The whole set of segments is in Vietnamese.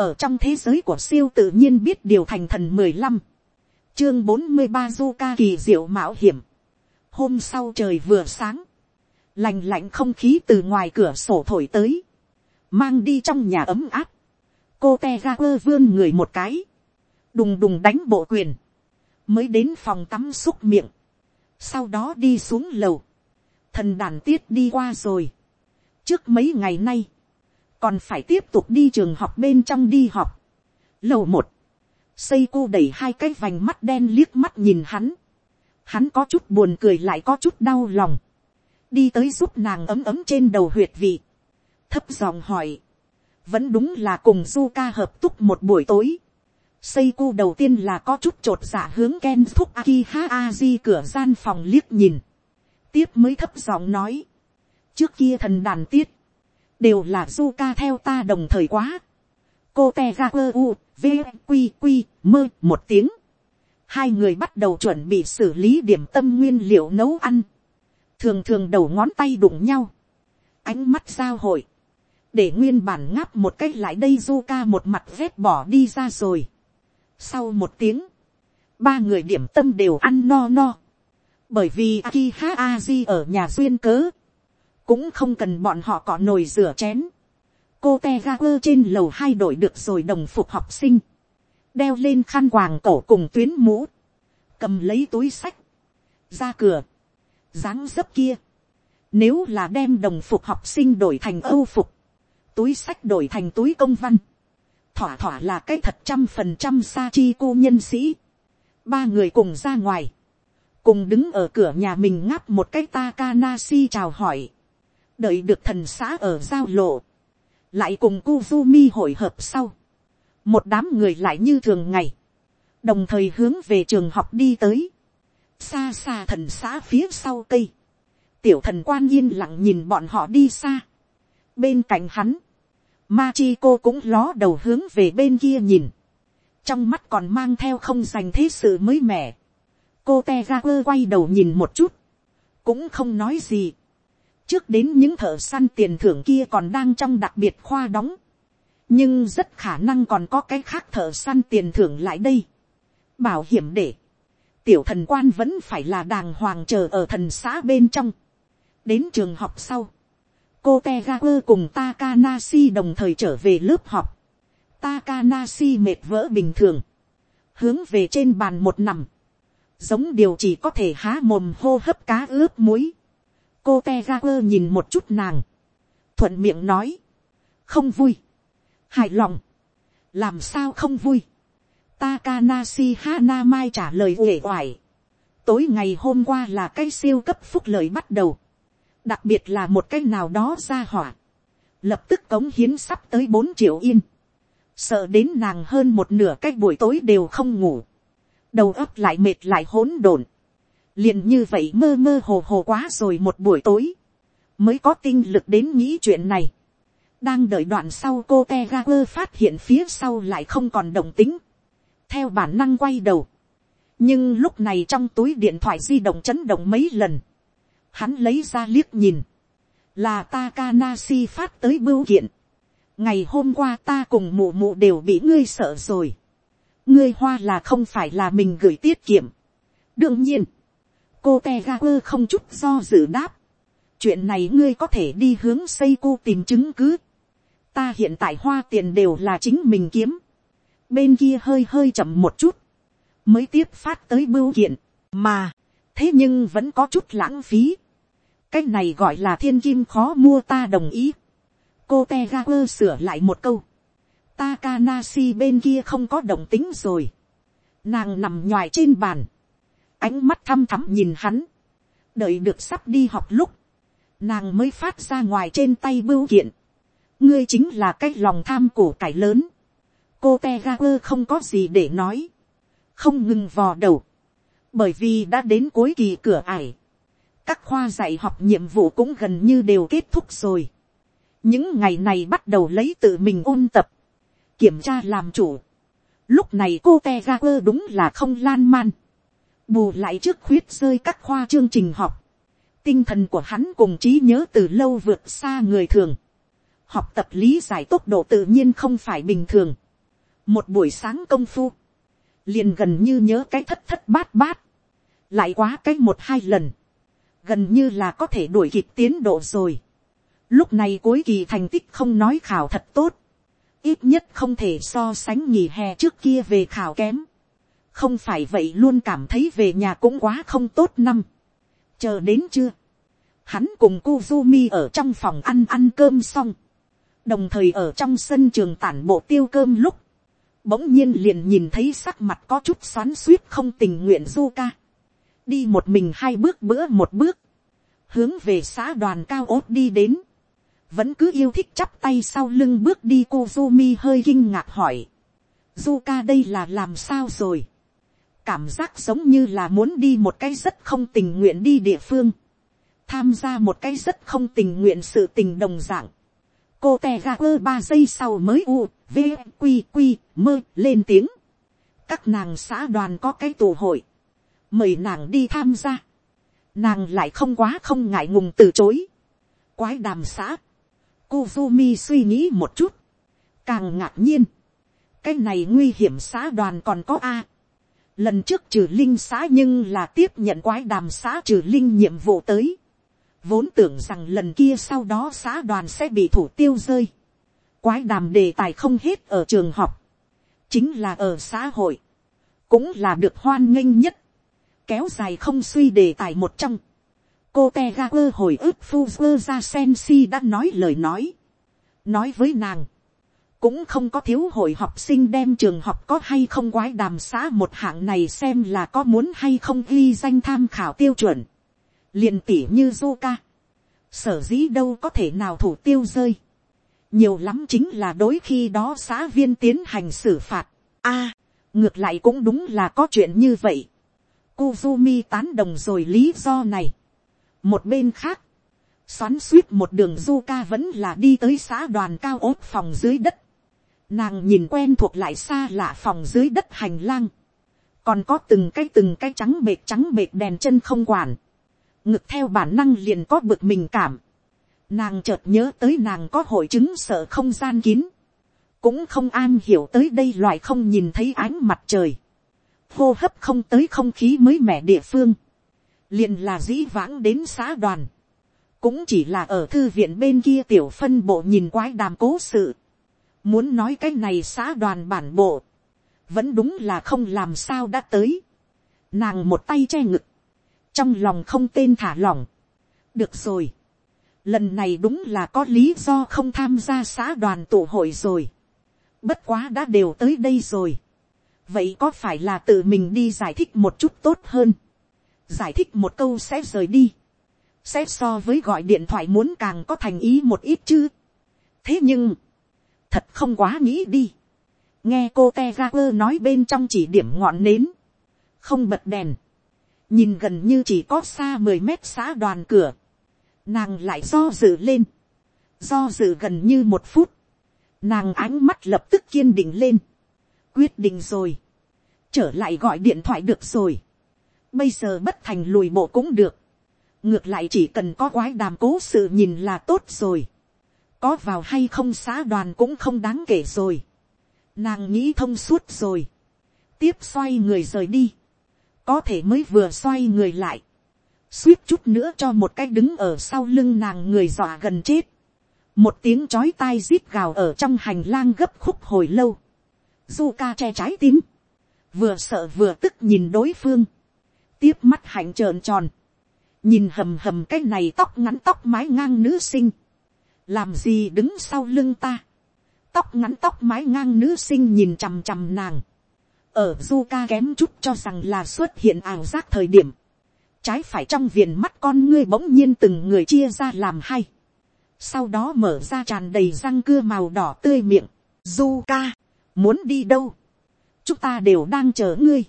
ở trong thế giới của siêu tự nhiên biết điều thành thần mười lăm, chương bốn mươi ba du ca kỳ diệu mạo hiểm, hôm sau trời vừa sáng, lành lạnh không khí từ ngoài cửa sổ thổi tới, mang đi trong nhà ấm áp, cô te ra quơ vươn người một cái, đùng đùng đánh bộ quyền, mới đến phòng tắm xúc miệng, sau đó đi xuống lầu, thần đàn tiết đi qua rồi, trước mấy ngày nay, còn phải tiếp tục đi trường học bên trong đi học. Lầu một, xây cô đẩy hai cái vành mắt đen liếc mắt nhìn hắn. Hắn có chút buồn cười lại có chút đau lòng. Đi tới giúp nàng ấm ấm trên đầu huyệt vị. Thấp giọng hỏi. Vẫn đúng là cùng du ca hợp túc một buổi tối. Xây cô đầu tiên là có chút trột dạ hướng Ken thúc Akiha Aji cửa gian phòng liếc nhìn. Tiếp mới thấp giọng nói. Trước kia thần đàn tiết đều là du ca theo ta đồng thời quá. cô te ga quơ u, v, q q mơ một tiếng. hai người bắt đầu chuẩn bị xử lý điểm tâm nguyên liệu nấu ăn. thường thường đầu ngón tay đụng nhau. ánh mắt giao hội. để nguyên bản ngáp một cách lại đây du ca một mặt vét bỏ đi ra rồi. sau một tiếng, ba người điểm tâm đều ăn no no. bởi vì Akiha Aji ở nhà duyên cớ cũng không cần bọn họ cọ nồi rửa chén. cô te ga quơ trên lầu hai đổi được rồi đồng phục học sinh, đeo lên khăn quàng cổ cùng tuyến mũ, cầm lấy túi sách, ra cửa, dáng dấp kia, nếu là đem đồng phục học sinh đổi thành âu phục, túi sách đổi thành túi công văn, thỏa thỏa là cái thật trăm phần trăm sa chi cô nhân sĩ, ba người cùng ra ngoài, cùng đứng ở cửa nhà mình ngáp một cái Takanashi chào hỏi đợi được thần xã ở giao lộ, lại cùng Kuzumi hội hợp sau, một đám người lại như thường ngày, đồng thời hướng về trường học đi tới, xa xa thần xã phía sau cây, tiểu thần quan yên lặng nhìn bọn họ đi xa, bên cạnh hắn, Machiko cũng ló đầu hướng về bên kia nhìn, trong mắt còn mang theo không dành thế sự mới mẻ, cô te quơ quay đầu nhìn một chút, cũng không nói gì, trước đến những thợ săn tiền thưởng kia còn đang trong đặc biệt khoa đóng. nhưng rất khả năng còn có cái khác thợ săn tiền thưởng lại đây. bảo hiểm để, tiểu thần quan vẫn phải là đàng hoàng chờ ở thần xã bên trong. đến trường học sau, cô tegakur cùng Takanashi đồng thời trở về lớp học. Takanashi mệt vỡ bình thường, hướng về trên bàn một nằm, giống điều chỉ có thể há mồm hô hấp cá ướp muối cô te ga quơ nhìn một chút nàng, thuận miệng nói, không vui, hài lòng, làm sao không vui, Takanashi Hanamai trả lời uể oải. Tối ngày hôm qua là cái siêu cấp phúc lợi bắt đầu. Đặc biệt là một cái nào đó ra hỏa. Lập tức cống hiến sắp tới bốn triệu yên. Sợ đến nàng hơn một nửa cái buổi tối đều không ngủ. Đầu óc lại mệt lại hỗn độn liền như vậy mơ mơ hồ hồ quá rồi một buổi tối, mới có tinh lực đến nghĩ chuyện này. đang đợi đoạn sau cô te ga quơ phát hiện phía sau lại không còn động tính, theo bản năng quay đầu. nhưng lúc này trong túi điện thoại di động chấn động mấy lần, hắn lấy ra liếc nhìn, là Takanashi phát tới bưu kiện. ngày hôm qua ta cùng mụ mụ đều bị ngươi sợ rồi. ngươi hoa là không phải là mình gửi tiết kiệm. đương nhiên, cô te ga quơ không chút do dự đáp. chuyện này ngươi có thể đi hướng xây cô tìm chứng cứ. ta hiện tại hoa tiền đều là chính mình kiếm. bên kia hơi hơi chậm một chút. mới tiếp phát tới bưu kiện. mà, thế nhưng vẫn có chút lãng phí. cái này gọi là thiên kim khó mua ta đồng ý. cô te ga quơ sửa lại một câu. Takanasi bên kia không có động tính rồi. Nàng nằm ngoài trên bàn ánh mắt thăm thắm nhìn hắn, đợi được sắp đi học lúc, nàng mới phát ra ngoài trên tay bưu kiện, ngươi chính là cái lòng tham cổ cải lớn, cô te ga quơ không có gì để nói, không ngừng vò đầu, bởi vì đã đến cuối kỳ cửa ải, các khoa dạy học nhiệm vụ cũng gần như đều kết thúc rồi, những ngày này bắt đầu lấy tự mình ôn tập, kiểm tra làm chủ, lúc này cô te ga quơ đúng là không lan man, bù lại trước khuyết rơi các khoa chương trình học, tinh thần của hắn cùng trí nhớ từ lâu vượt xa người thường, học tập lý giải tốc độ tự nhiên không phải bình thường, một buổi sáng công phu, liền gần như nhớ cái thất thất bát bát, lại quá cái một hai lần, gần như là có thể đuổi kịp tiến độ rồi. Lúc này cuối kỳ thành tích không nói khảo thật tốt, ít nhất không thể so sánh nghỉ hè trước kia về khảo kém không phải vậy luôn cảm thấy về nhà cũng quá không tốt năm. chờ đến chưa, hắn cùng Kuzumi ở trong phòng ăn ăn cơm xong, đồng thời ở trong sân trường tản bộ tiêu cơm lúc, bỗng nhiên liền nhìn thấy sắc mặt có chút xoắn suýt không tình nguyện du ca, đi một mình hai bước bữa một bước, hướng về xã đoàn cao ốt đi đến, vẫn cứ yêu thích chắp tay sau lưng bước đi cô Zumi hơi kinh ngạc hỏi. Zuka đây là làm sao rồi? Cảm giác giống như là muốn đi một cái rất không tình nguyện đi địa phương. Tham gia một cái rất không tình nguyện sự tình đồng dạng. Cô tè ra ơ ba giây sau mới u, v, q q mơ, lên tiếng. Các nàng xã đoàn có cái tù hội. Mời nàng đi tham gia. Nàng lại không quá không ngại ngùng từ chối. Quái đàm xã Kuzumi suy nghĩ một chút. Càng ngạc nhiên. Cái này nguy hiểm xã đoàn còn có A. Lần trước trừ linh xã nhưng là tiếp nhận quái đàm xã trừ linh nhiệm vụ tới. Vốn tưởng rằng lần kia sau đó xã đoàn sẽ bị thủ tiêu rơi. Quái đàm đề tài không hết ở trường học. Chính là ở xã hội. Cũng là được hoan nghênh nhất. Kéo dài không suy đề tài một trong cô te ga quơ hồi ức phu ra sen si đã nói lời nói. nói với nàng, cũng không có thiếu hội học sinh đem trường học có hay không quái đàm xã một hạng này xem là có muốn hay không ghi danh tham khảo tiêu chuẩn. liền tỉ như du ca. sở dĩ đâu có thể nào thủ tiêu rơi. nhiều lắm chính là đối khi đó xã viên tiến hành xử phạt. a, ngược lại cũng đúng là có chuyện như vậy. Kuzumi tán đồng rồi lý do này một bên khác, xoắn suýt một đường du ca vẫn là đi tới xã đoàn cao ốt phòng dưới đất. Nàng nhìn quen thuộc lại xa lạ phòng dưới đất hành lang. Còn có từng cái từng cái trắng bệt trắng bệt đèn chân không quản. Ngực theo bản năng liền có bực mình cảm. Nàng chợt nhớ tới nàng có hội chứng sợ không gian kín. Cũng không an hiểu tới đây loại không nhìn thấy ánh mặt trời. Hô hấp không tới không khí mới mẻ địa phương liền là dĩ vãng đến xã đoàn, cũng chỉ là ở thư viện bên kia tiểu phân bộ nhìn quái đàm cố sự, muốn nói cái này xã đoàn bản bộ, vẫn đúng là không làm sao đã tới, nàng một tay che ngực, trong lòng không tên thả lỏng, được rồi, lần này đúng là có lý do không tham gia xã đoàn tụ hội rồi, bất quá đã đều tới đây rồi, vậy có phải là tự mình đi giải thích một chút tốt hơn, giải thích một câu sẽ rời đi, sẽ so với gọi điện thoại muốn càng có thành ý một ít chứ. thế nhưng, thật không quá nghĩ đi. nghe cô te ga quơ nói bên trong chỉ điểm ngọn nến, không bật đèn, nhìn gần như chỉ có xa mười mét xã đoàn cửa, nàng lại do dự lên, do dự gần như một phút, nàng ánh mắt lập tức kiên định lên, quyết định rồi, trở lại gọi điện thoại được rồi, Bây giờ bất thành lùi bộ cũng được. Ngược lại chỉ cần có quái đàm cố sự nhìn là tốt rồi. Có vào hay không xã đoàn cũng không đáng kể rồi. Nàng nghĩ thông suốt rồi. Tiếp xoay người rời đi. Có thể mới vừa xoay người lại. Suýt chút nữa cho một cái đứng ở sau lưng nàng người dọa gần chết. Một tiếng chói tai rít gào ở trong hành lang gấp khúc hồi lâu. Du ca che trái tim. Vừa sợ vừa tức nhìn đối phương tiếp mắt hạnh trợn tròn, nhìn hầm hầm cái này tóc ngắn tóc mái ngang nữ sinh, làm gì đứng sau lưng ta, tóc ngắn tóc mái ngang nữ sinh nhìn chằm chằm nàng, ở du ca kém chút cho rằng là xuất hiện ảo giác thời điểm, trái phải trong viền mắt con ngươi bỗng nhiên từng người chia ra làm hay, sau đó mở ra tràn đầy răng cưa màu đỏ tươi miệng, du ca, muốn đi đâu, chúng ta đều đang chờ ngươi,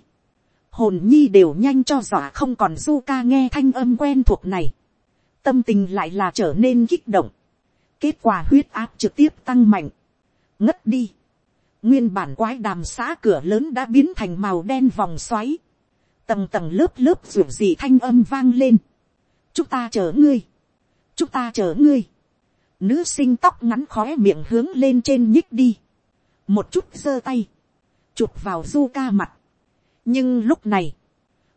hồn nhi đều nhanh cho dọa không còn du ca nghe thanh âm quen thuộc này. Tâm tình lại là trở nên kích động. Kết quả huyết áp trực tiếp tăng mạnh. Ngất đi. Nguyên bản quái đàm xã cửa lớn đã biến thành màu đen vòng xoáy. Tầng tầng lớp lớp rủ dị thanh âm vang lên. Chúng ta chờ ngươi. Chúng ta chờ ngươi. Nữ sinh tóc ngắn khóe miệng hướng lên trên nhích đi. Một chút giơ tay. chụp vào du ca mặt. nhưng lúc này,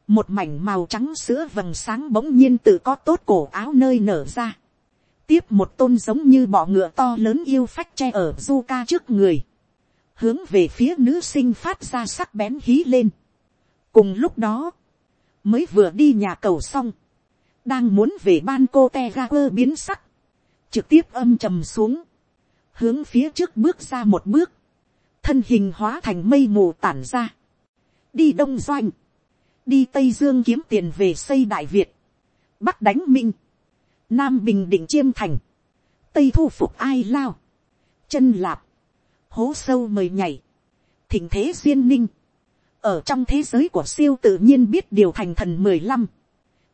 một mảnh màu trắng sữa vầng sáng bỗng nhiên tự có tốt cổ áo nơi nở ra tiếp một tôn giống như bọ ngựa to lớn yêu phách che ở du ca trước người. hướng về phía nữ sinh phát ra sắc bén hí lên. cùng lúc đó, mới vừa đi nhà cầu xong, đang muốn về ban cô te ga quơ biến sắc, trực tiếp âm trầm xuống, hướng phía trước bước ra một bước, thân hình hóa thành mây mù tản ra, đi đông doanh, đi tây dương kiếm tiền về xây đại việt, bắc đánh minh, nam bình định chiêm thành, tây thu phục ai lao, chân lạp, hố sâu mời nhảy, thỉnh thế duyên ninh, ở trong thế giới của siêu tự nhiên biết điều thành thần mười lăm,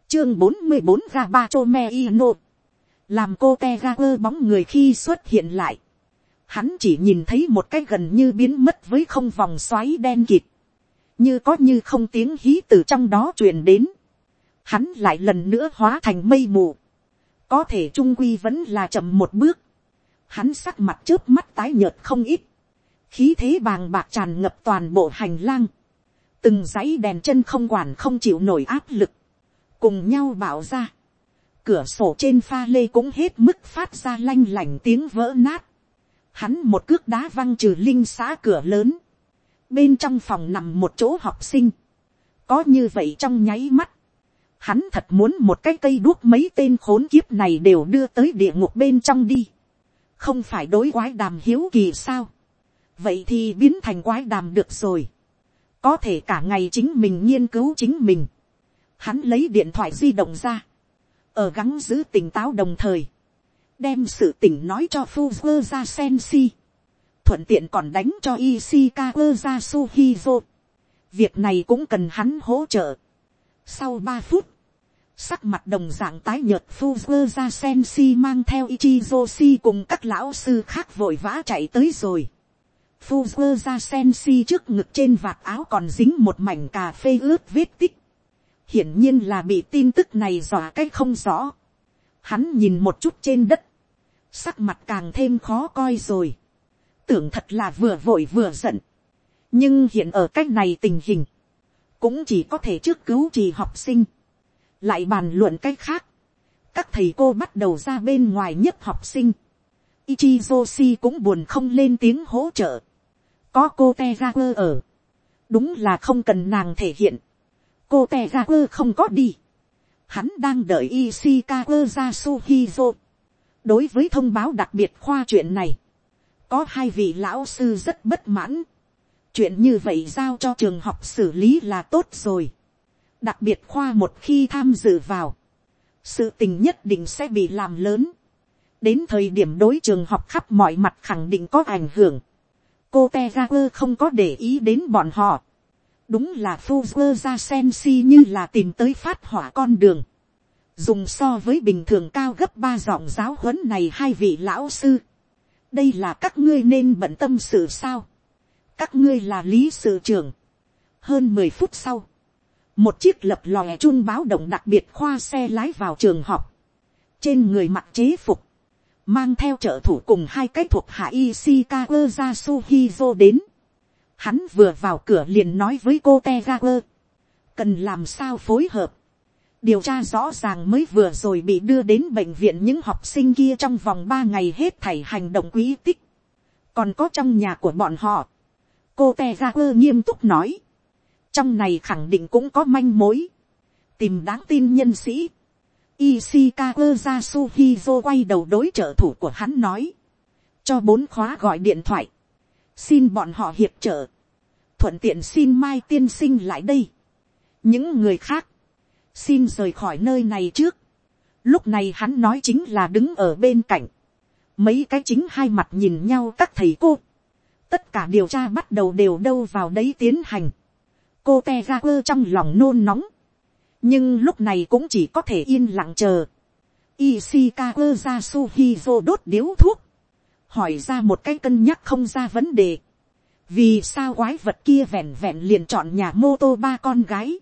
chương bốn mươi bốn ga ba chô me ino, làm cô te ga quơ bóng người khi xuất hiện lại, hắn chỉ nhìn thấy một cái gần như biến mất với không vòng xoáy đen kịt, như có như không tiếng hí từ trong đó truyền đến, hắn lại lần nữa hóa thành mây mù, có thể trung quy vẫn là chậm một bước, hắn sắc mặt trước mắt tái nhợt không ít, khí thế bàng bạc tràn ngập toàn bộ hành lang, từng dãy đèn chân không quản không chịu nổi áp lực, cùng nhau bảo ra, cửa sổ trên pha lê cũng hết mức phát ra lanh lành tiếng vỡ nát, hắn một cước đá văng trừ linh xã cửa lớn, bên trong phòng nằm một chỗ học sinh, có như vậy trong nháy mắt, hắn thật muốn một cái cây đuốc mấy tên khốn kiếp này đều đưa tới địa ngục bên trong đi, không phải đối quái đàm hiếu kỳ sao, vậy thì biến thành quái đàm được rồi, có thể cả ngày chính mình nghiên cứu chính mình, hắn lấy điện thoại di động ra, ở gắng giữ tỉnh táo đồng thời, đem sự tỉnh nói cho Fuzzer ra Sensi, thuận tiện còn đánh cho Ishikawa ra Suhizo. Việc này cũng cần hắn hỗ trợ. Sau ba phút, sắc mặt đồng dạng tái nhợt Fuzzer ra Sensi mang theo Ichizoshi cùng các lão sư khác vội vã chạy tới rồi. Fuzzer ra Sensi trước ngực trên vạt áo còn dính một mảnh cà phê ướt vết tích. Hiển nhiên là bị tin tức này dọa cách không rõ. Hắn nhìn một chút trên đất. Sắc mặt càng thêm khó coi rồi. Tưởng thật là vừa vội vừa giận. Nhưng hiện ở cách này tình hình. Cũng chỉ có thể trước cứu trì học sinh. Lại bàn luận cách khác. Các thầy cô bắt đầu ra bên ngoài nhất học sinh. Ichizoshi cũng buồn không lên tiếng hỗ trợ có cô te quơ ở, đúng là không cần nàng thể hiện, cô te quơ không có đi, hắn đang đợi Ishika ra Suhizo. đối với thông báo đặc biệt khoa chuyện này, có hai vị lão sư rất bất mãn, chuyện như vậy giao cho trường học xử lý là tốt rồi, đặc biệt khoa một khi tham dự vào, sự tình nhất định sẽ bị làm lớn, đến thời điểm đối trường học khắp mọi mặt khẳng định có ảnh hưởng, cô te ra quơ không có để ý đến bọn họ. đúng là phu quơ ra sen si như là tìm tới phát hỏa con đường. dùng so với bình thường cao gấp ba giọng giáo huấn này hai vị lão sư. đây là các ngươi nên bận tâm sự sao các ngươi là lý sự trưởng. hơn mười phút sau, một chiếc lập lòe chun báo động đặc biệt khoa xe lái vào trường học. trên người mặc chế phục, mang theo trợ thủ cùng hai cái thuộc hạ Ishikawa Yasuhizo đến. Hắn vừa vào cửa liền nói với cô Tegaku, cần làm sao phối hợp. điều tra rõ ràng mới vừa rồi bị đưa đến bệnh viện những học sinh kia trong vòng ba ngày hết thảy hành động quý tích. còn có trong nhà của bọn họ cô Tegaku nghiêm túc nói. trong này khẳng định cũng có manh mối. tìm đáng tin nhân sĩ Ishikawa Yasuhizo quay đầu đối trợ thủ của hắn nói. Cho bốn khóa gọi điện thoại. Xin bọn họ hiệp trợ. Thuận tiện xin Mai tiên sinh lại đây. Những người khác. Xin rời khỏi nơi này trước. Lúc này hắn nói chính là đứng ở bên cạnh. Mấy cái chính hai mặt nhìn nhau các thầy cô. Tất cả điều tra bắt đầu đều đâu vào đấy tiến hành. Cô Tegaku trong lòng nôn nóng nhưng lúc này cũng chỉ có thể yên lặng chờ. Ishikawa Yasuhizo đốt điếu thuốc, hỏi ra một cái cân nhắc không ra vấn đề. vì sao quái vật kia vẹn vẹn liền chọn nhà mô tô ba con gái.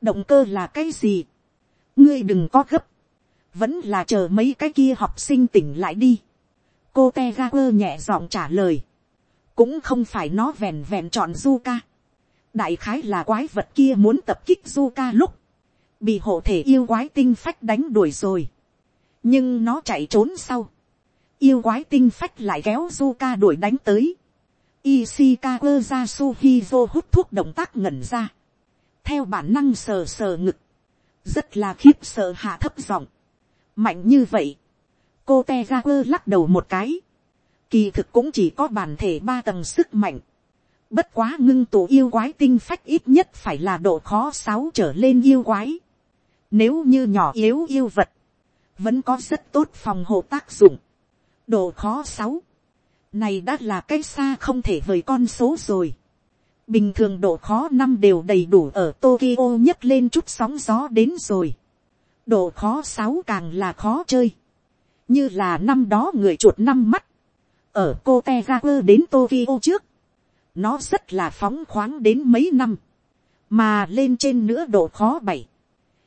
động cơ là cái gì. ngươi đừng có gấp. vẫn là chờ mấy cái kia học sinh tỉnh lại đi. cô te nhẹ giọng trả lời cũng không phải nó vèn vèn chọn Zuka. đại khái là quái vật kia muốn tập kích Zuka lúc, bị hộ thể yêu quái tinh phách đánh đuổi rồi, nhưng nó chạy trốn sau, yêu quái tinh phách lại kéo Zuka đuổi đánh tới, Ishikawa Yasuhizo hút thuốc động tác ngẩn ra. Theo bản năng sờ sờ ngực. Rất là khiếp sợ hạ thấp giọng. Mạnh như vậy. Cô Tegaku lắc đầu một cái. Kỳ thực cũng chỉ có bản thể ba tầng sức mạnh. Bất quá ngưng tụ yêu quái tinh phách ít nhất phải là độ khó sáu trở lên yêu quái. Nếu như nhỏ yếu yêu vật. Vẫn có rất tốt phòng hộ tác dụng. Độ khó sáu này đã là cái xa không thể vời con số rồi. bình thường độ khó năm đều đầy đủ ở tokyo nhất lên chút sóng gió đến rồi. độ khó sáu càng là khó chơi. như là năm đó người chuột năm mắt ở cô te đến tokyo trước. nó rất là phóng khoáng đến mấy năm. mà lên trên nữa độ khó bảy.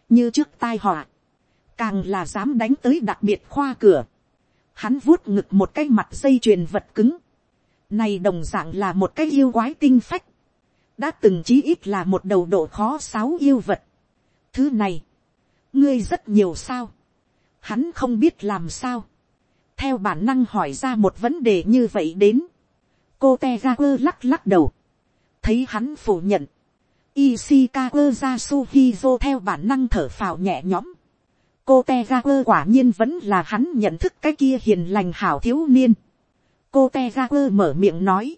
như trước tai họa. càng là dám đánh tới đặc biệt khoa cửa hắn vuốt ngực một cái mặt dây chuyền vật cứng, này đồng dạng là một cái yêu quái tinh phách, đã từng chí ít là một đầu độ khó sáu yêu vật. Thứ này, ngươi rất nhiều sao, hắn không biết làm sao, theo bản năng hỏi ra một vấn đề như vậy đến, cô te ga quơ lắc lắc đầu, thấy hắn phủ nhận, Ishikawa Yasuhizo theo bản năng thở phào nhẹ nhõm cô te ga quơ quả nhiên vẫn là hắn nhận thức cái kia hiền lành hảo thiếu niên. cô te ga quơ mở miệng nói.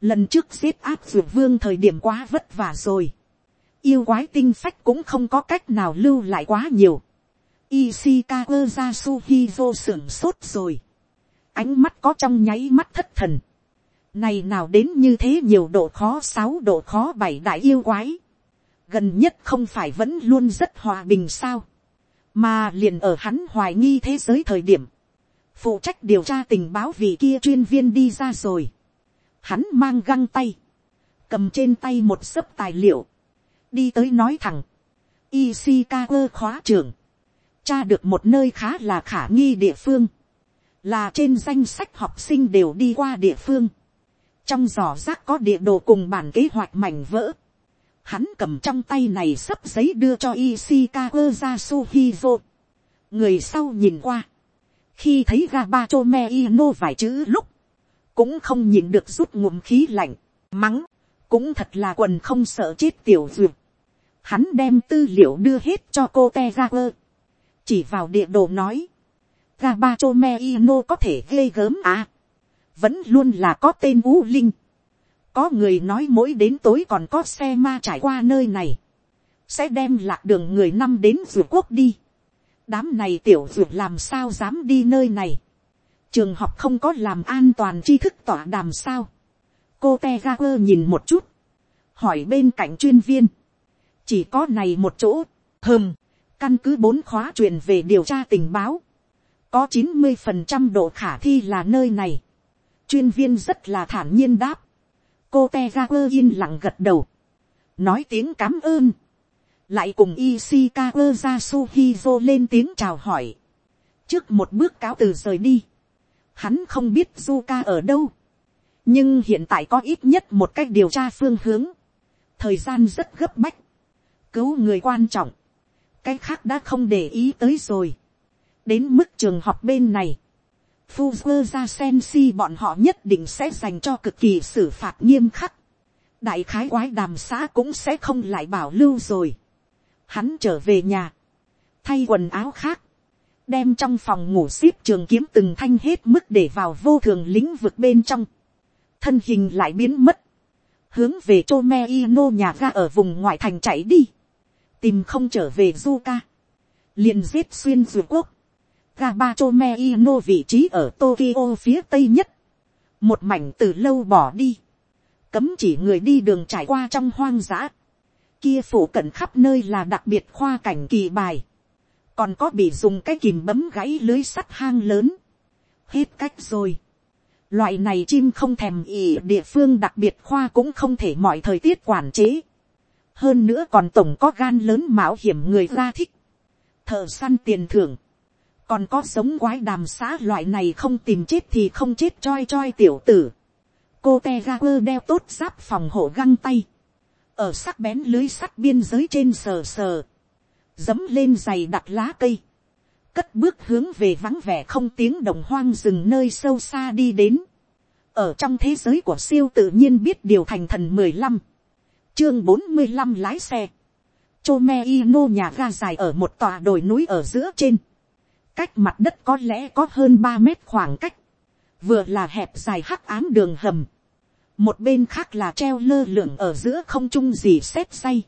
lần trước giết áp dược vương thời điểm quá vất vả rồi. yêu quái tinh phách cũng không có cách nào lưu lại quá nhiều. Ishikawa Yasuhizo sưởng sốt rồi. Ánh mắt có trong nháy mắt thất thần. Này nào đến như thế nhiều độ khó sáu độ khó bảy đại yêu quái. Gần nhất không phải vẫn luôn rất hòa bình sao mà liền ở hắn hoài nghi thế giới thời điểm, phụ trách điều tra tình báo vì kia chuyên viên đi ra rồi. Hắn mang găng tay, cầm trên tay một sấp tài liệu, đi tới nói thẳng, Ishikawa khóa trưởng, tra được một nơi khá là khả nghi địa phương, là trên danh sách học sinh đều đi qua địa phương, trong giỏ rác có địa đồ cùng bản kế hoạch mảnh vỡ, Hắn cầm trong tay này sấp giấy đưa cho Ishikawa Yasuhizo. Người sau nhìn qua. Khi thấy Gabacho Ino vài chữ lúc. Cũng không nhìn được rút ngụm khí lạnh. Mắng. Cũng thật là quần không sợ chết tiểu duyệt. Hắn đem tư liệu đưa hết cho cô Tegaper. Chỉ vào địa đồ nói. Gabacho Ino có thể ghê gớm à. Vẫn luôn là có tên U Linh có người nói mỗi đến tối còn có xe ma trải qua nơi này. Sẽ đem lạc đường người năm đến ruột quốc đi. Đám này tiểu ruột làm sao dám đi nơi này. Trường học không có làm an toàn tri thức tỏa đàm sao. Cô Tegaper nhìn một chút. Hỏi bên cạnh chuyên viên. Chỉ có này một chỗ. Hừm. Căn cứ bốn khóa truyền về điều tra tình báo. Có chín mươi phần trăm độ khả thi là nơi này. Chuyên viên rất là thản nhiên đáp. Cô te quơ yên lặng gật đầu, nói tiếng cám ơn, lại cùng Ishikawa Yasuhizo lên tiếng chào hỏi, trước một bước cáo từ rời đi, hắn không biết Zuka ở đâu, nhưng hiện tại có ít nhất một cách điều tra phương hướng, thời gian rất gấp bách, cứu người quan trọng, cái khác đã không để ý tới rồi, đến mức trường học bên này, Fuzzer ra Sensi bọn họ nhất định sẽ dành cho cực kỳ xử phạt nghiêm khắc. Đại khái quái đàm xã cũng sẽ không lại bảo lưu rồi. Hắn trở về nhà. Thay quần áo khác. Đem trong phòng ngủ xếp trường kiếm từng thanh hết mức để vào vô thường lĩnh vực bên trong. Thân hình lại biến mất. Hướng về Chome Ino nhà ga ở vùng ngoại thành chạy đi. Tìm không trở về Zuka. liền giết xuyên ruột quốc Gabacho Ino vị trí ở Tokyo phía tây nhất. Một mảnh từ lâu bỏ đi. Cấm chỉ người đi đường trải qua trong hoang dã. Kia phủ cận khắp nơi là đặc biệt khoa cảnh kỳ bài. Còn có bị dùng cái kìm bấm gãy lưới sắt hang lớn. Hết cách rồi. Loại này chim không thèm ỉ địa phương đặc biệt khoa cũng không thể mọi thời tiết quản chế. Hơn nữa còn tổng có gan lớn mạo hiểm người ra thích. Thợ săn tiền thưởng. Còn có sống quái đàm xã loại này không tìm chết thì không chết choi choi tiểu tử, cô te ga quơ đeo tốt giáp phòng hộ găng tay, ở sắc bén lưới sắt biên giới trên sờ sờ, dấm lên giày đặt lá cây, cất bước hướng về vắng vẻ không tiếng đồng hoang rừng nơi sâu xa đi đến, ở trong thế giới của siêu tự nhiên biết điều thành thần mười lăm, chương bốn mươi lăm lái xe, chô me ino nhà ga dài ở một tòa đồi núi ở giữa trên, cách mặt đất có lẽ có hơn ba mét khoảng cách, vừa là hẹp dài hắc ám đường hầm, một bên khác là treo lơ lửng ở giữa không trung gì xếp say.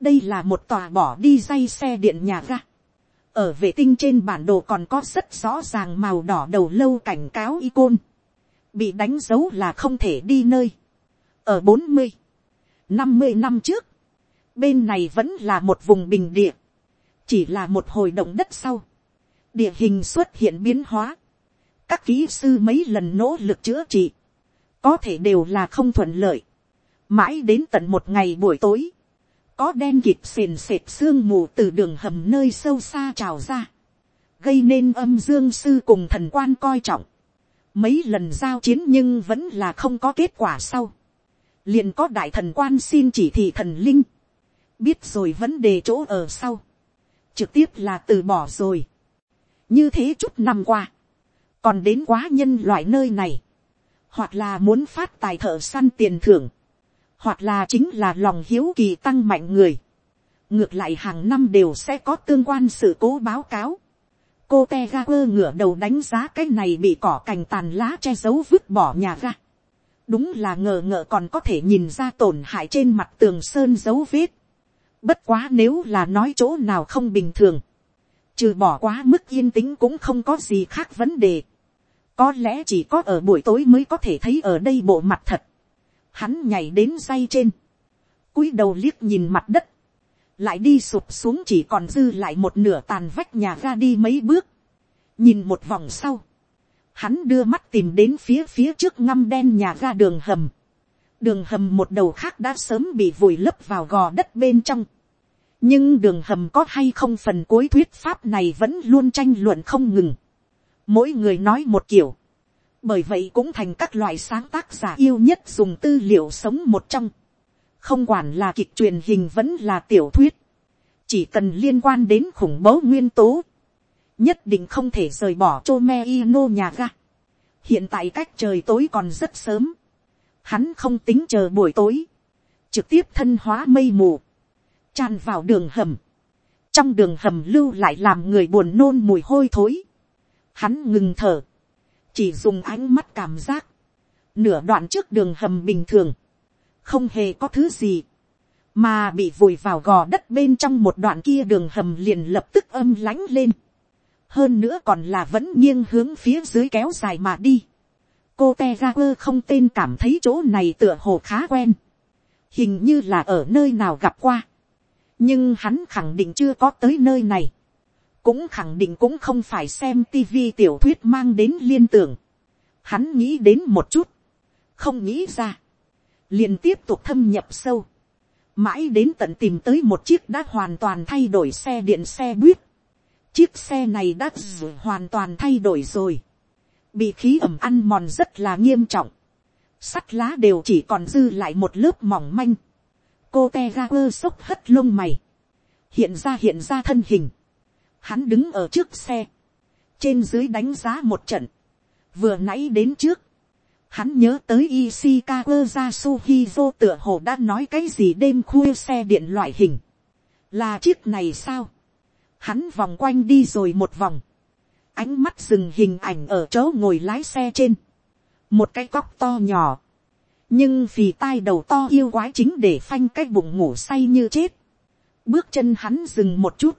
đây là một tòa bỏ đi dây xe điện nhà ga. ở vệ tinh trên bản đồ còn có rất rõ ràng màu đỏ đầu lâu cảnh cáo icon. bị đánh dấu là không thể đi nơi. ở bốn mươi, năm mươi năm trước, bên này vẫn là một vùng bình địa, chỉ là một hồi động đất sau, địa hình xuất hiện biến hóa, các kỹ sư mấy lần nỗ lực chữa trị, có thể đều là không thuận lợi, mãi đến tận một ngày buổi tối, có đen kịp sền sệt sương mù từ đường hầm nơi sâu xa trào ra, gây nên âm dương sư cùng thần quan coi trọng, mấy lần giao chiến nhưng vẫn là không có kết quả sau, liền có đại thần quan xin chỉ thị thần linh, biết rồi vấn đề chỗ ở sau, trực tiếp là từ bỏ rồi, như thế chút năm qua, còn đến quá nhân loại nơi này, hoặc là muốn phát tài thợ săn tiền thưởng, hoặc là chính là lòng hiếu kỳ tăng mạnh người. ngược lại hàng năm đều sẽ có tương quan sự cố báo cáo. cô te ga quơ ngửa đầu đánh giá cái này bị cỏ cành tàn lá che giấu vứt bỏ nhà ga đúng là ngờ ngợ còn có thể nhìn ra tổn hại trên mặt tường sơn dấu vết. bất quá nếu là nói chỗ nào không bình thường, trừ bỏ quá mức yên tĩnh cũng không có gì khác vấn đề. Có lẽ chỉ có ở buổi tối mới có thể thấy ở đây bộ mặt thật. Hắn nhảy đến say trên, cúi đầu liếc nhìn mặt đất, lại đi sụp xuống chỉ còn dư lại một nửa tàn vách nhà ga đi mấy bước, nhìn một vòng sau, hắn đưa mắt tìm đến phía phía trước ngăm đen nhà ga đường hầm, đường hầm một đầu khác đã sớm bị vùi lấp vào gò đất bên trong, nhưng đường hầm có hay không phần cuối thuyết pháp này vẫn luôn tranh luận không ngừng. Mỗi người nói một kiểu, bởi vậy cũng thành các loại sáng tác giả yêu nhất dùng tư liệu sống một trong, không quản là kịch truyền hình vẫn là tiểu thuyết, chỉ cần liên quan đến khủng bố nguyên tố, nhất định không thể rời bỏ chô me ino nhà ga. hiện tại cách trời tối còn rất sớm, hắn không tính chờ buổi tối, trực tiếp thân hóa mây mù, tràn vào đường hầm, trong đường hầm lưu lại làm người buồn nôn mùi hôi thối, Hắn ngừng thở. Chỉ dùng ánh mắt cảm giác. Nửa đoạn trước đường hầm bình thường. Không hề có thứ gì. Mà bị vùi vào gò đất bên trong một đoạn kia đường hầm liền lập tức âm lánh lên. Hơn nữa còn là vẫn nghiêng hướng phía dưới kéo dài mà đi. Cô Tegaper không tên cảm thấy chỗ này tựa hồ khá quen. Hình như là ở nơi nào gặp qua. Nhưng hắn khẳng định chưa có tới nơi này cũng khẳng định cũng không phải xem tivi tiểu thuyết mang đến liên tưởng. Hắn nghĩ đến một chút, không nghĩ ra, liền tiếp tục thâm nhập sâu, mãi đến tận tìm tới một chiếc đã hoàn toàn thay đổi xe điện xe buýt. Chiếc xe này đã hoàn toàn thay đổi rồi, bị khí ẩm ăn mòn rất là nghiêm trọng, sắt lá đều chỉ còn dư lại một lớp mỏng manh. cô te ga quơ sốc hất lông mày, hiện ra hiện ra thân hình, Hắn đứng ở trước xe. Trên dưới đánh giá một trận. Vừa nãy đến trước. Hắn nhớ tới Ishikawa Yasuhizo tựa hồ đã nói cái gì đêm khuya xe điện loại hình. Là chiếc này sao? Hắn vòng quanh đi rồi một vòng. Ánh mắt dừng hình ảnh ở chỗ ngồi lái xe trên. Một cái cóc to nhỏ. Nhưng vì tai đầu to yêu quái chính để phanh cái bụng ngủ say như chết. Bước chân hắn dừng một chút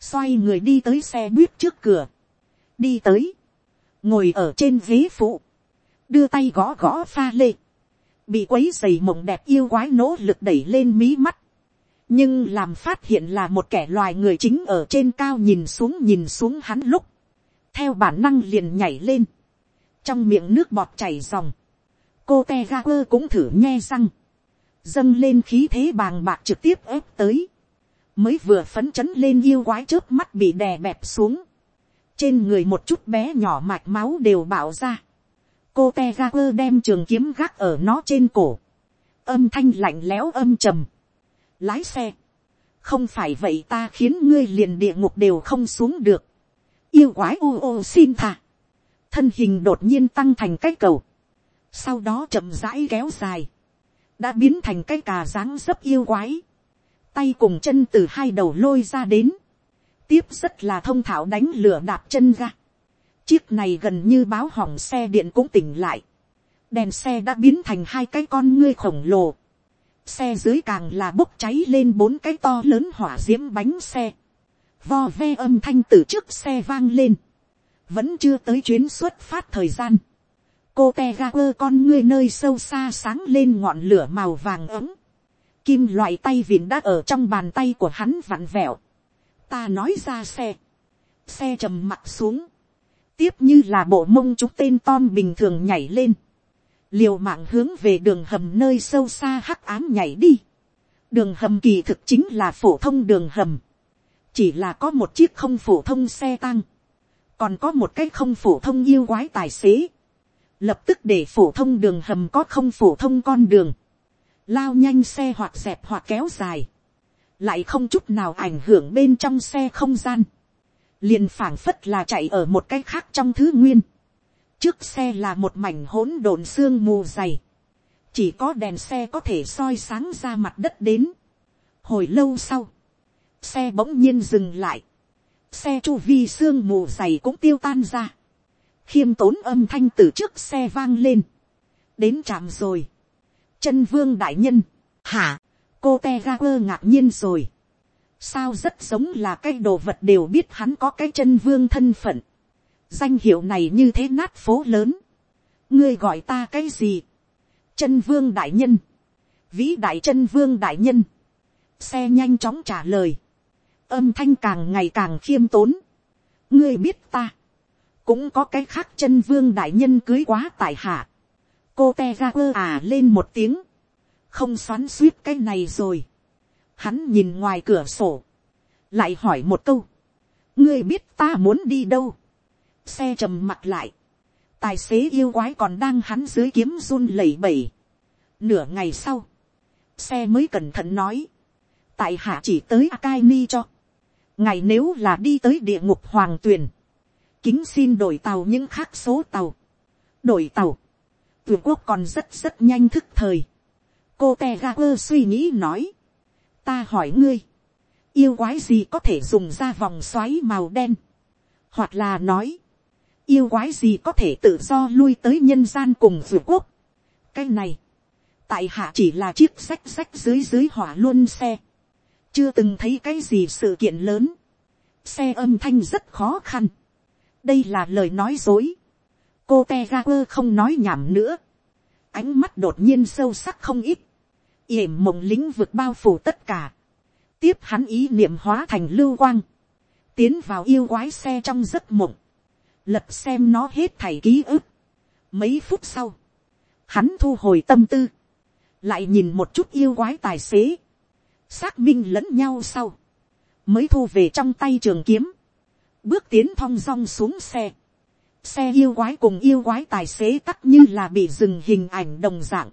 xoay người đi tới xe buýt trước cửa, đi tới, ngồi ở trên ghế phụ, đưa tay gõ gõ pha lê, bị quấy dày mộng đẹp yêu quái nỗ lực đẩy lên mí mắt, nhưng làm phát hiện là một kẻ loài người chính ở trên cao nhìn xuống nhìn xuống hắn lúc, theo bản năng liền nhảy lên, trong miệng nước bọt chảy dòng, cô te ga quơ cũng thử nghe răng, dâng lên khí thế bàng bạc trực tiếp ép tới, mới vừa phấn chấn lên yêu quái trước mắt bị đè bẹp xuống, trên người một chút bé nhỏ mạch máu đều bạo ra, cô te ga quơ đem trường kiếm gác ở nó trên cổ, âm thanh lạnh lẽo âm trầm, lái xe, không phải vậy ta khiến ngươi liền địa ngục đều không xuống được, yêu quái ô ô xin thà, thân hình đột nhiên tăng thành cái cầu, sau đó chậm rãi kéo dài, đã biến thành cái cà dáng dấp yêu quái, tay cùng chân từ hai đầu lôi ra đến, tiếp rất là thông thạo đánh lửa đạp chân ra, chiếc này gần như báo hỏng xe điện cũng tỉnh lại, đèn xe đã biến thành hai cái con ngươi khổng lồ, xe dưới càng là bốc cháy lên bốn cái to lớn hỏa d i ễ m bánh xe, vo ve âm thanh từ trước xe vang lên, vẫn chưa tới chuyến xuất phát thời gian, cô te ga quơ con ngươi nơi sâu xa sáng lên ngọn lửa màu vàng ấm, kim loại tay vịn đã ở trong bàn tay của hắn vặn vẹo, ta nói ra xe, xe trầm mặt xuống, tiếp như là bộ mông chúng tên tom bình thường nhảy lên, liều mạng hướng về đường hầm nơi sâu xa hắc ám nhảy đi. đường hầm kỳ thực chính là phổ thông đường hầm. chỉ là có một chiếc không phổ thông xe tăng. còn có một cái không phổ thông yêu quái tài xế. lập tức để phổ thông đường hầm có không phổ thông con đường. lao nhanh xe hoặc dẹp hoặc kéo dài. lại không chút nào ảnh hưởng bên trong xe không gian. liền phảng phất là chạy ở một cái khác trong thứ nguyên trước xe là một mảnh hỗn độn sương mù dày, chỉ có đèn xe có thể soi sáng ra mặt đất đến. hồi lâu sau, xe bỗng nhiên dừng lại, xe chu vi sương mù dày cũng tiêu tan ra, khiêm tốn âm thanh từ trước xe vang lên, đến trạm rồi, chân vương đại nhân, hả, cô te ga quơ ngạc nhiên rồi, sao rất giống là cái đồ vật đều biết hắn có cái chân vương thân phận, danh hiệu này như thế nát phố lớn, ngươi gọi ta cái gì, chân vương đại nhân, vĩ đại chân vương đại nhân, xe nhanh chóng trả lời, âm thanh càng ngày càng khiêm tốn, ngươi biết ta, cũng có cái khác chân vương đại nhân cưới quá tại hạ, cô te ra quơ à lên một tiếng, không xoắn suýt cái này rồi, hắn nhìn ngoài cửa sổ, lại hỏi một câu, ngươi biết ta muốn đi đâu, xe trầm mặt lại, tài xế yêu quái còn đang hắn dưới kiếm run lẩy bẩy. nửa ngày sau, xe mới cẩn thận nói, tại hạ chỉ tới Akai Ni cho, ngày nếu là đi tới địa ngục hoàng tuyền, kính xin đổi tàu những khác số tàu, đổi tàu, tuyển quốc còn rất rất nhanh thức thời, cô te ga quơ suy nghĩ nói, ta hỏi ngươi, yêu quái gì có thể dùng ra vòng xoáy màu đen, hoặc là nói, yêu quái gì có thể tự do lui tới nhân gian cùng vượt quốc. cái này, tại hạ chỉ là chiếc sách sách dưới dưới hỏa luôn xe, chưa từng thấy cái gì sự kiện lớn, xe âm thanh rất khó khăn, đây là lời nói dối, cô te ga quơ không nói nhảm nữa, ánh mắt đột nhiên sâu sắc không ít, yểm mộng lính vượt bao phủ tất cả, tiếp hắn ý niệm hóa thành lưu quang, tiến vào yêu quái xe trong giấc mộng, lật xem nó hết thảy ký ức. Mấy phút sau, hắn thu hồi tâm tư, lại nhìn một chút yêu quái tài xế, xác minh lẫn nhau sau, mới thu về trong tay trường kiếm, bước tiến thong dong xuống xe, xe yêu quái cùng yêu quái tài xế tắt như là bị dừng hình ảnh đồng dạng,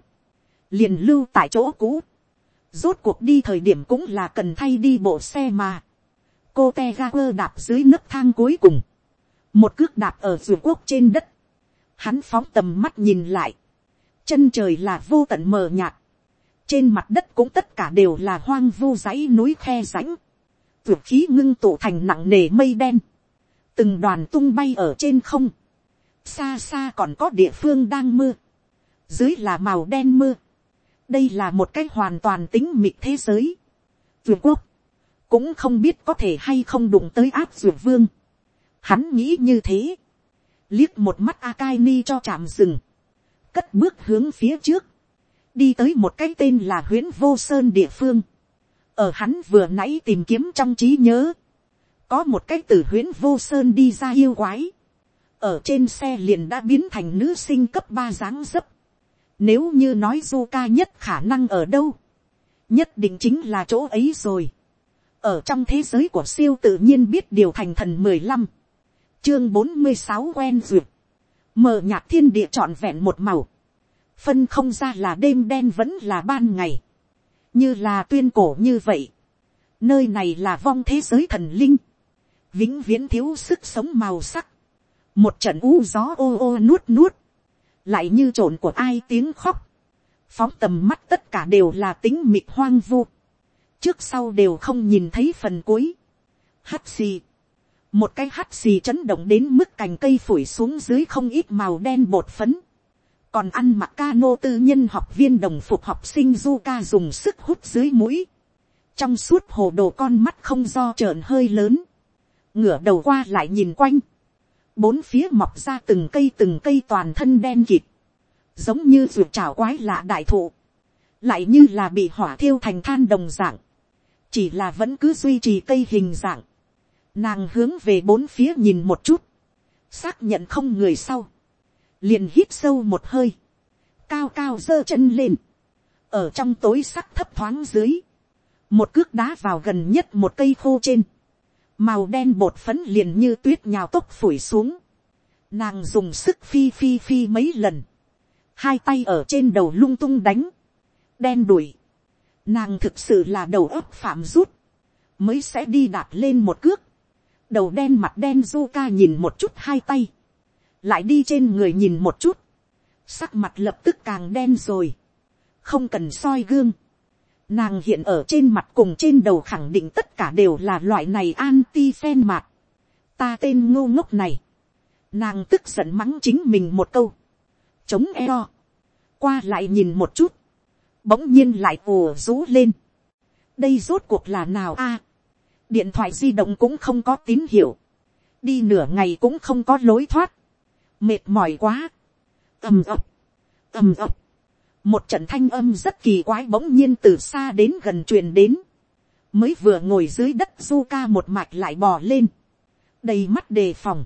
liền lưu tại chỗ cũ, rốt cuộc đi thời điểm cũng là cần thay đi bộ xe mà, cô te ga quơ đạp dưới nấc thang cuối cùng, một cước đạp ở ruột quốc trên đất, hắn phóng tầm mắt nhìn lại, chân trời là vô tận mờ nhạt, trên mặt đất cũng tất cả đều là hoang vu dãy núi khe rãnh, ruột khí ngưng tụ thành nặng nề mây đen, từng đoàn tung bay ở trên không, xa xa còn có địa phương đang mưa, dưới là màu đen mưa, đây là một cái hoàn toàn tính mịt thế giới, ruột quốc, cũng không biết có thể hay không đụng tới áp ruột vương, Hắn nghĩ như thế. Liếc một mắt Akaini cho chạm rừng. Cất bước hướng phía trước. Đi tới một cái tên là huyễn vô sơn địa phương. Ở hắn vừa nãy tìm kiếm trong trí nhớ. Có một cái từ huyễn vô sơn đi ra yêu quái. Ở trên xe liền đã biến thành nữ sinh cấp ba dáng dấp. Nếu như nói du ca nhất khả năng ở đâu. Nhất định chính là chỗ ấy rồi ở trong thế giới của siêu tự nhiên biết điều thành thần mười lăm chương bốn mươi sáu quen duyệt, mờ nhạt thiên địa trọn vẹn một màu, phân không ra là đêm đen vẫn là ban ngày, như là tuyên cổ như vậy, nơi này là vong thế giới thần linh, vĩnh viễn thiếu sức sống màu sắc, một trận u gió ô ô nuốt nuốt, lại như trộn của ai tiếng khóc, phóng tầm mắt tất cả đều là tính mịt hoang vu, trước sau đều không nhìn thấy phần cuối, hắt xì, một cái hắt xì chấn động đến mức cành cây phủi xuống dưới không ít màu đen bột phấn, còn ăn mặc ca nô tư nhân học viên đồng phục học sinh du ca dùng sức hút dưới mũi, trong suốt hồ đồ con mắt không do trợn hơi lớn, ngửa đầu qua lại nhìn quanh, bốn phía mọc ra từng cây từng cây toàn thân đen kịt, giống như ruột trào quái lạ đại thụ, lại như là bị hỏa thiêu thành than đồng dạng, chỉ là vẫn cứ duy trì cây hình dạng, nàng hướng về bốn phía nhìn một chút, xác nhận không người sau, liền hít sâu một hơi, cao cao giơ chân lên, ở trong tối sắc thấp thoáng dưới, một cước đá vào gần nhất một cây khô trên, màu đen bột phấn liền như tuyết nhào tốc phủi xuống, nàng dùng sức phi phi phi mấy lần, hai tay ở trên đầu lung tung đánh, đen đuổi, nàng thực sự là đầu óc phạm rút, mới sẽ đi đạp lên một cước, đầu đen mặt đen du ca nhìn một chút hai tay, lại đi trên người nhìn một chút, sắc mặt lập tức càng đen rồi, không cần soi gương, nàng hiện ở trên mặt cùng trên đầu khẳng định tất cả đều là loại này anti phen mạt, ta tên ngô ngốc này, nàng tức giận mắng chính mình một câu, chống eo, qua lại nhìn một chút, bỗng nhiên lại ùa rú lên, đây rốt cuộc là nào a, điện thoại di động cũng không có tín hiệu, đi nửa ngày cũng không có lối thoát, mệt mỏi quá, ầm ập, ầm ập, một trận thanh âm rất kỳ quái bỗng nhiên từ xa đến gần truyền đến, mới vừa ngồi dưới đất du ca một mạch lại bò lên, đầy mắt đề phòng,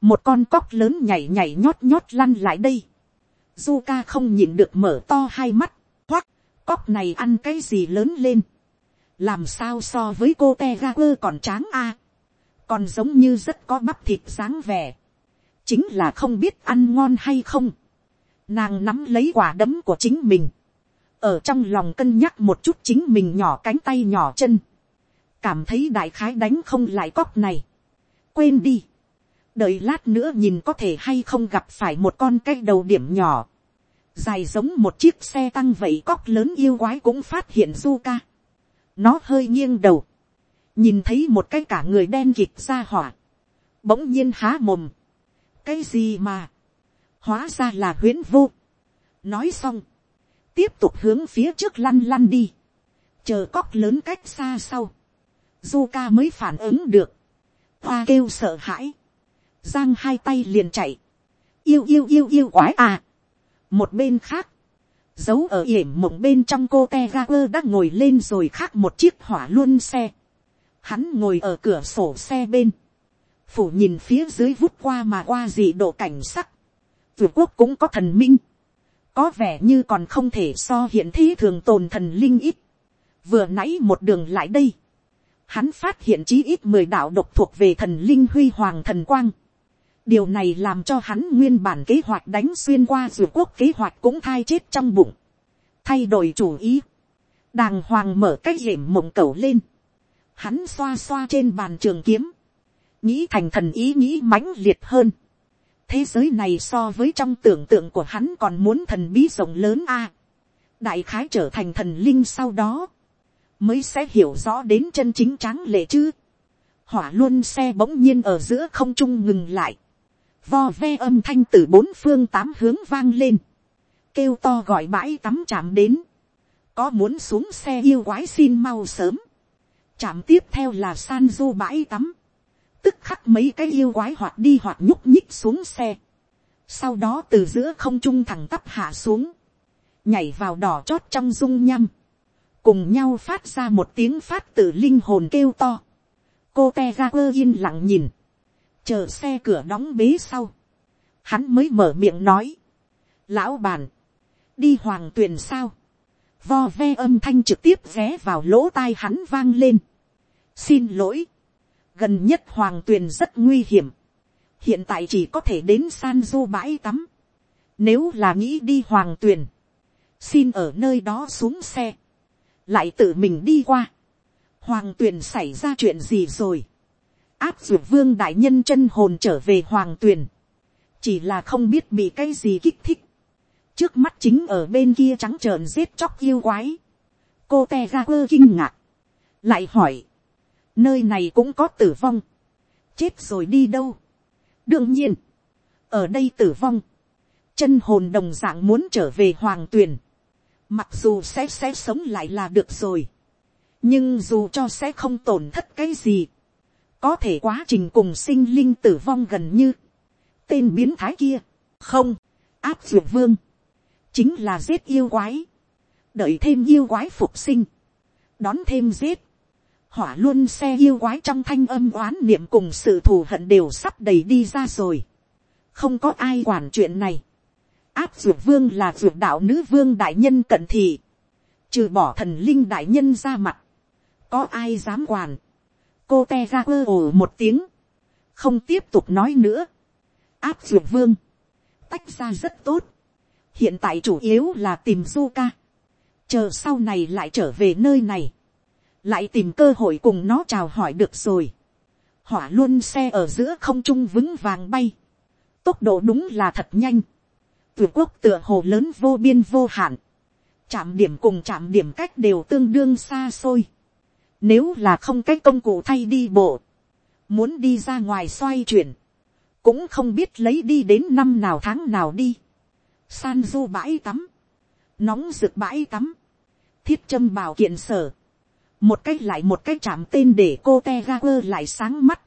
một con cóc lớn nhảy nhảy nhót nhót lăn lại đây, du ca không nhìn được mở to hai mắt, hoắc, cóc này ăn cái gì lớn lên, làm sao so với cô te ga quơ còn tráng a, còn giống như rất có bắp thịt dáng vẻ, chính là không biết ăn ngon hay không, nàng nắm lấy quả đấm của chính mình, ở trong lòng cân nhắc một chút chính mình nhỏ cánh tay nhỏ chân, cảm thấy đại khái đánh không lại cóc này, quên đi, đợi lát nữa nhìn có thể hay không gặp phải một con cái đầu điểm nhỏ, dài giống một chiếc xe tăng vậy cóc lớn yêu quái cũng phát hiện du ca nó hơi nghiêng đầu, nhìn thấy một cái cả người đen kịt ra hỏa, bỗng nhiên há mồm, cái gì mà, hóa ra là huyễn vô. nói xong, tiếp tục hướng phía trước lăn lăn đi, chờ cóc lớn cách xa sau, du ca mới phản ứng được, hoa kêu sợ hãi, giang hai tay liền chạy, yêu yêu yêu yêu quái à. một bên khác, giấu ở yểm mộng bên trong cô te ga quơ đã ngồi lên rồi khác một chiếc hỏa luôn xe, hắn ngồi ở cửa sổ xe bên, phủ nhìn phía dưới vút qua mà qua dị độ cảnh sắc, vượt quốc cũng có thần minh, có vẻ như còn không thể so hiện thế thường tồn thần linh ít, vừa nãy một đường lại đây, hắn phát hiện chí ít mười đạo độc thuộc về thần linh huy hoàng thần quang, điều này làm cho hắn nguyên bản kế hoạch đánh xuyên qua dù quốc kế hoạch cũng thai chết trong bụng, thay đổi chủ ý, đàng hoàng mở cái rểm mộng cầu lên, hắn xoa xoa trên bàn trường kiếm, nghĩ thành thần ý nghĩ mãnh liệt hơn, thế giới này so với trong tưởng tượng của hắn còn muốn thần bí rộng lớn a, đại khái trở thành thần linh sau đó, mới sẽ hiểu rõ đến chân chính tráng lệ chứ, hỏa luôn xe bỗng nhiên ở giữa không trung ngừng lại, vo ve âm thanh từ bốn phương tám hướng vang lên, kêu to gọi bãi tắm chạm đến, có muốn xuống xe yêu quái xin mau sớm, chạm tiếp theo là san du bãi tắm, tức khắc mấy cái yêu quái hoạt đi hoạt nhúc nhích xuống xe, sau đó từ giữa không trung thẳng tắp hạ xuống, nhảy vào đỏ chót trong dung nhăm, cùng nhau phát ra một tiếng phát từ linh hồn kêu to, cô te ra quơ yên lặng nhìn, chờ xe cửa đóng bế sau, hắn mới mở miệng nói, lão bàn, đi hoàng tuyền sao, vo ve âm thanh trực tiếp ré vào lỗ tai hắn vang lên, xin lỗi, gần nhất hoàng tuyền rất nguy hiểm, hiện tại chỉ có thể đến san du bãi tắm, nếu là nghĩ đi hoàng tuyền, xin ở nơi đó xuống xe, lại tự mình đi qua, hoàng tuyền xảy ra chuyện gì rồi, áp dược vương đại nhân chân hồn trở về hoàng tuyền, chỉ là không biết bị cái gì kích thích, trước mắt chính ở bên kia trắng trợn giết chóc yêu quái, cô te ra quơ kinh ngạc, lại hỏi, nơi này cũng có tử vong, chết rồi đi đâu. đương nhiên, ở đây tử vong, chân hồn đồng d ạ n g muốn trở về hoàng tuyền, mặc dù sẽ sẽ sống lại là được rồi, nhưng dù cho sẽ không tổn thất cái gì, có thể quá trình cùng sinh linh tử vong gần như, tên biến thái kia, không, áp dụng vương, chính là giết yêu quái, đợi thêm yêu quái phục sinh, đón thêm giết, hỏa luôn xe yêu quái trong thanh âm oán niệm cùng sự thù hận đều sắp đầy đi ra rồi. không có ai quản chuyện này. áp dụng vương là dụng đạo nữ vương đại nhân cận thị. trừ bỏ thần linh đại nhân ra mặt. có ai dám quản cô te ra quơ ồ một tiếng. không tiếp tục nói nữa. áp dược vương. tách ra rất tốt. hiện tại chủ yếu là tìm du ca. chờ sau này lại trở về nơi này lại tìm cơ hội cùng nó chào hỏi được rồi. hỏa luôn xe ở giữa không trung vững vàng bay. tốc độ đúng là thật nhanh. tuyệt quốc tựa hồ lớn vô biên vô hạn. chạm điểm cùng chạm điểm cách đều tương đương xa xôi nếu là không cái công cụ thay đi bộ, muốn đi ra ngoài xoay chuyển, cũng không biết lấy đi đến năm nào tháng nào đi. san du bãi tắm, nóng rực bãi tắm, thiết châm bảo kiện sở, một cách lại một cách chạm tên để cô te ga quơ lại sáng mắt,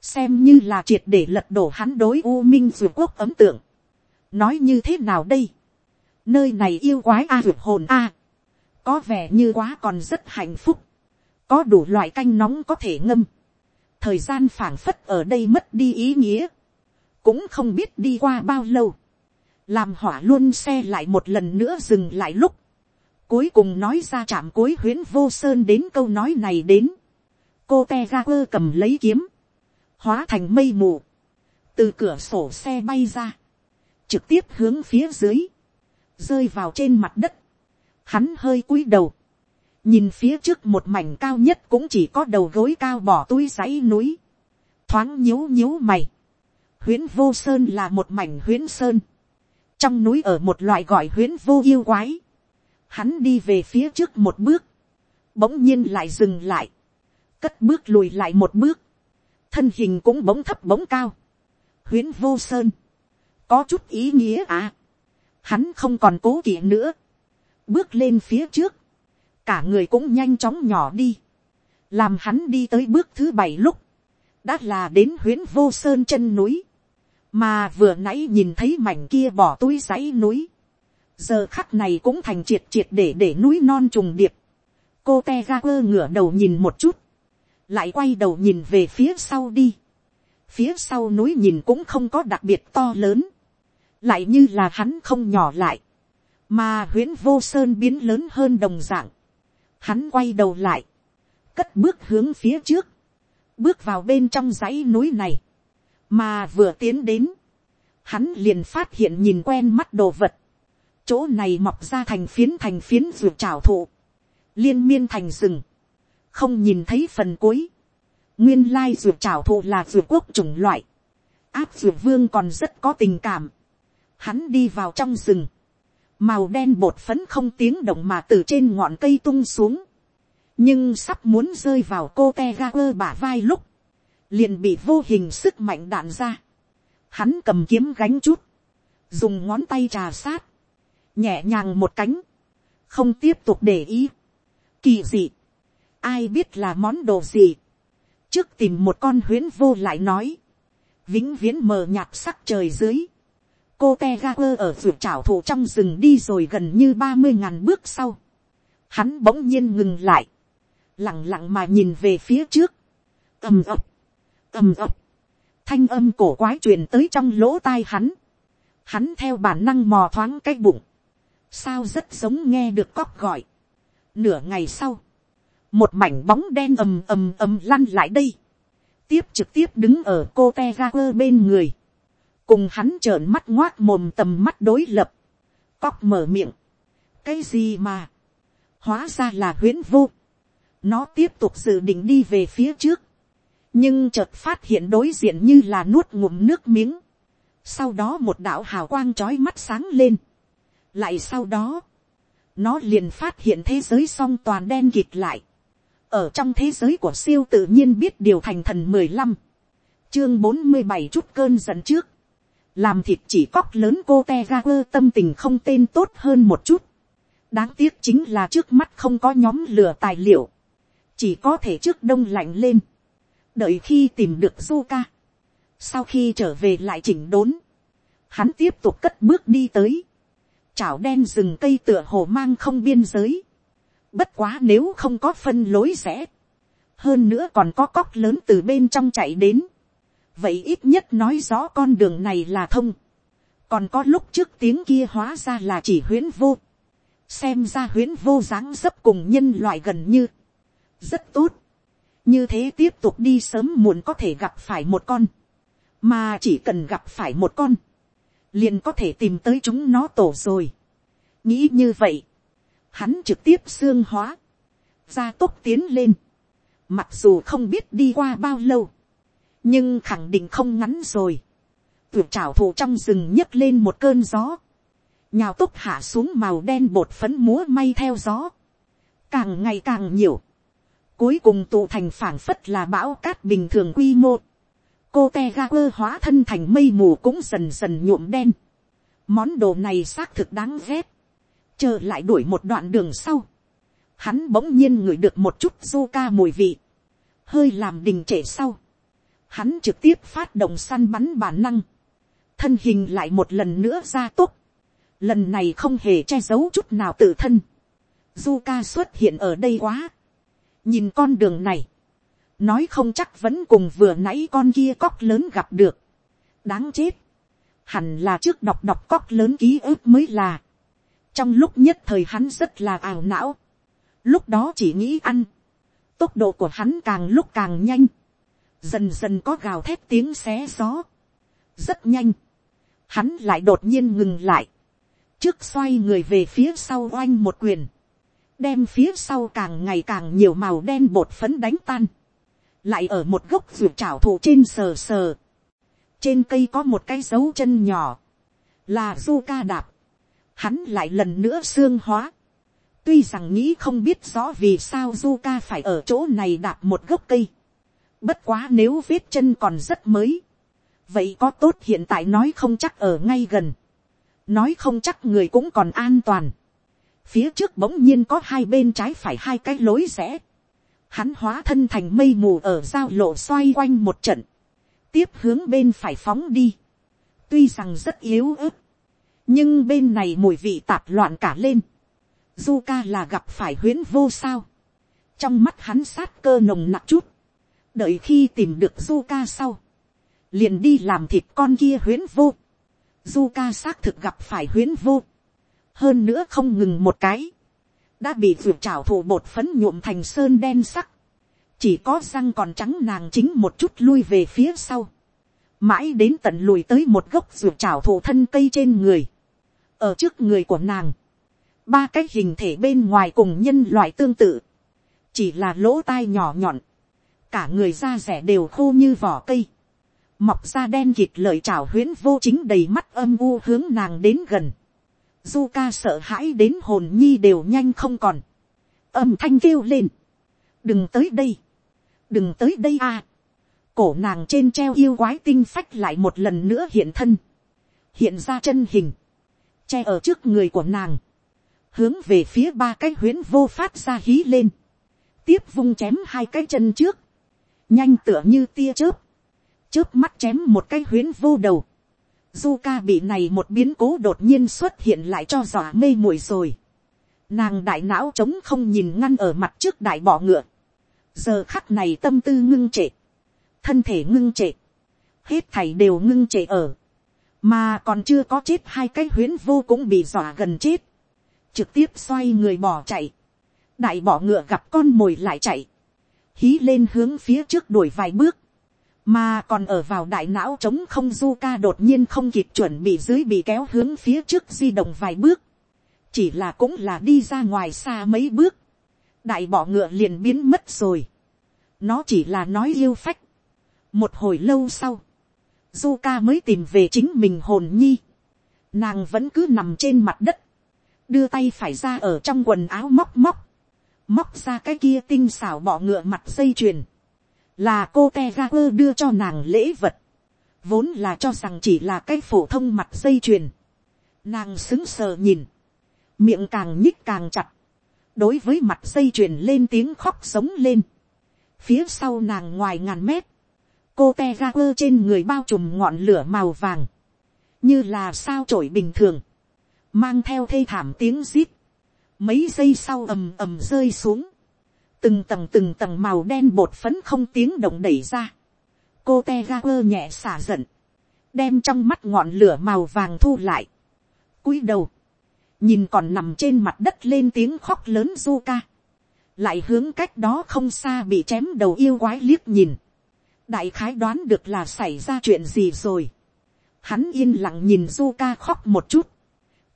xem như là triệt để lật đổ hắn đối u minh dù quốc ấm tượng. nói như thế nào đây, nơi này yêu quái a à, hồn a, có vẻ như quá còn rất hạnh phúc, có đủ loại canh nóng có thể ngâm, thời gian phảng phất ở đây mất đi ý nghĩa, cũng không biết đi qua bao lâu, làm hỏa luôn xe lại một lần nữa dừng lại lúc, cuối cùng nói ra chạm cuối huyến vô sơn đến câu nói này đến. cô te ga quơ cầm lấy kiếm, hóa thành mây mù, từ cửa sổ xe bay ra, trực tiếp hướng phía dưới, rơi vào trên mặt đất, hắn hơi cúi đầu, nhìn phía trước một mảnh cao nhất cũng chỉ có đầu gối cao bỏ túi dãy núi, thoáng nhíu nhíu mày, huyến vô sơn là một mảnh huyến sơn, trong núi ở một loại gọi huyến vô yêu quái, hắn đi về phía trước một bước, bỗng nhiên lại dừng lại, cất bước lùi lại một bước, thân hình cũng bỗng thấp bỗng cao, huyến vô sơn, có chút ý nghĩa à, hắn không còn cố kỵ nữa, bước lên phía trước, cả người cũng nhanh chóng nhỏ đi, làm hắn đi tới bước thứ bảy lúc, đã là đến huyến vô sơn chân núi, mà vừa nãy nhìn thấy mảnh kia bỏ túi dãy núi, giờ khắc này cũng thành triệt triệt để để núi non trùng điệp. cô te ga quơ ngửa đầu nhìn một chút, lại quay đầu nhìn về phía sau đi. phía sau núi nhìn cũng không có đặc biệt to lớn, lại như là hắn không nhỏ lại, mà huyễn vô sơn biến lớn hơn đồng dạng hắn quay đầu lại, cất bước hướng phía trước, bước vào bên trong dãy núi này, mà vừa tiến đến, hắn liền phát hiện nhìn quen mắt đồ vật, chỗ này mọc ra thành phiến thành phiến ruột trào thụ, liên miên thành rừng, không nhìn thấy phần cuối, nguyên lai ruột trào thụ là ruột quốc chủng loại, áp ruột vương còn rất có tình cảm, hắn đi vào trong rừng, màu đen bột phấn không tiếng động mà từ trên ngọn cây tung xuống, nhưng sắp muốn rơi vào cô te ga quơ bả vai lúc, liền bị vô hình sức mạnh đạn ra, hắn cầm kiếm gánh chút, dùng ngón tay trà sát, nhẹ nhàng một cánh, không tiếp tục để ý. Kỳ dị, ai biết là món đồ gì. trước tìm một con huyến vô lại nói, vĩnh viễn mờ nhạt sắc trời dưới cô te ga quơ ở ruột trảo thủ trong rừng đi rồi gần như ba mươi ngàn bước sau. hắn bỗng nhiên ngừng lại, lặng lặng mà nhìn về phía trước, ầm ập, ầm ập, thanh âm cổ quái truyền tới trong lỗ tai hắn, hắn theo bản năng mò thoáng cái bụng, sao rất giống nghe được cóc gọi. nửa ngày sau, một mảnh bóng đen ầm ầm ầm lăn lại đây, tiếp trực tiếp đứng ở cô te ga quơ bên người, cùng hắn trợn mắt ngoác mồm tầm mắt đối lập, cóc mở miệng, cái gì mà, hóa ra là huyễn vô, nó tiếp tục dự định đi về phía trước, nhưng chợt phát hiện đối diện như là nuốt ngụm nước miếng, sau đó một đạo hào quang trói mắt sáng lên, lại sau đó, nó liền phát hiện thế giới song toàn đen kịt lại, ở trong thế giới của siêu tự nhiên biết điều thành thần mười lăm, chương bốn mươi bảy chút cơn giận trước, làm thịt chỉ cóc lớn cô te ga quơ tâm tình không tên tốt hơn một chút, đáng tiếc chính là trước mắt không có nhóm lửa tài liệu, chỉ có thể trước đông lạnh lên, đợi khi tìm được Zuka, sau khi trở về lại chỉnh đốn, hắn tiếp tục cất bước đi tới, chảo đen rừng cây tựa hồ mang không biên giới, bất quá nếu không có phân lối rẽ, hơn nữa còn có cóc lớn từ bên trong chạy đến, vậy ít nhất nói rõ con đường này là thông, còn có lúc trước tiếng kia hóa ra là chỉ huyễn vô, xem ra huyễn vô dáng dấp cùng nhân loại gần như, rất tốt, như thế tiếp tục đi sớm muộn có thể gặp phải một con, mà chỉ cần gặp phải một con, liền có thể tìm tới chúng nó tổ rồi. nghĩ như vậy, hắn trực tiếp xương hóa, ra tốc tiến lên, mặc dù không biết đi qua bao lâu, nhưng khẳng định không ngắn rồi. tuyệt trảo thủ trong rừng nhấc lên một cơn gió, nhào túc hạ xuống màu đen bột phấn múa may theo gió, càng ngày càng nhiều, cuối cùng tụ thành phảng phất là bão cát bình thường quy mô, cô te ga quơ hóa thân thành mây mù cũng dần dần nhuộm đen, món đồ này xác thực đáng ghét, chờ lại đuổi một đoạn đường sau, hắn bỗng nhiên ngửi được một chút du ca mùi vị, hơi làm đình trệ sau, hắn trực tiếp phát động săn bắn bản năng, thân hình lại một lần nữa ra tốc lần này không hề che giấu chút nào tự thân, du ca xuất hiện ở đây quá, nhìn con đường này, nói không chắc vẫn cùng vừa nãy con kia cóc lớn gặp được, đáng chết, hẳn là trước đọc đọc cóc lớn ký ức mới là, trong lúc nhất thời hắn rất là ảo não, lúc đó chỉ nghĩ ăn, tốc độ của hắn càng lúc càng nhanh, dần dần có gào thét tiếng xé gió, rất nhanh, hắn lại đột nhiên ngừng lại, trước xoay người về phía sau oanh một quyền, đem phía sau càng ngày càng nhiều màu đen bột phấn đánh tan, lại ở một gốc ruột trảo thụ trên sờ sờ, trên cây có một cái dấu chân nhỏ, là du ca đạp, hắn lại lần nữa xương hóa, tuy rằng nghĩ không biết rõ vì sao du ca phải ở chỗ này đạp một gốc cây, bất quá nếu vết chân còn rất mới, vậy có tốt hiện tại nói không chắc ở ngay gần, nói không chắc người cũng còn an toàn, phía trước bỗng nhiên có hai bên trái phải hai cái lối rẽ, hắn hóa thân thành mây mù ở giao lộ xoay quanh một trận, tiếp hướng bên phải phóng đi, tuy rằng rất yếu ớt, nhưng bên này mùi vị tạp loạn cả lên, du ca là gặp phải huyễn vô sao, trong mắt hắn sát cơ nồng nặng chút, đợi khi tìm được du ca sau, liền đi làm thịt con kia huyến vô, du ca xác thực gặp phải huyến vô, hơn nữa không ngừng một cái, đã bị ruột trào thủ bột phấn nhuộm thành sơn đen sắc, chỉ có răng còn trắng nàng chính một chút lui về phía sau, mãi đến tận lùi tới một gốc ruột trào thủ thân cây trên người, ở trước người của nàng, ba cái hình thể bên ngoài cùng nhân loại tương tự, chỉ là lỗ tai nhỏ nhọn, cả người da rẻ đều khô như vỏ cây, mọc da đen kịt lợi trào huyễn vô chính đầy mắt âm u hướng nàng đến gần, du ca sợ hãi đến hồn nhi đều nhanh không còn, âm thanh kêu lên, đừng tới đây, đừng tới đây a, cổ nàng trên treo yêu quái tinh phách lại một lần nữa hiện thân, hiện ra chân hình, che ở trước người của nàng, hướng về phía ba cái huyến vô phát ra hí lên, tiếp vung chém hai cái chân trước, nhanh tựa như tia chớp, chớp mắt chém một cái huyến vô đầu, du ca bị này một biến cố đột nhiên xuất hiện lại cho dọa mê muội rồi, nàng đại não trống không nhìn ngăn ở mặt trước đại bỏ ngựa, giờ khắc này tâm tư ngưng trệ, thân thể ngưng trệ, hết thảy đều ngưng trệ ở, mà còn chưa có chết hai cái huyến vô cũng bị dọa gần chết, trực tiếp xoay người bỏ chạy, đại bỏ ngựa gặp con mồi lại chạy, hí lên hướng phía trước đuổi vài bước, mà còn ở vào đại não trống không du ca đột nhiên không kịp chuẩn bị dưới bị kéo hướng phía trước di động vài bước, chỉ là cũng là đi ra ngoài xa mấy bước, đại bọ ngựa liền biến mất rồi, nó chỉ là nói yêu phách, một hồi lâu sau, du ca mới tìm về chính mình hồn nhi, nàng vẫn cứ nằm trên mặt đất, đưa tay phải ra ở trong quần áo móc móc, móc ra cái kia tinh xảo bọ ngựa mặt dây chuyền, là cô te ga quơ đưa cho nàng lễ vật, vốn là cho rằng chỉ là cái phổ thông mặt dây chuyền, nàng xứng sờ nhìn, miệng càng nhích càng chặt, đối với mặt dây chuyền lên tiếng khóc sống lên, phía sau nàng ngoài ngàn mét, cô te ga quơ trên người bao trùm ngọn lửa màu vàng, như là sao trổi bình thường, mang theo thê thảm tiếng rít, mấy giây sau ầm ầm rơi xuống, từng tầng từng tầng màu đen bột phấn không tiếng động đẩy ra, cô te ga quơ nhẹ xả giận, đem trong mắt ngọn lửa màu vàng thu lại, cúi đầu, nhìn còn nằm trên mặt đất lên tiếng khóc lớn du ca, lại hướng cách đó không xa bị chém đầu yêu quái liếc nhìn, đại khái đoán được là xảy ra chuyện gì rồi, hắn yên lặng nhìn du ca khóc một chút,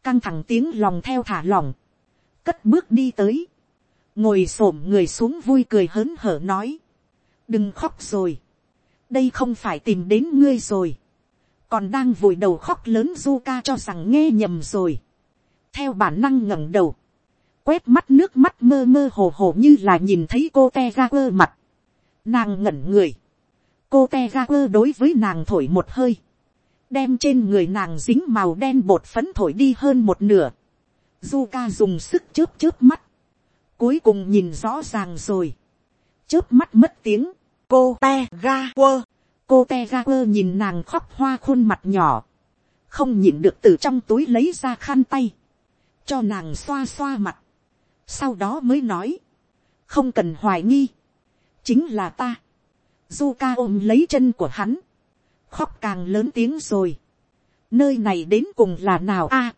căng thẳng tiếng lòng theo thả lòng, cất bước đi tới, ngồi s ổ m người xuống vui cười hớn hở nói, đừng khóc rồi, đây không phải tìm đến ngươi rồi, còn đang vùi đầu khóc lớn du ca cho rằng nghe nhầm rồi, theo bản năng ngẩng đầu, quét mắt nước mắt mơ mơ hồ hồ như là nhìn thấy cô te ga quơ mặt, nàng ngẩn người, cô te ga quơ đối với nàng thổi một hơi, đem trên người nàng dính màu đen bột phấn thổi đi hơn một nửa. Du ca dùng sức chớp chớp mắt. Cuối cùng nhìn rõ ràng rồi. Chớp mắt mất tiếng. Cô te ga quơ. Cô te ga quơ nhìn nàng khóc hoa khuôn mặt nhỏ. Không nhìn được từ trong túi lấy ra khăn tay. Cho nàng xoa xoa mặt. Sau đó mới nói. Không cần hoài nghi. Chính là ta. Du ca ôm lấy chân của hắn khóc càng lớn tiếng rồi. nơi này đến cùng là nào a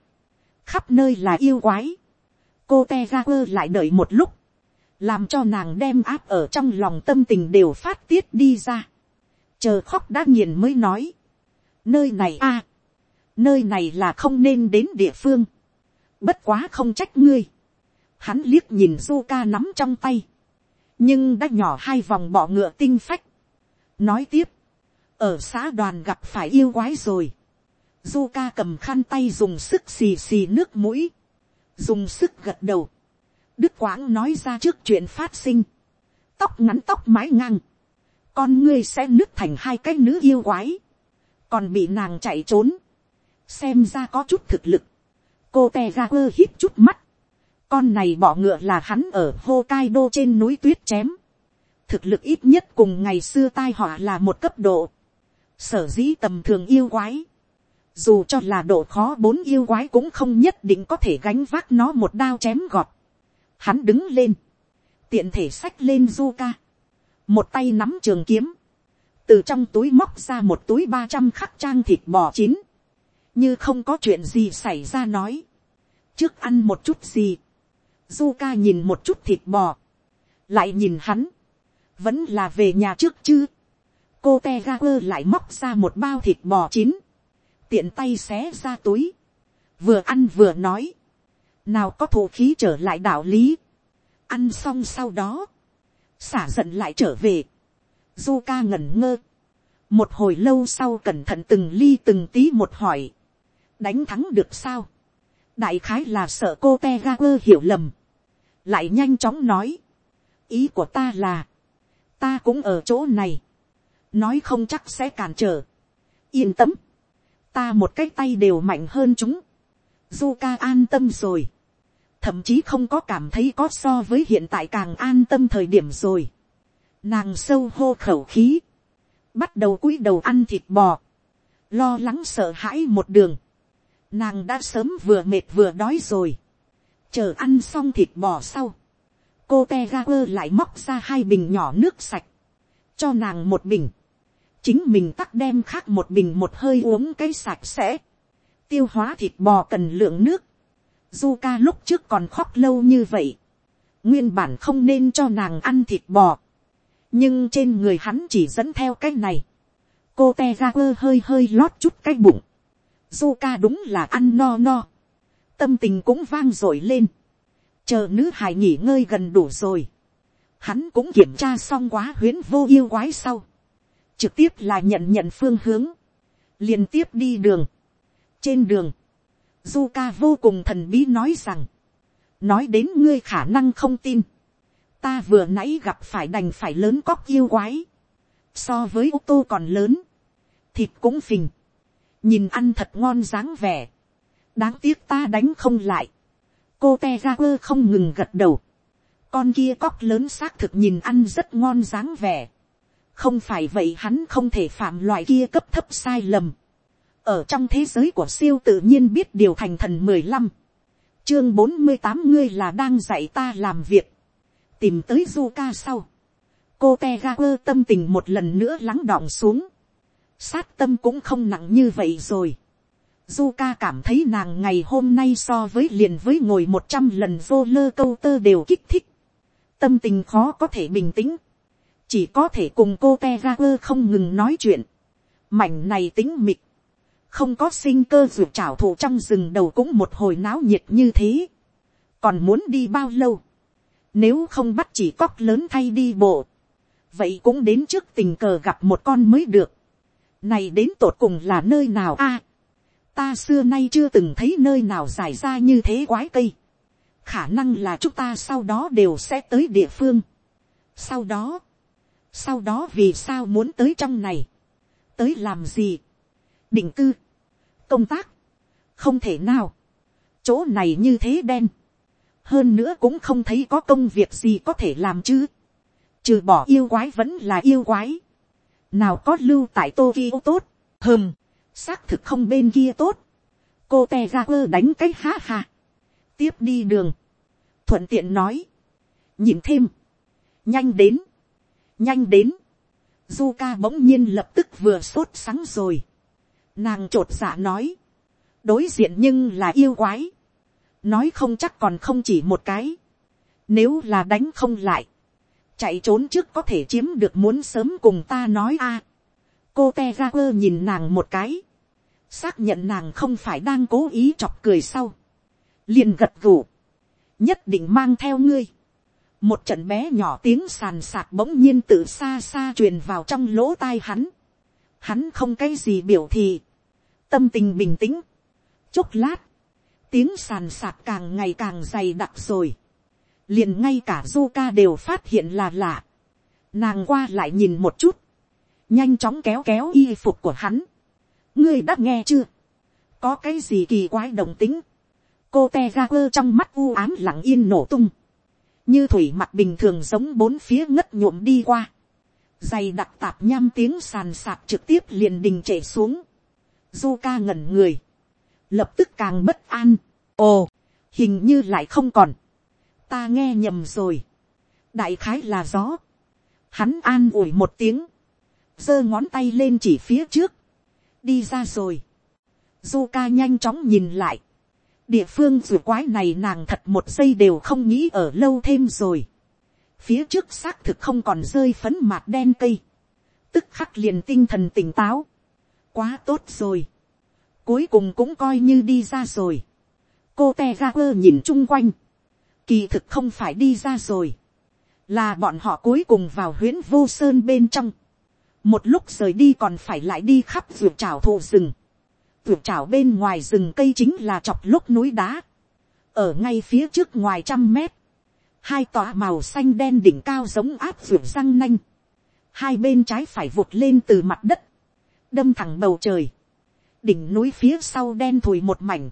khắp nơi là yêu quái. cô te ra quơ lại đợi một lúc, làm cho nàng đem áp ở trong lòng tâm tình đều phát tiết đi ra. chờ khóc đã nghiền mới nói. nơi này a. nơi này là không nên đến địa phương. bất quá không trách ngươi. hắn liếc nhìn du ca nắm trong tay. nhưng đã nhỏ hai vòng bọ ngựa tinh phách. nói tiếp ở xã đoàn gặp phải yêu quái rồi du ca cầm khăn tay dùng sức xì xì nước mũi, dùng sức gật đầu. đức quãng nói ra trước chuyện phát sinh, tóc ngắn tóc mái ngang, con ngươi sẽ nứt thành hai cái nữ yêu quái, còn bị nàng chạy trốn, xem ra có chút thực lực, cô te ra quơ hít chút mắt, con này bỏ ngựa là hắn ở Hokkaido trên núi tuyết chém, thực lực ít nhất cùng ngày xưa tai họa là một cấp độ, sở dĩ tầm thường yêu quái, dù cho là độ khó bốn yêu quái cũng không nhất định có thể gánh vác nó một đao chém gọt. Hắn đứng lên, tiện thể xách lên du ca, một tay nắm trường kiếm, từ trong túi móc ra một túi ba trăm khắc trang thịt bò chín, như không có chuyện gì xảy ra nói, trước ăn một chút gì, du ca nhìn một chút thịt bò, lại nhìn hắn, vẫn là về nhà trước chứ, cô te ga quơ lại móc ra một bao thịt bò chín, tiện tay xé ra túi, vừa ăn vừa nói, nào có thủ khí trở lại đạo lý, ăn xong sau đó, xả giận lại trở về, du ca ngẩn ngơ, một hồi lâu sau cẩn thận từng ly từng tí một hỏi, đánh thắng được sao, đại khái là sợ cô te ga quơ hiểu lầm, lại nhanh chóng nói, ý của ta là, ta cũng ở chỗ này, nói không chắc sẽ cản trở. yên tâm, ta một cái tay đều mạnh hơn chúng. Zuka an tâm rồi. thậm chí không có cảm thấy có so với hiện tại càng an tâm thời điểm rồi. nàng sâu hô khẩu khí, bắt đầu cúi đầu ăn thịt bò, lo lắng sợ hãi một đường. nàng đã sớm vừa mệt vừa đói rồi. chờ ăn xong thịt bò sau, cô te ga quơ lại móc ra hai bình nhỏ nước sạch, cho nàng một bình, chính mình tắt đem khác một bình một hơi uống cái sạch sẽ, tiêu hóa thịt bò cần lượng nước, du ca lúc trước còn khóc lâu như vậy, nguyên bản không nên cho nàng ăn thịt bò, nhưng trên người hắn chỉ dẫn theo cái này, cô te ra quơ hơi hơi lót chút cái bụng, du ca đúng là ăn no no, tâm tình cũng vang dội lên, chờ nữ hải nghỉ ngơi gần đủ rồi, hắn cũng kiểm tra xong quá huyến vô yêu quái sau, trực tiếp là nhận nhận phương hướng, liên tiếp đi đường, trên đường, du ca vô cùng thần bí nói rằng, nói đến ngươi khả năng không tin, ta vừa nãy gặp phải đành phải lớn cóc yêu quái, so với ô tô còn lớn, thịt cũng phình, nhìn ăn thật ngon dáng vẻ, đáng tiếc ta đánh không lại, cô te ra quơ không ngừng gật đầu, con kia cóc lớn xác thực nhìn ăn rất ngon dáng vẻ, không phải vậy hắn không thể phạm loại kia cấp thấp sai lầm, ở trong thế giới của siêu tự nhiên biết điều thành thần mười lăm, chương bốn mươi tám ngươi là đang dạy ta làm việc, tìm tới du ca sau, cô te ga quơ tâm tình một lần nữa lắng đọng xuống, sát tâm cũng không nặng như vậy rồi. Du ca cảm thấy nàng ngày hôm nay so với liền với ngồi một trăm lần vô lơ câu tơ đều kích thích. Tâm tình khó có thể bình tĩnh. Chỉ có thể cùng cô te ra quơ không ngừng nói chuyện. Mảnh này tính mịt. Không có sinh cơ ruột trảo thủ trong rừng đầu cũng một hồi náo nhiệt như thế. Còn muốn đi bao lâu? Nếu không bắt chỉ cóc lớn thay đi bộ. Vậy cũng đến trước tình cờ gặp một con mới được này đến tột cùng là nơi nào a? ta xưa nay chưa từng thấy nơi nào dài ra như thế quái cây. Khả năng là chúng ta sau đó đều sẽ tới địa phương. Sau đó, sau đó vì sao muốn tới trong này? Tới làm gì? Định cư, công tác, không thể nào. Chỗ này như thế đen. Hơn nữa cũng không thấy có công việc gì có thể làm chứ. Trừ bỏ yêu quái vẫn là yêu quái. Nào có lưu tại Tokyo tốt, hơm, xác thực không bên kia tốt, cô te ra quơ đánh cái ha ha, tiếp đi đường, thuận tiện nói, nhìn thêm, nhanh đến, nhanh đến, du ca bỗng nhiên lập tức vừa sốt sắng rồi, nàng t r ộ t dạ nói, đối diện nhưng là yêu quái, nói không chắc còn không chỉ một cái, nếu là đánh không lại, chạy trốn trước có thể chiếm được muốn sớm cùng ta nói a. cô te ra quơ nhìn nàng một cái, xác nhận nàng không phải đang cố ý chọc cười sau, liền gật gù, nhất định mang theo ngươi một trận bé nhỏ tiếng sàn sạc bỗng nhiên từ xa xa truyền vào trong lỗ tai hắn. hắn không cái gì biểu thị, tâm tình bình tĩnh. chốc lát, tiếng sàn sạc càng ngày càng dày đặc rồi liền ngay cả Zuka đều phát hiện là lạ. nàng qua lại nhìn một chút, nhanh chóng kéo kéo y phục của hắn. ngươi đã nghe chưa, có cái gì kỳ quái đồng tính, cô te ra quơ trong mắt u ám lặng yên nổ tung, như thủy mặt bình thường giống bốn phía ngất nhuộm đi qua, dày đặc tạp nham tiếng sàn sạc trực tiếp liền đình trệ xuống, du ca ngẩn người, lập tức càng bất an, ồ, hình như lại không còn, ta nghe nhầm rồi, đại khái là gió, hắn an ủi một tiếng, giơ ngón tay lên chỉ phía trước, đi ra rồi, du ca nhanh chóng nhìn lại, địa phương rùa quái này nàng thật một giây đều không nghĩ ở lâu thêm rồi, phía trước xác thực không còn rơi phấn mạt đen cây, tức khắc liền tinh thần tỉnh táo, quá tốt rồi, cuối cùng cũng coi như đi ra rồi, cô te ga quơ nhìn chung quanh, kỳ thực không phải đi ra rồi, là bọn họ cuối cùng vào huyễn vô sơn bên trong, một lúc rời đi còn phải lại đi khắp ruột trào thụ rừng, ruột chảo bên ngoài rừng cây chính là chọc lúc núi đá, ở ngay phía trước ngoài trăm mét, hai tòa màu xanh đen đỉnh cao giống áp ruột răng nanh, hai bên trái phải vụt lên từ mặt đất, đâm thẳng bầu trời, đỉnh núi phía sau đen thùi một mảnh,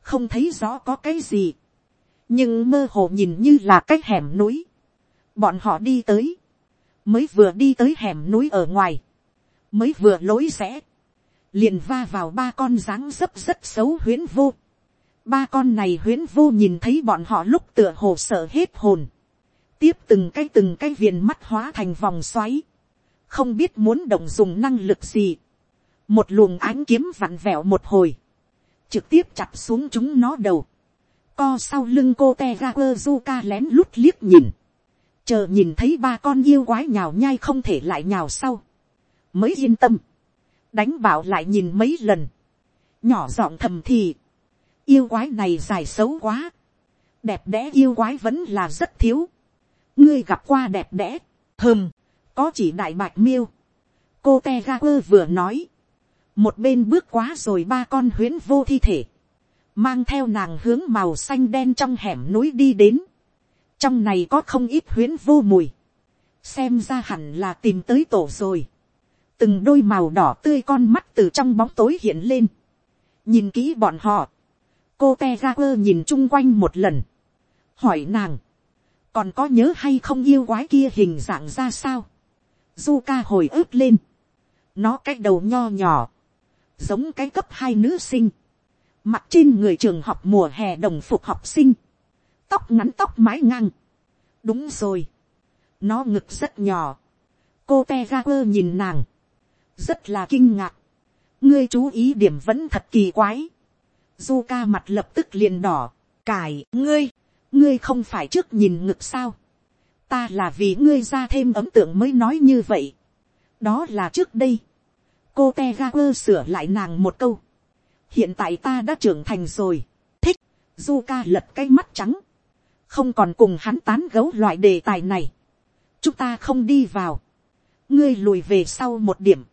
không thấy rõ có cái gì, nhưng mơ hồ nhìn như là cái hẻm núi. bọn họ đi tới, mới vừa đi tới hẻm núi ở ngoài, mới vừa lối rẽ, liền va vào ba con dáng dấp rất xấu huyến vô. ba con này huyến vô nhìn thấy bọn họ lúc tựa hồ sợ hết hồn, tiếp từng cái từng cái viền mắt hóa thành vòng xoáy, không biết muốn động dùng năng lực gì, một luồng ánh kiếm vặn vẹo một hồi, trực tiếp chặt xuống chúng nó đầu, co sau lưng cô te ra quơ du ca lén lút liếc nhìn, chờ nhìn thấy ba con yêu quái nhào nhai không thể lại nhào sau, mới yên tâm, đánh bảo lại nhìn mấy lần, nhỏ giọng thầm thì, yêu quái này dài xấu quá, đẹp đẽ yêu quái vẫn là rất thiếu, ngươi gặp qua đẹp đẽ, hơm, có chỉ đại bạch miêu, cô te ga quơ vừa nói, một bên bước quá rồi ba con huyến vô thi thể, mang theo nàng hướng màu xanh đen trong hẻm núi đi đến, trong này có không ít huyến vô mùi, xem ra hẳn là tìm tới tổ rồi, từng đôi màu đỏ tươi con mắt từ trong bóng tối hiện lên, nhìn kỹ bọn họ, cô te ga quơ nhìn chung quanh một lần, hỏi nàng, còn có nhớ hay không yêu quái kia hình dạng ra sao, du ca hồi ức lên, nó cái đầu nho nhỏ, giống cái cấp hai nữ sinh, mặt trên người trường học mùa hè đồng phục học sinh, tóc ngắn tóc mái ngang, đúng rồi, nó ngực rất nhỏ, cô te ga quơ nhìn nàng, rất là kinh ngạc, ngươi chú ý điểm vẫn thật kỳ quái, du ca mặt lập tức liền đỏ, cải ngươi, ngươi không phải trước nhìn ngực sao, ta là vì ngươi ra thêm ấm tượng mới nói như vậy, đó là trước đây, cô te ga quơ sửa lại nàng một câu, hiện tại ta đã trưởng thành rồi, thích, du ca lật cái mắt trắng, không còn cùng hắn tán gấu loại đề tài này, chúng ta không đi vào, ngươi lùi về sau một điểm,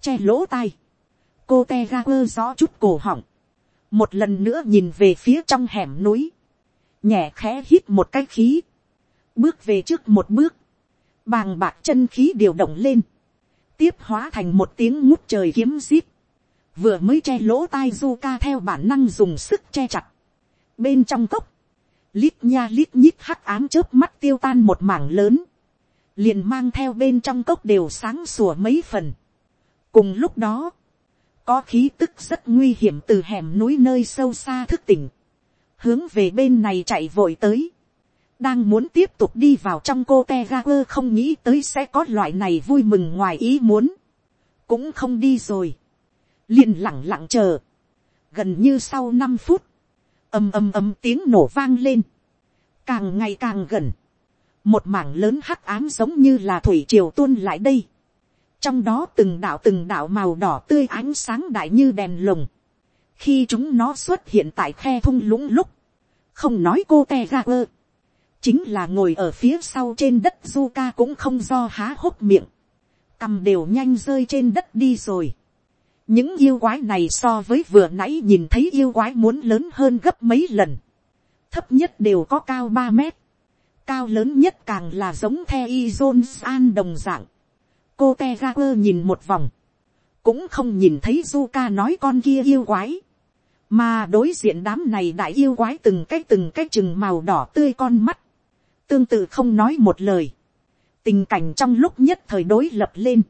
che lỗ tai, cô te ga quơ rõ chút cổ họng, một lần nữa nhìn về phía trong hẻm núi, nhẹ khẽ hít một cái khí, bước về trước một bước, bàng bạc chân khí điều động lên, tiếp hóa thành một tiếng ngút trời kiếm zip, vừa mới che lỗ tai du ca theo bản năng dùng sức che chặt, bên trong cốc, lít nha lít nhít hắc ám chớp mắt tiêu tan một mảng lớn, liền mang theo bên trong cốc đều sáng sủa mấy phần cùng lúc đó, có khí tức rất nguy hiểm từ hẻm núi nơi sâu xa thức tỉnh, hướng về bên này chạy vội tới, đang muốn tiếp tục đi vào trong cô te ga quơ không nghĩ tới sẽ có loại này vui mừng ngoài ý muốn, cũng không đi rồi, liền lẳng lặng chờ, gần như sau năm phút, ầm ầm ầm tiếng nổ vang lên, càng ngày càng gần, một mảng lớn hắc ám giống như là thủy triều tuôn lại đây, trong đó từng đạo từng đạo màu đỏ tươi ánh sáng đại như đèn lồng, khi chúng nó xuất hiện tại khe thung lũng lúc, không nói cô te ra ơ, chính là ngồi ở phía sau trên đất du ca cũng không do há hốc miệng, cầm đều nhanh rơi trên đất đi rồi. những yêu quái này so với vừa nãy nhìn thấy yêu quái muốn lớn hơn gấp mấy lần, thấp nhất đều có cao ba mét, cao lớn nhất càng là giống the y zone an đồng dạng cô te ra quơ nhìn một vòng, cũng không nhìn thấy du ca nói con kia yêu quái, mà đối diện đám này đại yêu quái từng cái từng cái chừng màu đỏ tươi con mắt, tương tự không nói một lời, tình cảnh trong lúc nhất thời đối lập lên.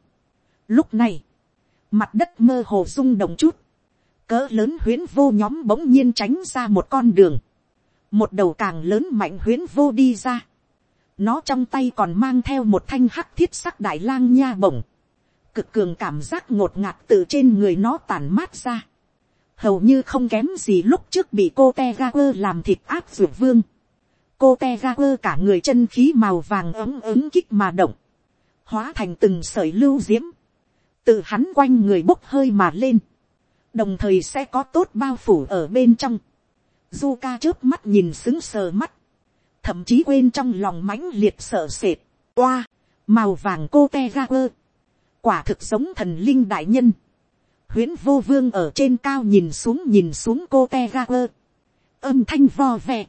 Lúc này, mặt đất mơ hồ rung động chút, cỡ lớn huyến vô nhóm bỗng nhiên tránh ra một con đường, một đầu càng lớn mạnh huyến vô đi ra, nó trong tay còn mang theo một thanh hắc thiết sắc đại lang nha bổng, cực cường cảm giác ngột ngạt từ trên người nó tàn mát ra, hầu như không kém gì lúc trước bị cô te ga quơ làm thịt áp ruột vương, cô te ga quơ cả người chân khí màu vàng ấm ứng kích mà động, hóa thành từng sợi lưu diễm, từ hắn quanh người bốc hơi mà lên, đồng thời sẽ có tốt bao phủ ở bên trong, du ca trước mắt nhìn xứng sờ mắt, thậm chí quên trong lòng mãnh liệt sợ sệt, oa, màu vàng cô te ga quơ, quả thực giống thần linh đại nhân, huyễn vô vương ở trên cao nhìn xuống nhìn xuống cô te ga quơ, âm thanh vo ve,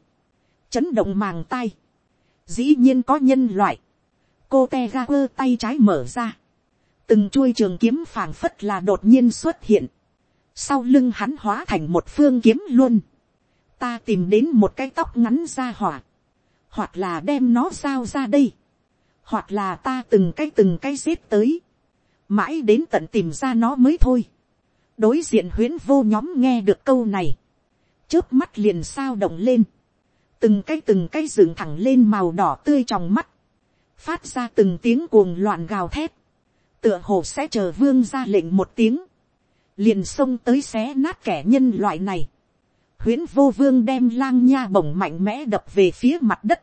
chấn động màng tay, dĩ nhiên có nhân loại, cô te ga quơ tay trái mở ra, từng chuôi trường kiếm phảng phất là đột nhiên xuất hiện, sau lưng hắn hóa thành một phương kiếm luôn, ta tìm đến một cái tóc ngắn ra hỏa, hoặc là đem nó sao ra đây, hoặc là ta từng cái từng cái xếp tới, mãi đến tận tìm ra nó mới thôi. đối diện huyễn vô nhóm nghe được câu này, trước mắt liền sao động lên, từng cái từng cái dựng thẳng lên màu đỏ tươi trong mắt, phát ra từng tiếng cuồng loạn gào thét, tựa hồ sẽ chờ vương ra lệnh một tiếng, liền xông tới xé nát kẻ nhân loại này, huyễn vô vương đem lang nha bổng mạnh mẽ đập về phía mặt đất,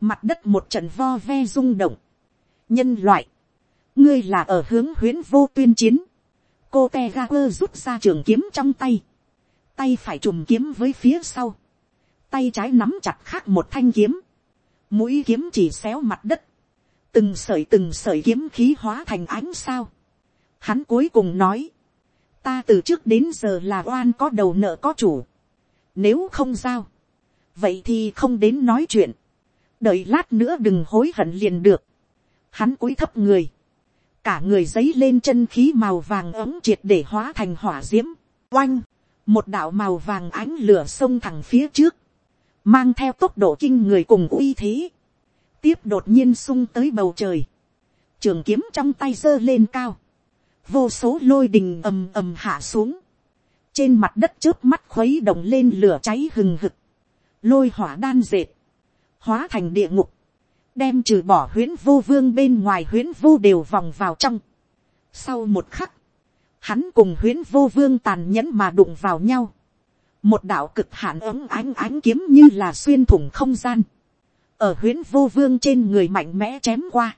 mặt đất một trận vo ve rung động, nhân loại, ngươi là ở hướng huyễn vô tuyên chiến, cô te ga quơ rút ra trường kiếm trong tay, tay phải chùm kiếm với phía sau, tay trái nắm chặt khác một thanh kiếm, mũi kiếm chỉ xéo mặt đất, từng sợi từng sợi kiếm khí hóa thành ánh sao. Hắn cuối cùng nói, ta từ trước đến giờ là oan có đầu nợ có chủ, nếu không giao, vậy thì không đến nói chuyện, đợi lát nữa đừng hối hận liền được, hắn cúi thấp người, cả người giấy lên chân khí màu vàng ấm triệt để hóa thành hỏa d i ễ m oanh, một đạo màu vàng ánh lửa sông thẳng phía trước, mang theo tốc độ kinh người cùng uy thế, tiếp đột nhiên sung tới bầu trời, trường kiếm trong tay giơ lên cao, vô số lôi đình ầm ầm hạ xuống, trên mặt đất trước mắt khuấy động lên lửa cháy hừng hực, lôi hỏa đan dệt, hóa thành địa ngục, đem trừ bỏ huyễn vô vương bên ngoài huyễn vô đều vòng vào trong. Sau một khắc, hắn cùng huyễn vô vương tàn nhẫn mà đụng vào nhau. Một đạo cực hạn ấm ánh ánh kiếm như là xuyên thủng không gian. Ở huyễn vô vương trên người mạnh mẽ chém qua.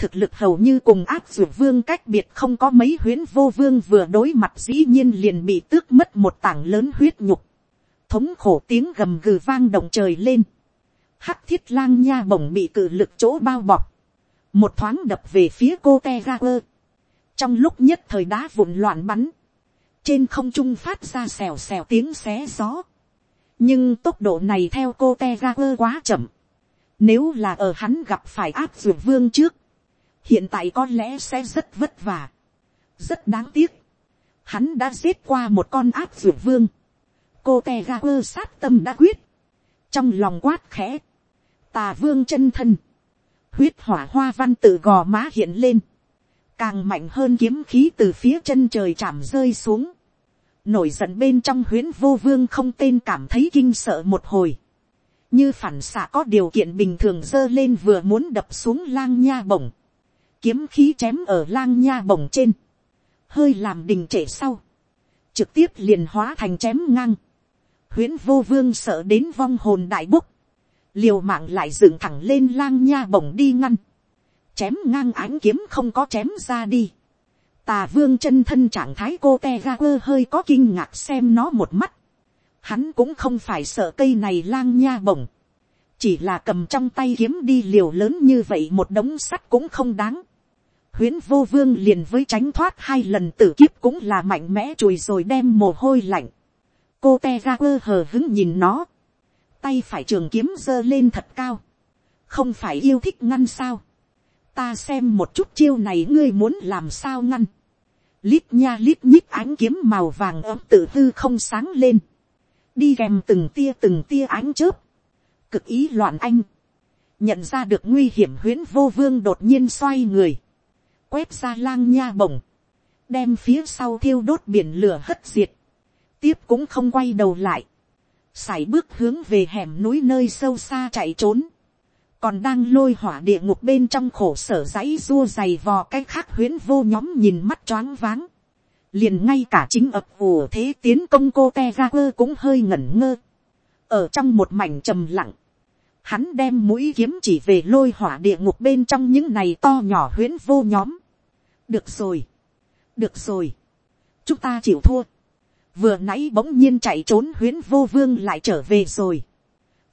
Thực lực hầu như cùng áp dụ vương cách biệt không có mấy huyễn vô vương vừa đối mặt dĩ nhiên liền bị tước mất một tảng lớn huyết nhục. Thống khổ tiếng gầm gừ vang động trời lên. Hắc thiết lang nha bổng bị cử lực chỗ bao bọc, một thoáng đập về phía cô te ga quơ, trong lúc nhất thời đá vụn loạn bắn, trên không trung phát ra xèo xèo tiếng xé gió, nhưng tốc độ này theo cô te ga quơ quá chậm, nếu là ở hắn gặp phải áp dụng vương trước, hiện tại có lẽ sẽ rất vất vả, rất đáng tiếc, hắn đã giết qua một con áp dược vương, cô te ga quơ sát tâm đã quyết, trong lòng quát khẽ, tà vương chân thân, huyết hỏa hoa văn tự gò má hiện lên, càng mạnh hơn kiếm khí từ phía chân trời chạm rơi xuống, nổi giận bên trong huyến vô vương không tên cảm thấy kinh sợ một hồi, như phản xạ có điều kiện bình thường dơ lên vừa muốn đập xuống lang nha bổng, kiếm khí chém ở lang nha bổng trên, hơi làm đình trệ sau, trực tiếp liền hóa thành chém ngang, huyễn vô vương sợ đến vong hồn đại búc, liều mạng lại dựng thẳng lên lang nha bổng đi ngăn, chém ngang ánh kiếm không có chém ra đi. Tà vương chân thân trạng thái cô te ga quơ hơi có kinh ngạc xem nó một mắt. Hắn cũng không phải sợ cây này lang nha bổng. Chỉ là cầm trong tay kiếm đi liều lớn như vậy một đống sắt cũng không đáng. Huyễn vô vương liền với tránh thoát hai lần tử kiếp cũng là mạnh mẽ chùi rồi đem mồ hôi lạnh. Cô te ra quơ hờ hứng nhìn nó. Tay phải trường kiếm giơ lên thật cao, không phải yêu thích ngăn sao, ta xem một chút chiêu này ngươi muốn làm sao ngăn, lít nha lít nhít ánh kiếm màu vàng ấm tự tư không sáng lên, đi kèm từng tia từng tia ánh chớp, cực ý loạn anh, nhận ra được nguy hiểm huyễn vô vương đột nhiên xoay người, quét ra lang nha bổng, đem phía sau thiêu đốt biển lửa hất diệt, tiếp cũng không quay đầu lại, sải bước hướng về hẻm núi nơi sâu xa chạy trốn, còn đang lôi hỏa địa ngục bên trong khổ sở dãy dua dày vò cái khác huyến vô nhóm nhìn mắt choáng váng, liền ngay cả chính ập ùa thế tiến công cô te ra quơ cũng hơi ngẩn ngơ, ở trong một mảnh trầm lặng, hắn đem mũi kiếm chỉ về lôi hỏa địa ngục bên trong những này to nhỏ huyến vô nhóm được rồi, được rồi, chúng ta chịu thua, vừa nãy bỗng nhiên chạy trốn huyến vô vương lại trở về rồi,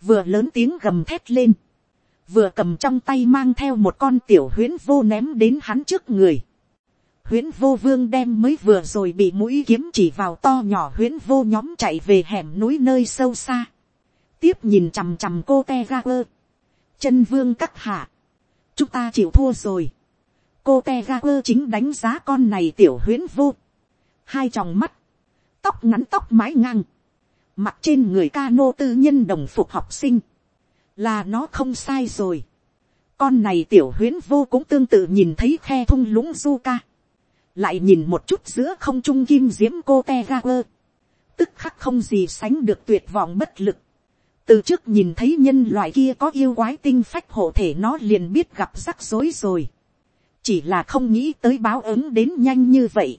vừa lớn tiếng gầm thét lên, vừa cầm trong tay mang theo một con tiểu huyến vô ném đến hắn trước người. huyến vô vương đem mới vừa rồi bị mũi kiếm chỉ vào to nhỏ huyến vô nhóm chạy về hẻm núi nơi sâu xa. tiếp nhìn chằm chằm cô te ga quơ. chân vương các hạ. chúng ta chịu thua rồi cô te ga quơ chính đánh giá con này tiểu huyến vô. hai tròng mắt tóc ngắn tóc mái ngang, mặt trên người ca nô tư nhân đồng phục học sinh, là nó không sai rồi. Con này tiểu huyến vô cũng tương tự nhìn thấy khe thung lũng du ca, lại nhìn một chút giữa không trung kim diễm cô te ga quơ, tức khắc không gì sánh được tuyệt vọng bất lực. từ trước nhìn thấy nhân loại kia có yêu quái tinh phách hộ thể nó liền biết gặp rắc rối rồi chỉ là không nghĩ tới báo ứng đến nhanh như vậy.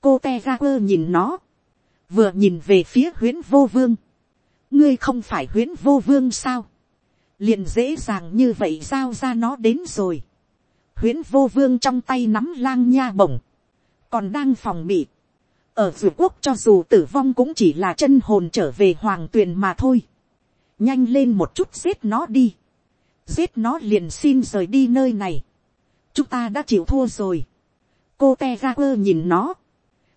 cô te ga quơ nhìn nó, vừa nhìn về phía huyễn vô vương, ngươi không phải huyễn vô vương sao, liền dễ dàng như vậy giao ra nó đến rồi, huyễn vô vương trong tay nắm lang nha bổng, còn đang phòng bị, ở vườn quốc cho dù tử vong cũng chỉ là chân hồn trở về hoàng tuyền mà thôi, nhanh lên một chút giết nó đi, giết nó liền xin rời đi nơi này, chúng ta đã chịu thua rồi, cô te ra quơ nhìn nó,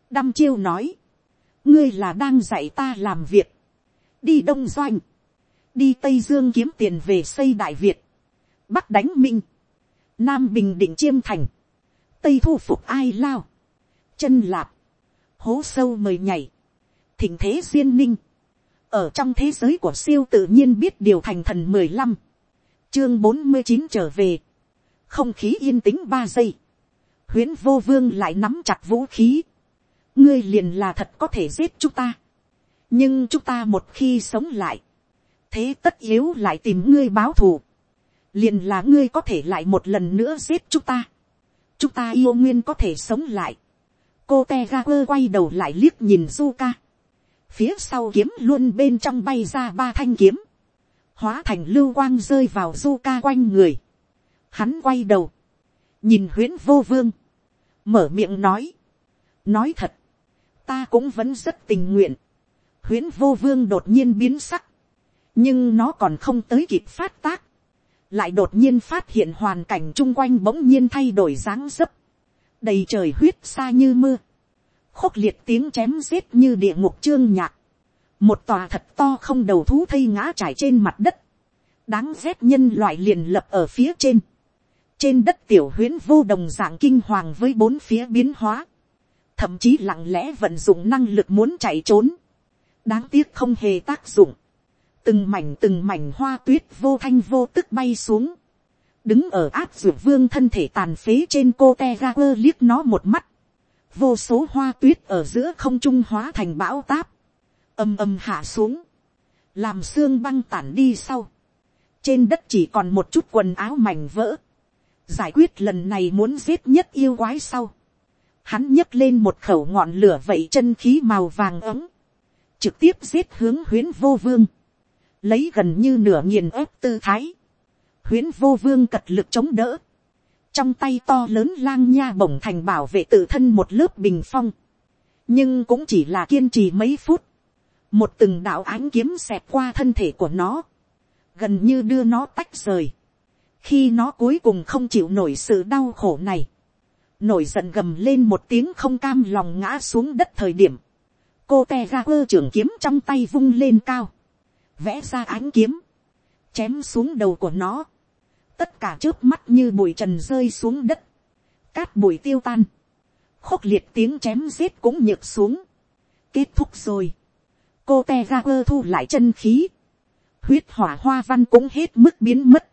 đăm chiêu nói, ngươi là đang dạy ta làm việc, đi đông doanh, đi tây dương kiếm tiền về xây đại việt, bắc đánh minh, nam bình định chiêm thành, tây thu phục ai lao, chân lạp, hố sâu mời nhảy, thỉnh thế duyên ninh, ở trong thế giới của siêu tự nhiên biết điều thành thần mười lăm, chương bốn mươi chín trở về, không khí yên tĩnh ba giây, huyễn vô vương lại nắm chặt vũ khí, ngươi liền là thật có thể giết chúng ta, nhưng chúng ta một khi sống lại, thế tất yếu lại tìm ngươi báo thù, liền là ngươi có thể lại một lần nữa giết chúng ta, chúng ta yêu nguyên có thể sống lại, cô te ga quơ quay đầu lại liếc nhìn du ca, phía sau kiếm luôn bên trong bay ra ba thanh kiếm, hóa thành lưu quang rơi vào du ca quanh người, hắn quay đầu, nhìn huyễn vô vương, mở miệng nói, nói thật, ta cũng vẫn rất tình nguyện, huyễn vô vương đột nhiên biến sắc, nhưng nó còn không tới kịp phát tác, lại đột nhiên phát hiện hoàn cảnh chung quanh bỗng nhiên thay đổi dáng dấp, đầy trời huyết xa như mưa, khốc liệt tiếng chém giết như địa ngục trương nhạc, một tòa thật to không đầu thú thây ngã trải trên mặt đất, đáng rét nhân loại liền lập ở phía trên, trên đất tiểu huyễn vô đồng dạng kinh hoàng với bốn phía biến hóa, thậm chí lặng lẽ vận dụng năng lực muốn chạy trốn, đáng tiếc không hề tác dụng, từng mảnh từng mảnh hoa tuyết vô thanh vô tức bay xuống, đứng ở áp dược vương thân thể tàn phế trên cô te ga quơ liếc nó một mắt, vô số hoa tuyết ở giữa không trung hóa thành bão táp, âm âm hạ xuống, làm xương băng tản đi sau, trên đất chỉ còn một chút quần áo mảnh vỡ, giải quyết lần này muốn giết nhất yêu quái sau, hắn nhấc lên một khẩu ngọn lửa vậy chân khí màu vàng ấm, trực tiếp giết hướng huyến vô vương, lấy gần như nửa nghiền ép tư thái, huyến vô vương cật lực chống đỡ, trong tay to lớn lang nha bổng thành bảo vệ tự thân một lớp bình phong, nhưng cũng chỉ là kiên trì mấy phút, một từng đạo ánh kiếm xẹp qua thân thể của nó, gần như đưa nó tách rời, khi nó cuối cùng không chịu nổi sự đau khổ này, nổi giận gầm lên một tiếng không cam lòng ngã xuống đất thời điểm, cô te ra quơ trưởng kiếm trong tay vung lên cao, vẽ ra ánh kiếm, chém xuống đầu của nó, tất cả trước mắt như bụi trần rơi xuống đất, cát bụi tiêu tan, khốc liệt tiếng chém giết cũng nhược xuống, kết thúc rồi, cô te ra quơ thu lại chân khí, huyết hỏa hoa văn cũng hết mức biến mất,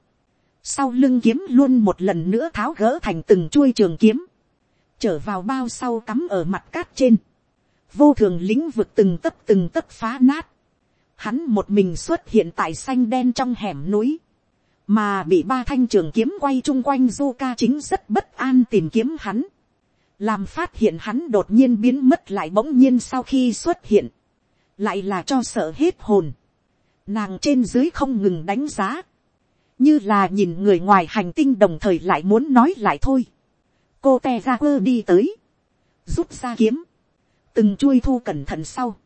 sau lưng kiếm luôn một lần nữa tháo gỡ thành từng chuôi trường kiếm, trở vào bao sau cắm ở mặt cát trên, vô thường lĩnh vực từng tấc từng tấc phá nát, hắn một mình xuất hiện tại xanh đen trong hẻm núi, mà bị ba thanh trường kiếm quay chung quanh du ca chính rất bất an tìm kiếm hắn, làm phát hiện hắn đột nhiên biến mất lại bỗng nhiên sau khi xuất hiện, lại là cho sợ hết hồn, nàng trên dưới không ngừng đánh giá, như là nhìn người ngoài hành tinh đồng thời lại muốn nói lại thôi, cô te ra quơ đi tới, rút ra kiếm, từng chui thu cẩn thận sau,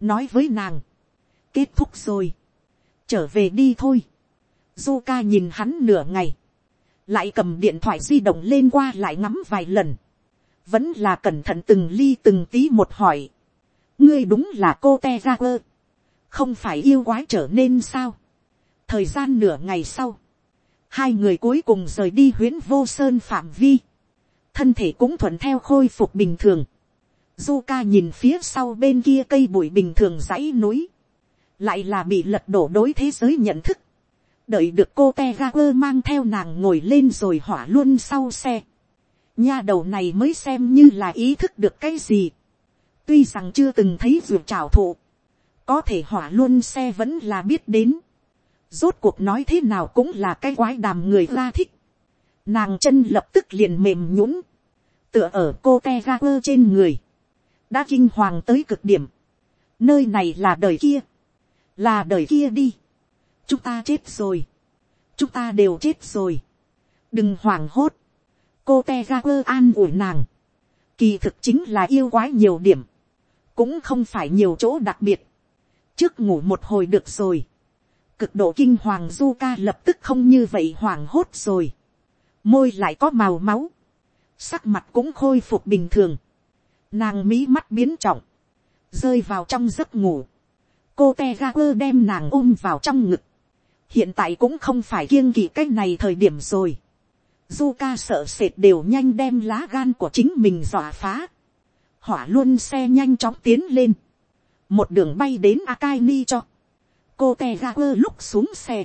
nói với nàng, kết thúc rồi, trở về đi thôi, du ca nhìn hắn nửa ngày, lại cầm điện thoại di động lên qua lại ngắm vài lần, vẫn là cẩn thận từng ly từng tí một hỏi, ngươi đúng là cô te ra quơ, không phải yêu quái trở nên sao, thời gian nửa ngày sau, hai người cuối cùng rời đi huyễn vô sơn phạm vi, thân thể cũng thuận theo khôi phục bình thường. Du ca nhìn phía sau bên kia cây bụi bình thường dãy núi, lại là bị lật đổ đối thế giới nhận thức. đợi được cô te ga quơ mang theo nàng ngồi lên rồi hỏa luôn sau xe. nha đầu này mới xem như là ý thức được cái gì. tuy rằng chưa từng thấy ruột trào thụ, có thể hỏa luôn xe vẫn là biết đến rốt cuộc nói thế nào cũng là cái quái đàm người ra thích. nàng chân lập tức liền mềm nhũng, tựa ở cô te ga quơ trên người, đã kinh hoàng tới cực điểm. nơi này là đời kia, là đời kia đi. chúng ta chết rồi, chúng ta đều chết rồi. đừng hoảng hốt, cô te ga quơ an ủi nàng, kỳ thực chính là yêu quái nhiều điểm, cũng không phải nhiều chỗ đặc biệt, trước ngủ một hồi được rồi, cực độ kinh hoàng du ca lập tức không như vậy hoảng hốt rồi, môi lại có màu máu, sắc mặt cũng khôi phục bình thường, nàng mí mắt biến trọng, rơi vào trong giấc ngủ, cô te ga quơ đem nàng ôm vào trong ngực, hiện tại cũng không phải kiêng kỵ cái này thời điểm rồi, du ca sợ sệt đều nhanh đem lá gan của chính mình dọa phá, hỏa luôn xe nhanh chóng tiến lên, một đường bay đến Akai Ni cho, cô te ra quơ lúc xuống xe,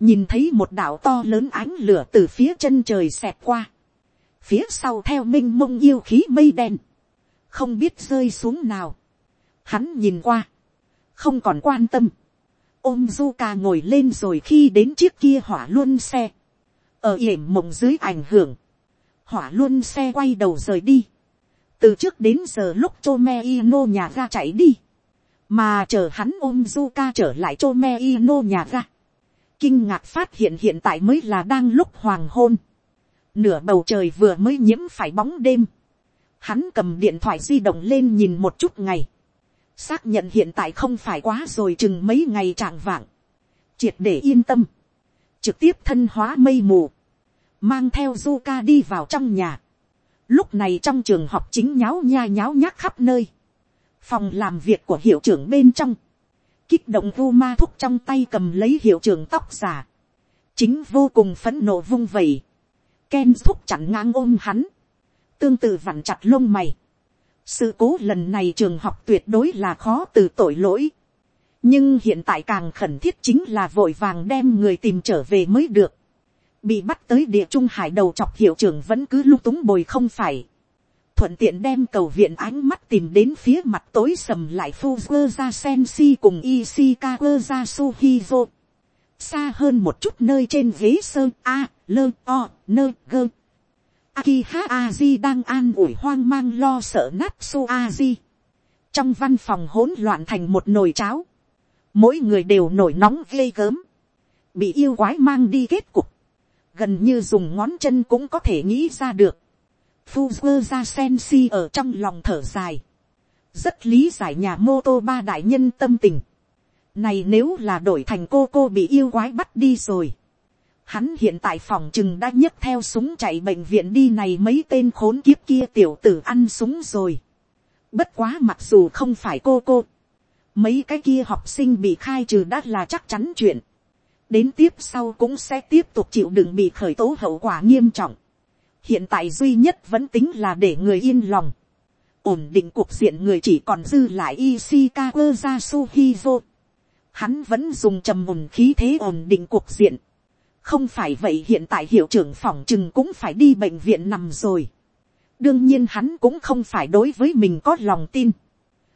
nhìn thấy một đảo to lớn ánh lửa từ phía chân trời xẹt qua, phía sau theo m i n h mông yêu khí mây đen, không biết rơi xuống nào, hắn nhìn qua, không còn quan tâm, ôm du ca ngồi lên rồi khi đến chiếc kia hỏa luôn xe, ở yểm mộng dưới ảnh hưởng, hỏa luôn xe quay đầu rời đi, từ trước đến giờ lúc chô me ino nhà ra chạy đi, mà chờ hắn ôm Zuka trở lại chô me ino nhà ga, kinh ngạc phát hiện hiện tại mới là đang lúc hoàng hôn. Nửa bầu trời vừa mới nhiễm phải bóng đêm. Hắn cầm điện thoại di động lên nhìn một chút ngày. Xác nhận hiện tại không phải quá rồi chừng mấy ngày trạng vạng. Triệt để yên tâm. Trực tiếp thân hóa mây mù. Mang theo Zuka đi vào trong nhà. Lúc này trong trường học chính nháo nha nháo nhác khắp nơi. Phòng làm việc của hiệu trưởng bên trong kích động vu ma thúc trong tay cầm lấy hiệu trưởng tóc giả. Chính vô cùng phấn nộ vung vẩy. Ken thúc chặn ngang ôm hắn. Tương tự vặn chặt lông mày. Sự cố lần này trường học tuyệt đối là khó từ tội lỗi. Nhưng hiện tại càng khẩn thiết chính là vội vàng đem người tìm trở về mới được. Bị bắt tới địa trung hải đầu chọc hiệu trưởng vẫn cứ lung túng bồi không phải thuận tiện đem cầu viện ánh mắt tìm đến phía mặt tối sầm lại Fuzzer ra Sensi cùng Ishikawa ra Suhizo. Xa hơn một chút nơi trên ghế sơn A, lơ, o, nơ, gơ. Akiha Aji đang an ủi hoang mang lo sợ Natsu Aji. Trong văn phòng hỗn loạn thành một nồi cháo. Mỗi người đều nổi nóng ghê gớm. Bị yêu quái mang đi kết cục. Gần như dùng ngón chân cũng có thể nghĩ ra được Fuzzer ra Sensi ở trong lòng thở dài. Rất lý giải nhà mô tô ba đại nhân tâm tình. Này nếu là đổi thành cô cô bị yêu quái bắt đi rồi. Hắn hiện tại phòng chừng đã nhấc theo súng chạy bệnh viện đi này mấy tên khốn kiếp kia tiểu tử ăn súng rồi. Bất quá mặc dù không phải cô cô. Mấy cái kia học sinh bị khai trừ đã là chắc chắn chuyện. Đến tiếp sau cũng sẽ tiếp tục chịu đựng bị khởi tố hậu quả nghiêm trọng hiện tại duy nhất vẫn tính là để người yên lòng, ổn định cuộc diện người chỉ còn dư lại Ishikawa Yasuhizo. Hắn vẫn dùng trầm mùn khí thế ổn định cuộc diện. Không phải vậy hiện tại hiệu trưởng phòng chừng cũng phải đi bệnh viện nằm rồi. Đương nhiên hắn cũng không phải đối với mình có lòng tin.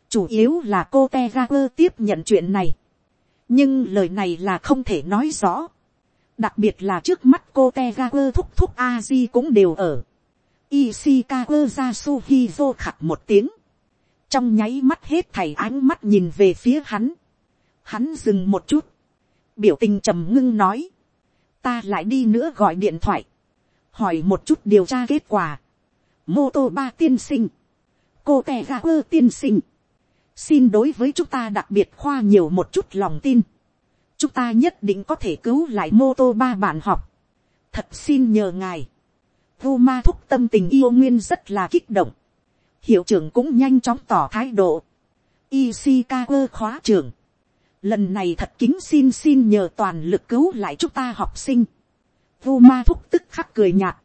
Chủ yếu là cô Tegaku tiếp nhận chuyện này. Nhưng lời này là không thể nói rõ đặc biệt là trước mắt cô te thúc thúc Aji cũng đều ở. Ishikawa ra suhizo khặt một tiếng. trong nháy mắt hết thảy ánh mắt nhìn về phía hắn. hắn dừng một chút. biểu tình trầm ngưng nói. ta lại đi nữa gọi điện thoại. hỏi một chút điều tra kết quả. mô tô ba tiên sinh. cô te tiên sinh. xin đối với chúng ta đặc biệt khoa nhiều một chút lòng tin chúng ta nhất định có thể cứu lại mô tô ba bạn học. thật xin nhờ ngài. vu ma thúc tâm tình yêu nguyên rất là kích động. hiệu trưởng cũng nhanh chóng tỏ thái độ. Ishikawa khóa trưởng. lần này thật kính xin xin nhờ toàn lực cứu lại chúng ta học sinh. vu ma thúc tức khắc cười nhạt.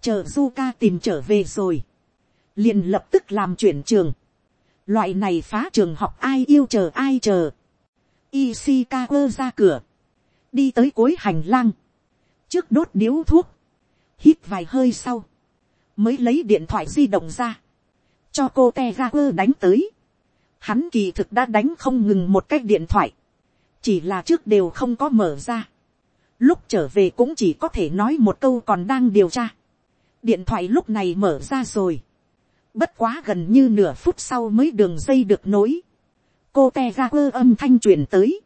chờ du ca tìm trở về rồi. liền lập tức làm chuyển trường. loại này phá trường học ai yêu chờ ai chờ Ishikawa ra cửa. Đi tới cuối hành lang. Trước đốt điếu thuốc. Hít vài hơi sau. Mới lấy điện thoại di động ra. Cho cô Tegaku đánh tới. Hắn kỳ thực đã đánh không ngừng một cách điện thoại. Chỉ là trước đều không có mở ra. Lúc trở về cũng chỉ có thể nói một câu còn đang điều tra. Điện thoại lúc này mở ra rồi. Bất quá gần như nửa phút sau mới đường dây được nối cô te ra quơ âm thanh truyền tới.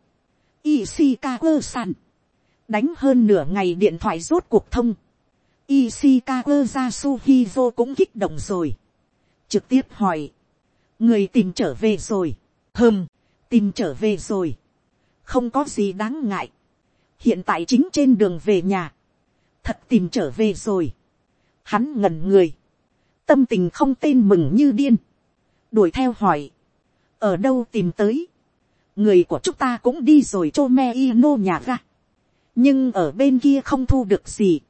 Ishikawa san. Đánh hơn nửa ngày điện thoại rốt cuộc thông. Ishikawa Yasuhizo cũng kích động rồi. trực tiếp hỏi, người tìm trở về rồi, hơm, tìm trở về rồi, không có gì đáng ngại, hiện tại chính trên đường về nhà, thật tìm trở về rồi, hắn ngẩn người, tâm tình không tên mừng như điên, đuổi theo hỏi, ở đâu tìm tới, người của chúng ta cũng đi rồi chô me ino nhà ga, nhưng ở bên kia không thu được gì,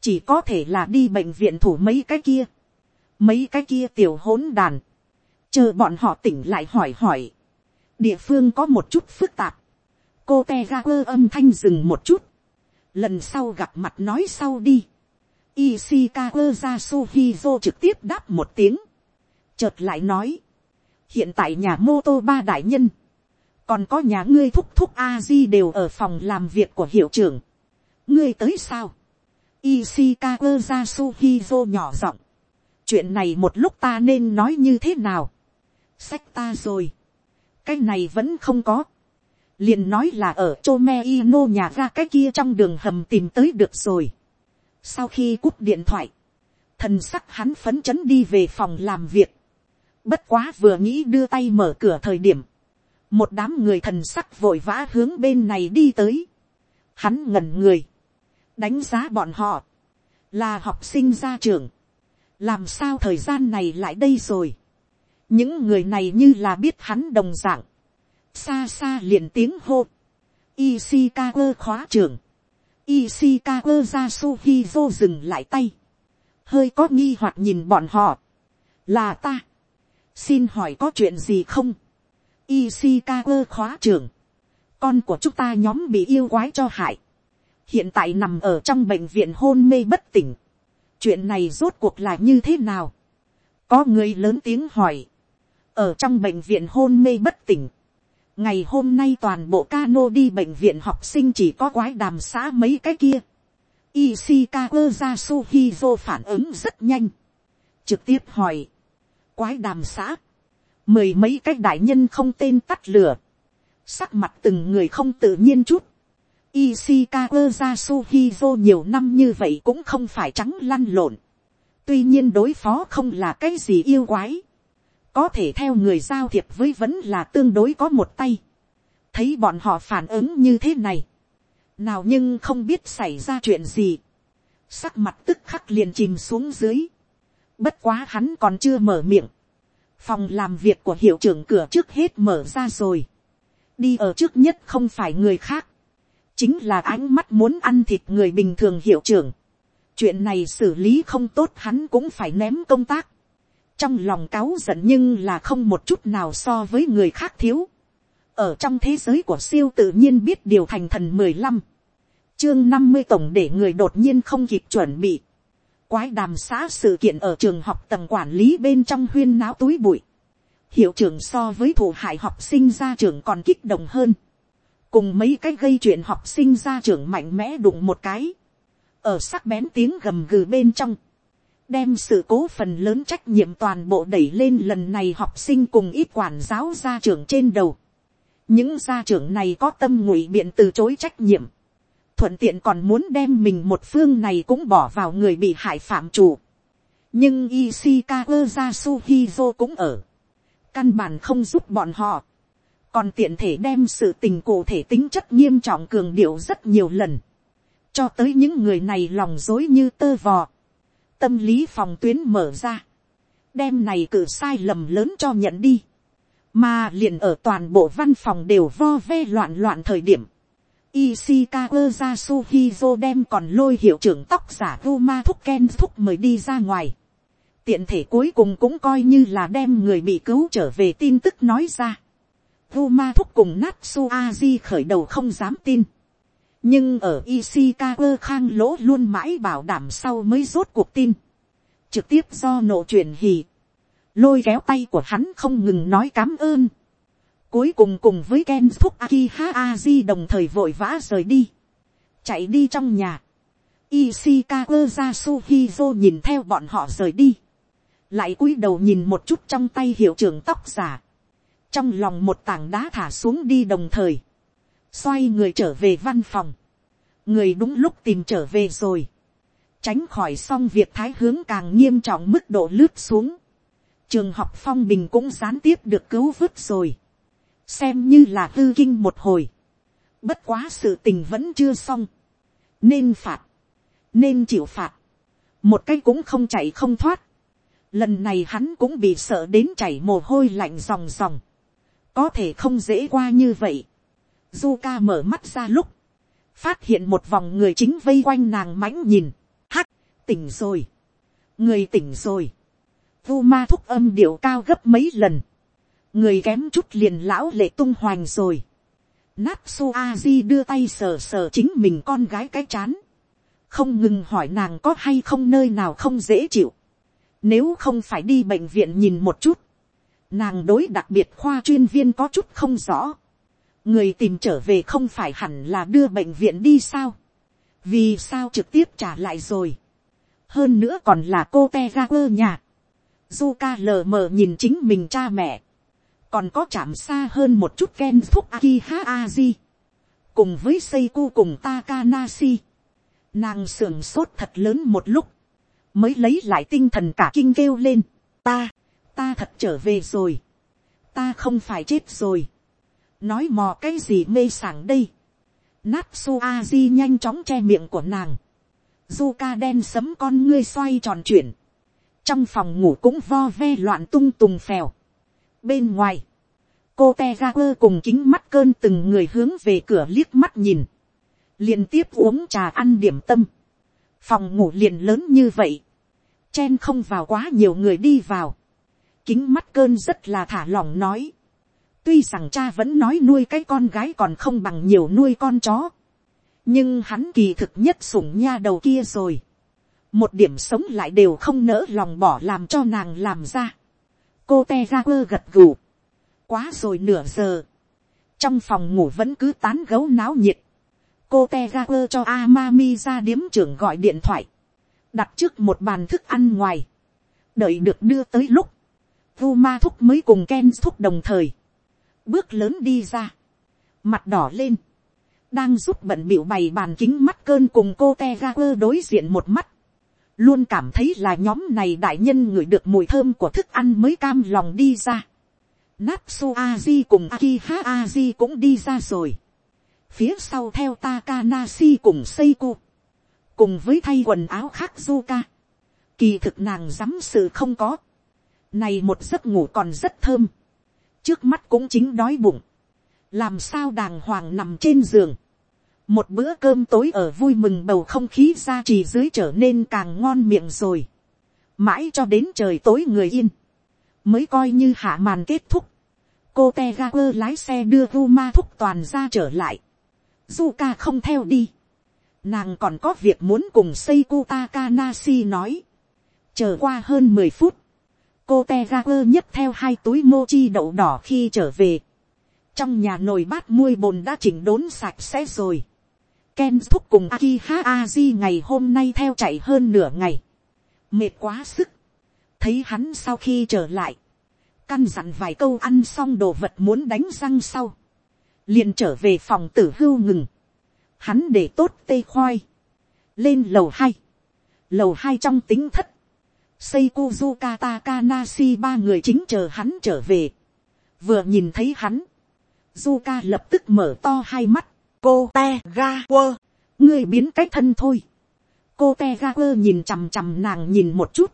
chỉ có thể là đi bệnh viện thủ mấy cái kia, mấy cái kia tiểu hỗn đàn, chờ bọn họ tỉnh lại hỏi hỏi, địa phương có một chút phức tạp, cô te ga quơ âm thanh dừng một chút, lần sau gặp mặt nói sau đi, Ishikawa Yasuhizo trực tiếp đáp một tiếng. Chợt lại nói. Hiện tại nhà mô tô ba đại nhân. Còn có nhà ngươi thúc thúc A-di đều ở phòng làm việc của hiệu trưởng. Ngươi tới sao? Ishikawa Jasuhizo nhỏ giọng. Chuyện này một lúc ta nên nói như thế nào? Sách ta rồi. Cái này vẫn không có. liền nói là ở Chome Ino nhà ra cái kia trong đường hầm tìm tới được rồi sau khi cúp điện thoại, thần sắc hắn phấn chấn đi về phòng làm việc. Bất quá vừa nghĩ đưa tay mở cửa thời điểm. Một đám người thần sắc vội vã hướng bên này đi tới. Hắn ngẩn người. Đánh giá bọn họ. Là học sinh ra trường. Làm sao thời gian này lại đây rồi. Những người này như là biết hắn đồng dạng. Xa xa liền tiếng hô. Ishikawa khóa trường Ishikawa Yasuhizo dừng lại tay. Hơi có nghi hoặc nhìn bọn họ. Là ta. Xin hỏi có chuyện gì không? Ishikawa khóa trưởng. Con của chúng ta nhóm bị yêu quái cho hại. Hiện tại nằm ở trong bệnh viện hôn mê bất tỉnh. Chuyện này rốt cuộc là như thế nào? Có người lớn tiếng hỏi. Ở trong bệnh viện hôn mê bất tỉnh ngày hôm nay toàn bộ cano đi bệnh viện học sinh chỉ có quái đàm xã mấy cái kia. Ishikawa Yasuhizo phản ứng rất nhanh. Trực tiếp hỏi. Quái đàm xã. Mười mấy cái đại nhân không tên tắt lửa. Sắc mặt từng người không tự nhiên chút. Ishikawa Yasuhizo nhiều năm như vậy cũng không phải trắng lăn lộn. Tuy nhiên đối phó không là cái gì yêu quái có thể theo người giao thiệp với vẫn là tương đối có một tay. thấy bọn họ phản ứng như thế này. nào nhưng không biết xảy ra chuyện gì. sắc mặt tức khắc liền chìm xuống dưới bất quá hắn còn chưa mở miệng. phòng làm việc của hiệu trưởng cửa trước hết mở ra rồi. đi ở trước nhất không phải người khác. chính là ánh mắt muốn ăn thịt người bình thường hiệu trưởng. chuyện này xử lý không tốt hắn cũng phải ném công tác trong lòng cáu giận nhưng là không một chút nào so với người khác thiếu. ở trong thế giới của siêu tự nhiên biết điều thành thần mười lăm, chương năm mươi tổng để người đột nhiên không kịp chuẩn bị quái đàm xã sự kiện ở trường học tầng quản lý bên trong huyên náo túi bụi. hiệu trưởng so với thủ hại học sinh ra trường còn kích động hơn. cùng mấy cái gây chuyện học sinh ra trường mạnh mẽ đụng một cái. ở sắc bén tiếng gầm gừ bên trong đem sự cố phần lớn trách nhiệm toàn bộ đẩy lên lần này học sinh cùng ít quản giáo gia trưởng trên đầu. những gia trưởng này có tâm ngụy biện từ chối trách nhiệm thuận tiện còn muốn đem mình một phương này cũng bỏ vào người bị hại phạm chủ. nhưng Ishikawa Yasuhizo cũng ở. căn bản không giúp bọn họ. còn tiện thể đem sự tình cụ thể tính chất nghiêm trọng cường điệu rất nhiều lần. cho tới những người này lòng dối như tơ vò tâm lý phòng tuyến mở ra, đem này cử sai lầm lớn cho nhận đi, mà liền ở toàn bộ văn phòng đều vo ve loạn loạn thời điểm, Ishikawa Yasuhizo đem còn lôi hiệu trưởng tóc giả Ruma Thúc Ken Thúc mời đi ra ngoài. Tiện thể cuối cùng cũng coi như là đem người bị cứu trở về tin tức nói ra. Ruma Thúc cùng Natsu Aji khởi đầu không dám tin nhưng ở Ishikawa khang lỗ luôn mãi bảo đảm sau mới rốt cuộc tin, trực tiếp do nộ truyền hì, lôi kéo tay của hắn không ngừng nói cám ơn, cuối cùng cùng với Ken thúc Akiha Aji đồng thời vội vã rời đi, chạy đi trong nhà, Ishikawa Yasuhizo nhìn theo bọn họ rời đi, lại cúi đầu nhìn một chút trong tay hiệu trưởng tóc giả, trong lòng một tảng đá thả xuống đi đồng thời, xoay người trở về văn phòng, người đúng lúc tìm trở về rồi, tránh khỏi xong việc thái hướng càng nghiêm trọng mức độ lướt xuống, trường học phong bình cũng gián tiếp được cứu vớt rồi, xem như là tư kinh một hồi, bất quá sự tình vẫn chưa xong, nên phạt, nên chịu phạt, một cái cũng không chạy không thoát, lần này hắn cũng bị sợ đến chảy mồ hôi lạnh ròng ròng, có thể không dễ qua như vậy, du ca mở mắt ra lúc, phát hiện một vòng người chính vây quanh nàng mãnh nhìn, hắc, tỉnh rồi, người tỉnh rồi, vu ma thúc âm điệu cao gấp mấy lần, người kém chút liền lão lệ tung hoành rồi, natsu aji đưa tay sờ sờ chính mình con gái cái chán, không ngừng hỏi nàng có hay không nơi nào không dễ chịu, nếu không phải đi bệnh viện nhìn một chút, nàng đối đặc biệt khoa chuyên viên có chút không rõ, người tìm trở về không phải hẳn là đưa bệnh viện đi sao, vì sao trực tiếp trả lại rồi, hơn nữa còn là cô te ra quơ nhà, Zuka lờ mờ nhìn chính mình cha mẹ, còn có chạm xa hơn một chút ken thúc aki ha aji, cùng với Seiku cùng Takanashi, nàng sưởng sốt thật lớn một lúc, mới lấy lại tinh thần cả kinh kêu lên, ta, ta thật trở về rồi, ta không phải chết rồi, nói mò cái gì mê sảng đây, Natsu Aji nhanh chóng che miệng của nàng, Zuka đen sấm con ngươi xoay tròn chuyển, trong phòng ngủ cũng vo ve loạn tung tùng phèo, bên ngoài, cô te ra quơ cùng kính mắt cơn từng người hướng về cửa liếc mắt nhìn, liên tiếp uống trà ăn điểm tâm, phòng ngủ liền lớn như vậy, chen không vào quá nhiều người đi vào, kính mắt cơn rất là thả lỏng nói, tuy rằng cha vẫn nói nuôi cái con gái còn không bằng nhiều nuôi con chó, nhưng hắn kỳ thực nhất sủng nha đầu kia rồi, một điểm sống lại đều không nỡ lòng bỏ làm cho nàng làm ra, cô te ra quơ gật gù, quá rồi nửa giờ, trong phòng ngủ vẫn cứ tán gấu náo nhiệt, cô te cho Amami ra điếm trưởng gọi điện thoại, đặt trước một bàn thức ăn ngoài, đợi được đưa tới lúc, vu ma thúc mới cùng ken thúc đồng thời, bước lớn đi ra, mặt đỏ lên, đang giúp bận biểu bày bàn kính mắt cơn cùng cô te đối diện một mắt, luôn cảm thấy là nhóm này đại nhân ngửi được mùi thơm của thức ăn mới cam lòng đi ra. Natsu Aji cùng Akiha Aji cũng đi ra rồi. Phía sau theo Takanashi cùng Seiko. Cùng với thay quần áo khác Zuka. Kỳ thực nàng dám sự không có. Này một giấc ngủ còn rất thơm. Trước mắt cũng chính đói bụng. Làm sao đàng hoàng nằm trên giường. Một bữa cơm tối ở vui mừng bầu không khí ra trì dưới trở nên càng ngon miệng rồi. Mãi cho đến trời tối người yên mới coi như hạ màn kết thúc. cô te ga quơ lái xe đưa vu ma thúc toàn ra trở lại. du ca không theo đi. nàng còn có việc muốn cùng xây cô nói. chờ qua hơn mười phút. cô te ga quơ nhấc theo hai túi mochi đậu đỏ khi trở về. trong nhà nồi bát muôi bồn đã chỉnh đốn sạch sẽ rồi. Ken thúc cùng Akiha Aji ngày hôm nay theo chạy hơn nửa ngày. Mệt quá sức thấy hắn sau khi trở lại, căn dặn vài câu ăn xong đồ vật muốn đánh răng sau, liền trở về phòng tử hưu ngừng, hắn để tốt tê khoai, lên lầu hai, lầu hai trong tính thất, Seiko Zuka Takanashi ba người chính chờ hắn trở về. Vừa nhìn thấy hắn. Zuka lập tức mở to hai mắt. Cô te ga quơ. Ngươi biến cách thân thôi. Cô te ga quơ nhìn chằm chằm nàng nhìn một chút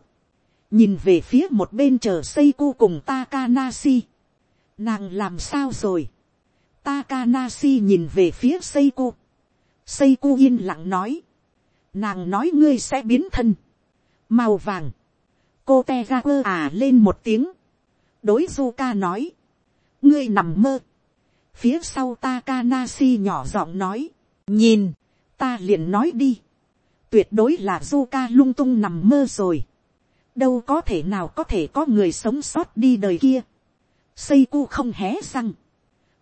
nhìn về phía một bên chờ Seiko cùng Takanasi. Nàng làm sao rồi? Takanasi nhìn về phía xây cu. Xây cu yên lặng nói. Nàng nói ngươi sẽ biến thân. Màu vàng. Cô te ra quơ à lên một tiếng. Đối Zuka nói. Ngươi nằm mơ. Phía sau Takanasi nhỏ giọng nói. Nhìn. Ta liền nói đi. Tuyệt đối là Zuka lung tung nằm mơ rồi đâu có thể nào có thể có người sống sót đi đời kia. xây cu không hé răng.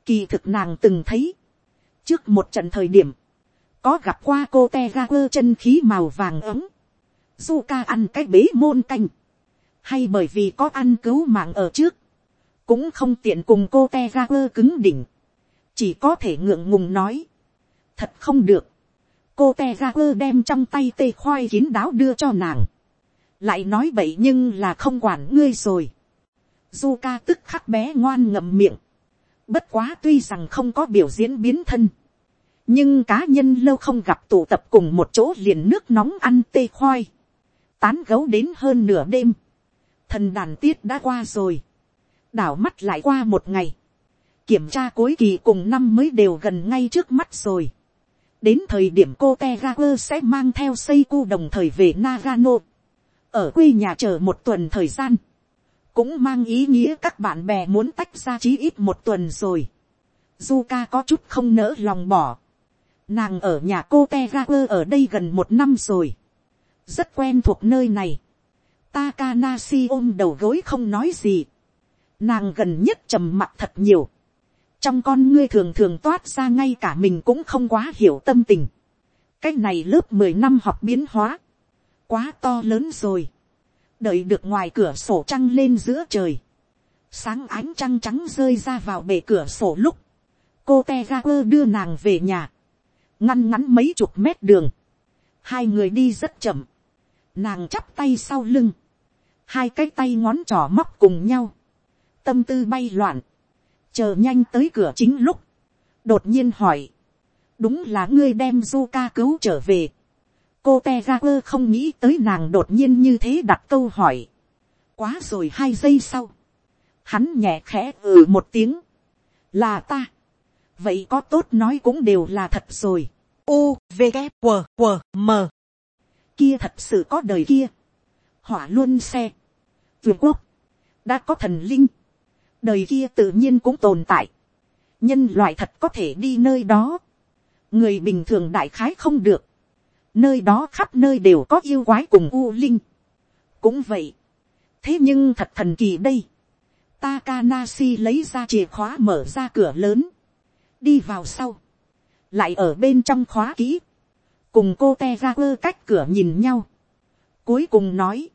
kỳ thực nàng từng thấy. trước một trận thời điểm, có gặp qua cô te ga quơ chân khí màu vàng ấm. du ca ăn cái bế môn canh. hay bởi vì có ăn cứu mạng ở trước. cũng không tiện cùng cô te ga quơ cứng đỉnh. chỉ có thể ngượng ngùng nói. thật không được. cô te ga quơ đem trong tay tê khoai kín đáo đưa cho nàng lại nói vậy nhưng là không quản ngươi rồi. du ca tức khắc bé ngoan ngậm miệng, bất quá tuy rằng không có biểu diễn biến thân, nhưng cá nhân lâu không gặp tụ tập cùng một chỗ liền nước nóng ăn tê khoai, tán gấu đến hơn nửa đêm, thần đàn tiết đã qua rồi, đảo mắt lại qua một ngày, kiểm tra cuối kỳ cùng năm mới đều gần ngay trước mắt rồi. đến thời điểm cô tegakur sẽ mang theo xây cu đồng thời về Nagano, ở quê nhà chờ một tuần thời gian, cũng mang ý nghĩa các bạn bè muốn tách ra chí ít một tuần rồi. Zuka có chút không nỡ lòng bỏ. Nàng ở nhà cô Tegaku ở đây gần một năm rồi. Rất quen thuộc nơi này. Takanashi ôm đầu gối không nói gì. Nàng gần nhất trầm mặt thật nhiều. Trong con ngươi thường thường toát ra ngay cả mình cũng không quá hiểu tâm tình. Cách này lớp mười năm học biến hóa. Quá to lớn rồi. Đợi được ngoài cửa sổ trăng lên giữa trời, sáng ánh trăng trắng rơi ra vào bể cửa sổ lúc, cô te ga quơ đưa nàng về nhà, ngăn ngắn mấy chục mét đường, hai người đi rất chậm, nàng chắp tay sau lưng, hai cái tay ngón trỏ móc cùng nhau, tâm tư bay loạn, chờ nhanh tới cửa chính lúc, đột nhiên hỏi, đúng là ngươi đem du ca cứu trở về, cô te ra quơ không nghĩ tới nàng đột nhiên như thế đặt câu hỏi. quá rồi hai giây sau. hắn nhẹ khẽ ừ một tiếng. là ta. vậy có tốt nói cũng đều là thật rồi. u, v, g q q m kia thật sự có đời kia. hỏa luôn xe. vườn quốc. đã có thần linh. đời kia tự nhiên cũng tồn tại. nhân loại thật có thể đi nơi đó. người bình thường đại khái không được nơi đó khắp nơi đều có yêu quái cùng u linh. cũng vậy, thế nhưng thật thần kỳ đây, Takanashi lấy ra chìa khóa mở ra cửa lớn, đi vào sau, lại ở bên trong khóa kỹ, cùng cô te ra quơ cách cửa nhìn nhau, cuối cùng nói,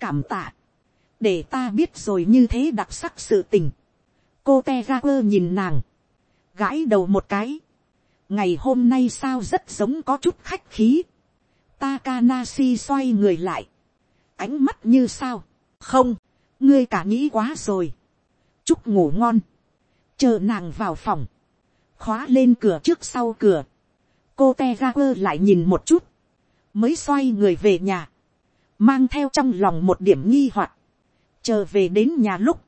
cảm tạ, để ta biết rồi như thế đặc sắc sự tình, cô te ra quơ nhìn nàng, gãi đầu một cái, ngày hôm nay sao rất giống có chút khách khí. Takanashi xoay người lại. Ánh mắt như sao. Không, ngươi cả nghĩ quá rồi. Chúc ngủ ngon. Chờ nàng vào phòng. Khóa lên cửa trước sau cửa. Cô Tegaku lại nhìn một chút. Mới xoay người về nhà. Mang theo trong lòng một điểm nghi hoặc Chờ về đến nhà lúc.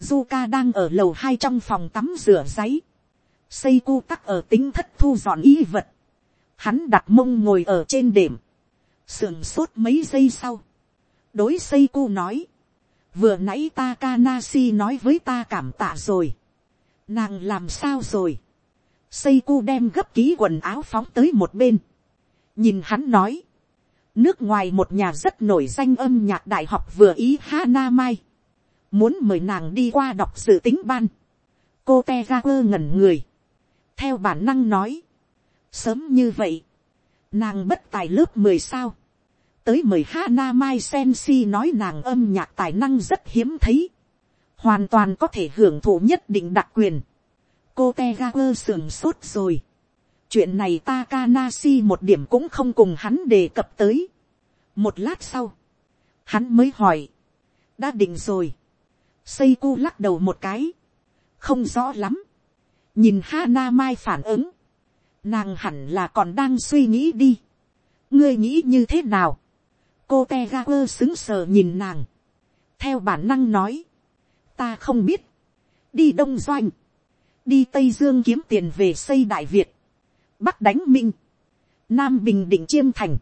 Zuka đang ở lầu hai trong phòng tắm rửa giấy xây cu tắc ở tính thất thu dọn y vật, hắn đặt mông ngồi ở trên đệm, sườn sốt mấy giây sau, đối xây cu nói, vừa nãy Takanashi nói với ta cảm tạ rồi, nàng làm sao rồi, xây cu đem gấp ký quần áo phóng tới một bên, nhìn hắn nói, nước ngoài một nhà rất nổi danh âm nhạc đại học vừa ý Hana Mai, muốn mời nàng đi qua đọc dự tính ban, cô te quơ ngẩn người, theo bản năng nói, sớm như vậy, nàng bất tài lớp mười sao, tới mười Hana Mai Sensi nói nàng âm nhạc tài năng rất hiếm thấy, hoàn toàn có thể hưởng thụ nhất định đặc quyền. cô te ga quơ sườn sốt rồi. chuyện này Takanashi một điểm cũng không cùng hắn đề cập tới. một lát sau, hắn mới hỏi, đã định rồi. Seiku lắc đầu một cái, không rõ lắm nhìn Hana Mai phản ứng, nàng hẳn là còn đang suy nghĩ đi. ngươi nghĩ như thế nào. cô te ga quơ xứng sờ nhìn nàng. theo bản năng nói, ta không biết, đi đông doanh, đi tây dương kiếm tiền về xây đại việt, bắc đánh minh, nam bình định chiêm thành,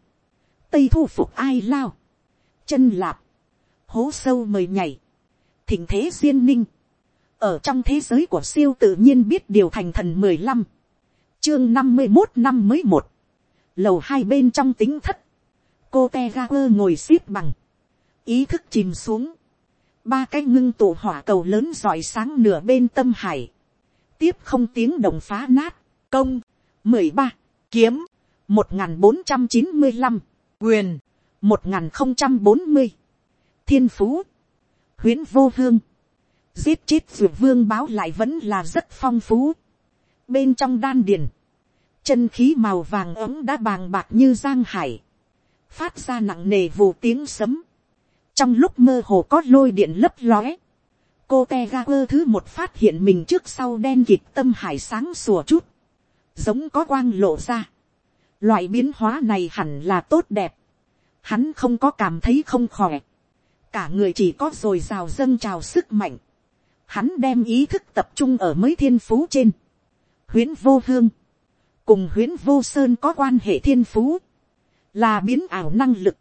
tây thu phục ai lao, chân lạp, hố sâu mời nhảy, thỉnh thế duyên ninh, ở trong thế giới của siêu tự nhiên biết điều thành thần mười lăm, chương năm mươi một năm mới một, lầu hai bên trong tính thất, cô te ga quơ ngồi x ế p bằng, ý thức chìm xuống, ba cái ngưng tụ hỏa cầu lớn rọi sáng nửa bên tâm hải, tiếp không tiếng đồng phá nát, công, mười ba, kiếm, một n g h n bốn trăm chín mươi năm, quyền, một n g h n không trăm bốn mươi, thiên phú, huyễn vô hương, giết chết dược vương báo lại vẫn là rất phong phú. bên trong đan điền, chân khí màu vàng ấm đã bàng bạc như giang hải, phát ra nặng nề vù tiếng sấm, trong lúc mơ hồ có lôi điện lấp lóe, cô te ga quơ thứ một phát hiện mình trước sau đen kịt tâm hải sáng sủa chút, giống có quang lộ ra. Loại biến hóa này hẳn là tốt đẹp. Hắn không có cảm thấy không khỏe. Cả người chỉ có rồi rào dâng trào sức mạnh. Hắn đem ý thức tập trung ở mới thiên phú trên. Huyến vô hương. Cùng huyến vô sơn có quan hệ thiên phú. Là biến ảo năng lực.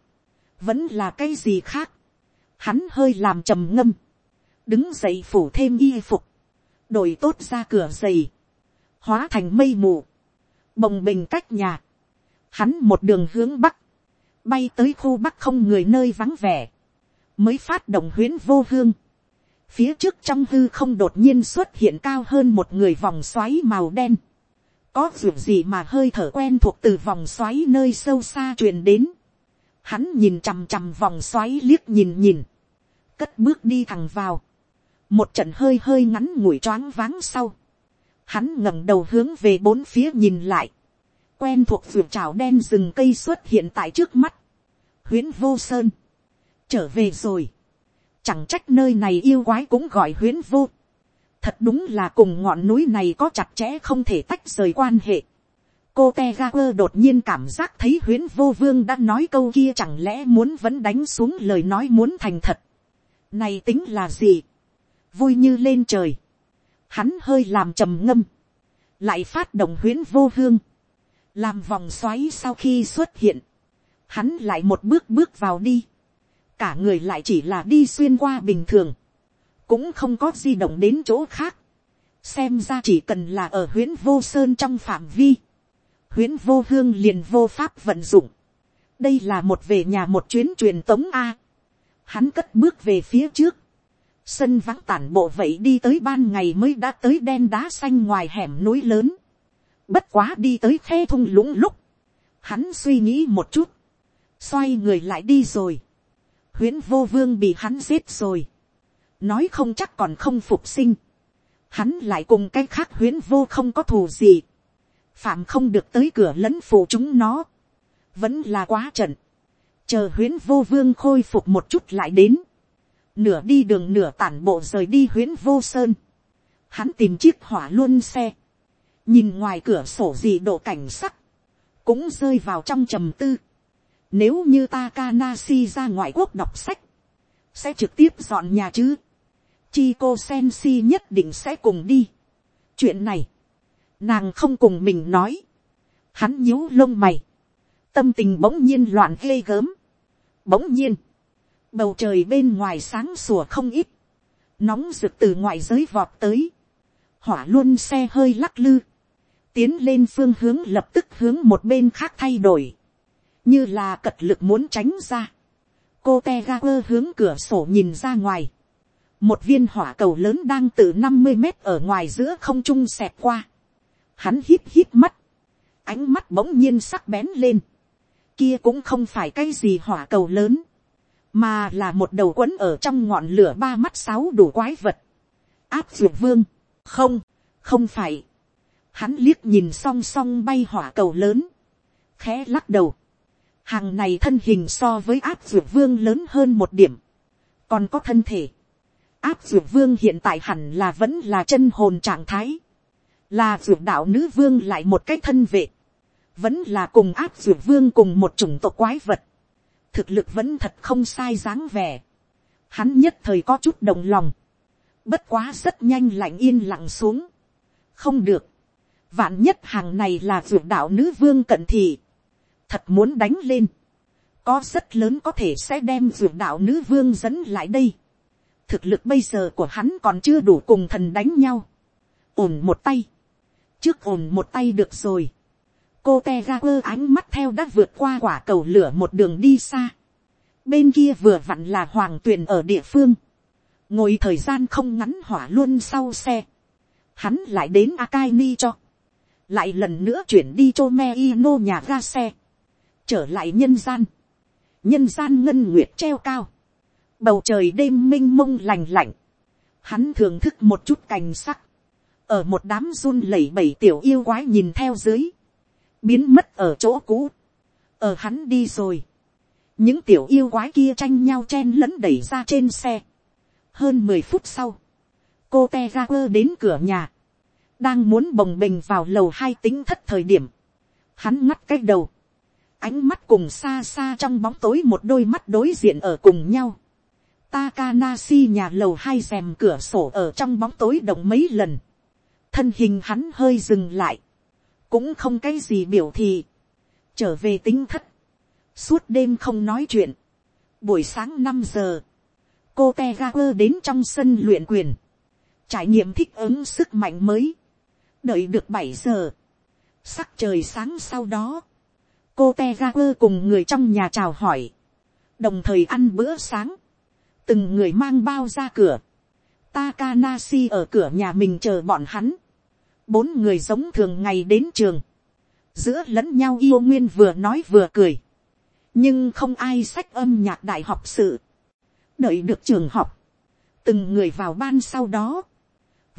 Vẫn là cái gì khác. Hắn hơi làm trầm ngâm. Đứng dậy phủ thêm y phục. Đổi tốt ra cửa giày. Hóa thành mây mù. Bồng bình cách nhà. Hắn một đường hướng bắc. Bay tới khu bắc không người nơi vắng vẻ. Mới phát động huyến vô hương phía trước trong hư không đột nhiên xuất hiện cao hơn một người vòng xoáy màu đen. có ruộng gì mà hơi thở quen thuộc từ vòng xoáy nơi sâu xa truyền đến. hắn nhìn chằm chằm vòng xoáy liếc nhìn nhìn. cất bước đi thẳng vào. một trận hơi hơi ngắn ngủi choáng váng sau. hắn ngẩng đầu hướng về bốn phía nhìn lại. quen thuộc ruộng trào đen rừng cây xuất hiện tại trước mắt. huyến vô sơn. trở về rồi Chẳng trách nơi này yêu quái cũng gọi huyến vô. Thật đúng là cùng ngọn núi này có chặt chẽ không thể tách rời quan hệ. Cô Tegaper đột nhiên cảm giác thấy huyến vô vương đã nói câu kia chẳng lẽ muốn vẫn đánh xuống lời nói muốn thành thật. Này tính là gì? Vui như lên trời. Hắn hơi làm trầm ngâm. Lại phát động huyến vô hương. Làm vòng xoáy sau khi xuất hiện. Hắn lại một bước bước vào đi cả người lại chỉ là đi xuyên qua bình thường, cũng không có di động đến chỗ khác, xem ra chỉ cần là ở huyễn vô sơn trong phạm vi, huyễn vô hương liền vô pháp vận dụng, đây là một về nhà một chuyến truyền tống a, hắn cất bước về phía trước, sân vắng tản bộ vậy đi tới ban ngày mới đã tới đen đá xanh ngoài hẻm núi lớn, bất quá đi tới khe thung lũng lúc, hắn suy nghĩ một chút, xoay người lại đi rồi, huyễn vô vương bị hắn giết rồi, nói không chắc còn không phục sinh, hắn lại cùng cái khác huyễn vô không có thù gì, phạm không được tới cửa lẫn phụ chúng nó, vẫn là quá trận, chờ huyễn vô vương khôi phục một chút lại đến, nửa đi đường nửa tản bộ rời đi huyễn vô sơn, hắn tìm chiếc hỏa luôn xe, nhìn ngoài cửa sổ gì độ cảnh sắc, cũng rơi vào trong trầm tư, nếu như Takanashi ra ngoại quốc đọc sách. Sẽ trực tiếp dọn nhà chứ. Chico Sensi nhất định sẽ cùng đi. Chuyện này. Nàng không cùng mình nói. Hắn nhíu lông mày. Tâm tình bỗng nhiên loạn ghê gớm. Bỗng nhiên. Bầu trời bên ngoài sáng sủa không ít. Nóng rực từ ngoại giới vọt tới. Hỏa luôn xe hơi lắc lư. Tiến lên phương hướng lập tức hướng một bên khác thay đổi như là cật lực muốn tránh ra. cô te ga quơ hướng cửa sổ nhìn ra ngoài. một viên hỏa cầu lớn đang từ năm mươi mét ở ngoài giữa không trung xẹp qua. hắn hít hít mắt. ánh mắt bỗng nhiên sắc bén lên. kia cũng không phải cái gì hỏa cầu lớn. mà là một đầu quấn ở trong ngọn lửa ba mắt sáu đủ quái vật. áp dược vương. không, không phải. hắn liếc nhìn song song bay hỏa cầu lớn. khẽ lắc đầu hàng này thân hình so với áp dược vương lớn hơn một điểm, còn có thân thể. áp dược vương hiện tại hẳn là vẫn là chân hồn trạng thái, là dược đạo nữ vương lại một cái thân vệ, vẫn là cùng áp dược vương cùng một chủng tộc quái vật, thực lực vẫn thật không sai dáng vẻ, hắn nhất thời có chút đồng lòng, bất quá rất nhanh lạnh yên lặng xuống, không được, vạn nhất hàng này là dược đạo nữ vương cận thị, thật muốn đánh lên, có rất lớn có thể sẽ đem dược đạo nữ vương dẫn lại đây. thực lực bây giờ của hắn còn chưa đủ cùng thần đánh nhau. ổn một tay, trước ổn một tay được rồi. cô te ga quơ ánh mắt theo đã vượt qua quả cầu lửa một đường đi xa. bên kia vừa vặn là hoàng tuyền ở địa phương. ngồi thời gian không ngắn hỏa luôn sau xe. hắn lại đến akai ni cho. lại lần nữa chuyển đi cho me ino nhà ga xe trở lại nhân gian, nhân gian ngân nguyệt treo cao, bầu trời đêm m i n h mông lành lạnh, hắn thưởng thức một chút cành sắc, ở một đám run lẩy bẩy tiểu yêu quái nhìn theo dưới, biến mất ở chỗ cũ, ở hắn đi rồi, những tiểu yêu quái kia tranh nhau chen lẫn đẩy ra trên xe, hơn mười phút sau, cô te ra quơ đến cửa nhà, đang muốn bồng bềnh vào lầu hai tính thất thời điểm, hắn ngắt cái đầu, ánh mắt cùng xa xa trong bóng tối một đôi mắt đối diện ở cùng nhau. Takanashi nhà lầu hai rèm cửa sổ ở trong bóng tối động mấy lần. Thân hình hắn hơi dừng lại. Cũng không cái gì biểu thị. Trở về tính thất. Suốt đêm không nói chuyện. Buổi sáng năm giờ. Cô Tegaku đến trong sân luyện quyền. Trải nghiệm thích ứng sức mạnh mới. Đợi được bảy giờ. Sắc trời sáng sau đó. Cô Tegaper cùng người trong nhà chào hỏi. Đồng thời ăn bữa sáng. Từng người mang bao ra cửa, Takanasi ở cửa nhà mình chờ bọn hắn, bốn người giống thường ngày đến trường, giữa lẫn nhau yêu nguyên vừa nói vừa cười, nhưng không ai sách âm nhạc đại học sự, đợi được trường học, từng người vào ban sau đó,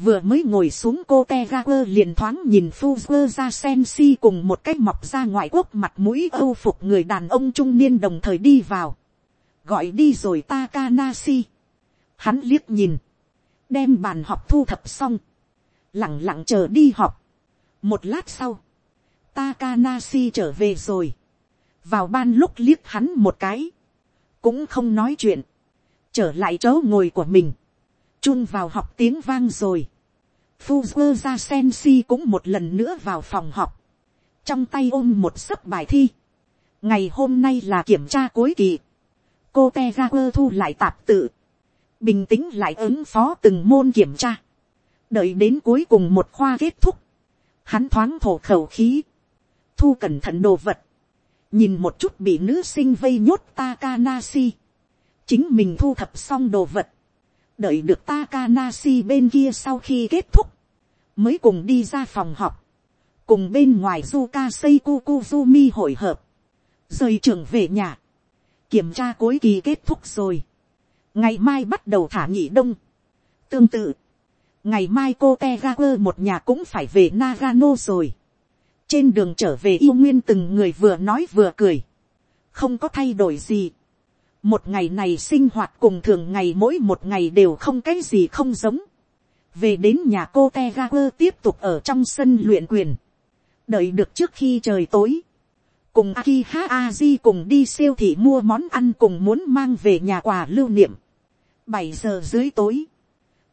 vừa mới ngồi xuống cô te ga quơ liền thoáng nhìn phu quơ ra sen si cùng một cách mọc ra ngoại quốc mặt mũi âu phục người đàn ông trung niên đồng thời đi vào. Gọi đi rồi Takanashi. Hắn liếc nhìn, đem bàn học thu thập xong, lặng lặng chờ đi học. Một lát sau, Takanashi trở về rồi, vào ban lúc liếc hắn một cái, cũng không nói chuyện, trở lại chỗ ngồi của mình, chun vào học tiếng vang rồi. Fuzzer ra Sensi cũng một lần nữa vào phòng học, trong tay ôm một sấp bài thi. ngày hôm nay là kiểm tra cuối kỳ, cô te thu lại tạp tự, bình tĩnh lại ứng phó từng môn kiểm tra, đợi đến cuối cùng một khoa kết thúc, hắn thoáng thổ khẩu khí, thu cẩn thận đồ vật, nhìn một chút bị nữ sinh vây nhốt Takanashi, chính mình thu thập xong đồ vật, đợi được Takanashi bên kia sau khi kết thúc, mới cùng đi ra phòng học, cùng bên ngoài Zuka Seiko Kuzumi hội hợp, rời trường về nhà, kiểm tra cuối kỳ kết thúc rồi. ngày mai bắt đầu thả nhị đông. tương tự, ngày mai cô te ga quơ một nhà cũng phải về Nagano rồi. trên đường trở về yêu nguyên từng người vừa nói vừa cười. không có thay đổi gì. một ngày này sinh hoạt cùng thường ngày mỗi một ngày đều không cái gì không giống về đến nhà cô te ga quơ tiếp tục ở trong sân luyện quyền. đợi được trước khi trời tối cùng Akiha Aji cùng đi siêu thị mua món ăn cùng muốn mang về nhà quà lưu niệm. bảy giờ dưới tối,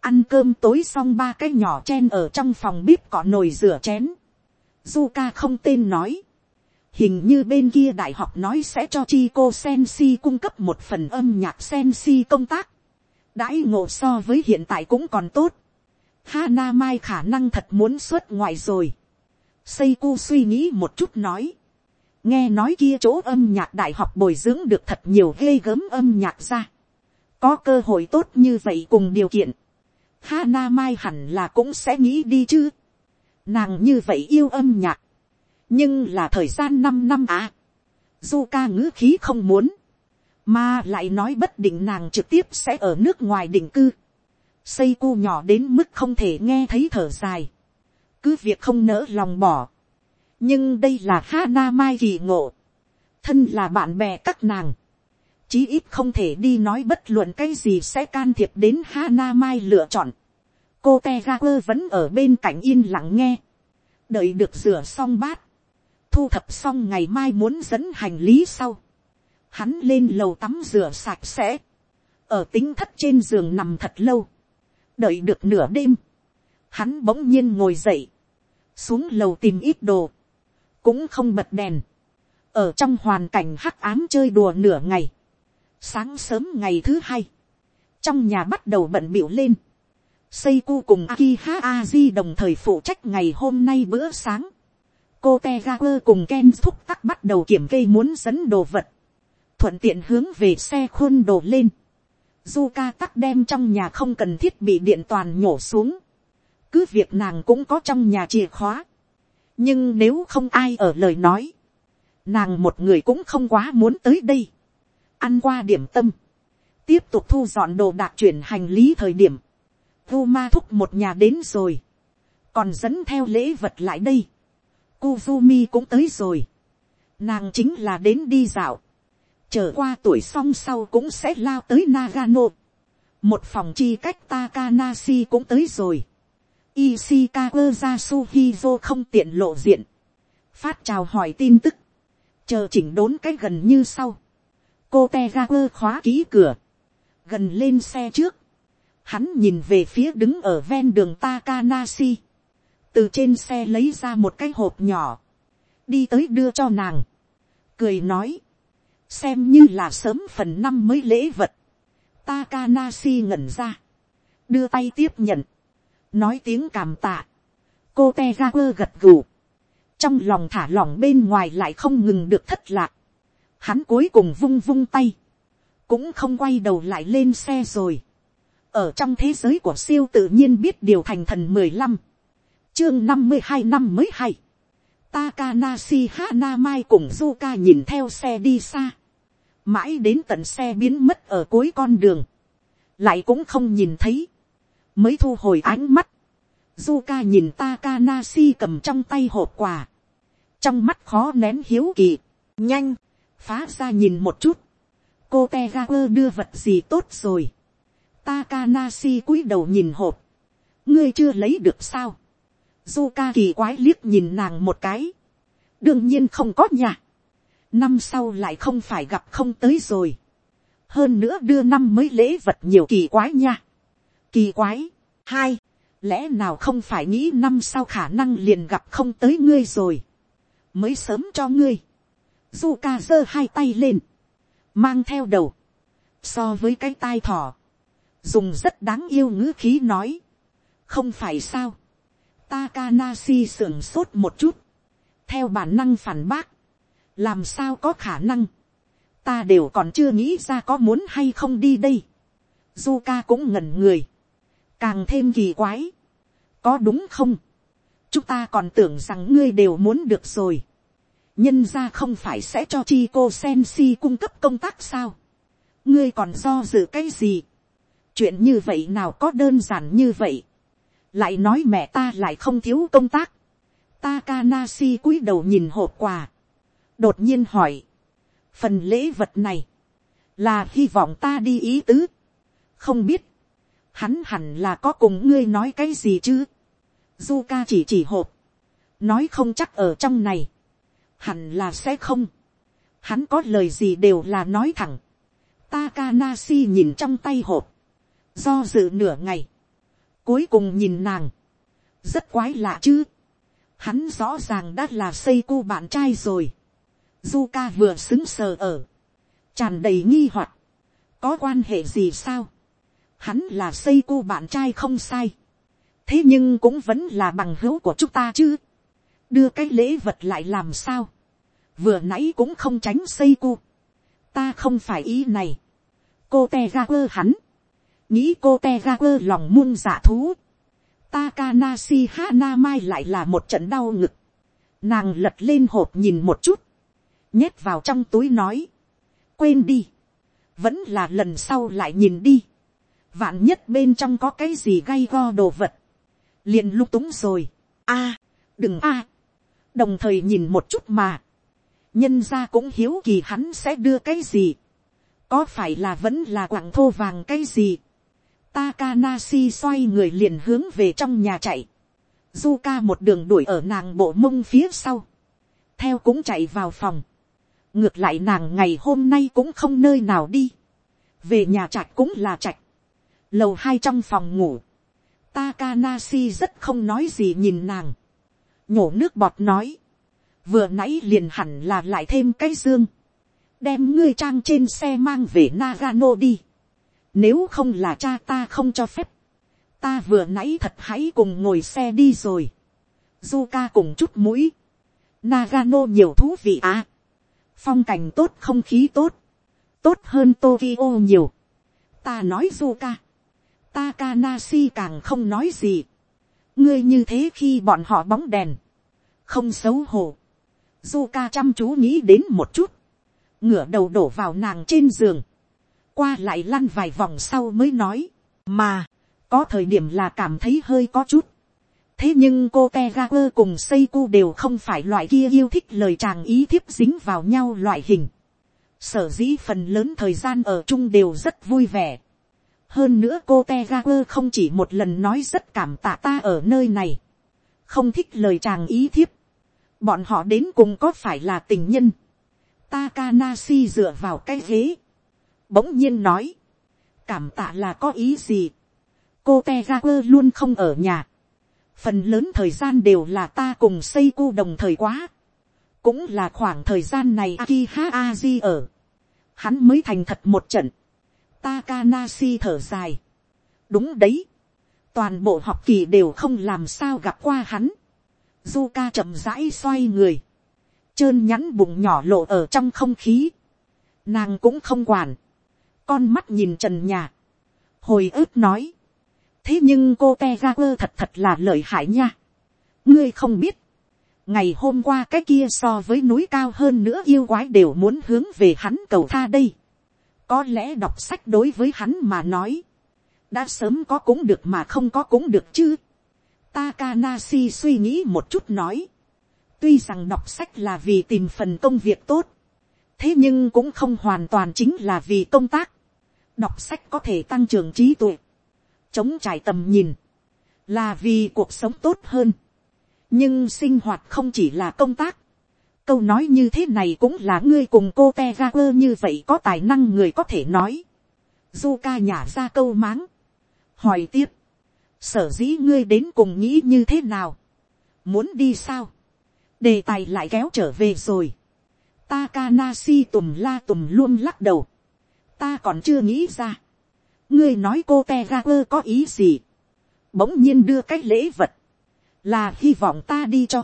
ăn cơm tối xong ba cái nhỏ chen ở trong phòng bếp cọ nồi rửa chén. Zuka không tên nói. Hình như bên kia đại học nói sẽ cho Chico Sensi cung cấp một phần âm nhạc Sensi công tác. Đãi ngộ so với hiện tại cũng còn tốt. Hana Mai khả năng thật muốn xuất ngoại rồi. Seiku suy nghĩ một chút nói nghe nói kia chỗ âm nhạc đại học bồi dưỡng được thật nhiều ghê gớm âm nhạc ra. có cơ hội tốt như vậy cùng điều kiện. Hana Mai hẳn là cũng sẽ nghĩ đi chứ. Nàng như vậy yêu âm nhạc. nhưng là thời gian năm năm à. du ca ngữ khí không muốn. mà lại nói bất định nàng trực tiếp sẽ ở nước ngoài định cư xây cu nhỏ đến mức không thể nghe thấy thở dài. cứ việc không nỡ lòng bỏ nhưng đây là Hana Mai kỳ ngộ. Thân là bạn bè các nàng. Chí ít không thể đi nói bất luận cái gì sẽ can thiệp đến Hana Mai lựa chọn. Cô Tegaper vẫn ở bên cạnh yên lặng nghe. Đợi được rửa xong bát. Thu thập xong ngày mai muốn dẫn hành lý sau. Hắn lên lầu tắm rửa sạch sẽ. Ở tính thất trên giường nằm thật lâu. Đợi được nửa đêm. Hắn bỗng nhiên ngồi dậy. Xuống lầu tìm ít đồ cũng không bật đèn, ở trong hoàn cảnh hắc ám chơi đùa nửa ngày, sáng sớm ngày thứ hai, trong nhà bắt đầu bận biểu lên, Seiko cùng Akiha Aji đồng thời phụ trách ngày hôm nay bữa sáng. Cô Tegaper cùng Ken thúc tắc bắt đầu kiểm kê muốn dẫn đồ vật. Thuận tiện hướng về xe khuôn đồ lên. Zuka tắc đem trong nhà không cần thiết bị điện toàn nhổ xuống. Cứ việc nàng cũng có trong nhà chìa khóa. Nhưng nếu không ai ở lời nói, nàng một người cũng không quá muốn tới đây, ăn qua điểm tâm, tiếp tục thu dọn đồ đạc chuyển hành lý thời điểm, vu ma thúc một nhà đến rồi, còn dẫn theo lễ vật lại đây, Kuzumi cũng tới rồi, nàng chính là đến đi dạo, chờ qua tuổi xong sau cũng sẽ lao tới Nagano, một phòng chi cách Takanashi cũng tới rồi. Ishikawa Yasuhizo không tiện lộ diện. Phát chào hỏi tin tức. Chờ chỉnh đốn cách gần như sau. Cô Tegaku khóa ký cửa. Gần lên xe trước. Hắn nhìn về phía đứng ở ven đường Takanashi. Từ trên xe lấy ra một cái hộp nhỏ. Đi tới đưa cho nàng. Cười nói. Xem như là sớm phần năm mới lễ vật. Takanashi ngẩn ra. Đưa tay tiếp nhận. Nói tiếng cảm tạ. Cô Tegaku gật gù. Trong lòng thả lỏng bên ngoài lại không ngừng được thất lạc. Hắn cuối cùng vung vung tay. Cũng không quay đầu lại lên xe rồi. Ở trong thế giới của siêu tự nhiên biết điều thành thần mười lăm Chương năm mươi hai năm mới hay. Takanashi Hanamai cùng Zuka nhìn theo xe đi xa mãi đến tận xe biến mất ở cuối con đường, lại cũng không nhìn thấy, mới thu hồi ánh mắt, Zuka nhìn Takanasi cầm trong tay hộp quà, trong mắt khó nén hiếu kỳ, nhanh, phá ra nhìn một chút, cô Tegaku đưa vật gì tốt rồi, Takanasi cúi đầu nhìn hộp, ngươi chưa lấy được sao, Zuka kỳ quái liếc nhìn nàng một cái, đương nhiên không có nhà, năm sau lại không phải gặp không tới rồi. hơn nữa đưa năm mới lễ vật nhiều kỳ quái nha. kỳ quái, hai, lẽ nào không phải nghĩ năm sau khả năng liền gặp không tới ngươi rồi. mới sớm cho ngươi. du ca giơ hai tay lên, mang theo đầu, so với cái tai thỏ, dùng rất đáng yêu ngữ khí nói, không phải sao, Takanasi sưởng sốt một chút, theo bản năng phản bác, làm sao có khả năng, ta đều còn chưa nghĩ ra có muốn hay không đi đây. du ca cũng ngẩn người, càng thêm kỳ quái, có đúng không, chúng ta còn tưởng rằng ngươi đều muốn được rồi, nhân ra không phải sẽ cho chi cô sen si cung cấp công tác sao, ngươi còn do dự cái gì, chuyện như vậy nào có đơn giản như vậy, lại nói mẹ ta lại không thiếu công tác, Takanashi cúi đầu nhìn hộp quà đột nhiên hỏi, phần lễ vật này, là hy vọng ta đi ý tứ, không biết, hắn hẳn là có cùng ngươi nói cái gì chứ, du ca chỉ chỉ hộp, nói không chắc ở trong này, hẳn là sẽ không, hắn có lời gì đều là nói thẳng, Takanashi nhìn trong tay hộp, do dự nửa ngày, cuối cùng nhìn nàng, rất quái lạ chứ, hắn rõ ràng đã là xây cô bạn trai rồi, du ca vừa xứng sờ ở, tràn đầy nghi hoặc, có quan hệ gì sao, hắn là xây cô bạn trai không sai, thế nhưng cũng vẫn là bằng hữu của chúng ta chứ, đưa cái lễ vật lại làm sao, vừa nãy cũng không tránh xây cô, ta không phải ý này, cô te ra quơ hắn, nghĩ cô te ra quơ lòng muôn dạ thú, Takanashi Hana Mai lại là một trận đau ngực. Nàng lật lên hộp nhìn một chút nhét vào trong túi nói, quên đi, vẫn là lần sau lại nhìn đi, vạn nhất bên trong có cái gì gay go đồ vật, liền lung túng rồi, a, đừng a, đồng thời nhìn một chút mà, nhân ra cũng hiếu kỳ hắn sẽ đưa cái gì, có phải là vẫn là quặng thô vàng cái gì, Takanashi xoay người liền hướng về trong nhà chạy, Zuka một đường đuổi ở nàng bộ mông phía sau, theo cũng chạy vào phòng, ngược lại nàng ngày hôm nay cũng không nơi nào đi, về nhà trạch cũng là trạch, lầu hai trong phòng ngủ, Takanasi rất không nói gì nhìn nàng, nhổ nước bọt nói, vừa nãy liền hẳn là lại thêm cái dương, đem ngươi trang trên xe mang về Nagano đi, nếu không là cha ta không cho phép, ta vừa nãy thật hãy cùng ngồi xe đi rồi, Zuka cùng chút mũi, Nagano nhiều thú vị à phong cảnh tốt không khí tốt, tốt hơn Tokyo nhiều. Ta nói Zuka, Takanashi càng không nói gì. ngươi như thế khi bọn họ bóng đèn, không xấu hổ. Zuka chăm chú nghĩ đến một chút, ngửa đầu đổ vào nàng trên giường, qua lại lăn vài vòng sau mới nói, mà, có thời điểm là cảm thấy hơi có chút, thế nhưng cô te ga quơ cùng Seiko đều không phải loại kia yêu thích lời chàng ý thiếp dính vào nhau loại hình. sở dĩ phần lớn thời gian ở chung đều rất vui vẻ. hơn nữa cô te ga quơ không chỉ một lần nói rất cảm tạ ta ở nơi này, không thích lời chàng ý thiếp, bọn họ đến cùng có phải là tình nhân, Takanashi dựa vào cái ghế, bỗng nhiên nói, cảm tạ là có ý gì, cô Tegaku luôn không ở nhà, phần lớn thời gian đều là ta cùng xây cu đồng thời quá, cũng là khoảng thời gian này Akiha Aji ở, hắn mới thành thật một trận, Takanashi thở dài, đúng đấy, toàn bộ học kỳ đều không làm sao gặp qua hắn, Zuka chậm rãi xoay người, trơn nhắn bụng nhỏ lộ ở trong không khí, nàng cũng không quản, con mắt nhìn trần nhà, hồi ức nói, thế nhưng cô te ga quơ thật thật là lợi hại nha. ngươi không biết, ngày hôm qua cái kia so với núi cao hơn nữa yêu quái đều muốn hướng về hắn cầu tha đây. có lẽ đọc sách đối với hắn mà nói, đã sớm có cũng được mà không có cũng được chứ. Takanashi suy nghĩ một chút nói, tuy rằng đọc sách là vì tìm phần công việc tốt, thế nhưng cũng không hoàn toàn chính là vì công tác. đọc sách có thể tăng trưởng trí tuệ, chống trải tầm nhìn, là vì cuộc sống tốt hơn. nhưng sinh hoạt không chỉ là công tác. câu nói như thế này cũng là ngươi cùng cô te ga quơ như vậy có tài năng người có thể nói. du ca nhả ra câu máng. hỏi tiếp. sở dĩ ngươi đến cùng nghĩ như thế nào. muốn đi sao. đề tài lại kéo trở về rồi. Takanasi tùm la tùm luôn lắc đầu. ta còn chưa nghĩ ra ngươi nói cô te ga quơ có ý gì, bỗng nhiên đưa cái lễ vật, là hy vọng ta đi cho,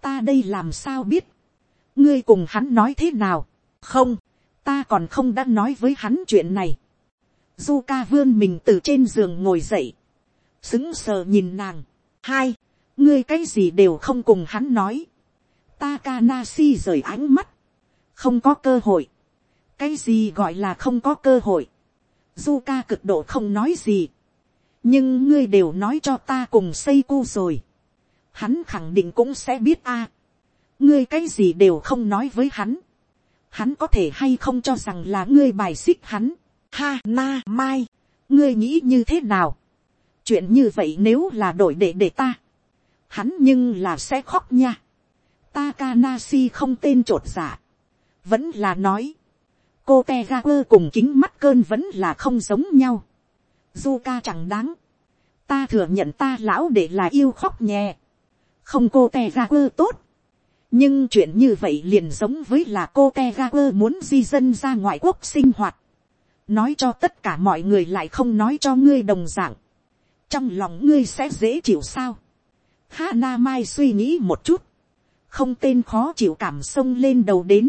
ta đây làm sao biết, ngươi cùng hắn nói thế nào, không, ta còn không đã nói với hắn chuyện này, du ca vươn mình từ trên giường ngồi dậy, xứng sờ nhìn nàng, hai, ngươi cái gì đều không cùng hắn nói, Takanasi rời ánh mắt, không có cơ hội, cái gì gọi là không có cơ hội, du ca cực độ không nói gì, nhưng ngươi đều nói cho ta cùng xây cu rồi, hắn khẳng định cũng sẽ biết a, ngươi cái gì đều không nói với hắn, hắn có thể hay không cho rằng là ngươi bài xích hắn, ha na mai, ngươi nghĩ như thế nào, chuyện như vậy nếu là đổi để để ta, hắn nhưng là sẽ khóc nha, Takanasi không tên trột giả, vẫn là nói, cô te ra quơ cùng kính mắt cơn vẫn là không giống nhau. du ca chẳng đáng. ta thừa nhận ta lão để là yêu khóc nhẹ. không cô te ra quơ tốt. nhưng chuyện như vậy liền giống với là cô te ra quơ muốn di dân ra ngoại quốc sinh hoạt. nói cho tất cả mọi người lại không nói cho ngươi đồng dạng. trong lòng ngươi sẽ dễ chịu sao. Hana Mai suy nghĩ một chút. Không tên khó chịu cảm xông lên đầu đến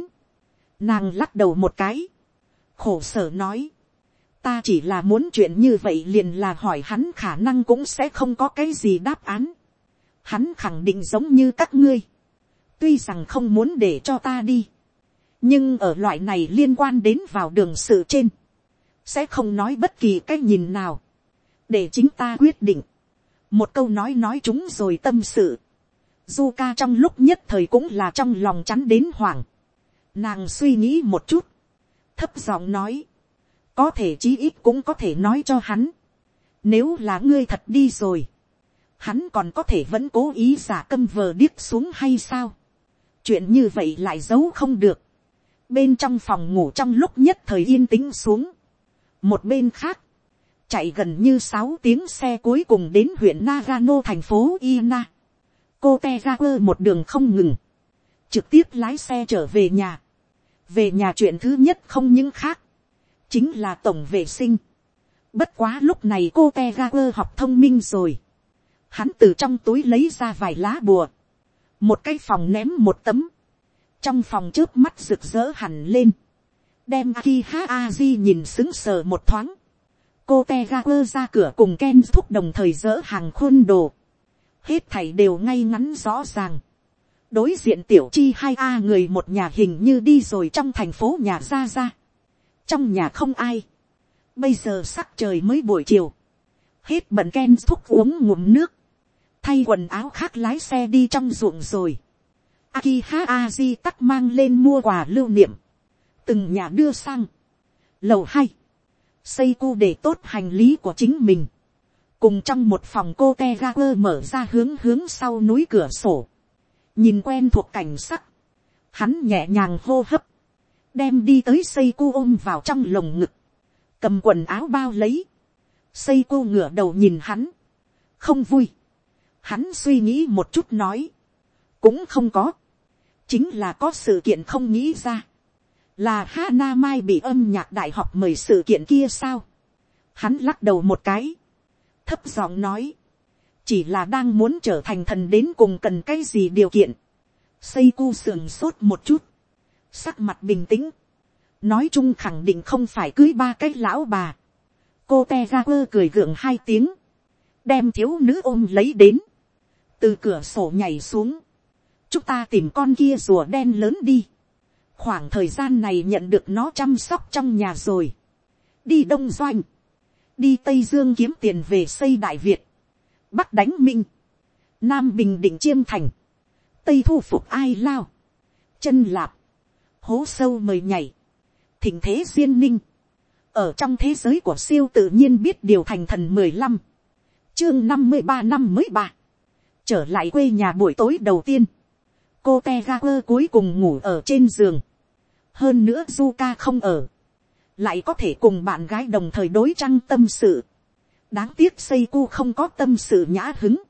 Nàng lắc đầu một cái. Khổ sở nói. Ta chỉ là muốn chuyện như vậy liền là hỏi hắn khả năng cũng sẽ không có cái gì đáp án. Hắn khẳng định giống như các ngươi. Tuy rằng không muốn để cho ta đi. Nhưng ở loại này liên quan đến vào đường sự trên. Sẽ không nói bất kỳ cái nhìn nào. Để chính ta quyết định. Một câu nói nói chúng rồi tâm sự. Du ca trong lúc nhất thời cũng là trong lòng chắn đến hoảng Nàng suy nghĩ một chút. Thấp giọng nói. Có thể chí ít cũng có thể nói cho hắn. Nếu là ngươi thật đi rồi. Hắn còn có thể vẫn cố ý giả câm vờ điếc xuống hay sao. Chuyện như vậy lại giấu không được. Bên trong phòng ngủ trong lúc nhất thời yên tĩnh xuống. Một bên khác. Chạy gần như sáu tiếng xe cuối cùng đến huyện Nagano, thành phố Ina. Cô Tegaku một đường không ngừng trực tiếp lái xe trở về nhà về nhà chuyện thứ nhất không những khác, chính là tổng vệ sinh. Bất quá lúc này cô te ga quơ học thông minh rồi. Hắn từ trong túi lấy ra vài lá bùa. Một cái phòng ném một tấm. Trong phòng trước mắt rực rỡ hẳn lên. Đem Akiha Aji nhìn xứng sờ một thoáng. Cô te ga quơ ra cửa cùng Ken thúc đồng thời dỡ hàng khuôn đồ. Hết thảy đều ngay ngắn rõ ràng đối diện tiểu chi hai a người một nhà hình như đi rồi trong thành phố nhà ra ra. trong nhà không ai. bây giờ sắc trời mới buổi chiều. hết bận ken thúc uống ngụm nước. thay quần áo khác lái xe đi trong ruộng rồi. Akiha Aji tắc mang lên mua quà lưu niệm. từng nhà đưa sang. lầu hai. xây cu để tốt hành lý của chính mình, cùng trong một phòng cô te ga quơ mở ra hướng hướng sau núi cửa sổ, nhìn quen thuộc cảnh sắc, hắn nhẹ nhàng hô hấp, đem đi tới xây cu ôm vào trong lồng ngực, cầm quần áo bao lấy, xây cu ngửa đầu nhìn hắn, không vui, hắn suy nghĩ một chút nói, cũng không có, chính là có sự kiện không nghĩ ra, là Hana Mai bị âm nhạc đại học mời sự kiện kia sao, hắn lắc đầu một cái, thấp giọng nói, chỉ là đang muốn trở thành thần đến cùng cần cái gì điều kiện, xây cu sườn sốt một chút, sắc mặt bình tĩnh, nói chung khẳng định không phải cưới ba cái lão bà, cô te ga quơ cười gượng hai tiếng, đem thiếu nữ ôm lấy đến, từ cửa sổ nhảy xuống, chúng ta tìm con kia rùa đen lớn đi, khoảng thời gian này nhận được nó chăm sóc trong nhà rồi, đi đông doanh, đi tây dương kiếm tiền về xây đại việt, bắc đánh minh, nam bình định chiêm thành, tây thu phục ai lao, chân lạp, hố sâu mời nhảy, thỉnh thế duyên ninh, ở trong thế giới của siêu tự nhiên biết điều thành thần mười lăm, chương năm mươi ba năm mới ba, trở lại quê nhà buổi tối đầu tiên, cô te ga quơ cuối cùng ngủ ở trên giường, hơn nữa du ca không ở, lại có thể cùng bạn gái đồng thời đối trăng tâm sự, đáng tiếc xây cu không có tâm sự nhã hứng,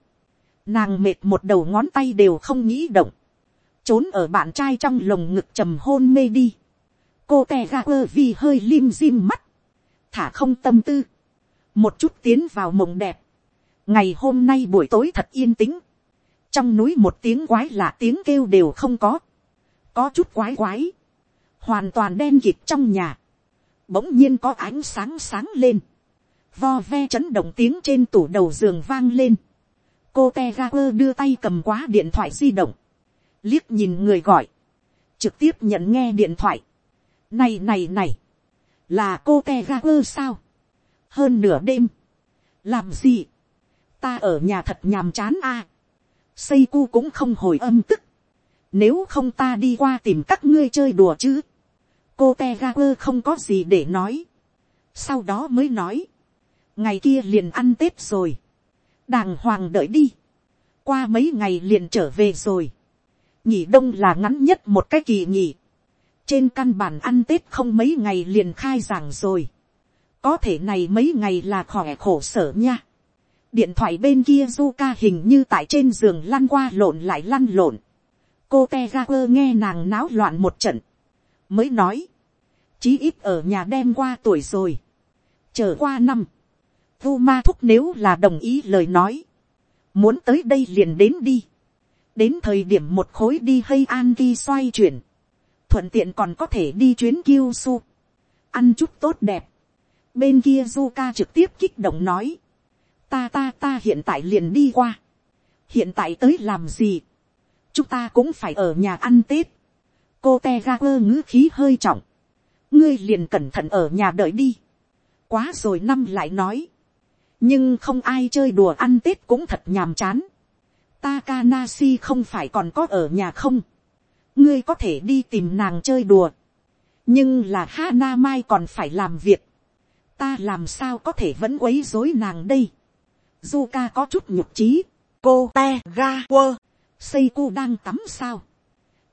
nàng mệt một đầu ngón tay đều không nghĩ động, trốn ở bạn trai trong lồng ngực trầm hôn mê đi, cô te ga quơ vì hơi lim dim mắt, thả không tâm tư, một chút tiến vào mộng đẹp, ngày hôm nay buổi tối thật yên tĩnh, trong núi một tiếng quái lạ tiếng kêu đều không có, có chút quái quái, hoàn toàn đen kịt trong nhà, bỗng nhiên có ánh sáng sáng lên, vo ve chấn động tiếng trên tủ đầu giường vang lên, cô te ga quơ đưa tay cầm quá điện thoại di động, liếc nhìn người gọi, trực tiếp nhận nghe điện thoại, này này này, là cô te ga quơ sao, hơn nửa đêm, làm gì, ta ở nhà thật nhàm chán a, xây cu cũng không hồi âm tức, nếu không ta đi qua tìm các ngươi chơi đùa chứ, cô te ga quơ không có gì để nói, sau đó mới nói, ngày kia liền ăn tết rồi, đàng hoàng đợi đi, qua mấy ngày liền trở về rồi, nhỉ đông là ngắn nhất một cái kỳ nhỉ, trên căn bản ăn tết không mấy ngày liền khai giảng rồi, có thể này mấy ngày là khỏe khổ sở nha, điện thoại bên kia du ca hình như tại trên giường lăn qua lộn lại lăn lộn, cô te ga quơ nghe nàng náo loạn một trận, mới nói, chí ít ở nhà đem qua tuổi rồi, chờ qua năm, vu ma thúc nếu là đồng ý lời nói, muốn tới đây liền đến đi, đến thời điểm một khối đi hay an đi xoay chuyển, thuận tiện còn có thể đi chuyến kiêu su, ăn chút tốt đẹp, bên kia Zuka trực tiếp kích động nói, ta ta ta hiện tại liền đi qua, hiện tại tới làm gì, chúng ta cũng phải ở nhà ăn tết, cô te ga quơ ngữ khí hơi trọng, ngươi liền cẩn thận ở nhà đợi đi, quá rồi năm lại nói, nhưng không ai chơi đùa ăn tết cũng thật nhàm chán. Takanasi không phải còn có ở nhà không. ngươi có thể đi tìm nàng chơi đùa. nhưng là Hana Mai còn phải làm việc. ta làm sao có thể vẫn quấy rối nàng đây. Zuka có chút nhục trí. cô te ga quơ. cu đang tắm sao.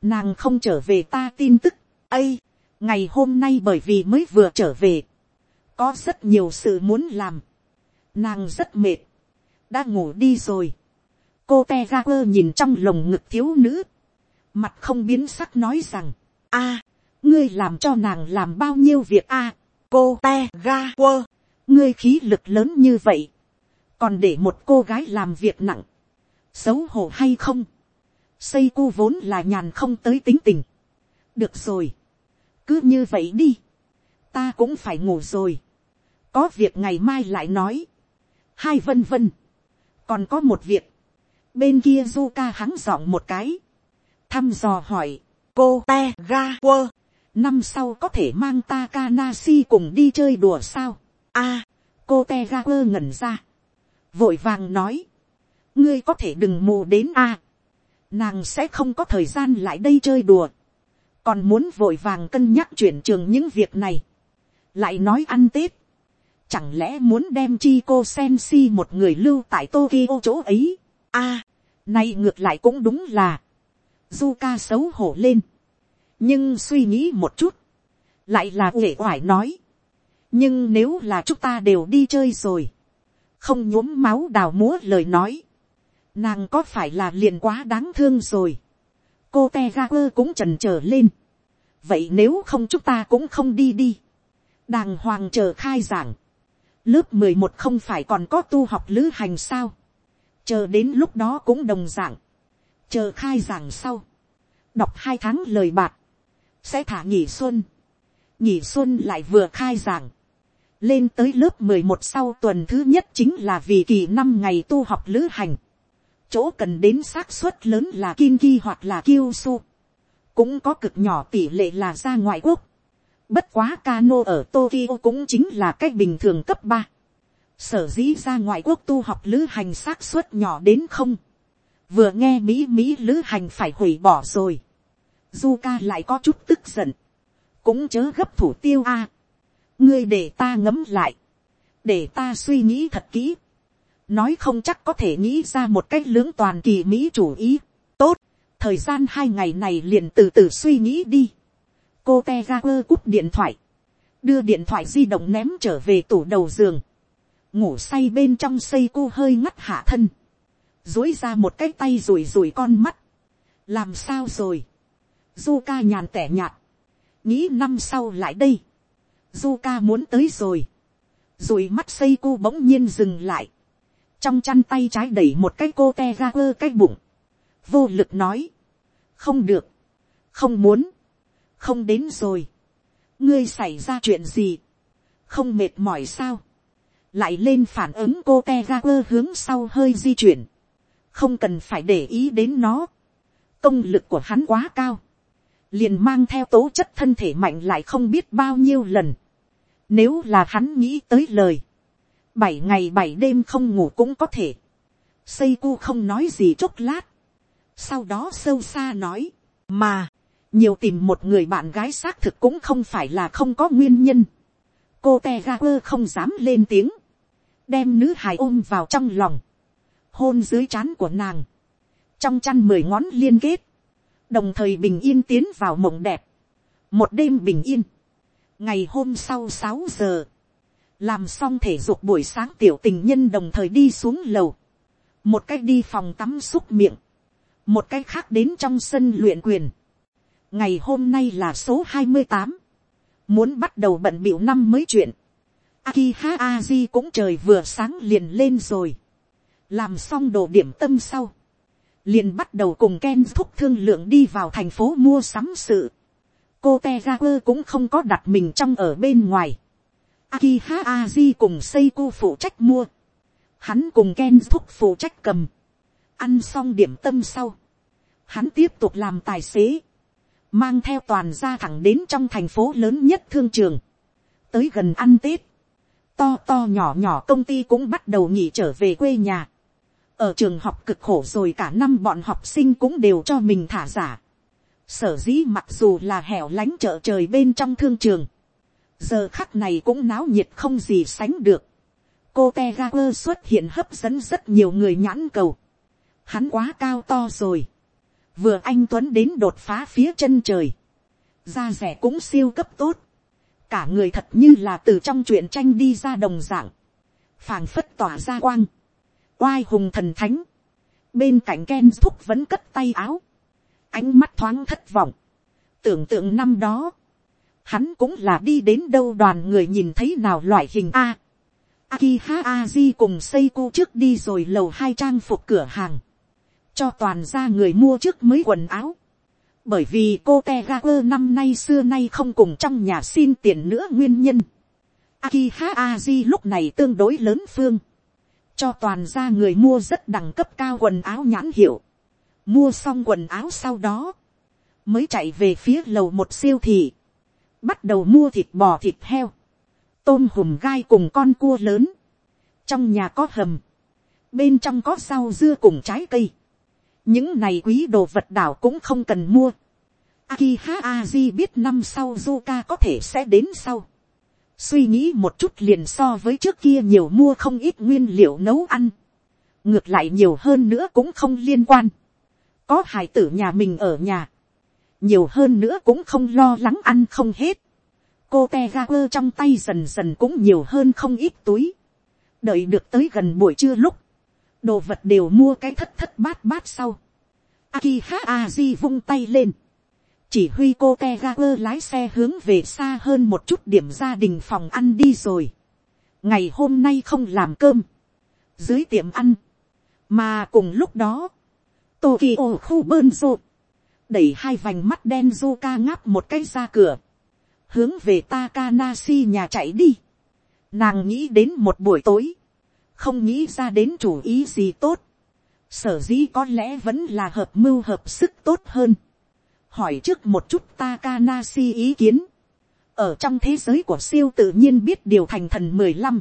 nàng không trở về ta tin tức. ây, ngày hôm nay bởi vì mới vừa trở về. có rất nhiều sự muốn làm Nàng rất mệt. Đã ngủ đi rồi. Cô te ga quơ nhìn trong lồng ngực thiếu nữ. Mặt không biến sắc nói rằng. a, ngươi làm cho nàng làm bao nhiêu việc a Cô te ga quơ. Ngươi khí lực lớn như vậy. Còn để một cô gái làm việc nặng. Xấu hổ hay không? Xây cu vốn là nhàn không tới tính tình. Được rồi. Cứ như vậy đi. Ta cũng phải ngủ rồi. Có việc ngày mai lại nói hai vân vân. còn có một việc, bên kia du ca hắng giọng một cái, thăm dò hỏi, cô te ga quơ, năm sau có thể mang Takanasi cùng đi chơi đùa sao, a, cô te ga quơ ngẩn ra, vội vàng nói, ngươi có thể đừng mù đến a, nàng sẽ không có thời gian lại đây chơi đùa, còn muốn vội vàng cân nhắc chuyển trường những việc này, lại nói ăn tết, Chẳng lẽ muốn đem chi cô Sensi một người lưu tại Tokyo chỗ ấy? a à, nay ngược lại cũng đúng là. Zuka xấu hổ lên. Nhưng suy nghĩ một chút. Lại là uể oải nói. Nhưng nếu là chúng ta đều đi chơi rồi. Không nhuốm máu đào múa lời nói. Nàng có phải là liền quá đáng thương rồi. Cô Tegaper cũng trần trở lên. Vậy nếu không chúng ta cũng không đi đi. Đàng hoàng chờ khai giảng lớp mười một không phải còn có tu học lữ hành sao, chờ đến lúc đó cũng đồng dạng, chờ khai giảng sau, đọc hai tháng lời bạc, sẽ thả nghỉ xuân, nghỉ xuân lại vừa khai giảng, lên tới lớp mười một sau tuần thứ nhất chính là vì kỳ năm ngày tu học lữ hành, chỗ cần đến xác suất lớn là Kinki hoặc là Kyushu, cũng có cực nhỏ tỷ lệ là ra ngoại quốc, Bất quá cano ở Tokyo cũng chính là cách bình thường cấp ba Sở dĩ ra ngoại quốc tu học lữ hành xác suất nhỏ đến không. Vừa nghe Mỹ Mỹ lữ hành phải hủy bỏ rồi. Zuka lại có chút tức giận. Cũng chớ gấp thủ tiêu a. Ngươi để ta ngấm lại. Để ta suy nghĩ thật kỹ. Nói không chắc có thể nghĩ ra một cách lưỡng toàn kỳ Mỹ chủ ý. Tốt. Thời gian hai ngày này liền từ từ suy nghĩ đi cô te ga quơ cúp điện thoại, đưa điện thoại di động ném trở về tủ đầu giường, ngủ say bên trong xây cô hơi ngắt hạ thân, dối ra một cái tay rùi rùi con mắt, làm sao rồi, du ca nhàn tẻ nhạt, nghĩ năm sau lại đây, du ca muốn tới rồi, rùi mắt xây cô bỗng nhiên dừng lại, trong chăn tay trái đẩy một cái cô te ga quơ cái bụng, vô lực nói, không được, không muốn, không đến rồi, ngươi xảy ra chuyện gì, không mệt mỏi sao, lại lên phản ứng cô te ga quơ hướng sau hơi di chuyển, không cần phải để ý đến nó, công lực của hắn quá cao, liền mang theo tố chất thân thể mạnh lại không biết bao nhiêu lần, nếu là hắn nghĩ tới lời, bảy ngày bảy đêm không ngủ cũng có thể, xây cu không nói gì chốc lát, sau đó sâu xa nói, mà, nhiều tìm một người bạn gái xác thực cũng không phải là không có nguyên nhân. cô te ga quơ không dám lên tiếng, đem nữ hài ôm vào trong lòng, hôn dưới trán của nàng, trong chăn mười ngón liên kết, đồng thời bình yên tiến vào mộng đẹp, một đêm bình yên, ngày hôm sau sáu giờ, làm xong thể dục buổi sáng tiểu tình nhân đồng thời đi xuống lầu, một cách đi phòng tắm xúc miệng, một cách khác đến trong sân luyện quyền, ngày hôm nay là số hai mươi tám, muốn bắt đầu bận bịu năm mới chuyện, Akiha Aji cũng trời vừa sáng liền lên rồi, làm xong đồ điểm tâm sau, liền bắt đầu cùng Ken thúc thương lượng đi vào thành phố mua sắm sự. cô te cũng không có đặt mình trong ở bên ngoài. Akiha Aji cùng Seiko phụ trách mua. Hắn cùng Ken thúc phụ trách cầm. Ăn xong điểm tâm sau. Hắn tiếp tục làm tài xế mang theo toàn gia thẳng đến trong thành phố lớn nhất thương trường, tới gần ăn tết, to to nhỏ nhỏ công ty cũng bắt đầu nghỉ trở về quê nhà, ở trường học cực khổ rồi cả năm bọn học sinh cũng đều cho mình thả giả, sở dĩ mặc dù là hẻo lánh chợ trời bên trong thương trường, giờ khắc này cũng náo nhiệt không gì sánh được, cô te ga quơ xuất hiện hấp dẫn rất nhiều người nhãn cầu, hắn quá cao to rồi, vừa anh tuấn đến đột phá phía chân trời, da rẻ cũng siêu cấp tốt, cả người thật như là từ trong truyện tranh đi ra đồng dạng, phàng phất tỏa ra quang, oai hùng thần thánh, bên cạnh Ken thúc vẫn cất tay áo, ánh mắt thoáng thất vọng, tưởng tượng năm đó, hắn cũng là đi đến đâu đoàn người nhìn thấy nào loại hình a. Akiha Aji cùng Seiko trước đi rồi lầu hai trang phục cửa hàng cho toàn ra người mua trước mới quần áo. bởi vì cô te năm nay xưa nay không cùng trong nhà xin tiền nữa nguyên nhân. Akiha Aji lúc này tương đối lớn phương. cho toàn ra người mua rất đẳng cấp cao quần áo nhãn hiệu. mua xong quần áo sau đó, mới chạy về phía lầu một siêu thị. bắt đầu mua thịt bò thịt heo, tôm hùm gai cùng con cua lớn. trong nhà có hầm, bên trong có rau dưa cùng trái cây những này quý đồ vật đảo cũng không cần mua. Akiha Aji biết năm sau Zuka có thể sẽ đến sau. suy nghĩ một chút liền so với trước kia nhiều mua không ít nguyên liệu nấu ăn, ngược lại nhiều hơn nữa cũng không liên quan, có hải tử nhà mình ở nhà, nhiều hơn nữa cũng không lo lắng ăn không hết, cô Tegaper trong tay dần dần cũng nhiều hơn không ít túi, đợi được tới gần buổi trưa lúc, đồ vật đều mua cái thất thất bát bát sau, Akiha Aji vung tay lên. Chỉ huy cô Tegaper lái xe hướng về xa hơn một chút điểm gia đình phòng ăn đi rồi. Ngày hôm nay không làm cơm. Dưới tiệm ăn. Mà cùng lúc đó. Tokyo khu bơn rộn. Đẩy hai vành mắt đen Zuka ngáp một cái ra cửa. Hướng về Takanashi nhà chạy đi. Nàng nghĩ đến một buổi tối. Không nghĩ ra đến chủ ý gì tốt. Sở dĩ có lẽ vẫn là hợp mưu hợp sức tốt hơn. hỏi trước một chút Takanashi ý kiến. ở trong thế giới của siêu tự nhiên biết điều thành thần mười lăm,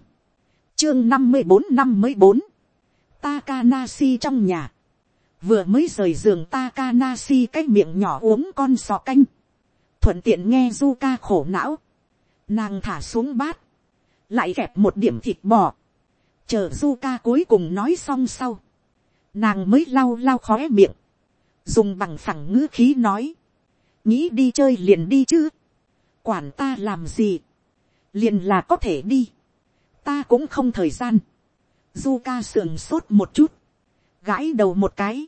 chương năm mươi bốn năm mới bốn, Takanashi trong nhà, vừa mới rời giường Takanashi cái miệng nhỏ uống con sò canh, thuận tiện nghe Zuka khổ não, nàng thả xuống bát, lại kẹp một điểm thịt bò, chờ Zuka cuối cùng nói xong sau, nàng mới lau lau khóe miệng, dùng bằng phẳng ngữ khí nói, nghĩ đi chơi liền đi chứ, quản ta làm gì, liền là có thể đi, ta cũng không thời gian, du ca sườn sốt một chút, gãi đầu một cái,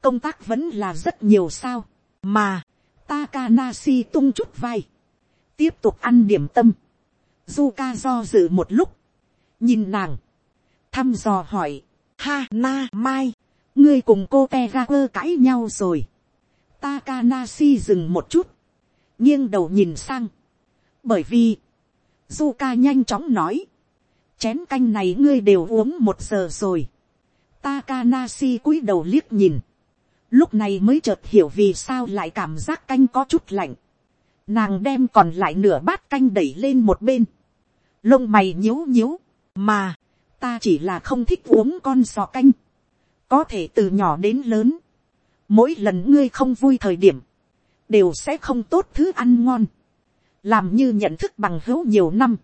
công tác vẫn là rất nhiều sao, mà, Takanasi tung chút vai, tiếp tục ăn điểm tâm, du ca do dự một lúc, nhìn nàng, thăm dò hỏi, Ha na mai, ngươi cùng cô te ga quơ cãi nhau rồi. Takanashi dừng một chút, nghiêng đầu nhìn sang. Bởi vì, Zuka nhanh chóng nói, chén canh này ngươi đều uống một giờ rồi. Takanashi cúi đầu liếc nhìn, lúc này mới chợt hiểu vì sao lại cảm giác canh có chút lạnh. Nàng đem còn lại nửa bát canh đẩy lên một bên, lông mày nhíu nhíu, mà, ta chỉ là không thích uống con sò canh, có thể từ nhỏ đến lớn, mỗi lần ngươi không vui thời điểm, đều sẽ không tốt thứ ăn ngon, làm như nhận thức bằng hữu nhiều năm,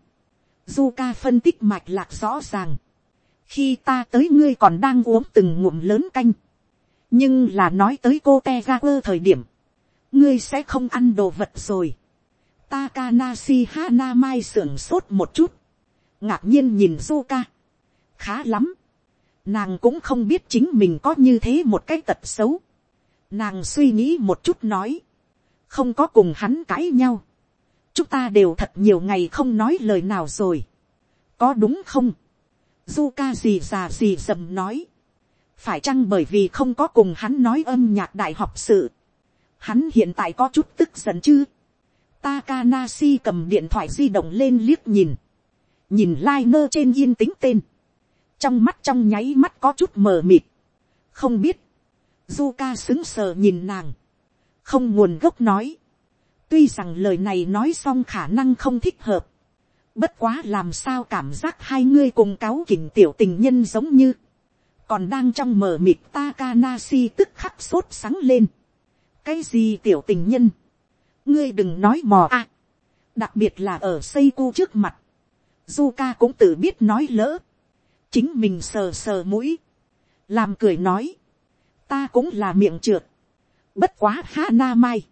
Zuka phân tích mạch lạc rõ ràng, khi ta tới ngươi còn đang uống từng ngụm lớn canh, nhưng là nói tới cô te ga quơ thời điểm, ngươi sẽ không ăn đồ vật rồi. Takanashi Hanamai sưởng sốt một chút, ngạc nhiên nhìn Zuka khá lắm. Nàng cũng không biết chính mình có như thế một cái tật xấu. Nàng suy nghĩ một chút nói. Không có cùng hắn cãi nhau. Chúng ta đều thật nhiều ngày không nói lời nào rồi. Có đúng không? Du ca gì già gì dầm nói. Phải chăng bởi vì không có cùng hắn nói âm nhạc đại học sự. Hắn hiện tại có chút tức giận chứ. Takanashi cầm điện thoại di động lên liếc nhìn. Nhìn like trên yên tính tên trong mắt trong nháy mắt có chút mờ mịt, không biết, du ca xứng sờ nhìn nàng, không nguồn gốc nói, tuy rằng lời này nói xong khả năng không thích hợp, bất quá làm sao cảm giác hai ngươi cùng cáo kỉnh tiểu tình nhân giống như, còn đang trong mờ mịt Takanashi tức khắc sốt sáng lên. cái gì tiểu tình nhân, ngươi đừng nói mò a, đặc biệt là ở xây cu trước mặt, Zuka cũng tự biết nói lỡ, chính mình sờ sờ mũi, làm cười nói, ta cũng là miệng trượt, bất quá ha na mai,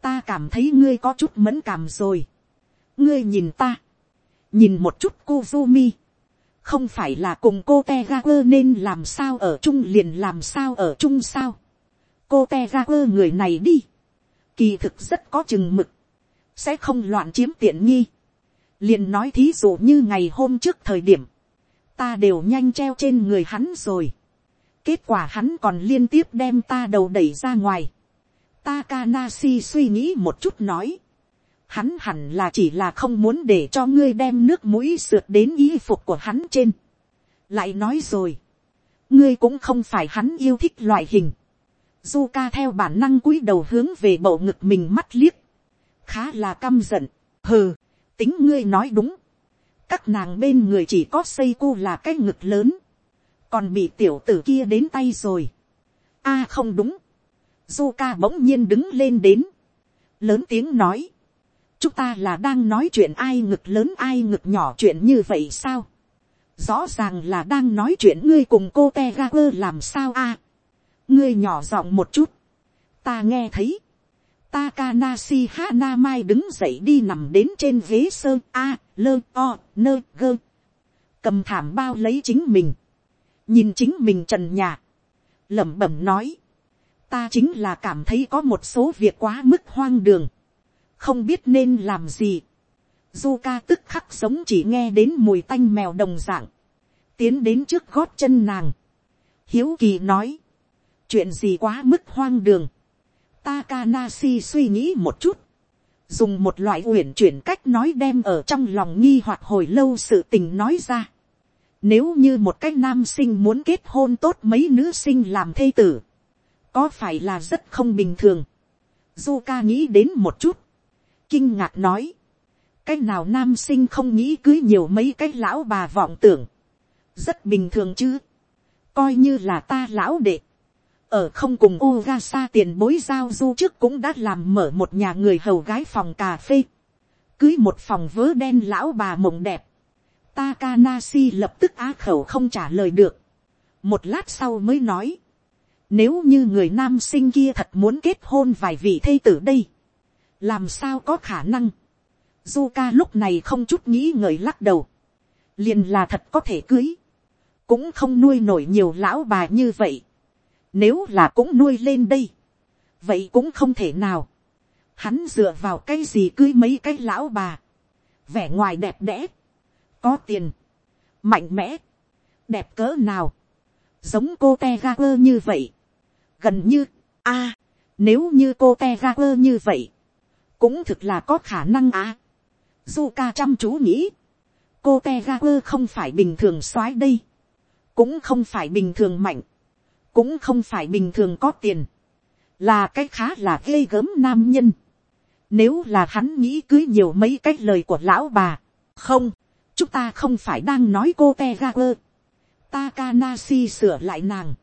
ta cảm thấy ngươi có chút mẫn cảm rồi, ngươi nhìn ta, nhìn một chút cô mi không phải là cùng cô te ga quơ nên làm sao ở chung liền làm sao ở chung sao, cô te ga quơ người này đi, kỳ thực rất có chừng mực, sẽ không loạn chiếm tiện nghi, liền nói thí dụ như ngày hôm trước thời điểm, ta đều nhanh treo trên người hắn rồi. kết quả hắn còn liên tiếp đem ta đầu đẩy ra ngoài. Takanashi suy nghĩ một chút nói. Hắn hẳn là chỉ là không muốn để cho ngươi đem nước mũi sượt đến y phục của hắn trên. Lại nói rồi. Ngươi cũng không phải hắn yêu thích loại hình. Zuka theo bản năng cúi đầu hướng về bầu ngực mình mắt liếc. Khá là căm giận. Hừ, tính ngươi nói đúng các nàng bên người chỉ có xây cu là cái ngực lớn, còn bị tiểu tử kia đến tay rồi. a không đúng, du ca bỗng nhiên đứng lên đến, lớn tiếng nói, chúng ta là đang nói chuyện ai ngực lớn ai ngực nhỏ chuyện như vậy sao. rõ ràng là đang nói chuyện ngươi cùng cô te ga quơ làm sao a. ngươi nhỏ giọng một chút. ta nghe thấy. Takanashi Hanamai đứng dậy đi nằm đến trên ghế sơn a, lơ o, nơ gơ. Cầm thảm bao lấy chính mình. Nhìn chính mình trần nhà. lẩm bẩm nói. Ta chính là cảm thấy có một số việc quá mức hoang đường không biết nên làm gì. Zuka tức khắc sống chỉ nghe đến mùi tanh mèo đồng dạng, tiến đến trước gót chân nàng. Hiếu kỳ nói, chuyện gì quá mức hoang đường. Takanashi suy nghĩ một chút, dùng một loại uyển chuyển cách nói đem ở trong lòng nghi hoặc hồi lâu sự tình nói ra. Nếu như một cái nam sinh muốn kết hôn tốt mấy nữ sinh làm thê tử, có phải là rất không bình thường. Zuka nghĩ đến một chút, kinh ngạc nói, cái nào nam sinh không nghĩ cưới nhiều mấy cái lão bà vọng tưởng, rất bình thường chứ, coi như là ta lão đệ, ở không cùng Ogasa tiền bối giao du trước cũng đã làm mở một nhà người hầu gái phòng cà phê, cưới một phòng vớ đen lão bà mộng đẹp, Takanashi lập tức á khẩu không trả lời được, một lát sau mới nói, nếu như người nam sinh kia thật muốn kết hôn vài vị thây tử đây, làm sao có khả năng, Zuka lúc này không chút nghĩ ngợi lắc đầu, liền là thật có thể cưới, cũng không nuôi nổi nhiều lão bà như vậy, nếu là cũng nuôi lên đây, vậy cũng không thể nào, hắn dựa vào cái gì cưới mấy cái lão bà, vẻ ngoài đẹp đẽ, có tiền, mạnh mẽ, đẹp cỡ nào, giống cô te ga quơ như vậy, gần như, a, nếu như cô te ga quơ như vậy, cũng thực là có khả năng à. du ca chăm chú nghĩ, cô te ga quơ không phải bình thường soái đây, cũng không phải bình thường mạnh, cũng không phải bình thường có tiền, là cái khá là ghê gớm nam nhân. Nếu là hắn nghĩ cưới nhiều mấy cái lời của lão bà, không, chúng ta không phải đang nói cô te ga quơ. Takanashi sửa lại nàng.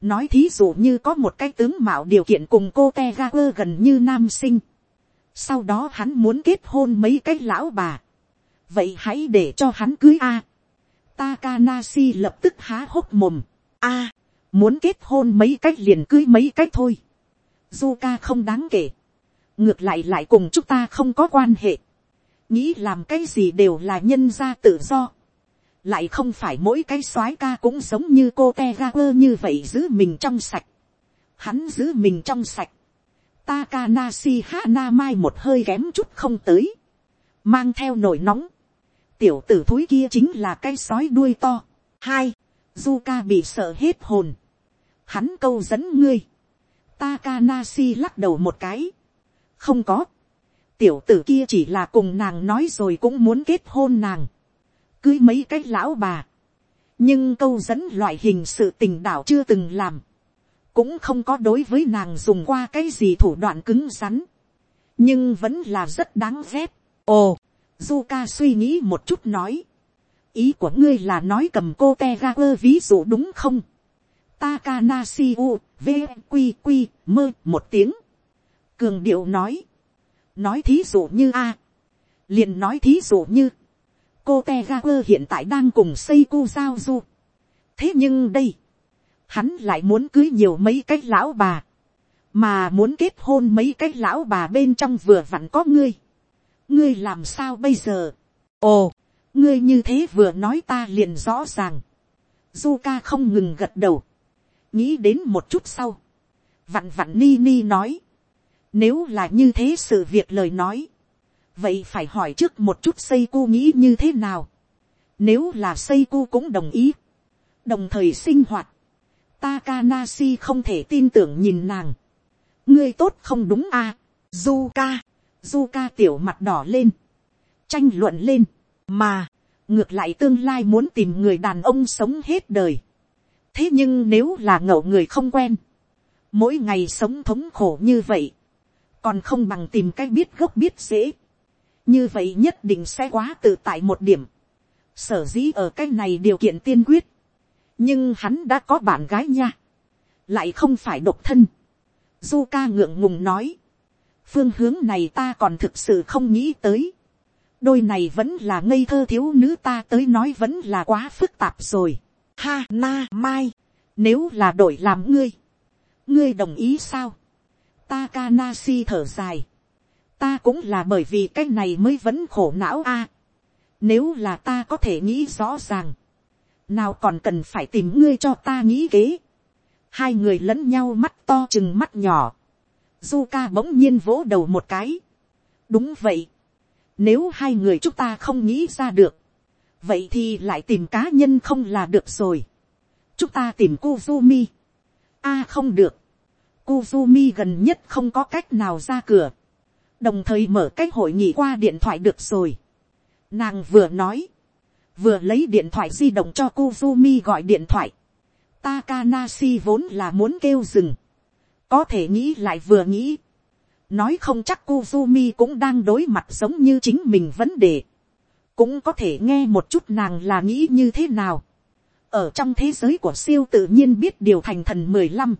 Nói thí dụ như có một cái tướng mạo điều kiện cùng cô te ga quơ gần như nam sinh sau đó hắn muốn kết hôn mấy cái lão bà. vậy hãy để cho hắn cưới a. Takanashi lập tức há hốc mồm. a, muốn kết hôn mấy cách liền cưới mấy cách thôi. Zuka không đáng kể. ngược lại lại cùng chúng ta không có quan hệ. nghĩ làm cái gì đều là nhân gia tự do. lại không phải mỗi cái soái ca cũng giống như cô te ga quơ như vậy giữ mình trong sạch. hắn giữ mình trong sạch Takanashi Hanamai một hơi kém chút không tới. Mang theo nổi nóng. Tiểu tử thúi kia chính là cái sói đuôi to. Hai. Zuka bị sợ hết hồn. Hắn câu dẫn ngươi. Takanashi lắc đầu một cái. Không có. Tiểu tử kia chỉ là cùng nàng nói rồi cũng muốn kết hôn nàng. Cưới mấy cái lão bà. Nhưng câu dẫn loại hình sự tình đảo chưa từng làm cũng không có đối với nàng dùng qua cái gì thủ đoạn cứng rắn, nhưng vẫn là rất đáng ghét. ồ, Zuka suy nghĩ một chút nói, ý của ngươi là nói cầm cô te ga quơ ví dụ đúng không. Takanashi u, v, q q mơ một tiếng. cường điệu nói, nói thí dụ như a, liền nói thí dụ như, cô te hiện tại đang cùng xây cu giao du. thế nhưng đây, hắn lại muốn cưới nhiều mấy cái lão bà, mà muốn kết hôn mấy cái lão bà bên trong vừa vặn có ngươi. ngươi làm sao bây giờ. ồ, ngươi như thế vừa nói ta liền rõ ràng. Zuka không ngừng gật đầu, nghĩ đến một chút sau. vặn vặn ni ni nói, nếu là như thế sự việc lời nói, vậy phải hỏi trước một chút xây cu nghĩ như thế nào. nếu là xây cu cũng đồng ý, đồng thời sinh hoạt, Takanashi không thể tin tưởng nhìn nàng. ngươi tốt không đúng à. Zuka, Zuka tiểu mặt đỏ lên. tranh luận lên. mà, ngược lại tương lai muốn tìm người đàn ông sống hết đời thế nhưng nếu là ngậu người không quen, mỗi ngày sống thống khổ như vậy, còn không bằng tìm cách biết gốc biết dễ. như vậy nhất định sẽ quá tự tại một điểm. sở dĩ ở cái này điều kiện tiên quyết, nhưng hắn đã có bạn gái nha, lại không phải độc thân. Du ca ngượng ngùng nói, phương hướng này ta còn thực sự không nghĩ tới. đôi này vẫn là ngây thơ thiếu nữ ta tới nói vẫn là quá phức tạp rồi ha na mai, nếu là đổi làm ngươi, ngươi đồng ý sao. Takanashi thở dài. ta cũng là bởi vì cái này mới vẫn khổ não a. nếu là ta có thể nghĩ rõ ràng, nào còn cần phải tìm ngươi cho ta nghĩ kế. hai người lẫn nhau mắt to chừng mắt nhỏ du bỗng nhiên vỗ đầu một cái. đúng vậy. nếu hai người chúng ta không nghĩ ra được, vậy thì lại tìm cá nhân không là được rồi. chúng ta tìm Kuzumi. a không được. Kuzumi gần nhất không có cách nào ra cửa. đồng thời mở cách hội nghị qua điện thoại được rồi. nàng vừa nói, vừa lấy điện thoại di động cho Kuzumi gọi điện thoại. Takanashi vốn là muốn kêu dừng có thể nghĩ lại vừa nghĩ. nói không chắc Kuzumi cũng đang đối mặt giống như chính mình vấn đề cũng có thể nghe một chút nàng là nghĩ như thế nào. ở trong thế giới của siêu tự nhiên biết điều thành thần mười lăm,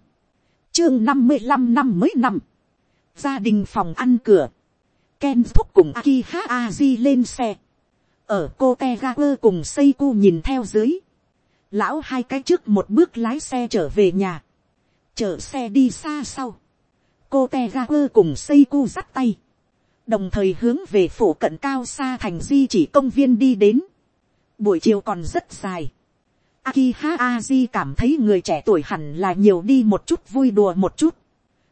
chương năm mươi năm năm mới năm, gia đình phòng ăn cửa, Ken thúc cùng Akiha Aji lên xe. Ở cô Tegaku cùng Seiko nhìn theo dưới. Lão hai cái trước một bước lái xe trở về nhà chở xe đi xa sau, cô te ga quơ cùng xây cu dắt tay, đồng thời hướng về phủ cận cao xa thành di chỉ công viên đi đến, buổi chiều còn rất dài, Akiha Aji cảm thấy người trẻ tuổi hẳn là nhiều đi một chút vui đùa một chút.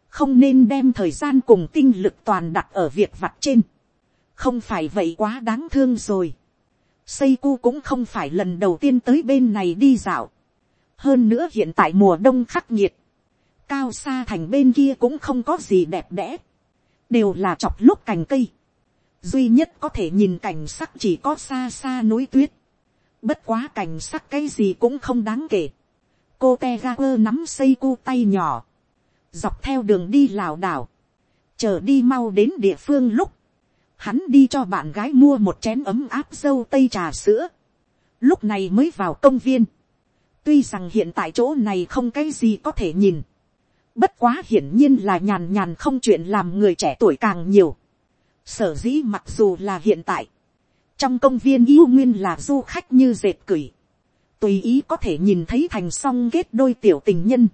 Không nên đem thời gian cùng tinh lực toàn đặt ở việc vặt trên. Không phải vậy quá đáng thương rồi. Seiku cũng không phải lần đầu tiên tới bên này đi dạo. Hơn nữa hiện tại mùa đông khắc nghiệt cao xa thành bên kia cũng không có gì đẹp đẽ, đều là chọc lúc cành cây, duy nhất có thể nhìn cảnh sắc chỉ có xa xa núi tuyết, bất quá cảnh sắc cái gì cũng không đáng kể, cô te ga quơ nắm xây cu tay nhỏ, dọc theo đường đi lảo đảo, chờ đi mau đến địa phương lúc, hắn đi cho bạn gái mua một chén ấm áp dâu tây trà sữa, lúc này mới vào công viên, tuy rằng hiện tại chỗ này không cái gì có thể nhìn, Bất quá hiển nhiên là nhàn nhàn không chuyện làm người trẻ tuổi càng nhiều. Sở dĩ mặc dù là hiện tại. Trong công viên yêu nguyên là du khách như dệt cửi. Tùy ý có thể nhìn thấy thành song kết đôi tiểu tình nhân.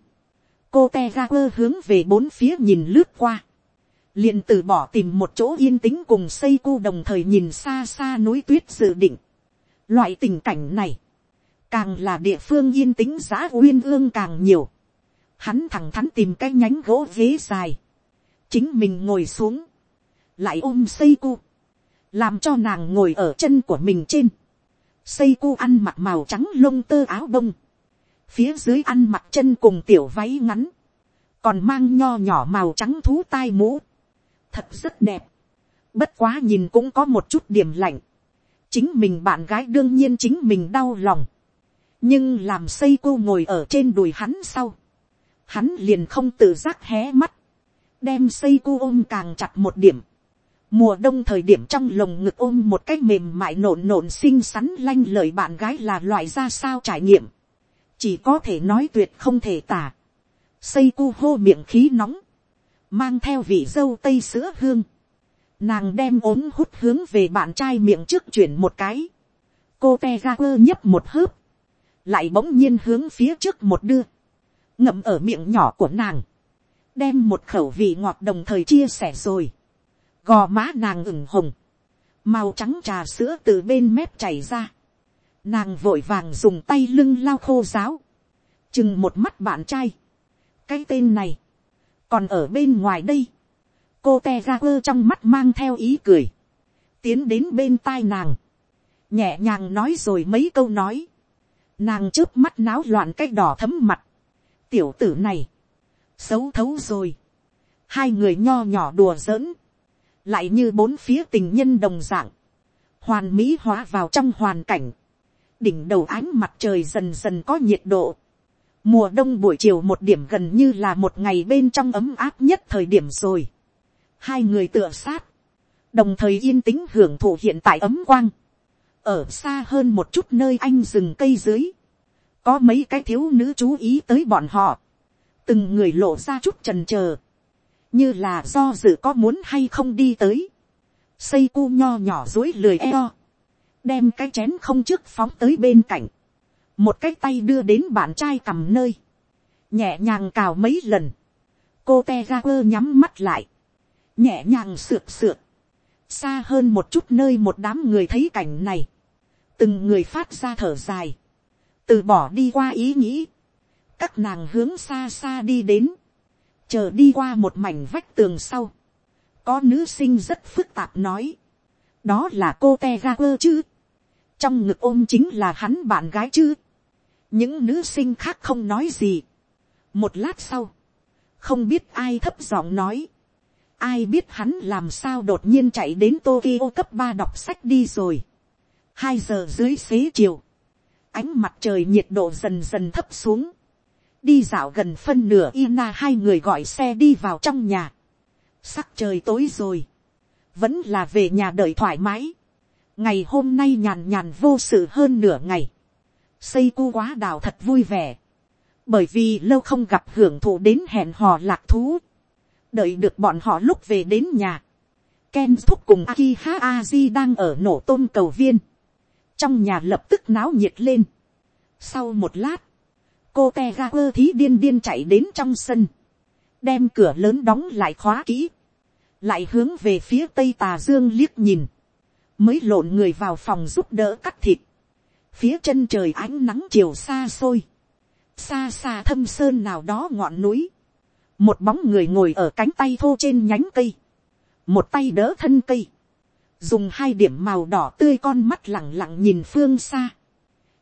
Cô te ra quơ hướng về bốn phía nhìn lướt qua. liền từ bỏ tìm một chỗ yên tĩnh cùng xây cu đồng thời nhìn xa xa núi tuyết dự định. Loại tình cảnh này. Càng là địa phương yên tĩnh giá uyên ương càng nhiều hắn thẳng thắn tìm cái nhánh gỗ ghế dài, chính mình ngồi xuống, lại ôm xây cu, làm cho nàng ngồi ở chân của mình trên, xây cu ăn mặc màu trắng lông tơ áo bông, phía dưới ăn mặc chân cùng tiểu váy ngắn, còn mang nho nhỏ màu trắng thú tai mũ, thật rất đẹp, bất quá nhìn cũng có một chút điểm lạnh, chính mình bạn gái đương nhiên chính mình đau lòng, nhưng làm xây cô ngồi ở trên đùi hắn sau, hắn liền không tự giác hé mắt, đem xây cu ôm càng chặt một điểm. Mùa đông thời điểm trong lồng ngực ôm một cái mềm mại nộn nộn xinh xắn lanh lời bạn gái là loại ra sao trải nghiệm. Chỉ có thể nói tuyệt không thể tả. Xây cu hô miệng khí nóng. Mang theo vị dâu tây sữa hương. Nàng đem ốm hút hướng về bạn trai miệng trước chuyển một cái. Cô te ra quơ nhấp một hớp. Lại bỗng nhiên hướng phía trước một đưa ngậm ở miệng nhỏ của nàng, đem một khẩu vị ngọt đồng thời chia sẻ rồi, gò má nàng ửng hồng, màu trắng trà sữa từ bên mép chảy ra, nàng vội vàng dùng tay lưng lao khô giáo, chừng một mắt bạn trai, cái tên này, còn ở bên ngoài đây, cô te ra quơ trong mắt mang theo ý cười, tiến đến bên tai nàng, nhẹ nhàng nói rồi mấy câu nói, nàng trước mắt náo loạn cái đỏ thấm mặt, tiểu tử này, xấu thấu rồi, hai người nho nhỏ đùa giỡn, lại như bốn phía tình nhân đồng dạng, hoàn mỹ hóa vào trong hoàn cảnh, đỉnh đầu ánh mặt trời dần dần có nhiệt độ, mùa đông buổi chiều một điểm gần như là một ngày bên trong ấm áp nhất thời điểm rồi, hai người tựa sát, đồng thời yên tĩnh hưởng thụ hiện tại ấm quang, ở xa hơn một chút nơi anh rừng cây dưới, có mấy cái thiếu nữ chú ý tới bọn họ, từng người lộ ra chút trần trờ, như là do dự có muốn hay không đi tới, xây cu nho nhỏ dối lười eo, đem cái chén không trước phóng tới bên cạnh, một cái tay đưa đến bạn trai cầm nơi, nhẹ nhàng cào mấy lần, cô te ga quơ nhắm mắt lại, nhẹ nhàng sượt sượt, xa hơn một chút nơi một đám người thấy cảnh này, từng người phát ra thở dài, từ bỏ đi qua ý nghĩ, các nàng hướng xa xa đi đến, chờ đi qua một mảnh vách tường sau, có nữ sinh rất phức tạp nói, đó là cô te ga quơ chứ, trong ngực ôm chính là hắn bạn gái chứ, những nữ sinh khác không nói gì, một lát sau, không biết ai thấp giọng nói, ai biết hắn làm sao đột nhiên chạy đến Tokyo cấp ba đọc sách đi rồi. hai giờ dưới xế chiều, ánh mặt trời nhiệt độ dần dần thấp xuống, đi dạo gần phân nửa Ina hai người gọi xe đi vào trong nhà. Sắc trời tối rồi, vẫn là về nhà đợi thoải mái. ngày hôm nay nhàn nhàn vô sự hơn nửa ngày. xây cu quá đào thật vui vẻ bởi vì lâu không gặp hưởng thụ đến hẹn hò lạc thú, đợi được bọn họ lúc về đến nhà, Ken thúc cùng Akiha Aji đang ở nổ tôm cầu viên, trong nhà lập tức náo nhiệt lên. Sau một lát, cô te ga quơ thí điên điên chạy đến trong sân, đem cửa lớn đóng lại khóa kỹ, lại hướng về phía tây tà dương liếc nhìn, mới lộn người vào phòng giúp đỡ cắt thịt, phía chân trời ánh nắng chiều xa xôi, xa xa thâm sơn nào đó ngọn núi, một bóng người ngồi ở cánh tay thô trên nhánh cây, một tay đỡ thân cây, dùng hai điểm màu đỏ tươi con mắt lẳng lặng nhìn phương xa,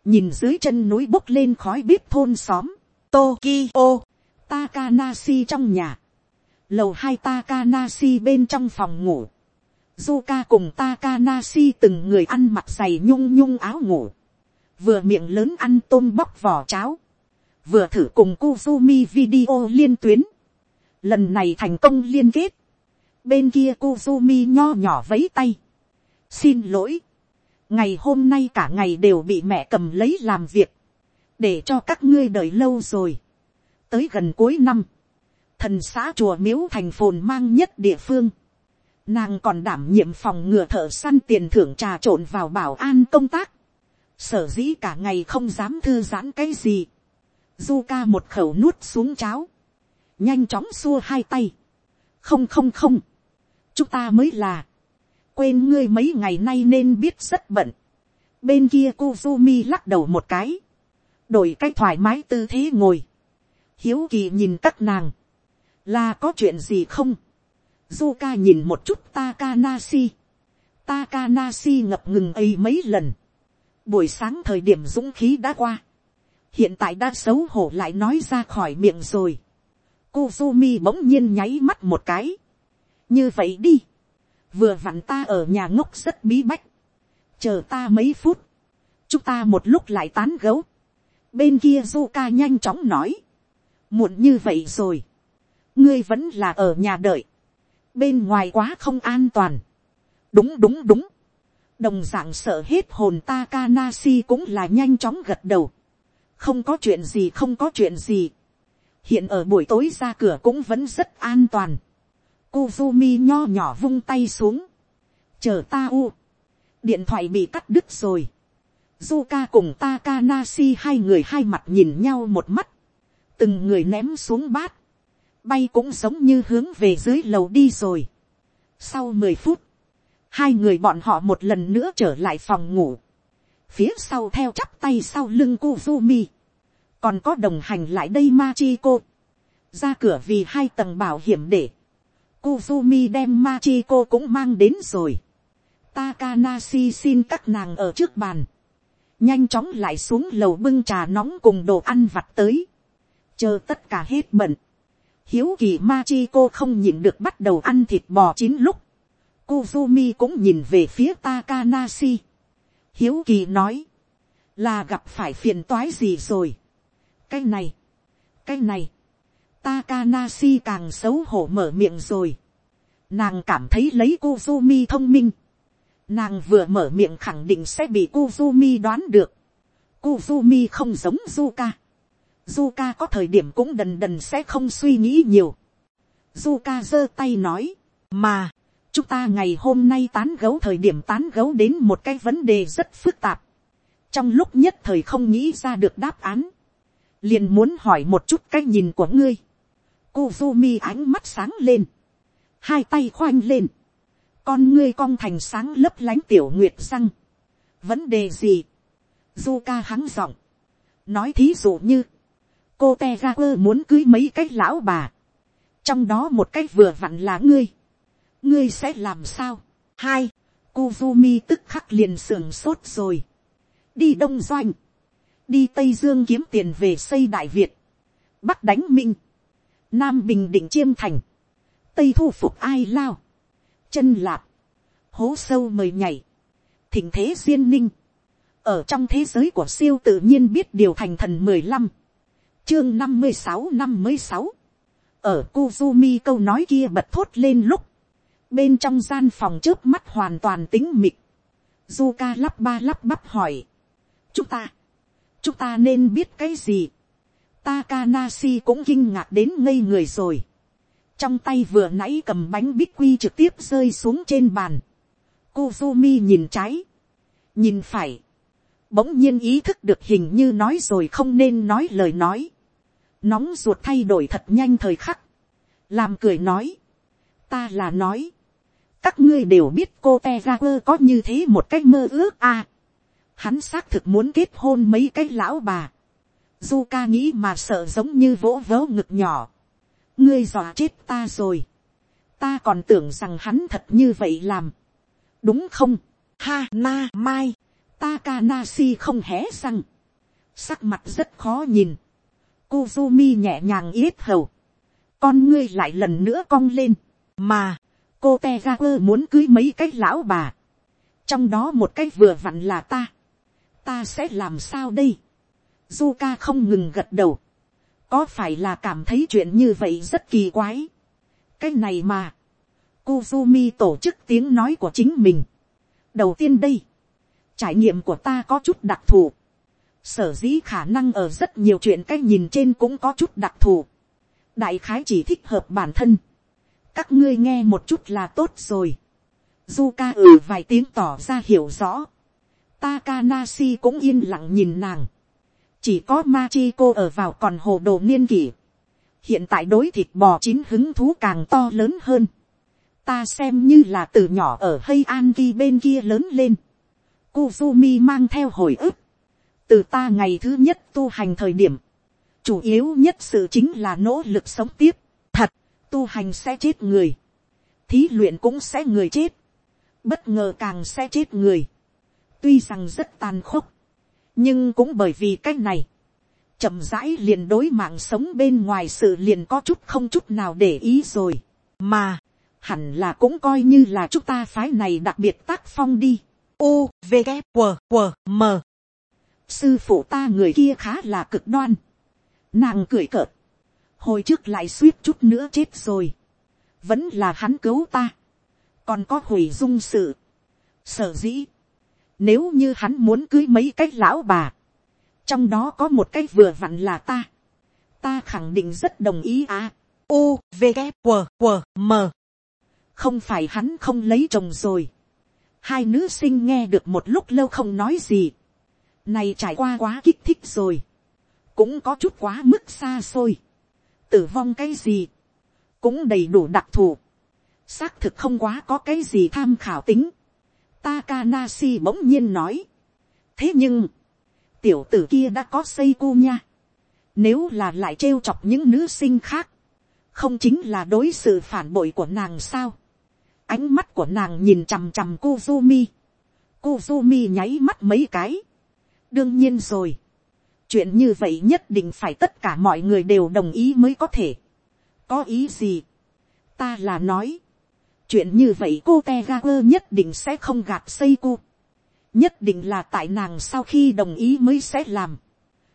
nhìn dưới chân núi bốc lên khói bếp thôn xóm, Tokyo, Takanashi trong nhà, lầu hai Takanashi bên trong phòng ngủ, Zuka cùng Takanashi từng người ăn mặc giày nhung nhung áo ngủ, vừa miệng lớn ăn tôm bóc vỏ cháo, vừa thử cùng Kuzumi video liên tuyến, lần này thành công liên kết, bên kia Kuzumi nho nhỏ vấy tay, xin lỗi, ngày hôm nay cả ngày đều bị mẹ cầm lấy làm việc, để cho các ngươi đợi lâu rồi, tới gần cuối năm, thần xã chùa miếu thành phồn mang nhất địa phương, nàng còn đảm nhiệm phòng ngừa thợ săn tiền thưởng trà trộn vào bảo an công tác, sở dĩ cả ngày không dám thư giãn cái gì, du ca một khẩu nuốt xuống cháo, nhanh chóng xua hai tay, không không không, chúng ta mới là, quên ngươi mấy ngày nay nên biết rất bận, bên kia Kuzumi lắc đầu một cái, đổi cách thoải mái tư thế ngồi, hiếu kỳ nhìn các nàng, là có chuyện gì không, Zuka nhìn một chút Takanashi, Takanashi ngập ngừng ấy mấy lần, buổi sáng thời điểm dũng khí đã qua, hiện tại đã xấu hổ lại nói ra khỏi miệng rồi. Kuzumi bỗng nhiên nháy mắt một cái. như vậy đi vừa vặn ta ở nhà ngốc rất bí bách. chờ ta mấy phút. chúng ta một lúc lại tán gấu. bên kia Zuka nhanh chóng nói. muộn như vậy rồi. ngươi vẫn là ở nhà đợi. bên ngoài quá không an toàn. đúng đúng đúng. đồng d ạ n g sợ hết hồn Takanashi cũng là nhanh chóng gật đầu không có chuyện gì, không có chuyện gì. hiện ở buổi tối ra cửa cũng vẫn rất an toàn. Kuzumi nho nhỏ vung tay xuống. chờ ta u. điện thoại bị cắt đứt rồi. Zuka cùng Takanashi hai người hai mặt nhìn nhau một mắt. từng người ném xuống bát. bay cũng giống như hướng về dưới lầu đi rồi. sau mười phút, hai người bọn họ một lần nữa trở lại phòng ngủ phía sau theo chắp tay sau lưng Kuzumi, còn có đồng hành lại đây Machiko, ra cửa vì hai tầng bảo hiểm để, Kuzumi đem Machiko cũng mang đến rồi, Takanashi xin các nàng ở trước bàn, nhanh chóng lại xuống lầu bưng trà nóng cùng đồ ăn vặt tới, chờ tất cả hết bận, hiếu kỳ Machiko không nhìn được bắt đầu ăn thịt bò chín lúc, Kuzumi cũng nhìn về phía Takanashi, hiếu kỳ nói, là gặp phải phiền toái gì rồi. cái này, cái này, Takanashi càng xấu hổ mở miệng rồi. Nàng cảm thấy lấy Kuzumi thông minh. Nàng vừa mở miệng khẳng định sẽ bị Kuzumi đoán được. Kuzumi không giống Zuka. Zuka có thời điểm cũng đần đần sẽ không suy nghĩ nhiều. Zuka giơ tay nói, mà, chúng ta ngày hôm nay tán gấu thời điểm tán gấu đến một cái vấn đề rất phức tạp. Trong lúc nhất thời không nghĩ ra được đáp án. Liền muốn hỏi một chút cái nhìn của ngươi. Kuzumi ánh mắt sáng lên. Hai tay khoanh lên. Con ngươi cong thành sáng lấp lánh tiểu nguyệt răng. Vấn đề gì? Zuka hắng giọng. Nói thí dụ như. Cô Tegaku muốn cưới mấy cái lão bà. Trong đó một cái vừa vặn là ngươi. Ngươi sẽ làm sao? Hai. Kuzumi tức khắc liền sưởng sốt rồi. Đi Đông Doanh. Đi Tây Dương kiếm tiền về xây Đại Việt. Bắc đánh Minh. Nam Bình Định Chiêm Thành. Tây thu phục ai lao. Chân lạp. Hố sâu mời nhảy. Thỉnh thế duyên ninh. Ở trong thế giới của siêu tự nhiên biết điều thành thần mười lăm Chương năm mươi sáu, năm mươi sáu Ở Kuzumi câu nói kia bật thốt lên lúc. Bên trong gian phòng trước mắt hoàn toàn tính mịt. Zuka lắp ba lắp bắp hỏi. Chúng ta. Chúng ta nên biết cái gì? Takanashi cũng kinh ngạc đến ngây người rồi. Trong tay vừa nãy cầm bánh bích quy trực tiếp rơi xuống trên bàn. Kuzumi nhìn trái. Nhìn phải. Bỗng nhiên ý thức được hình như nói rồi không nên nói lời nói. Nóng ruột thay đổi thật nhanh thời khắc. Làm cười nói. Ta là nói. Các ngươi đều biết cô Tegaku có như thế một cách mơ ước à. Hắn xác thực muốn kết hôn mấy cái lão bà du ca nghĩ mà sợ giống như vỗ vớ ngực nhỏ. ngươi dọa chết ta rồi. ta còn tưởng rằng hắn thật như vậy làm. đúng không. ha na mai. Takanashi không hé răng. sắc mặt rất khó nhìn. Kuzumi nhẹ nhàng yết hầu. con ngươi lại lần nữa cong lên. mà, cô tegakur muốn cưới mấy cái lão bà. trong đó một cái vừa vặn là ta. ta sẽ làm sao đây Zuka không ngừng gật đầu. Có phải là cảm thấy chuyện như vậy rất kỳ quái. Cái này mà. Kuzumi tổ chức tiếng nói của chính mình. Đầu tiên đây. Trải nghiệm của ta có chút đặc thù. Sở dĩ khả năng ở rất nhiều chuyện cách nhìn trên cũng có chút đặc thù. Đại khái chỉ thích hợp bản thân. Các ngươi nghe một chút là tốt rồi. Zuka ừ vài tiếng tỏ ra hiểu rõ. Takanashi cũng yên lặng nhìn nàng chỉ có ma chi cô ở vào còn hồ đồ niên kỷ. hiện tại đối thịt bò chín hứng thú càng to lớn hơn. ta xem như là từ nhỏ ở hay an ki bên kia lớn lên. Kuzumi mang theo hồi ức. từ ta ngày thứ nhất tu hành thời điểm. chủ yếu nhất sự chính là nỗ lực sống tiếp. thật, tu hành sẽ chết người. thí luyện cũng sẽ người chết. bất ngờ càng sẽ chết người. tuy rằng rất tàn khốc nhưng cũng bởi vì cái này, chậm rãi liền đối mạng sống bên ngoài sự liền có chút không chút nào để ý rồi, mà, hẳn là cũng coi như là chúng ta phái này đặc biệt tác phong đi. U, V, G, W, W, M. Sư phụ ta người kia khá là cực đoan. Nàng cười cợt. Hồi trước lại suýt chút nữa chết rồi. Vẫn là hắn cứu ta. Còn có hủy dung sự. Sở dĩ nếu như hắn muốn cưới mấy cái lão bà. Trong đó có một cái vừa vặn là ta. Ta khẳng định rất đồng ý à. U, V, K, W, W, M. Không phải hắn không lấy chồng rồi. Hai nữ sinh nghe được một lúc lâu không nói gì. Này trải qua quá kích thích rồi. Cũng có chút quá mức xa xôi. Tử vong cái gì. Cũng đầy đủ đặc thù. Xác thực không quá có cái gì tham khảo tính Takanashi bỗng nhiên nói. Thế nhưng, tiểu tử kia đã có xây cu nha. Nếu là lại trêu chọc những nữ sinh khác, không chính là đối sự phản bội của nàng sao. Ánh mắt của nàng nhìn chằm chằm Kuzumi. Kuzumi nháy mắt mấy cái. đương nhiên rồi. chuyện như vậy nhất định phải tất cả mọi người đều đồng ý mới có thể. có ý gì. ta là nói chuyện như vậy cô te ga quơ nhất định sẽ không gạt xây cô. nhất định là tại nàng sau khi đồng ý mới sẽ làm.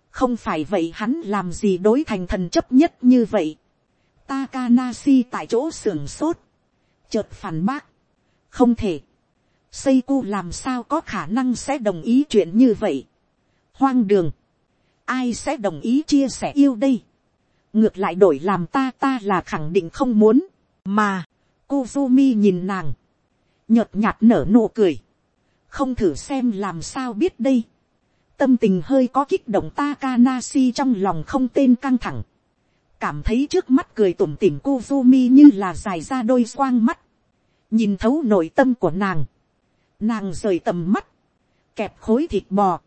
không phải vậy hắn làm gì đối thành thần chấp nhất như vậy. Takanasi tại chỗ sưởng sốt. chợt phản bác. không thể. xây cô làm sao có khả năng sẽ đồng ý chuyện như vậy. hoang đường. ai sẽ đồng ý chia sẻ yêu đây. ngược lại đổi làm ta ta là khẳng định không muốn mà, Kuzumi nhìn nàng, nhợt nhạt nở nụ cười, không thử xem làm sao biết đây, tâm tình hơi có kích động Takanashi trong lòng không tên căng thẳng, cảm thấy trước mắt cười tủm tỉm Kuzumi như là dài ra đôi quang mắt, nhìn thấu nội tâm của nàng, nàng rời tầm mắt, kẹp khối thịt bò,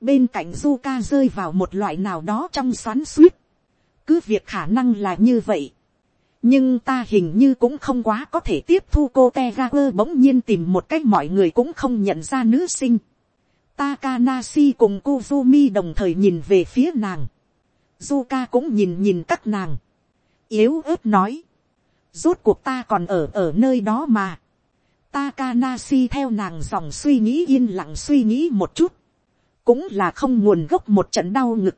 bên cạnh Zuka rơi vào một loại nào đó trong xoắn suýt, cứ việc khả năng là như vậy, nhưng ta hình như cũng không quá có thể tiếp thu cô te ga quơ bỗng nhiên tìm một cách mọi người cũng không nhận ra nữ sinh. Takanashi cùng Kuzumi đồng thời nhìn về phía nàng. Zuka cũng nhìn nhìn các nàng. Yếu ớt nói. Rốt cuộc ta còn ở ở nơi đó mà. Takanashi theo nàng dòng suy nghĩ yên lặng suy nghĩ một chút. Cũng là không nguồn gốc một trận đau ngực.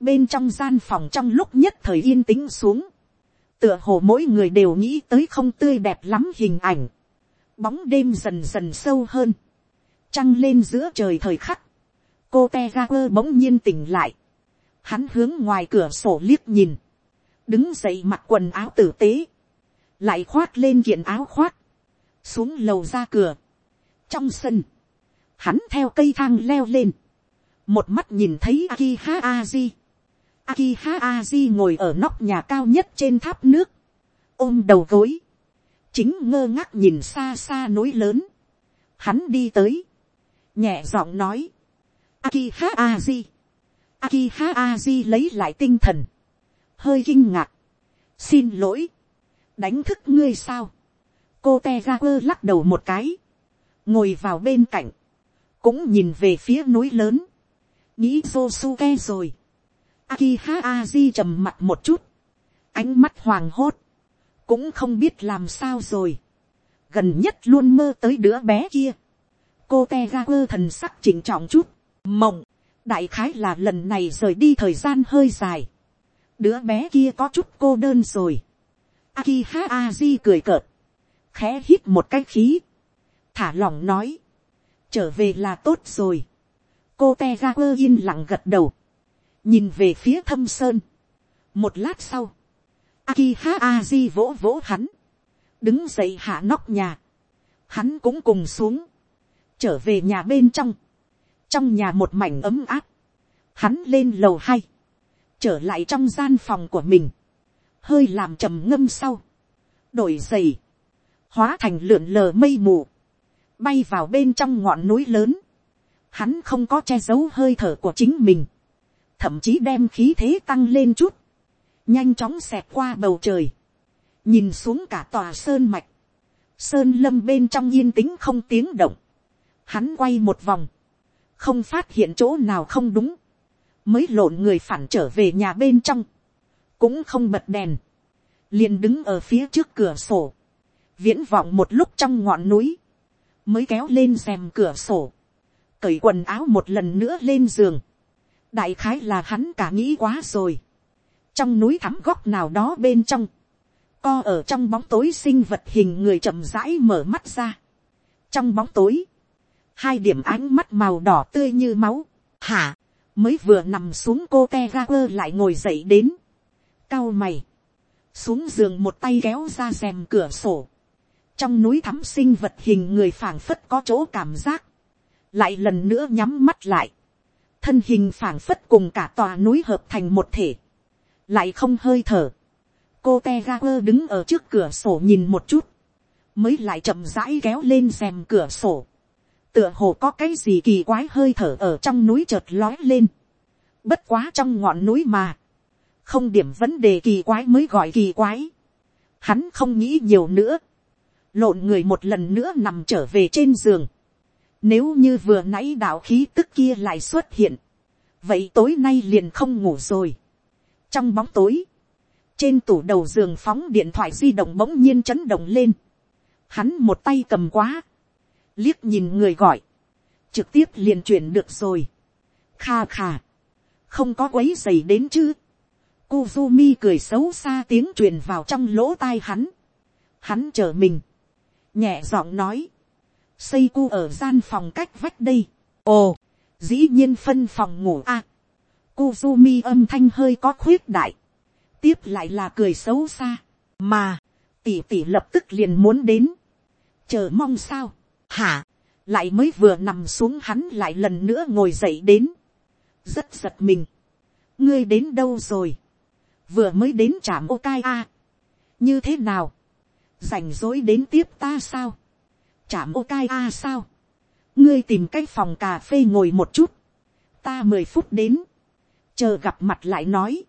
Bên trong gian phòng trong lúc nhất thời yên tĩnh xuống tựa hồ mỗi người đều nghĩ tới không tươi đẹp lắm hình ảnh, bóng đêm dần dần sâu hơn, trăng lên giữa trời thời khắc, cô te ga quơ bỗng nhiên tỉnh lại, hắn hướng ngoài cửa sổ liếc nhìn, đứng dậy mặc quần áo tử tế, lại khoác lên kiện áo khoác, xuống lầu ra cửa, trong sân, hắn theo cây thang leo lên, một mắt nhìn thấy Akiha Aji, Akiha Aji ngồi ở nóc nhà cao nhất trên tháp nước. Ôm đầu gối. Chính ngơ ngác nhìn xa xa núi lớn. Hắn đi tới. Nhẹ giọng nói. Akiha Aji. Akiha Aji lấy lại tinh thần. Hơi kinh ngạc. Xin lỗi. Đánh thức ngươi sao? Cô Tegaku lắc đầu một cái. Ngồi vào bên cạnh. Cũng nhìn về phía núi lớn. Nghĩ Josuke rồi Akiha Aji trầm mặt một chút. Ánh mắt hoàng hốt. Cũng không biết làm sao rồi. Gần nhất luôn mơ tới đứa bé kia. Cô Tegaku thần sắc chỉnh trọng chút. Mộng. Đại khái là lần này rời đi thời gian hơi dài. Đứa bé kia có chút cô đơn rồi. Akiha Aji cười cợt. Khẽ hít một cái khí. Thả lỏng nói. Trở về là tốt rồi. Cô Tegaku yên lặng gật đầu nhìn về phía thâm sơn. một lát sau, Akiha Aji vỗ vỗ hắn, đứng dậy hạ nóc nhà, hắn cũng cùng xuống, trở về nhà bên trong, trong nhà một mảnh ấm áp, hắn lên lầu hai, trở lại trong gian phòng của mình, hơi làm trầm ngâm sau, đổi giày, hóa thành lượn lờ mây mù, bay vào bên trong ngọn núi lớn, hắn không có che giấu hơi thở của chính mình, thậm chí đem khí thế tăng lên chút, nhanh chóng xẹt qua bầu trời, nhìn xuống cả tòa sơn mạch, sơn lâm bên trong yên tĩnh không tiếng động, hắn quay một vòng, không phát hiện chỗ nào không đúng, mới lộn người phản trở về nhà bên trong, cũng không bật đèn, liền đứng ở phía trước cửa sổ, viễn vọng một lúc trong ngọn núi, mới kéo lên xem cửa sổ, cởi quần áo một lần nữa lên giường, đại khái là hắn cả nghĩ quá rồi. trong núi thắm góc nào đó bên trong, co ở trong bóng tối sinh vật hình người chậm rãi mở mắt ra. trong bóng tối, hai điểm ánh mắt màu đỏ tươi như máu, hả, mới vừa nằm xuống cô te ga quơ lại ngồi dậy đến. cao mày, xuống giường một tay kéo ra rèm cửa sổ. trong núi thắm sinh vật hình người phảng phất có chỗ cảm giác, lại lần nữa nhắm mắt lại thân hình phảng phất cùng cả tòa núi hợp thành một thể, lại không hơi thở. cô te ga quơ đứng ở trước cửa sổ nhìn một chút, mới lại chậm rãi kéo lên rèm cửa sổ, tựa hồ có cái gì kỳ quái hơi thở ở trong núi chợt lói lên, bất quá trong ngọn núi mà, không điểm vấn đề kỳ quái mới gọi kỳ quái, hắn không nghĩ nhiều nữa, lộn người một lần nữa nằm trở về trên giường, nếu như vừa nãy đạo khí tức kia lại xuất hiện. Vậy tối nay liền không ngủ rồi. Trong bóng tối. Trên tủ đầu giường phóng điện thoại di động bỗng nhiên chấn động lên. Hắn một tay cầm quá. Liếc nhìn người gọi. Trực tiếp liền chuyển được rồi. Kha kha. Không có quấy giày đến chứ. Kuzumi cười xấu xa tiếng truyền vào trong lỗ tai hắn. Hắn chờ mình. Nhẹ giọng nói xây cu ở gian phòng cách vách đây. ồ, dĩ nhiên phân phòng ngủ a. À, Kuzumi âm thanh hơi có khuyết đại. tiếp lại là cười xấu xa. mà, tỷ tỷ lập tức liền muốn đến, chờ mong sao, hả, lại mới vừa nằm xuống hắn lại lần nữa ngồi dậy đến, rất giật mình, ngươi đến đâu rồi, vừa mới đến trạm ô cai a, như thế nào, rảnh rỗi đến tiếp ta sao, trạm ô cai a sao, ngươi tìm cái phòng cà phê ngồi một chút, ta mười phút đến, chờ gặp mặt lại nói,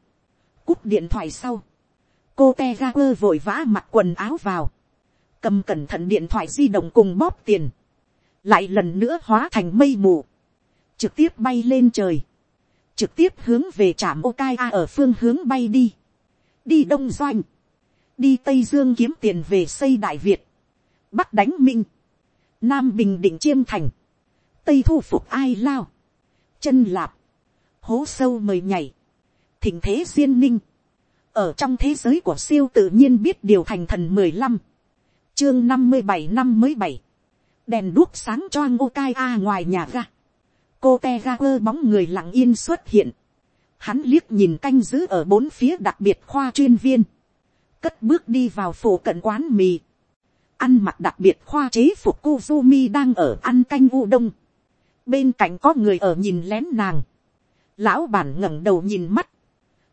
cúp điện thoại sau, cô te ga quơ vội vã mặc quần áo vào, cầm cẩn thận điện thoại di động cùng bóp tiền, lại lần nữa hóa thành mây mù, trực tiếp bay lên trời, trực tiếp hướng về trạm ô cai a ở phương hướng bay đi, đi đông doanh, đi tây dương kiếm tiền về xây đại việt, bắc đánh minh, nam bình định chiêm thành, tây thu phục ai lao, chân lạp, hố sâu mời nhảy, thỉnh thế duyên ninh, ở trong thế giới của siêu tự nhiên biết điều thành thần mười lăm, chương năm mươi bảy năm mới bảy, đèn đuốc sáng choang ô cai a ngoài nhà ga, cô te ga quơ bóng người lặng yên xuất hiện, hắn liếc nhìn canh giữ ở bốn phía đặc biệt khoa chuyên viên, cất bước đi vào phủ cận quán mì, ăn mặc đặc biệt khoa chế phục Kuzumi đang ở ăn canh u đông, bên cạnh có người ở nhìn lén nàng, lão bản ngẩng đầu nhìn mắt,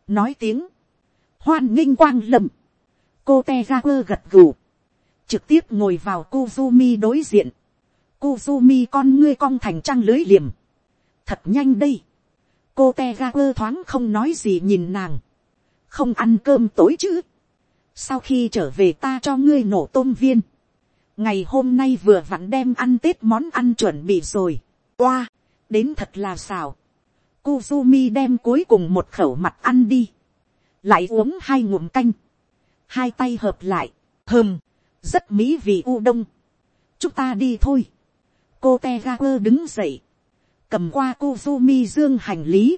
nói tiếng, hoan nghênh quang lầm, cô te gật gù, trực tiếp ngồi vào Kuzumi đối diện, Kuzumi con ngươi cong thành trăng lưới liềm, thật nhanh đây, cô te thoáng không nói gì nhìn nàng, không ăn cơm tối chứ, sau khi trở về ta cho ngươi nổ tôm viên, ngày hôm nay vừa vặn đem ăn tết món ăn chuẩn bị rồi, oa, đến thật là xào, Kuzumi đem cuối cùng một khẩu mặt ăn đi, lại uống hai ngụm canh, hai tay hợp lại, hơm, rất mỹ vì u đông, chúng ta đi thôi, cô Tegaku đứng dậy, cầm qua Kuzumi dương hành lý,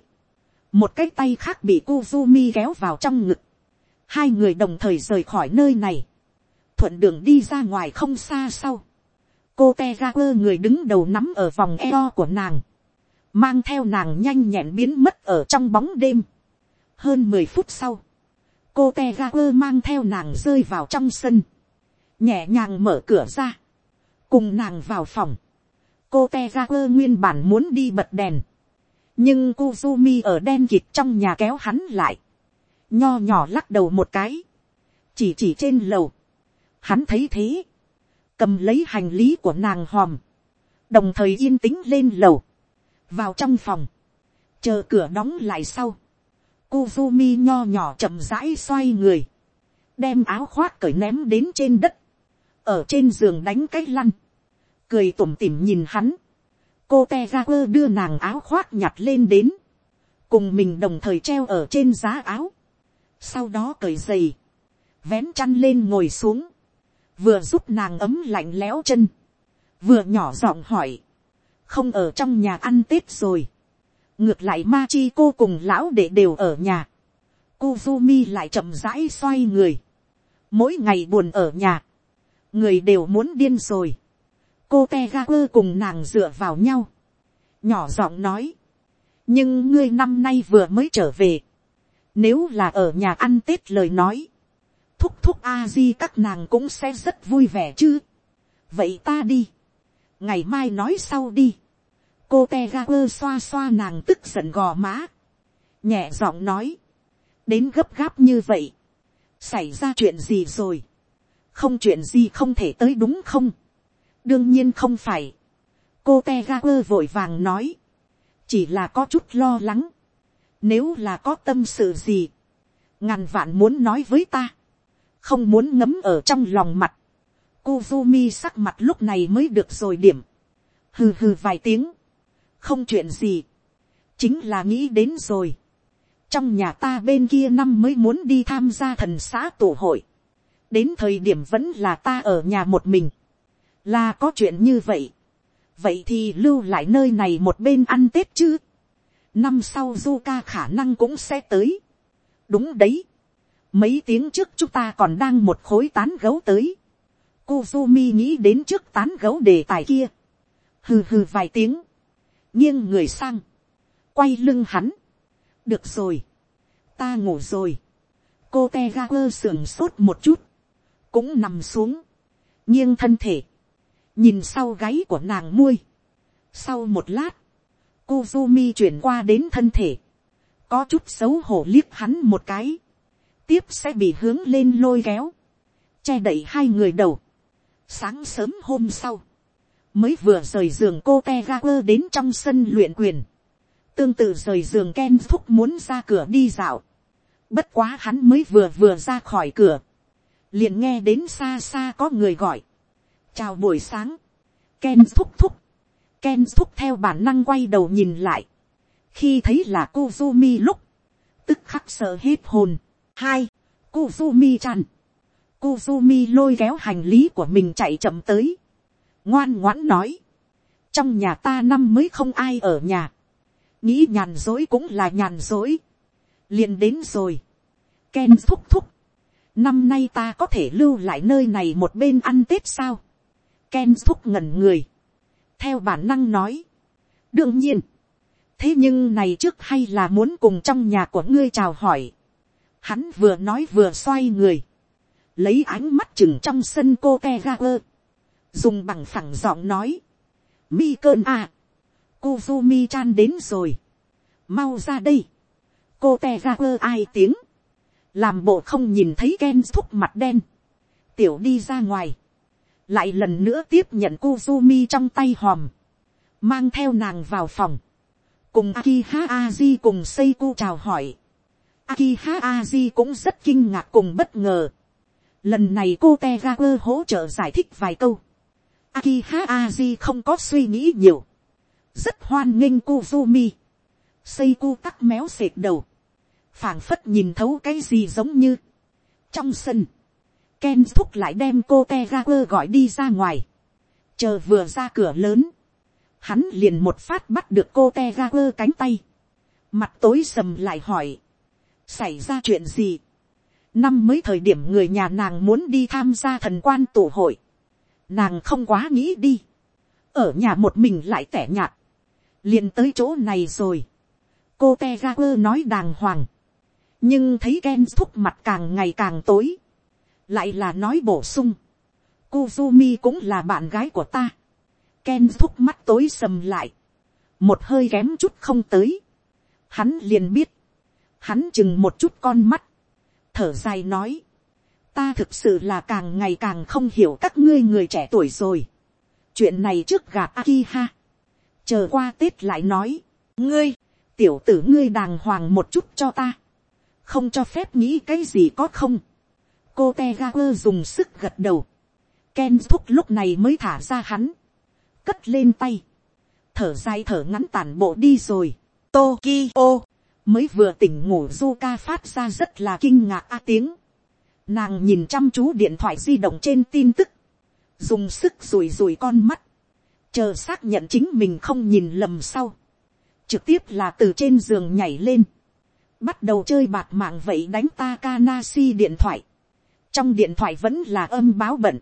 một cái tay khác bị Kuzumi kéo vào trong ngực, hai người đồng thời rời khỏi nơi này, thuận đường đi ra ngoài không xa sau, cô te ra quơ người đứng đầu nắm ở vòng eo của nàng, mang theo nàng nhanh nhẹn biến mất ở trong bóng đêm. hơn mười phút sau, cô te ra quơ mang theo nàng rơi vào trong sân, nhẹ nhàng mở cửa ra, cùng nàng vào phòng, cô te ra quơ nguyên bản muốn đi bật đèn, nhưng Kuzumi ở đen kịt trong nhà kéo hắn lại, nho nhỏ lắc đầu một cái, chỉ chỉ trên lầu, hắn thấy thế, cầm lấy hành lý của nàng hòm, đồng thời yên tĩnh lên lầu, vào trong phòng, chờ cửa đóng lại sau, Kuzumi nho nhỏ chậm rãi xoay người, đem áo khoác cởi ném đến trên đất, ở trên giường đánh cái lăn, cười tủm tỉm nhìn hắn, cô te ra quơ đưa nàng áo khoác nhặt lên đến, cùng mình đồng thời treo ở trên giá áo, sau đó cởi giày, vén chăn lên ngồi xuống, vừa giúp nàng ấm lạnh lẽo chân, vừa nhỏ giọng hỏi, không ở trong nhà ăn tết rồi, ngược lại ma chi cô cùng lão để đều ở nhà, Kuzumi lại chậm rãi xoay người, mỗi ngày buồn ở nhà, người đều muốn điên rồi, cô te ga quơ cùng nàng dựa vào nhau, nhỏ giọng nói, nhưng ngươi năm nay vừa mới trở về, nếu là ở nhà ăn tết lời nói, thúc thúc a di, các nàng cũng sẽ rất vui vẻ chứ. vậy ta đi. ngày mai nói sau đi. cô te ga quơ xoa xoa nàng tức giận gò má. nhẹ giọng nói. đến gấp gáp như vậy. xảy ra chuyện gì rồi. không chuyện gì không thể tới đúng không. đương nhiên không phải. cô te ga quơ vội vàng nói. chỉ là có chút lo lắng. nếu là có tâm sự gì. ngàn vạn muốn nói với ta không muốn ngấm ở trong lòng mặt. Kuzumi sắc mặt lúc này mới được rồi điểm. Hừ hừ vài tiếng. Không chuyện gì. Chính là nghĩ đến rồi. Trong nhà ta bên kia năm mới muốn đi tham gia thần xã tổ hội. Đến thời điểm vẫn là ta ở nhà một mình. Là có chuyện như vậy. Vậy thì lưu lại nơi này một bên ăn Tết chứ. Năm sau Zuka khả năng cũng sẽ tới. Đúng đấy Mấy tiếng trước chúng ta còn đang một khối tán gấu tới. Kuzumi nghĩ đến trước tán gấu đề tài kia. Hừ hừ vài tiếng. Nghiêng người sang. Quay lưng hắn. Được rồi. Ta ngủ rồi. Cô te ga quơ sườn sốt một chút. cũng nằm xuống, nghiêng thân thể, nhìn sau gáy của nàng muôi. Sau một lát, Kuzumi chuyển qua đến thân thể, có chút xấu hổ liếc hắn một cái, tiếp sẽ bị hướng lên lôi kéo, che đậy hai người đầu. Sáng sớm hôm sau, mới vừa rời giường cô te ga quơ đến trong sân luyện quyền, tương tự rời giường Ken thúc muốn ra cửa đi dạo, bất quá hắn mới vừa vừa ra khỏi cửa, liền nghe đến xa xa có người gọi, chào buổi sáng, Ken thúc thúc, Ken thúc theo bản năng quay đầu nhìn lại, khi thấy là Kuzumi lúc, tức khắc sợ hết hồn hai, Kuzumi chan, Kuzumi lôi kéo hành lý của mình chạy chậm tới, ngoan ngoãn nói, trong nhà ta năm mới không ai ở nhà, nghĩ nhàn dối cũng là nhàn dối, liền đến rồi, Ken thúc thúc, năm nay ta có thể lưu lại nơi này một bên ăn tết sao, Ken thúc ngẩn người, theo bản năng nói, đương nhiên, thế nhưng này trước hay là muốn cùng trong nhà của ngươi chào hỏi, hắn vừa nói vừa xoay người, lấy ánh mắt chừng trong sân cô te ga quơ, dùng bằng phẳng giọng nói, mi cơn à, Kuzumi chan đến rồi, mau ra đây, cô te ga quơ ai tiếng, làm bộ không nhìn thấy Ken thúc mặt đen, tiểu đi ra ngoài, lại lần nữa tiếp nhận Kuzumi trong tay hòm, mang theo nàng vào phòng, cùng Akiha Aji cùng Seiko chào hỏi. Akiha Aji cũng rất kinh ngạc cùng bất ngờ. Lần này cô Tegaku hỗ trợ giải thích vài câu. Akiha Aji không có suy nghĩ nhiều. Rất hoan nghênh Kuzumi. Seiku tắc méo sệt đầu. phảng phất nhìn thấu cái gì giống như. Trong sân. Ken thúc lại đem cô Tegaku gọi đi ra ngoài. Chờ vừa ra cửa lớn hắn liền một phát bắt được cô te cánh tay, mặt tối sầm lại hỏi, xảy ra chuyện gì, năm mới thời điểm người nhà nàng muốn đi tham gia thần quan tổ hội, nàng không quá nghĩ đi, ở nhà một mình lại tẻ nhạt, liền tới chỗ này rồi, cô Tegaper nói đàng hoàng, nhưng thấy Ken thúc mặt càng ngày càng tối, lại là nói bổ sung, Kuzumi cũng là bạn gái của ta, Ken thúc mắt tối sầm lại. Một hơi kém chút không tới. Hắn liền biết. Hắn chừng một chút con mắt. Thở dài nói. Ta thực sự là càng ngày càng không hiểu các ngươi người trẻ tuổi rồi. Chuyện này trước gạt Akiha. Chờ qua Tết lại nói. Ngươi, tiểu tử ngươi đàng hoàng một chút cho ta. Không cho phép nghĩ cái gì có không. Cô Tegaper dùng sức gật đầu. Ken thúc lúc này mới thả ra hắn cất lên tay, thở dài thở ngắn tản bộ đi rồi, Tokyo, mới vừa tỉnh ngủ Du Ca phát ra rất là kinh ngạc a tiếng, nàng nhìn chăm chú điện thoại di động trên tin tức, dùng sức rủi rủi con mắt, chờ xác nhận chính mình không nhìn lầm sau, trực tiếp là từ trên giường nhảy lên, bắt đầu chơi bạc mạng vậy đánh Takanashi điện thoại, trong điện thoại vẫn là âm báo bận,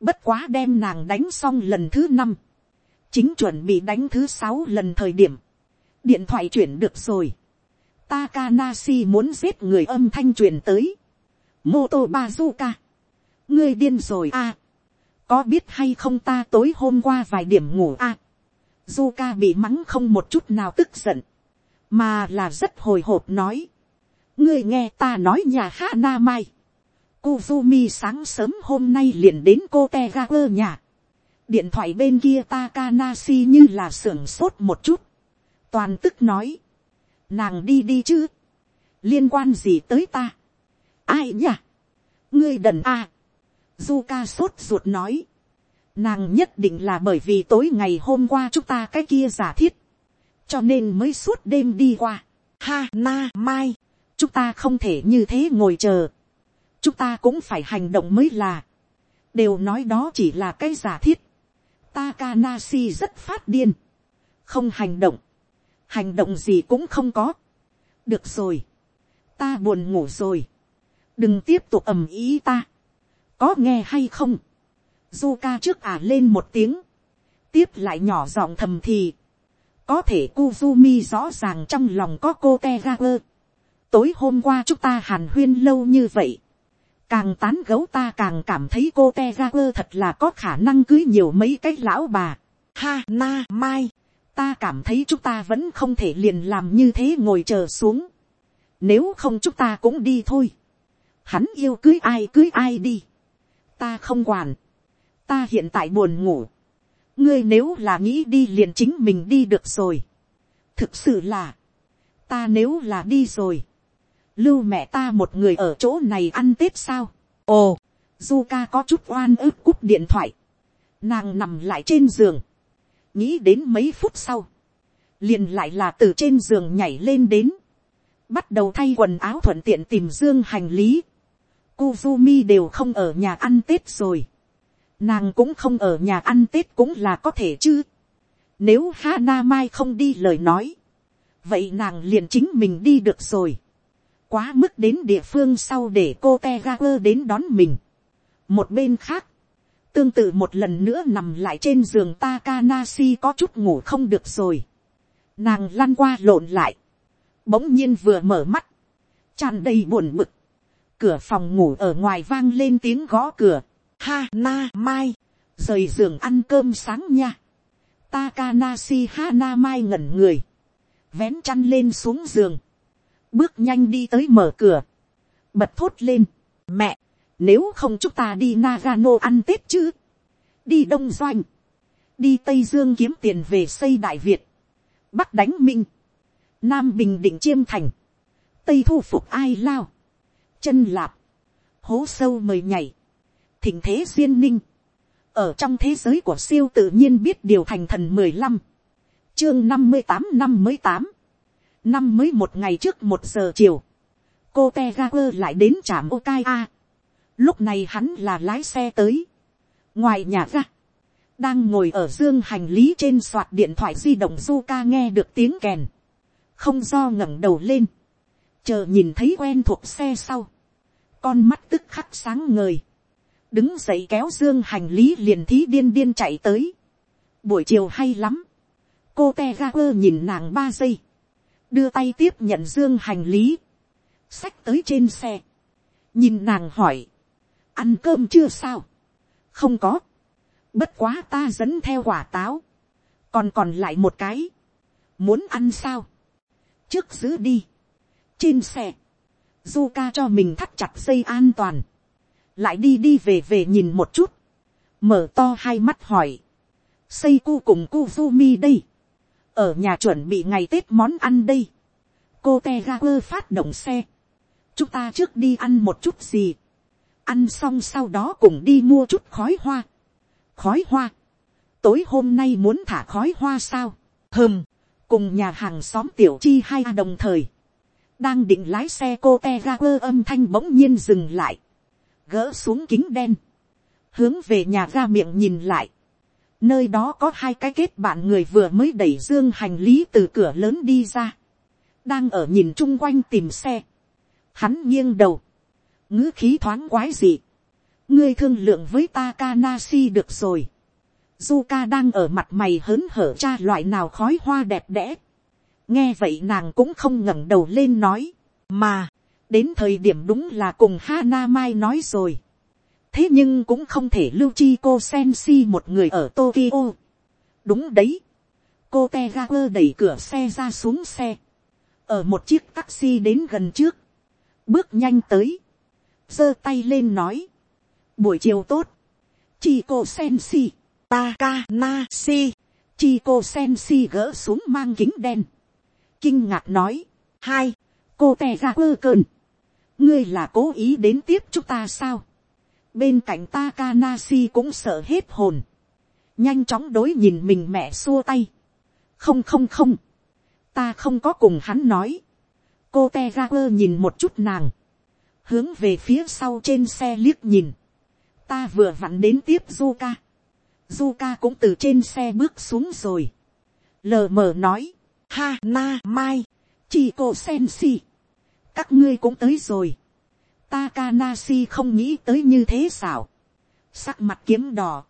bất quá đem nàng đánh xong lần thứ năm, chính chuẩn bị đánh thứ sáu lần thời điểm, điện thoại chuyển được rồi. Takanashi muốn giết người âm thanh truyền tới. Moto Bazuka. Ngươi điên rồi. À. Có biết hay không ta tối hôm qua vài điểm ngủ. À. Zuka bị mắng không một chút nào tức giận. Mà là rất hồi hộp nói. Ngươi nghe ta nói nhà Hanamai, Kuzumi sáng sớm hôm nay liền đến cô Tegaku nhà điện thoại bên kia Takanashi như là sưởng sốt một chút, toàn tức nói, nàng đi đi chứ, liên quan gì tới ta, ai nhỉ, ngươi đần a, à. Zuka sốt ruột nói, nàng nhất định là bởi vì tối ngày hôm qua chúng ta cái kia giả thiết, cho nên mới suốt đêm đi qua, ha na mai, chúng ta không thể như thế ngồi chờ, chúng ta cũng phải hành động mới là, đều nói đó chỉ là cái giả thiết, Takanasi rất phát điên. Không hành động. Hành động gì cũng không có. Được rồi. Ta buồn ngủ rồi. Đừng tiếp tục ầm ý ta. Có nghe hay không? Zuka trước ả lên một tiếng. Tiếp lại nhỏ giọng thầm thì. Có thể Kuzumi rõ ràng trong lòng có cô Tegaper. Tối hôm qua chúng ta hàn huyên lâu như vậy. càng tán gấu ta càng cảm thấy cô te ra thật là có khả năng cưới nhiều mấy cái lão bà. Ha na mai, ta cảm thấy chúng ta vẫn không thể liền làm như thế ngồi chờ xuống. Nếu không chúng ta cũng đi thôi. Hắn yêu cưới ai cưới ai đi. Ta không quản. Ta hiện tại buồn ngủ. Ngươi nếu là nghĩ đi liền chính mình đi được rồi. Thực sự là. Ta nếu là đi rồi. Lưu mẹ ta một người ở chỗ này ăn Tết sao? Ồ, Zuka có chút oan ức cúp điện thoại. Nàng nằm lại trên giường. Nghĩ đến mấy phút sau. Liền lại là từ trên giường nhảy lên đến. Bắt đầu thay quần áo thuận tiện tìm dương hành lý. Kuzumi đều không ở nhà ăn Tết rồi. Nàng cũng không ở nhà ăn Tết cũng là có thể chứ. Nếu Hana Mai không đi lời nói. Vậy nàng liền chính mình đi được rồi. Quá mức đến địa phương sau để cô Tegaper đến đón mình. Một bên khác. Tương tự một lần nữa nằm lại trên giường Takanashi có chút ngủ không được rồi. Nàng lăn qua lộn lại. Bỗng nhiên vừa mở mắt. tràn đầy buồn bực cửa phòng ngủ ở ngoài vang lên tiếng gõ cửa. Ha na mai, rời giường ăn cơm sáng nha. Takanashi ha na mai ngẩn người, vén chăn lên xuống giường, bước nhanh đi tới mở cửa, bật thốt lên, mẹ, nếu không chúng ta đi Nagano ăn tết chứ, đi đông doanh, đi tây dương kiếm tiền về xây đại việt, bắc đánh minh, nam bình định chiêm thành, tây thu phục ai lao, chân lạp, hố sâu mời nhảy, thỉnh thế duyên ninh, ở trong thế giới của siêu tự nhiên biết điều thành thần mười lăm, chương năm mươi tám năm mới tám, năm mới một ngày trước một giờ chiều, cô te ga quơ lại đến trạm okai a, lúc này hắn là lái xe tới, ngoài nhà ra, đang ngồi ở dương hành lý trên soạt điện thoại di động du ca nghe được tiếng kèn, không do ngẩng đầu lên, chờ nhìn thấy quen thuộc xe sau, con mắt tức khắc sáng ngời, đứng dậy kéo dương hành lý liền thí điên điên chạy tới, buổi chiều hay lắm, cô te ga quơ nhìn nàng ba giây, đưa tay tiếp nhận dương hành lý, xách tới trên xe, nhìn nàng hỏi, ăn cơm chưa sao, không có, bất quá ta dẫn theo quả táo, còn còn lại một cái, muốn ăn sao, trước giữ đi, trên xe, Zuka cho mình thắt chặt dây an toàn. Lại đi đi về về nhìn một chút. Mở to hai mắt hỏi. Xây cu cùng cu fu mi đây. Ở nhà chuẩn bị ngày Tết món ăn đây. Cô Tegaper phát động xe. Chúng ta trước đi ăn một chút gì. Ăn xong sau đó cùng đi mua chút khói hoa. Khói hoa. Tối hôm nay muốn thả khói hoa sao? Hừm. Cùng nhà hàng xóm tiểu chi hai à đồng thời đang định lái xe cô te ra quơ âm thanh bỗng nhiên dừng lại, gỡ xuống kính đen, hướng về nhà ra miệng nhìn lại, nơi đó có hai cái kết bạn người vừa mới đẩy dương hành lý từ cửa lớn đi ra, đang ở nhìn chung quanh tìm xe, hắn nghiêng đầu, ngữ khí thoáng quái gì, ngươi thương lượng với Takanashi được rồi. Zuka đang ở mặt mày hớn hở cha loại nào khói hoa đẹp đẽ. Nghe vậy nàng cũng không ngẩng đầu lên nói, mà, đến thời điểm đúng là cùng Hana Mai nói rồi. thế nhưng cũng không thể lưu chi cô Sensi một người ở Tokyo. đúng đấy, cô Tegaper đẩy cửa xe ra xuống xe, ở một chiếc taxi đến gần trước, bước nhanh tới, giơ tay lên nói, buổi chiều tốt, chi cô Sensi, Takanashi, chi cô Sensi gỡ xuống mang kính đen, kinh ngạc nói, hai, cô tè ra quơ cơn, ngươi là cố ý đến tiếp chúng ta sao, bên cạnh Takanashi cũng sợ hết hồn, nhanh chóng đối nhìn mình mẹ xua tay, không không không, ta không có cùng hắn nói, cô te quơ nhìn một chút nàng, hướng về phía sau trên xe liếc nhìn, ta vừa vặn đến tiếp Zuka, Zuka cũng từ trên xe bước xuống rồi, lờ mờ nói, Ha na mai. Chi cô sen si. Các ngươi cũng tới rồi. Takanashi không nghĩ tới như thế xảo. Sắc mặt kiếm đỏ.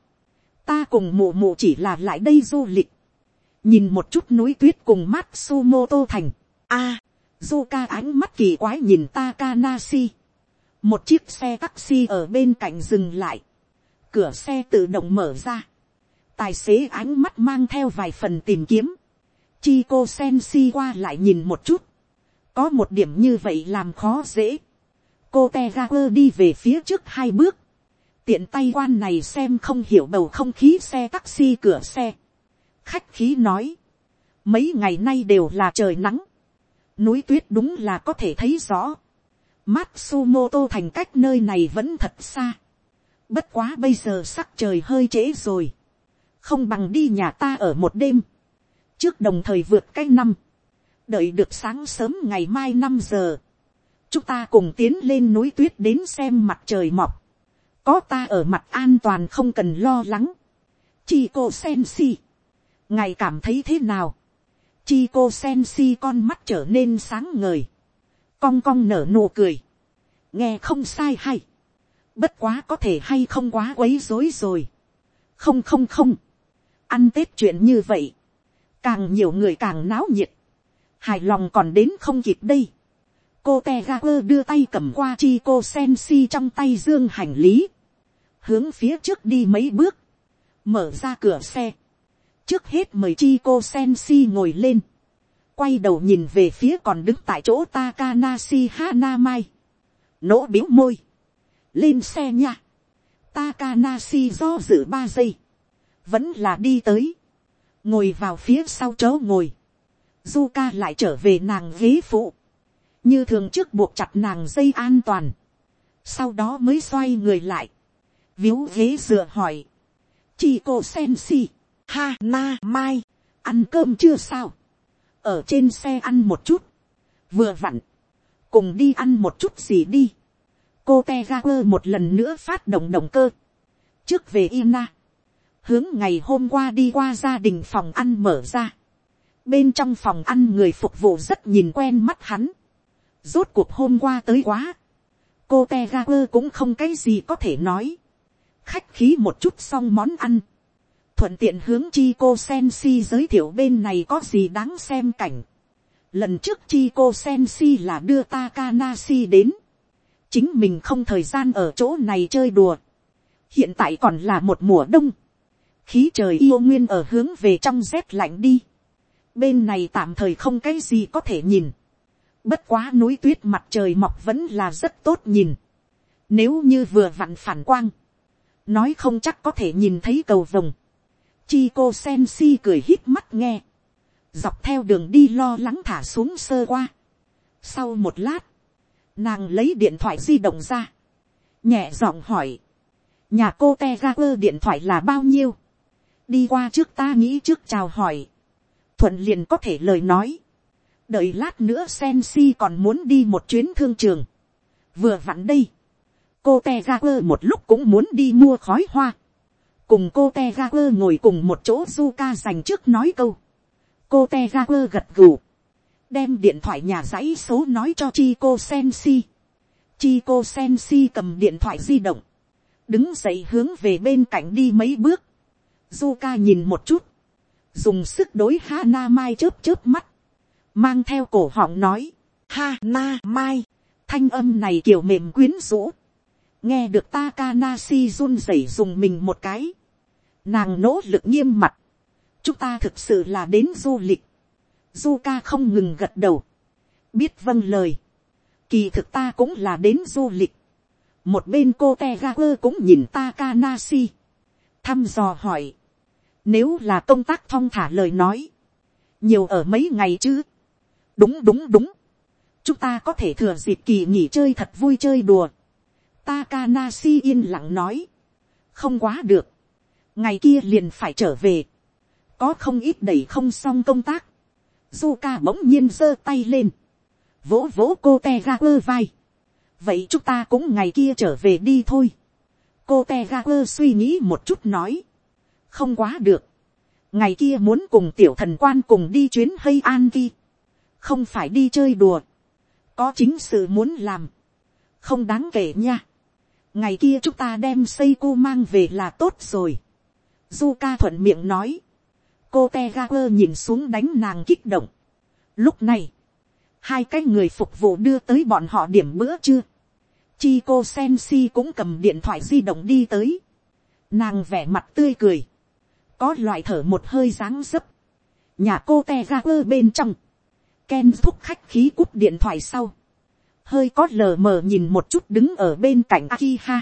Ta cùng mụ mụ chỉ là lại đây du lịch. Nhìn một chút núi tuyết cùng Matsumoto thành. a à, Zuka ánh mắt kỳ quái nhìn Takanashi một chiếc xe taxi ở bên cạnh dừng lại, cửa xe tự động mở ra, tài xế ánh mắt mang theo vài phần tìm kiếm, chi cô sen si qua lại nhìn một chút, có một điểm như vậy làm khó dễ, cô te ga quơ đi về phía trước hai bước, tiện tay quan này xem không hiểu bầu không khí xe taxi cửa xe, khách khí nói, mấy ngày nay đều là trời nắng, núi tuyết đúng là có thể thấy rõ, Matsumoto thành cách nơi này vẫn thật xa. Bất quá bây giờ sắc trời hơi trễ rồi. Không bằng đi nhà ta ở một đêm. Trước đồng thời vượt cái năm. Đợi được sáng sớm ngày mai năm giờ. Chúng ta cùng tiến lên núi tuyết đến xem mặt trời mọc. Có ta ở mặt an toàn không cần lo lắng. Chi cô sen si, Ngài cảm thấy thế nào? Chi cô sen si con mắt trở nên sáng ngời cong cong nở nụ cười, nghe không sai hay, bất quá có thể hay không quá quấy rối rồi, không không không, ăn tết chuyện như vậy, càng nhiều người càng náo nhiệt, hài lòng còn đến không kịp đây, cô te ga quơ đưa tay cầm qua chi cô sen si trong tay dương hành lý, hướng phía trước đi mấy bước, mở ra cửa xe, trước hết mời chi cô sen si ngồi lên, quay đầu nhìn về phía còn đứng tại chỗ Takanashi Hanamai. Nỗ biếu môi. Lên xe nha. Takanashi do dự ba giây. Vẫn là đi tới. Ngồi vào phía sau chỗ ngồi. Zuka lại trở về nàng ghế phụ. Như thường trước buộc chặt nàng dây an toàn. Sau đó mới xoay người lại. Viếu ghế dựa hỏi. Chị cô Sensi. Ha na mai. Ăn cơm chưa sao? Ở trên xe ăn một chút, vừa vặn, cùng đi ăn một chút gì đi. cô te ga quơ một lần nữa phát động động cơ, trước về Ina, hướng ngày hôm qua đi qua gia đình phòng ăn mở ra, bên trong phòng ăn người phục vụ rất nhìn quen mắt hắn, rốt cuộc hôm qua tới quá, cô te ga quơ cũng không cái gì có thể nói, khách khí một chút xong món ăn, thuận tiện hướng chi cô sen si giới thiệu bên này có gì đáng xem cảnh. lần trước chi cô sen si là đưa Takanasi đến. chính mình không thời gian ở chỗ này chơi đùa. hiện tại còn là một mùa đông. khí trời yêu nguyên ở hướng về trong rét lạnh đi. bên này tạm thời không cái gì có thể nhìn. bất quá núi tuyết mặt trời mọc vẫn là rất tốt nhìn. nếu như vừa vặn phản quang, nói không chắc có thể nhìn thấy cầu vồng Chi cô sen si cười hít mắt nghe. Dọc theo đường đi lo lắng thả xuống sơ qua. Sau một lát, nàng lấy điện thoại di động ra. Nhẹ giọng hỏi. Nhà cô te ra ơ điện thoại là bao nhiêu? Đi qua trước ta nghĩ trước chào hỏi. Thuận liền có thể lời nói. Đợi lát nữa sen si còn muốn đi một chuyến thương trường. Vừa vặn đây. Cô te ra ơ một lúc cũng muốn đi mua khói hoa cùng cô te ga quơ ngồi cùng một chỗ du ca dành trước nói câu. cô te ga quơ gật gù, đem điện thoại nhà dãy số nói cho chi cô sen si. chi cô sen si cầm điện thoại di động, đứng dậy hướng về bên cạnh đi mấy bước. du ca nhìn một chút, dùng sức đối ha na mai chớp chớp mắt, mang theo cổ họng nói, ha na mai, thanh âm này kiểu mềm quyến rũ, nghe được Takanasi run rẩy dùng mình một cái, Nàng nỗ lực nghiêm mặt. Chúng ta thực sự là đến du lịch. Du ca không ngừng gật đầu. Biết vâng lời. Kỳ thực ta cũng là đến du lịch. Một bên cô Tegaper cũng nhìn ta kanasi, Thăm dò hỏi. Nếu là công tác thong thả lời nói. Nhiều ở mấy ngày chứ. Đúng đúng đúng. Chúng ta có thể thừa dịp kỳ nghỉ chơi thật vui chơi đùa. Takanashi yên lặng nói. Không quá được ngày kia liền phải trở về, có không ít đẩy không xong công tác, du ca bỗng nhiên giơ tay lên, vỗ vỗ cô te ga quơ vai, vậy chúng ta cũng ngày kia trở về đi thôi, cô te ga quơ suy nghĩ một chút nói, không quá được, ngày kia muốn cùng tiểu thần quan cùng đi chuyến hay an ki, không phải đi chơi đùa, có chính sự muốn làm, không đáng kể nha, ngày kia chúng ta đem xây cô mang về là tốt rồi, du ca thuận miệng nói, cô te ga quơ nhìn xuống đánh nàng kích động. lúc này, hai cái người phục vụ đưa tới bọn họ điểm bữa chưa, chi cô sen si cũng cầm điện thoại di động đi tới, nàng vẻ mặt tươi cười, có loại thở một hơi dáng dấp, nhà cô te ga quơ bên trong, Ken thúc khách khí cúp điện thoại sau. Hơi có lờ mờ nhìn một chút đứng ở bên cạnh Akiha.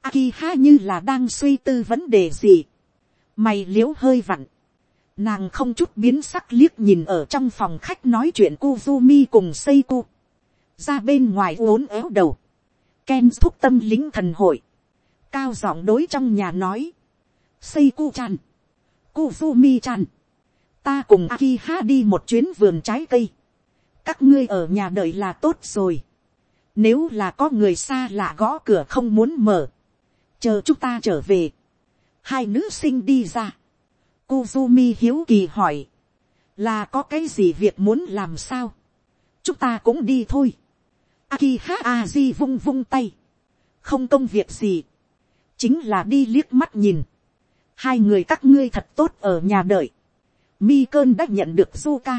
Akiha như là đang suy tư vấn đề gì. Mày liếu hơi vặn. Nàng không chút biến sắc liếc nhìn ở trong phòng khách nói chuyện Kuzumi cùng Seiko. Ra bên ngoài uốn éo đầu. Ken thúc tâm lính thần hội. Cao giọng đối trong nhà nói. Seiko chan. Kuzumi chan ta cùng Akiha đi một chuyến vườn trái cây. các ngươi ở nhà đợi là tốt rồi. nếu là có người xa lạ gõ cửa không muốn mở, chờ chúng ta trở về hai nữ sinh đi ra. Kuzumi hiếu kỳ hỏi, là có cái gì việc muốn làm sao. chúng ta cũng đi thôi. Akiha Aji vung vung tay. không công việc gì. chính là đi liếc mắt nhìn. hai người các ngươi thật tốt ở nhà đợi mi cơn đã nhận được Zuka.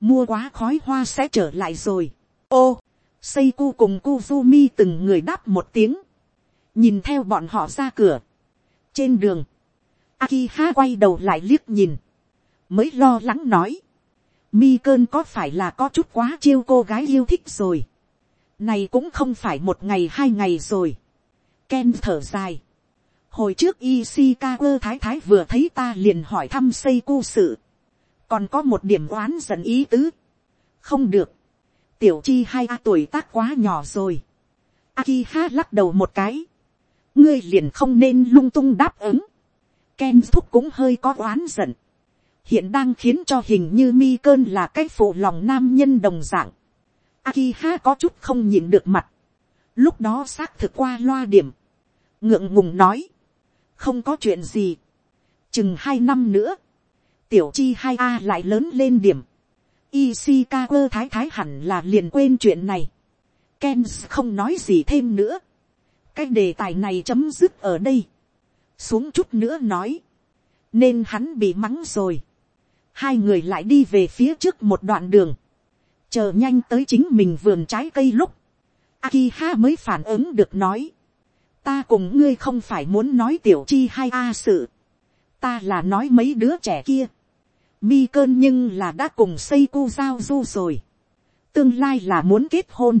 Mua quá khói hoa sẽ trở lại rồi. Ô, Seiku cùng Kuzumi từng người đáp một tiếng. Nhìn theo bọn họ ra cửa. Trên đường, Akiha quay đầu lại liếc nhìn. Mới lo lắng nói. Mi cơn có phải là có chút quá chiêu cô gái yêu thích rồi. Này cũng không phải một ngày hai ngày rồi. Ken thở dài hồi trước Ishikawa thái thái vừa thấy ta liền hỏi thăm xây cu sự. còn có một điểm oán giận ý tứ. không được. tiểu chi hai a tuổi tác quá nhỏ rồi. Akiha lắc đầu một cái ngươi liền không nên lung tung đáp ứng. Ken thúc cũng hơi có oán giận. hiện đang khiến cho hình như mi cơn là cái phụ lòng nam nhân đồng dạng. Akiha có chút không nhịn được mặt. lúc đó xác thực qua loa điểm ngượng ngùng nói, không có chuyện gì, chừng hai năm nữa, tiểu chi hai a lại lớn lên điểm, Ishikawa thái thái hẳn là liền quên chuyện này. Ken không nói gì thêm nữa. Cái đề tài này chấm dứt ở đây. Xuống chút nữa nói. Nên hắn bị mắng rồi. Hai người lại đi về phía trước một đoạn đường. Chờ nhanh tới chính mình vườn trái cây lúc. Akiha mới phản ứng được nói ta cùng ngươi không phải muốn nói tiểu chi hay a sự, ta là nói mấy đứa trẻ kia, mi cơn nhưng là đã cùng xây cu giao du rồi, tương lai là muốn kết hôn,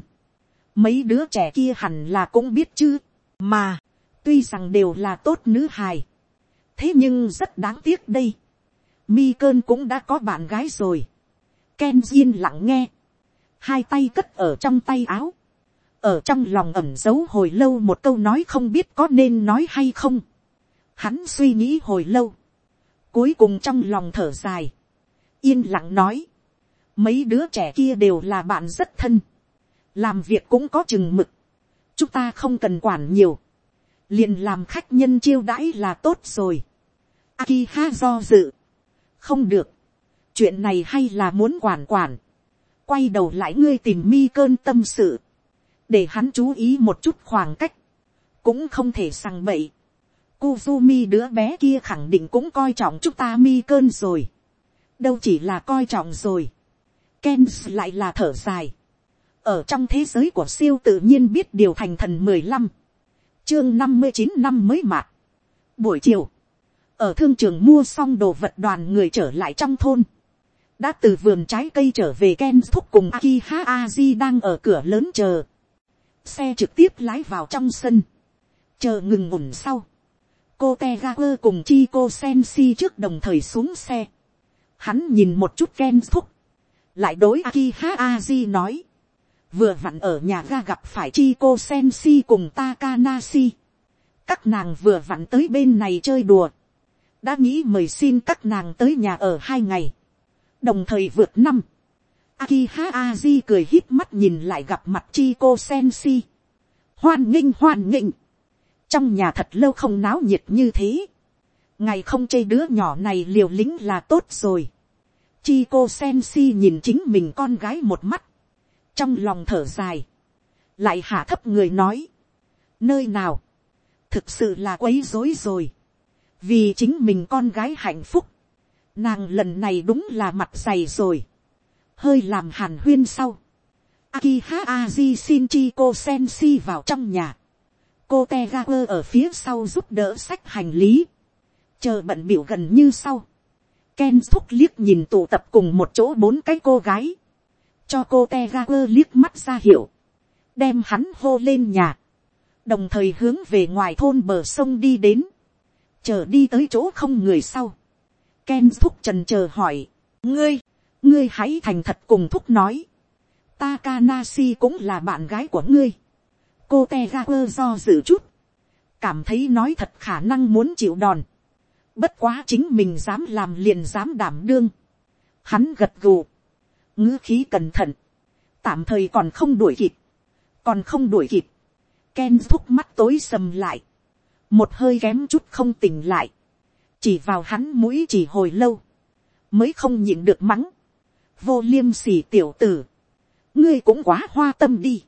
mấy đứa trẻ kia hẳn là cũng biết chứ, mà, tuy rằng đều là tốt nữ hài, thế nhưng rất đáng tiếc đây, mi cơn cũng đã có bạn gái rồi, Ken Jin lặng nghe, hai tay cất ở trong tay áo, ở trong lòng ẩm giấu hồi lâu một câu nói không biết có nên nói hay không. Hắn suy nghĩ hồi lâu, cuối cùng trong lòng thở dài, yên lặng nói, mấy đứa trẻ kia đều là bạn rất thân, làm việc cũng có chừng mực, chúng ta không cần quản nhiều, liền làm khách nhân chiêu đãi là tốt rồi. Akiha do dự, không được, chuyện này hay là muốn quản quản, quay đầu lại ngươi tìm mi cơn tâm sự, để hắn chú ý một chút khoảng cách, cũng không thể sằng bậy. Kuzumi đứa bé kia khẳng định cũng coi trọng chúng ta mi cơn rồi. đâu chỉ là coi trọng rồi. Ken lại là thở dài ở trong thế giới của siêu tự nhiên biết điều thành thần mười lăm, chương năm mươi chín năm mới mạc. buổi chiều, ở thương trường mua xong đồ vật đoàn người trở lại trong thôn. Đã từ vườn trái cây trở về Ken thúc cùng Akiha Aji đang ở cửa lớn chờ. Xe trực tiếp lái vào trong sân, chờ ngừng ổn sau, cô te cùng chi cô sen si trước đồng thời xuống xe, hắn nhìn một chút ken thúc, lại đối aki ha aji nói, vừa vặn ở nhà ga gặp phải chi cô sen si cùng Takanasi. các nàng vừa vặn tới bên này chơi đùa, đã nghĩ mời xin các nàng tới nhà ở hai ngày, đồng thời vượt năm, Akiha Aji cười hít mắt nhìn lại gặp mặt Chico Sensi. Hoan nghênh hoan nghênh. Trong nhà thật lâu không náo nhiệt như thế. Ngày không chê đứa nhỏ này liều lĩnh là tốt rồi. Chico Sensi nhìn chính mình con gái một mắt. Trong lòng thở dài. Lại hạ thấp người nói. Nơi nào? Thực sự là quấy rối rồi. Vì chính mình con gái hạnh phúc. Nàng lần này đúng là mặt dày rồi, hơi làm hàn huyên sau. Akiha Aji Shinchi Sensi vào trong nhà. Cô Tegaper ở phía sau giúp đỡ sách hành lý. Chờ bận biểu gần như sau. Ken thúc liếc nhìn tụ tập cùng một chỗ bốn cái cô gái. Cho cô Tegaper liếc mắt ra hiệu. Đem hắn hô lên nhà. Đồng thời hướng về ngoài thôn bờ sông đi đến. Chờ đi tới chỗ không người sau. Ken thúc trần chờ hỏi. Ngươi, ngươi hãy thành thật cùng thúc nói. Takanashi cũng là bạn gái của ngươi. Cô Tegaper do dự chút. Cảm thấy nói thật khả năng muốn chịu đòn. Bất quá chính mình dám làm liền dám đảm đương. Hắn gật gù ngữ khí cẩn thận. Tạm thời còn không đuổi kịp. Còn không đuổi kịp. Ken thúc mắt tối sầm lại. Một hơi kém chút không tỉnh lại. Chỉ vào hắn mũi chỉ hồi lâu. Mới không nhịn được mắng. Vô liêm sỉ tiểu tử. Ngươi cũng quá hoa tâm đi.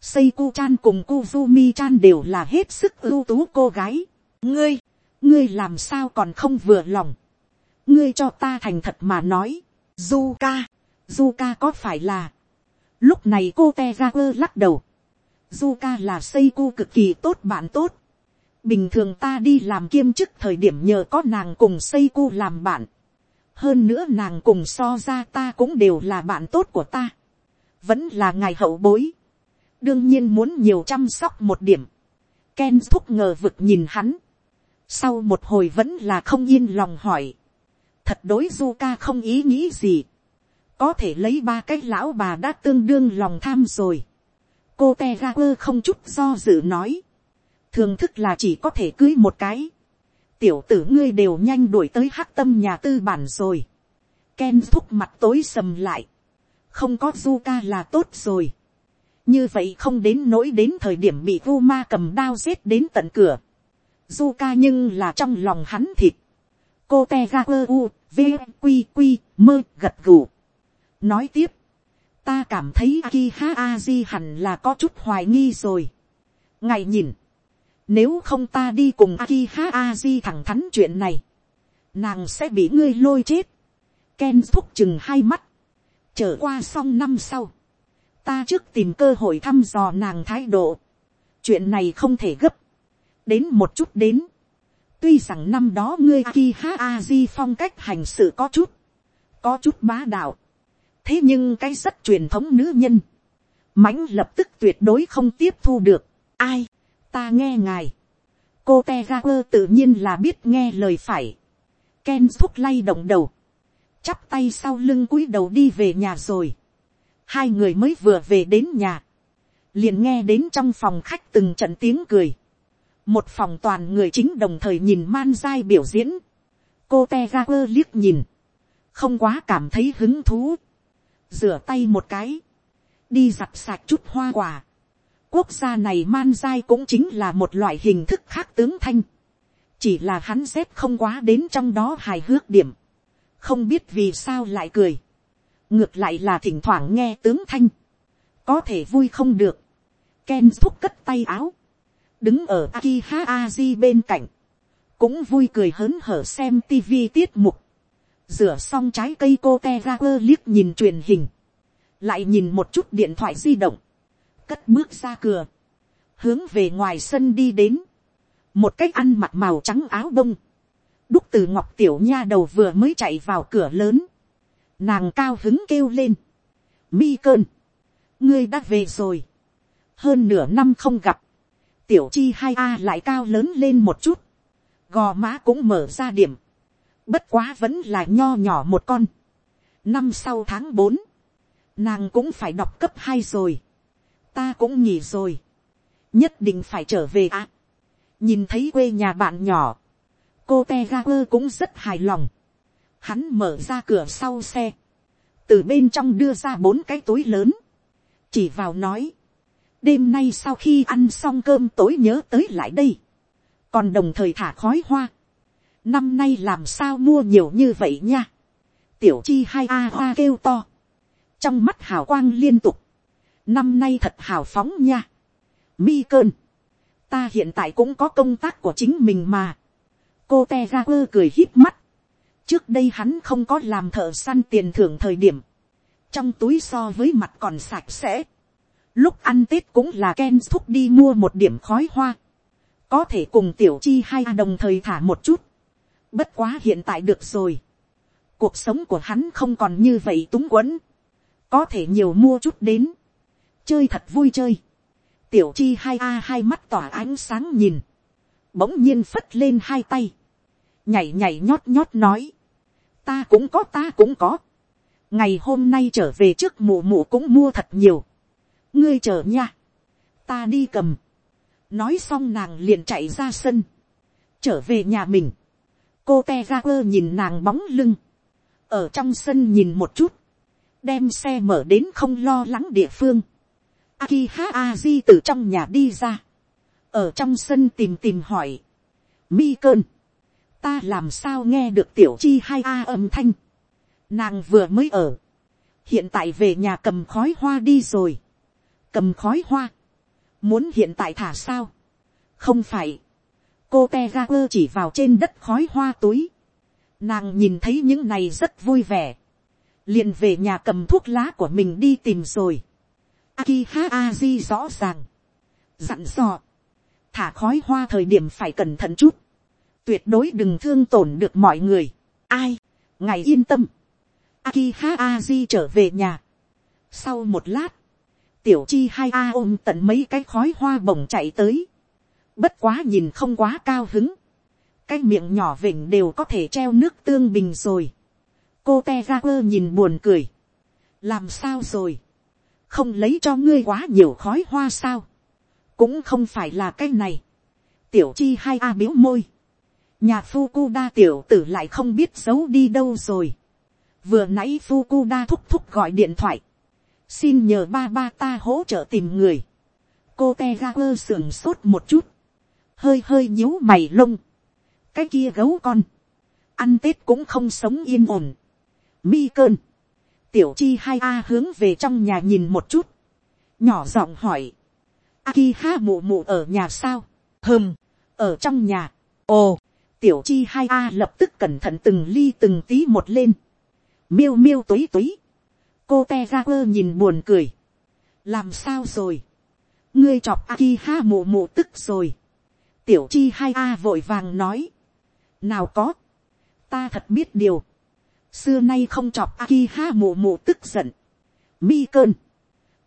Seiko chan cùng Kuzumi chan đều là hết sức ưu tú cô gái. Ngươi, ngươi làm sao còn không vừa lòng. Ngươi cho ta thành thật mà nói. du ca Zuka có phải là. Lúc này cô Tegaper lắc đầu. Zuka là xây cu cực kỳ tốt bạn tốt. Bình thường ta đi làm kiêm chức thời điểm nhờ có nàng cùng xây cu làm bạn. Hơn nữa nàng cùng so ra ta cũng đều là bạn tốt của ta. Vẫn là ngài hậu bối đương nhiên muốn nhiều chăm sóc một điểm. Ken thúc ngờ vực nhìn hắn. Sau một hồi vẫn là không yên lòng hỏi. Thật đối du ca không ý nghĩ gì. Có thể lấy ba cái lão bà đã tương đương lòng tham rồi. Cô te ga quơ không chút do dự nói. Thường thức là chỉ có thể cưới một cái. Tiểu tử ngươi đều nhanh đuổi tới hắc tâm nhà tư bản rồi. Ken thúc mặt tối sầm lại. Không có du ca là tốt rồi như vậy không đến nỗi đến thời điểm bị vu ma cầm đao giết đến tận cửa. du ca nhưng là trong lòng hắn thịt. cô te ga quơ u, v q q mơ, gật gù nói tiếp, ta cảm thấy Akiha Aji hẳn là có chút hoài nghi rồi. ngài nhìn, nếu không ta đi cùng Akiha Aji thẳng thắn chuyện này, nàng sẽ bị ngươi lôi chết. Ken thúc chừng hai mắt, trở qua xong năm sau, ta trước tìm cơ hội thăm dò nàng thái độ. chuyện này không thể gấp. đến một chút đến. tuy rằng năm đó ngươi ki ha phong cách hành sự có chút, có chút bá đạo thế nhưng cái rất truyền thống nữ nhân, mãnh lập tức tuyệt đối không tiếp thu được. ai, ta nghe ngài. cô te ga quơ tự nhiên là biết nghe lời phải. Ken thúc lay động đầu. chắp tay sau lưng cúi đầu đi về nhà rồi hai người mới vừa về đến nhà, liền nghe đến trong phòng khách từng trận tiếng cười, một phòng toàn người chính đồng thời nhìn man dai biểu diễn, cô te ga quơ liếc nhìn, không quá cảm thấy hứng thú, rửa tay một cái, đi giặt sạch chút hoa quả, quốc gia này man dai cũng chính là một loại hình thức khác tướng thanh, chỉ là hắn xếp không quá đến trong đó hài hước điểm, không biết vì sao lại cười, ngược lại là thỉnh thoảng nghe tướng thanh, có thể vui không được, Ken thúc cất tay áo, đứng ở Akiha Aji bên cạnh, cũng vui cười hớn hở xem tivi tiết mục, rửa xong trái cây cô te ra quơ liếc nhìn truyền hình, lại nhìn một chút điện thoại di động, cất bước ra cửa, hướng về ngoài sân đi đến, một cách ăn mặc màu trắng áo bông, đúc từ ngọc tiểu nha đầu vừa mới chạy vào cửa lớn, nàng cao hứng kêu lên, mi cơn, ngươi đã về rồi, hơn nửa năm không gặp, tiểu chi hai a lại cao lớn lên một chút, gò má cũng mở ra điểm, bất quá vẫn là nho nhỏ một con, năm sau tháng bốn, nàng cũng phải đọc cấp hai rồi, ta cũng nghỉ rồi, nhất định phải trở về ạ. nhìn thấy quê nhà bạn nhỏ, cô te ga quơ cũng rất hài lòng, hắn mở ra cửa sau xe, từ bên trong đưa ra bốn cái túi lớn, chỉ vào nói, đêm nay sau khi ăn xong cơm tối nhớ tới lại đây, còn đồng thời thả khói hoa, năm nay làm sao mua nhiều như vậy nha, tiểu chi hai a hoa kêu to, trong mắt hào quang liên tục, năm nay thật hào phóng nha, mi cơn, ta hiện tại cũng có công tác của chính mình mà, cô te ra quơ cười hít mắt, trước đây hắn không có làm thợ săn tiền thưởng thời điểm, trong túi so với mặt còn sạch sẽ, Lúc ăn Tết cũng là Ken thúc đi mua một điểm khói hoa. Có thể cùng tiểu chi hai đồng thời thả một chút. Bất quá hiện tại được rồi. Cuộc sống của hắn không còn như vậy túng quẫn. Có thể nhiều mua chút đến. Chơi thật vui chơi. Tiểu chi hai a hai mắt tỏa ánh sáng nhìn. Bỗng nhiên phất lên hai tay. Nhảy nhảy nhót nhót nói. Ta cũng có ta cũng có. Ngày hôm nay trở về trước mụ mụ cũng mua thật nhiều ngươi chờ nha, ta đi cầm, nói xong nàng liền chạy ra sân, trở về nhà mình, cô te ra quơ nhìn nàng bóng lưng, ở trong sân nhìn một chút, đem xe mở đến không lo lắng địa phương, Aki ha aji từ trong nhà đi ra, ở trong sân tìm tìm hỏi, mi cơn, ta làm sao nghe được tiểu chi hai a âm thanh, nàng vừa mới ở, hiện tại về nhà cầm khói hoa đi rồi, cầm khói hoa, muốn hiện tại thả sao, không phải, cô te ga quơ chỉ vào trên đất khói hoa túi, nàng nhìn thấy những này rất vui vẻ, liền về nhà cầm thuốc lá của mình đi tìm rồi, aki ha aji rõ ràng, dặn dò, thả khói hoa thời điểm phải cẩn thận chút, tuyệt đối đừng thương tổn được mọi người, ai, ngài yên tâm, aki ha aji trở về nhà, sau một lát, tiểu chi hai a ôm tận mấy cái khói hoa bồng chạy tới. Bất quá nhìn không quá cao hứng. Cái miệng nhỏ vỉnh đều có thể treo nước tương bình rồi. Cô te ra quơ nhìn buồn cười. Làm sao rồi? Không lấy cho ngươi quá nhiều khói hoa sao? Cũng không phải là cái này. Tiểu chi hai a biếu môi. Nhà Fukuda tiểu tử lại không biết giấu đi đâu rồi. Vừa nãy Fukuda thúc thúc gọi điện thoại xin nhờ ba ba ta hỗ trợ tìm người. cô te ga quơ sưởng sốt một chút, hơi hơi nhíu mày lông, cái kia gấu con, ăn tết cũng không sống yên ổn, mi cơn, tiểu chi hai a hướng về trong nhà nhìn một chút, nhỏ giọng hỏi, aki ha mụ mụ ở nhà sao, hơm, ở trong nhà, ồ, tiểu chi hai a lập tức cẩn thận từng ly từng tí một lên, miêu miêu túy túy, cô te ra quơ nhìn buồn cười. làm sao rồi. ngươi chọc aki ha mù mù tức rồi tiểu chi hai a vội vàng nói. nào có. ta thật biết điều. xưa nay không chọc aki ha mù mù tức giận. mi cơn.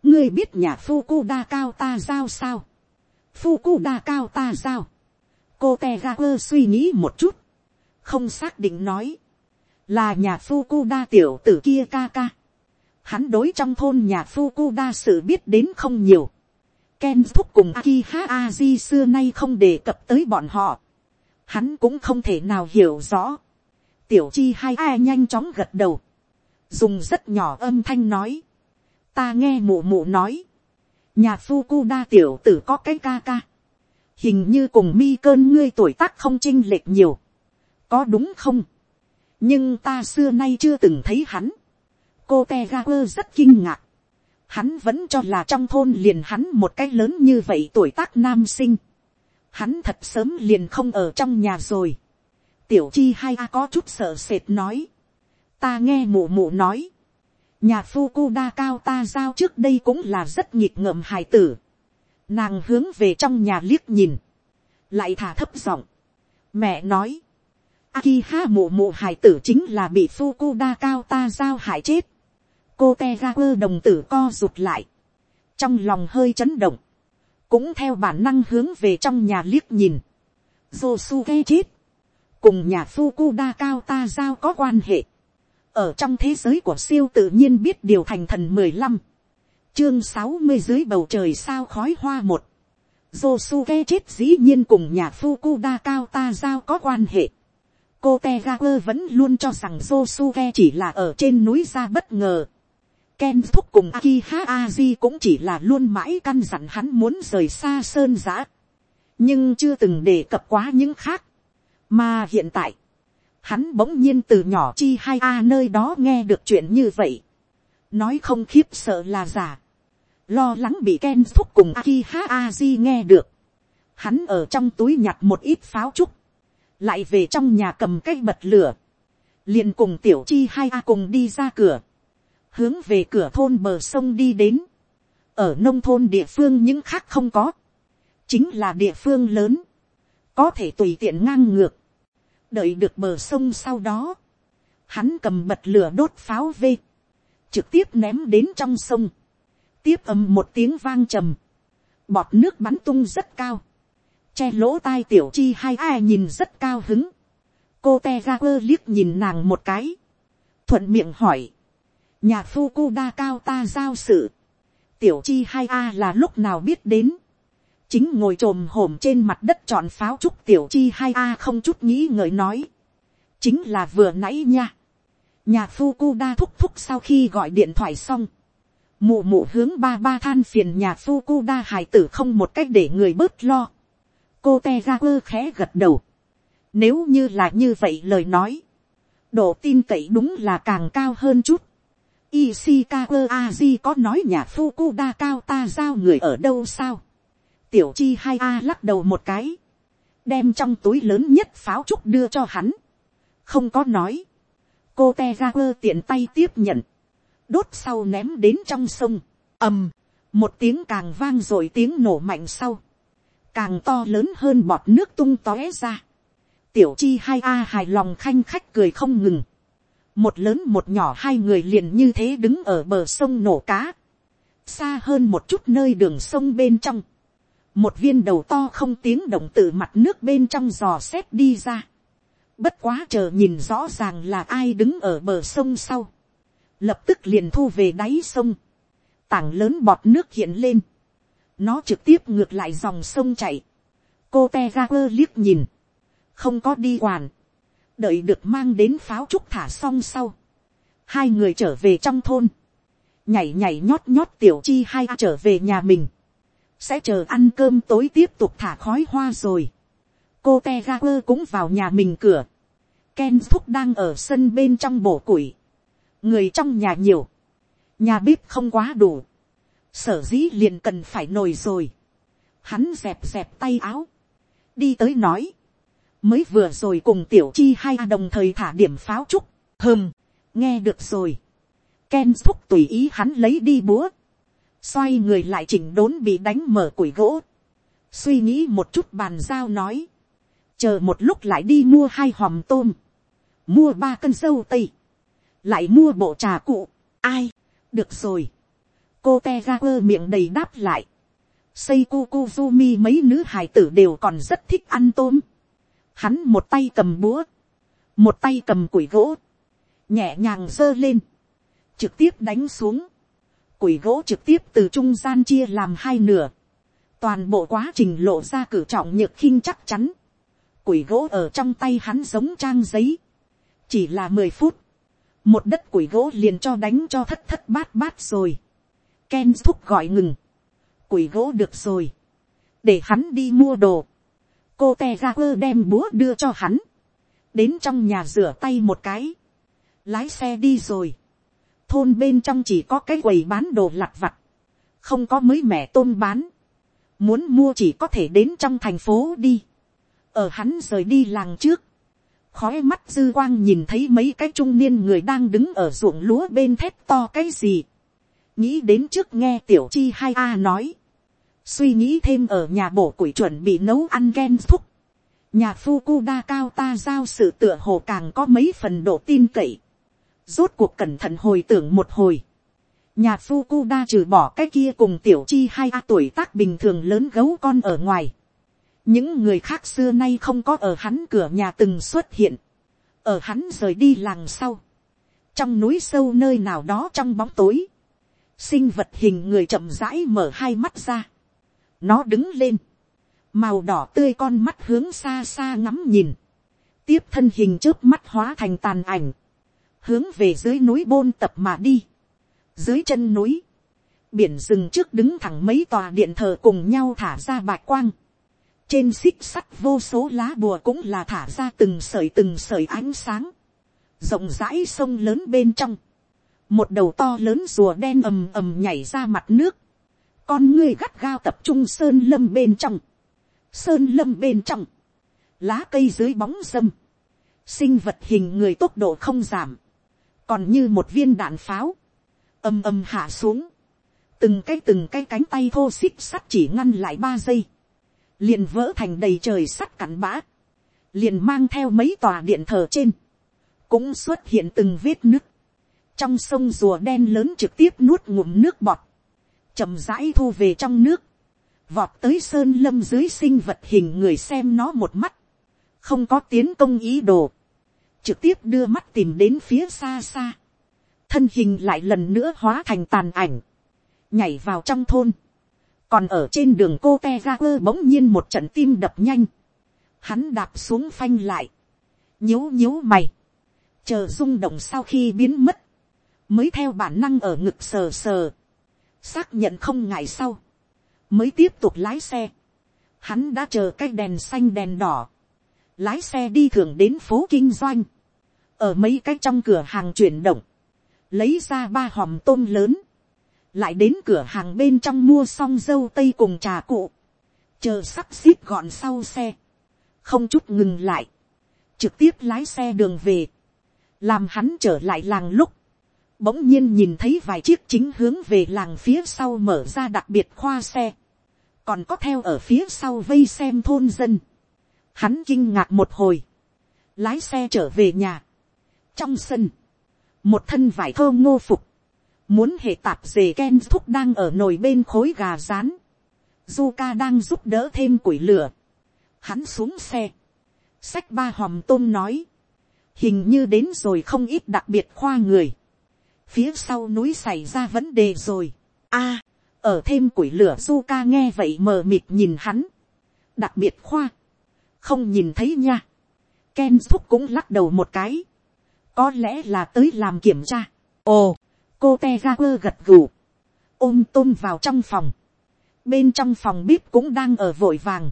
ngươi biết nhà Fukuda cao ta giao sao. Fukuda cao ta giao. cô te ga quơ suy nghĩ một chút. không xác định nói. là nhà Fukuda tiểu tử kia ca ca hắn đối trong thôn nhà Fukuda sự biết đến không nhiều. Ken thúc cùng Akiha Aji xưa nay không đề cập tới bọn họ. Hắn cũng không thể nào hiểu rõ. Tiểu chi hai ai nhanh chóng gật đầu. Dùng rất nhỏ âm thanh nói. Ta nghe mụ mụ nói. Nhà Fukuda tiểu tử có cái ca ca. Hình như cùng mi cơn ngươi tuổi tác không chinh lệch nhiều. Có đúng không? Nhưng ta xưa nay chưa từng thấy hắn cô te rất kinh ngạc. Hắn vẫn cho là trong thôn liền hắn một cái lớn như vậy tuổi tác nam sinh. Hắn thật sớm liền không ở trong nhà rồi. Tiểu chi hai a có chút sợ sệt nói. Ta nghe mụ mụ nói. Nhà Fukuda cao ta giao trước đây cũng là rất nhịp ngợm hài tử. Nàng hướng về trong nhà liếc nhìn. Lại thả thấp giọng. Mẹ nói. Akiha mụ mụ hài tử chính là bị Fukuda cao ta giao hại chết cô te ra quơ đồng tử co rụt lại, trong lòng hơi chấn động, cũng theo bản năng hướng về trong nhà liếc nhìn, Josuke chết, cùng nhà Fukuda cao ta giao có quan hệ, ở trong thế giới của siêu tự nhiên biết điều thành thần mười lăm, chương sáu mươi dưới bầu trời sao khói hoa một, Josuke chết dĩ nhiên cùng nhà Fukuda cao ta giao có quan hệ. Cô tegakur vẫn luôn cho rằng Josuke chỉ là ở trên núi ra bất ngờ. Ken thúc cùng Akiha Aji cũng chỉ là luôn mãi căn dặn hắn muốn rời xa sơn giã. Nhưng chưa từng đề cập quá những khác. Mà hiện tại, hắn bỗng nhiên từ nhỏ chi hai a nơi đó nghe được chuyện như vậy. Nói không khiếp sợ là giả. Lo lắng bị Ken thúc cùng Akiha Aji nghe được. Hắn ở trong túi nhặt một ít pháo trúc. Lại về trong nhà cầm cái bật lửa. liền cùng tiểu chi hai a cùng đi ra cửa hướng về cửa thôn bờ sông đi đến. ở nông thôn địa phương những khác không có, chính là địa phương lớn, có thể tùy tiện ngang ngược, đợi được bờ sông sau đó, hắn cầm bật lửa đốt pháo vê, trực tiếp ném đến trong sông, tiếp ầm một tiếng vang trầm, bọt nước bắn tung rất cao, che lỗ tai tiểu chi hai ai nhìn rất cao hứng, cô te ra quơ liếc nhìn nàng một cái, thuận miệng hỏi, nhà phu cu đa cao ta giao sự, tiểu chi hai a là lúc nào biết đến, chính ngồi t r ồ m hổm trên mặt đất chọn pháo trúc tiểu chi hai a không chút nghĩ ngợi nói, chính là vừa nãy nha, nhà phu cu đa thúc thúc sau khi gọi điện thoại xong, mụ mụ hướng ba ba than phiền nhà phu cu đa hài tử không một cách để người bớt lo, cô te ra quơ khẽ gật đầu, nếu như là như vậy lời nói, độ tin cậy đúng là càng cao hơn chút, Ishikawa Aji có nói nhà Fukuda cao ta giao người ở đâu sao? Tiểu chi hai A lắc đầu một cái. Đem trong túi lớn nhất pháo trúc đưa cho hắn. Không có nói. Cô Tegaku tiện tay tiếp nhận. Đốt sau ném đến trong sông. ầm Một tiếng càng vang rồi tiếng nổ mạnh sau. Càng to lớn hơn bọt nước tung tóe ra. Tiểu chi hai A hài lòng khanh khách cười không ngừng một lớn một nhỏ hai người liền như thế đứng ở bờ sông nổ cá, xa hơn một chút nơi đường sông bên trong, một viên đầu to không tiếng động từ mặt nước bên trong giò xét đi ra, bất quá chờ nhìn rõ ràng là ai đứng ở bờ sông sau, lập tức liền thu về đáy sông, tảng lớn bọt nước hiện lên, nó trực tiếp ngược lại dòng sông chạy, cô te ga quơ liếc nhìn, không có đi quản, đợi được mang đến pháo trúc thả xong sau, hai người trở về trong thôn, nhảy nhảy nhót nhót tiểu chi hai trở về nhà mình, sẽ chờ ăn cơm tối tiếp tục thả khói hoa rồi. cô te cũng vào nhà mình cửa, Ken thúc đang ở sân bên trong bổ củi, người trong nhà nhiều, nhà bếp không quá đủ, sở dĩ liền cần phải nồi rồi, hắn dẹp dẹp tay áo, đi tới nói, mới vừa rồi cùng tiểu chi hai đồng thời thả điểm pháo trúc, hơm, nghe được rồi. Ken thúc tùy ý hắn lấy đi búa, xoay người lại chỉnh đốn bị đánh mở củi gỗ, suy nghĩ một chút bàn giao nói, chờ một lúc lại đi mua hai hòm tôm, mua ba cân dâu tây, lại mua bộ trà cụ, ai, được rồi, cô te ga quơ miệng đầy đáp lại, xây cu cu Zumi mấy nữ hài tử đều còn rất thích ăn tôm. Hắn một tay cầm búa, một tay cầm củi gỗ, nhẹ nhàng giơ lên, trực tiếp đánh xuống, củi gỗ trực tiếp từ trung gian chia làm hai nửa, toàn bộ quá trình lộ ra cử trọng nhược khinh chắc chắn, củi gỗ ở trong tay hắn giống trang giấy, chỉ là mười phút, một đất củi gỗ liền cho đánh cho thất thất bát bát rồi, Ken thúc gọi ngừng, củi gỗ được rồi, để hắn đi mua đồ, cô te ra quơ đem búa đưa cho hắn, đến trong nhà rửa tay một cái, lái xe đi rồi, thôn bên trong chỉ có cái quầy bán đồ lặt vặt, không có mới mẻ tôm bán, muốn mua chỉ có thể đến trong thành phố đi, ở hắn rời đi làng trước, khói mắt dư quang nhìn thấy mấy cái trung niên người đang đứng ở ruộng lúa bên thép to cái gì, nghĩ đến trước nghe tiểu chi hai a nói, suy nghĩ thêm ở nhà bổ củi chuẩn bị nấu ăn ghen thúc, nhà Fukuda cao ta giao sự tựa hồ càng có mấy phần độ tin cậy, rốt cuộc cẩn thận hồi tưởng một hồi, nhà Fukuda trừ bỏ cái kia cùng tiểu chi hai a tuổi tác bình thường lớn gấu con ở ngoài, những người khác xưa nay không có ở hắn cửa nhà từng xuất hiện, ở hắn rời đi làng sau, trong núi sâu nơi nào đó trong bóng tối, sinh vật hình người chậm rãi mở hai mắt ra, nó đứng lên. Màu đỏ tươi con mắt hướng xa xa ngắm nhìn. Tiếp thân hình trước mắt hóa thành tàn ảnh. Hướng về dưới núi bôn tập mà đi. Dưới chân núi. Biển rừng trước đứng thẳng mấy tòa điện thờ cùng nhau thả ra bạch quang. Trên xích sắt vô số lá bùa cũng là thả ra từng sợi từng sợi ánh sáng. Rộng rãi sông lớn bên trong. Một đầu to lớn rùa đen ầm ầm nhảy ra mặt nước con ngươi gắt gao tập trung sơn lâm bên trong, sơn lâm bên trong, lá cây dưới bóng dâm, sinh vật hình người tốc độ không giảm, còn như một viên đạn pháo, âm âm hạ xuống, từng cái từng cái cánh tay thô xích sắt chỉ ngăn lại ba giây, liền vỡ thành đầy trời sắt cắn bã, liền mang theo mấy tòa điện thờ trên, cũng xuất hiện từng vết nứt, trong sông rùa đen lớn trực tiếp nuốt ngụm nước bọt, chậm rãi thu về trong nước, vọt tới sơn lâm dưới sinh vật hình người xem nó một mắt, không có tiến công ý đồ, trực tiếp đưa mắt tìm đến phía xa xa, thân hình lại lần nữa hóa thành tàn ảnh, nhảy vào trong thôn, còn ở trên đường cô te ra quơ bỗng nhiên một trận tim đập nhanh, hắn đạp xuống phanh lại, nhíu nhíu mày, chờ rung động sau khi biến mất, mới theo bản năng ở ngực sờ sờ, xác nhận không ngại sau, mới tiếp tục lái xe, hắn đã chờ cái đèn xanh đèn đỏ, lái xe đi thường đến phố kinh doanh, ở mấy cái trong cửa hàng chuyển động, lấy ra ba hòm tôm lớn, lại đến cửa hàng bên trong mua xong dâu tây cùng trà cụ, chờ sắp xếp gọn sau xe, không chút ngừng lại, trực tiếp lái xe đường về, làm hắn trở lại làng lúc, bỗng nhiên nhìn thấy vài chiếc chính hướng về làng phía sau mở ra đặc biệt khoa xe, còn có theo ở phía sau vây xem thôn dân, hắn kinh ngạc một hồi, lái xe trở về nhà, trong sân, một thân vải thơ ngô phục, muốn hệ tạp dề ken thúc đang ở nồi bên khối gà rán, Zuka đang giúp đỡ thêm củi lửa, hắn xuống xe, sách ba hòm tôm nói, hình như đến rồi không ít đặc biệt khoa người, phía sau núi xảy ra vấn đề rồi, a, ở thêm củi lửa Zuka nghe vậy mờ mịt nhìn hắn, đặc biệt khoa, không nhìn thấy nha, Ken thúc cũng lắc đầu một cái, có lẽ là tới làm kiểm tra. ồ, cô te ga quơ gật gù, ôm tôm vào trong phòng, bên trong phòng bếp cũng đang ở vội vàng.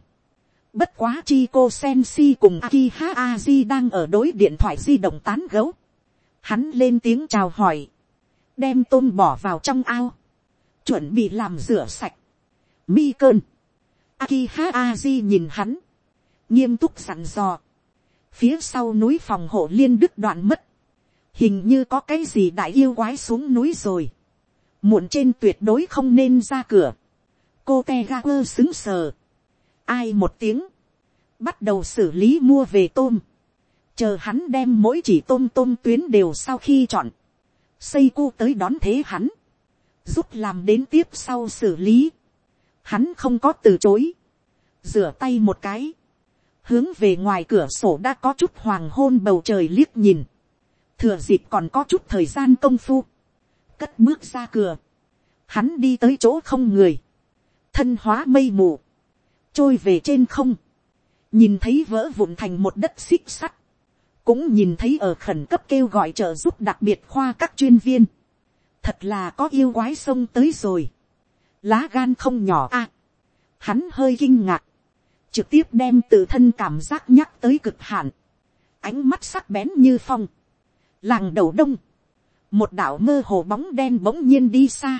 Bất quá chi cô sen si cùng Aki Ha Aji đang ở đối điện thoại di động tán gấu. Hắn lên tiếng chào hỏi. Đem tôm bỏ vào trong ao. Chuẩn bị làm rửa sạch. Mi cơn. Aki Ha Aji nhìn hắn. Nghiêm túc sẵn dò. Phía sau núi phòng hộ liên đức đoạn mất hình như có cái gì đại yêu quái xuống núi rồi, muộn trên tuyệt đối không nên ra cửa, cô te ga quơ xứng sờ, ai một tiếng, bắt đầu xử lý mua về tôm, chờ hắn đem mỗi chỉ tôm tôm tuyến đều sau khi chọn, xây cu tới đón thế hắn, giúp làm đến tiếp sau xử lý, hắn không có từ chối, rửa tay một cái, hướng về ngoài cửa sổ đã có chút hoàng hôn bầu trời liếc nhìn, thừa dịp còn có chút thời gian công phu, cất bước ra cửa, hắn đi tới chỗ không người, thân hóa mây mù, trôi về trên không, nhìn thấy vỡ vụn thành một đất xích sắt, cũng nhìn thấy ở khẩn cấp kêu gọi trợ giúp đặc biệt khoa các chuyên viên, thật là có yêu quái sông tới rồi, lá gan không nhỏ a, hắn hơi kinh ngạc, trực tiếp đem tự thân cảm giác nhắc tới cực hạn, ánh mắt sắc bén như phong, làng đầu đông, một đạo mơ hồ bóng đen bỗng nhiên đi xa,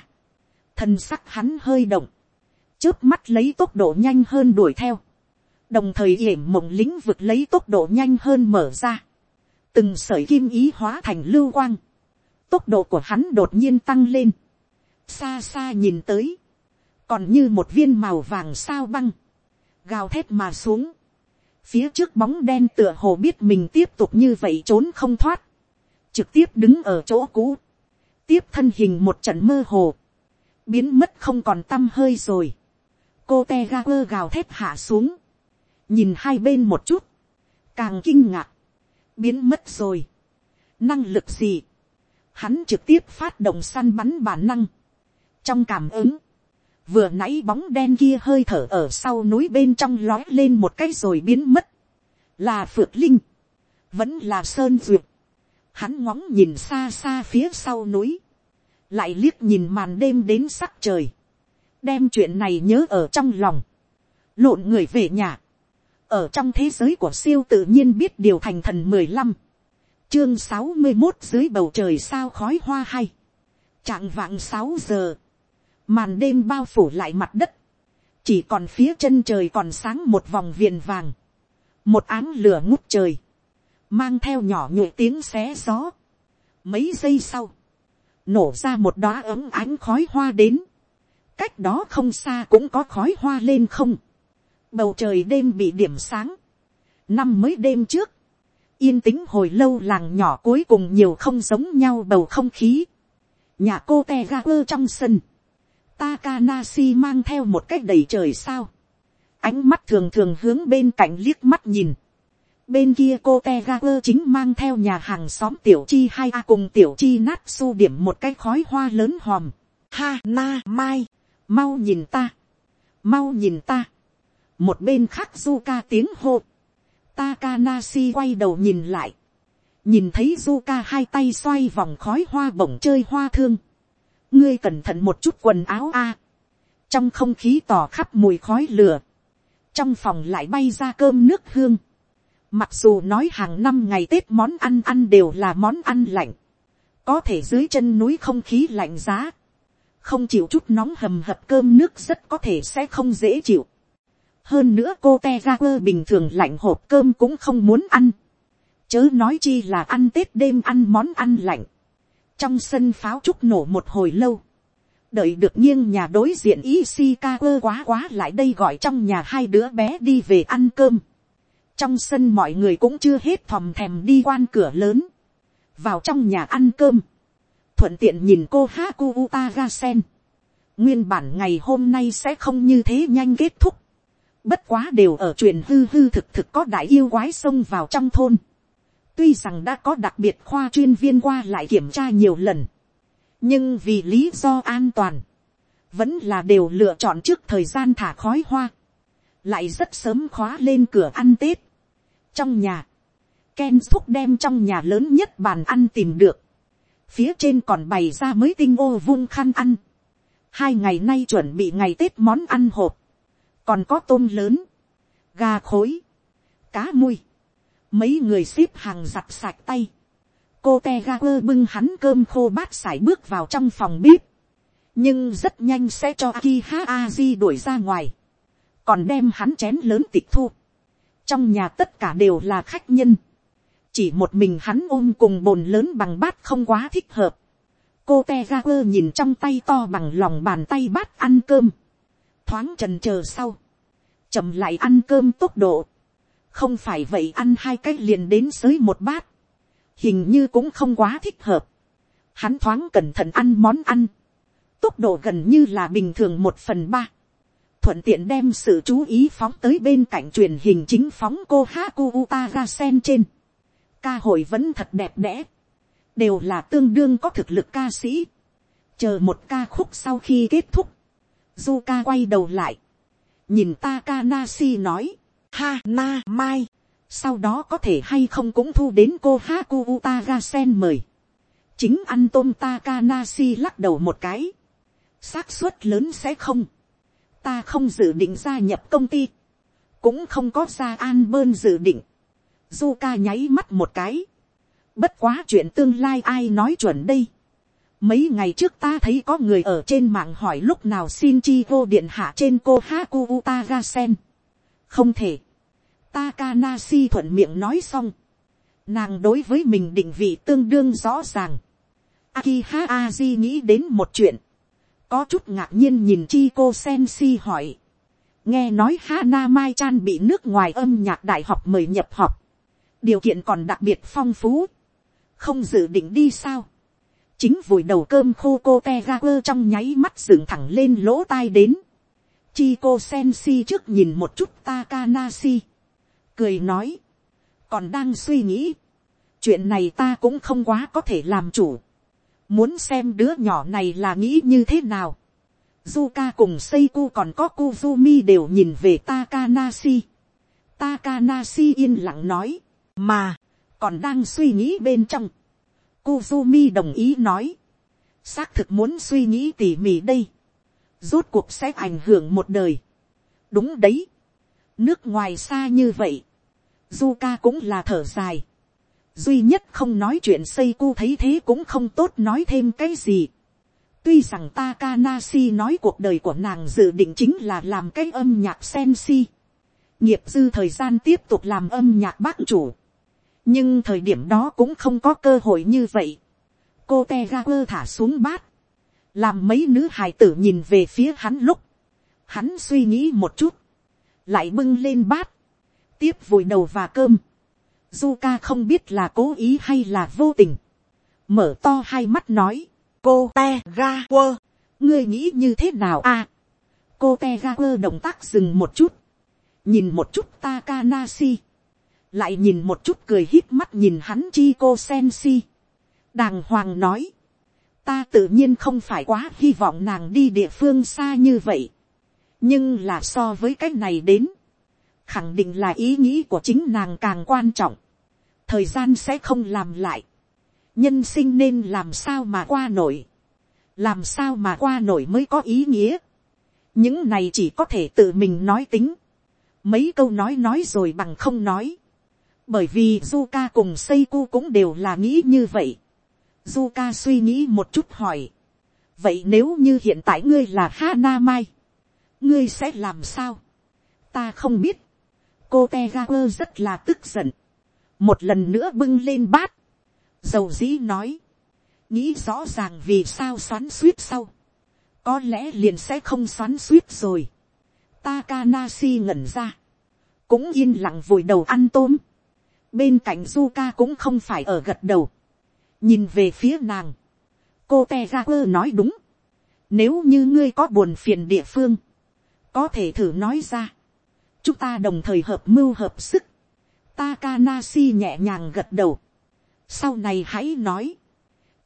thân sắc hắn hơi động, trước mắt lấy tốc độ nhanh hơn đuổi theo, đồng thời yểm mộng lính vực lấy tốc độ nhanh hơn mở ra, từng sởi kim ý hóa thành lưu quang, tốc độ của hắn đột nhiên tăng lên, xa xa nhìn tới, còn như một viên màu vàng sao băng, gào thét mà xuống, phía trước bóng đen tựa hồ biết mình tiếp tục như vậy trốn không thoát, trực tiếp đứng ở chỗ cũ, tiếp thân hình một trận mơ hồ, biến mất không còn t â m hơi rồi, cô te ga quơ gào thép hạ xuống, nhìn hai bên một chút, càng kinh ngạc, biến mất rồi, năng lực gì, hắn trực tiếp phát động săn bắn bản năng, trong cảm ứng, vừa nãy bóng đen kia hơi thở ở sau núi bên trong lói lên một cái rồi biến mất, là phượng linh, vẫn là sơn duyệt, hắn ngóng nhìn xa xa phía sau núi, lại liếc nhìn màn đêm đến sắc trời, đem chuyện này nhớ ở trong lòng, lộn người về nhà, ở trong thế giới của siêu tự nhiên biết điều thành thần mười lăm, chương sáu mươi một dưới bầu trời sao khói hoa hay, trạng vạng sáu giờ, màn đêm bao phủ lại mặt đất, chỉ còn phía chân trời còn sáng một vòng viền vàng, một áng lửa ngút trời, mang theo nhỏ nhụy tiếng xé gió. Mấy giây sau, nổ ra một đóa ấm ánh khói hoa đến, cách đó không xa cũng có khói hoa lên không, bầu trời đêm bị điểm sáng, năm mới đêm trước, yên tĩnh hồi lâu làng nhỏ cuối cùng nhiều không giống nhau bầu không khí, nhà cô te ga quơ trong sân, Takanashi mang theo một cách đầy trời sao, ánh mắt thường thường hướng bên cạnh liếc mắt nhìn, bên kia cô te ga quơ chính mang theo nhà hàng xóm tiểu chi hai a cùng tiểu chi nát su điểm một cái khói hoa lớn hòm, ha na mai, mau nhìn ta, mau nhìn ta, một bên khác Zuka tiếng hô, Takanashi quay đầu nhìn lại, nhìn thấy Zuka hai tay xoay vòng khói hoa bổng chơi hoa thương, ngươi cẩn thận một chút quần áo a, trong không khí tỏ khắp mùi khói lửa, trong phòng lại bay ra cơm nước hương, mặc dù nói hàng năm ngày tết món ăn ăn đều là món ăn lạnh, có thể dưới chân núi không khí lạnh giá, không chịu chút nóng hầm hập cơm nước rất có thể sẽ không dễ chịu hơn nữa cô te ra quơ bình thường lạnh hộp cơm cũng không muốn ăn. chớ nói chi là ăn tết đêm ăn món ăn lạnh. trong sân pháo trúc nổ một hồi lâu. đợi được nghiêng nhà đối diện Ishikawa quá quá lại đây gọi trong nhà hai đứa bé đi về ăn cơm. trong sân mọi người cũng chưa hết thòm thèm đi quan cửa lớn. vào trong nhà ăn cơm thuận tiện nhìn cô Haku Utagasen. Nguyên bản ngày hôm nay sẽ không như thế nhanh kết thúc. Bất quá đều ở truyền hư hư thực thực có đại yêu quái xông vào trong thôn. Tuy rằng đã có đặc biệt khoa chuyên viên qua lại kiểm tra nhiều lần. Nhưng vì lý do an toàn. Vẫn là đều lựa chọn trước thời gian thả khói hoa. Lại rất sớm khóa lên cửa ăn Tết. Trong nhà. Ken thúc đem trong nhà lớn nhất bàn ăn tìm được phía trên còn bày ra mới tinh ô vung khăn ăn, hai ngày nay chuẩn bị ngày tết món ăn hộp, còn có tôm lớn, gà khối, cá mui, mấy người xếp hàng giặt sạch tay, cô te ga quơ bưng hắn cơm khô bát sải bước vào trong phòng bếp, nhưng rất nhanh sẽ cho aki ha aji đuổi ra ngoài, còn đem hắn chén lớn tịch thu, trong nhà tất cả đều là khách nhân, chỉ một mình hắn ôm cùng bồn lớn bằng bát không quá thích hợp. cô te ga quơ nhìn trong tay to bằng lòng bàn tay bát ăn cơm thoáng trần chờ sau. chậm lại ăn cơm tốc độ. không phải vậy ăn hai cái liền đến dưới một bát. hình như cũng không quá thích hợp. hắn thoáng cẩn thận ăn món ăn. tốc độ gần như là bình thường một phần ba thuận tiện đem sự chú ý phóng tới bên cạnh truyền hình chính phóng cô Haku Utagasen trên ca hội vẫn thật đẹp đẽ, đều là tương đương có thực lực ca sĩ. chờ một ca khúc sau khi kết thúc, Zuka quay đầu lại, nhìn Takanashi nói, ha na mai, sau đó có thể hay không cũng thu đến cô Haku Utagasen mời. chính ăn tôm Takanashi lắc đầu một cái, xác suất lớn sẽ không, ta không dự định gia nhập công ty, cũng không có ra an bơn dự định, Zuka nháy mắt một cái. bất quá chuyện tương lai ai nói chuẩn đây mấy ngày trước ta thấy có người ở trên mạng hỏi lúc nào xin chi vô điện hạ trên cô haku utaga sen. không thể. Takanashi thuận miệng nói xong. Nàng đối với mình định vị tương đương rõ ràng. Akiha Aji nghĩ đến một chuyện. Có chút ngạc nhiên nhìn chi cô Sensi hỏi. Nghe nói Hana Mai Chan bị nước ngoài âm nhạc đại học mời nhập học điều kiện còn đặc biệt phong phú, không dự định đi sao, chính vùi đầu cơm khô cô te ga quơ trong nháy mắt dựng thẳng lên lỗ tai đến, chi cô sen si trước nhìn một chút Takanashi, cười nói, còn đang suy nghĩ, chuyện này ta cũng không quá có thể làm chủ, muốn xem đứa nhỏ này là nghĩ như thế nào, Zuka cùng Seiko còn có Kuzumi đều nhìn về Takanashi. Takanashi yên lặng nói. Mà, còn đang suy nghĩ bên trong. Kuzumi đồng ý nói, xác thực muốn suy nghĩ tỉ mỉ đây, rốt cuộc sẽ ảnh hưởng một đời. đúng đấy, nước ngoài xa như vậy, Zuka cũng là thở dài, duy nhất không nói chuyện xây cu thấy thế cũng không tốt nói thêm cái gì. tuy rằng Takanashi nói cuộc đời của nàng dự định chính là làm cái âm nhạc sensi. nghiệp dư thời gian tiếp tục làm âm nhạc bác chủ nhưng thời điểm đó cũng không có cơ hội như vậy. cô te ga quơ thả xuống bát, làm mấy nữ hài tử nhìn về phía hắn lúc, hắn suy nghĩ một chút, lại bưng lên bát, tiếp vùi đầu và cơm. Zuka không biết là cố ý hay là vô tình. Mở to hai mắt nói, cô te ga quơ, ngươi nghĩ như thế nào à? cô te ga quơ động tác dừng một chút, nhìn một chút Takanashi, lại nhìn một chút cười hít mắt nhìn hắn chi cô sen si. Đàng hoàng nói, ta tự nhiên không phải quá hy vọng nàng đi địa phương xa như vậy, nhưng là so với cái này đến, khẳng định là ý nghĩ của chính nàng càng quan trọng, thời gian sẽ không làm lại, nhân sinh nên làm sao mà qua nổi, làm sao mà qua nổi mới có ý nghĩa, những này chỉ có thể tự mình nói tính, mấy câu nói nói rồi bằng không nói, bởi vì Zuka cùng Seiku cũng đều là nghĩ như vậy. Zuka suy nghĩ một chút hỏi, vậy nếu như hiện tại ngươi là Hana Mai, ngươi sẽ làm sao, ta không biết, cô Tegaku rất là tức giận, một lần nữa bưng lên bát, dầu dĩ nói, nghĩ rõ ràng vì sao xoắn suýt sau, có lẽ liền sẽ không xoắn suýt rồi. Takanashi ngẩn ra, cũng yên lặng vùi đầu ăn tôm. Bên cạnh Zuka cũng không phải ở gật đầu. Nhìn về phía nàng, cô Tegaper nói đúng. Nếu như ngươi có buồn phiền địa phương, có thể thử nói ra. Chúng ta đồng thời hợp mưu hợp sức. Takanashi nhẹ nhàng gật đầu. Sau này hãy nói.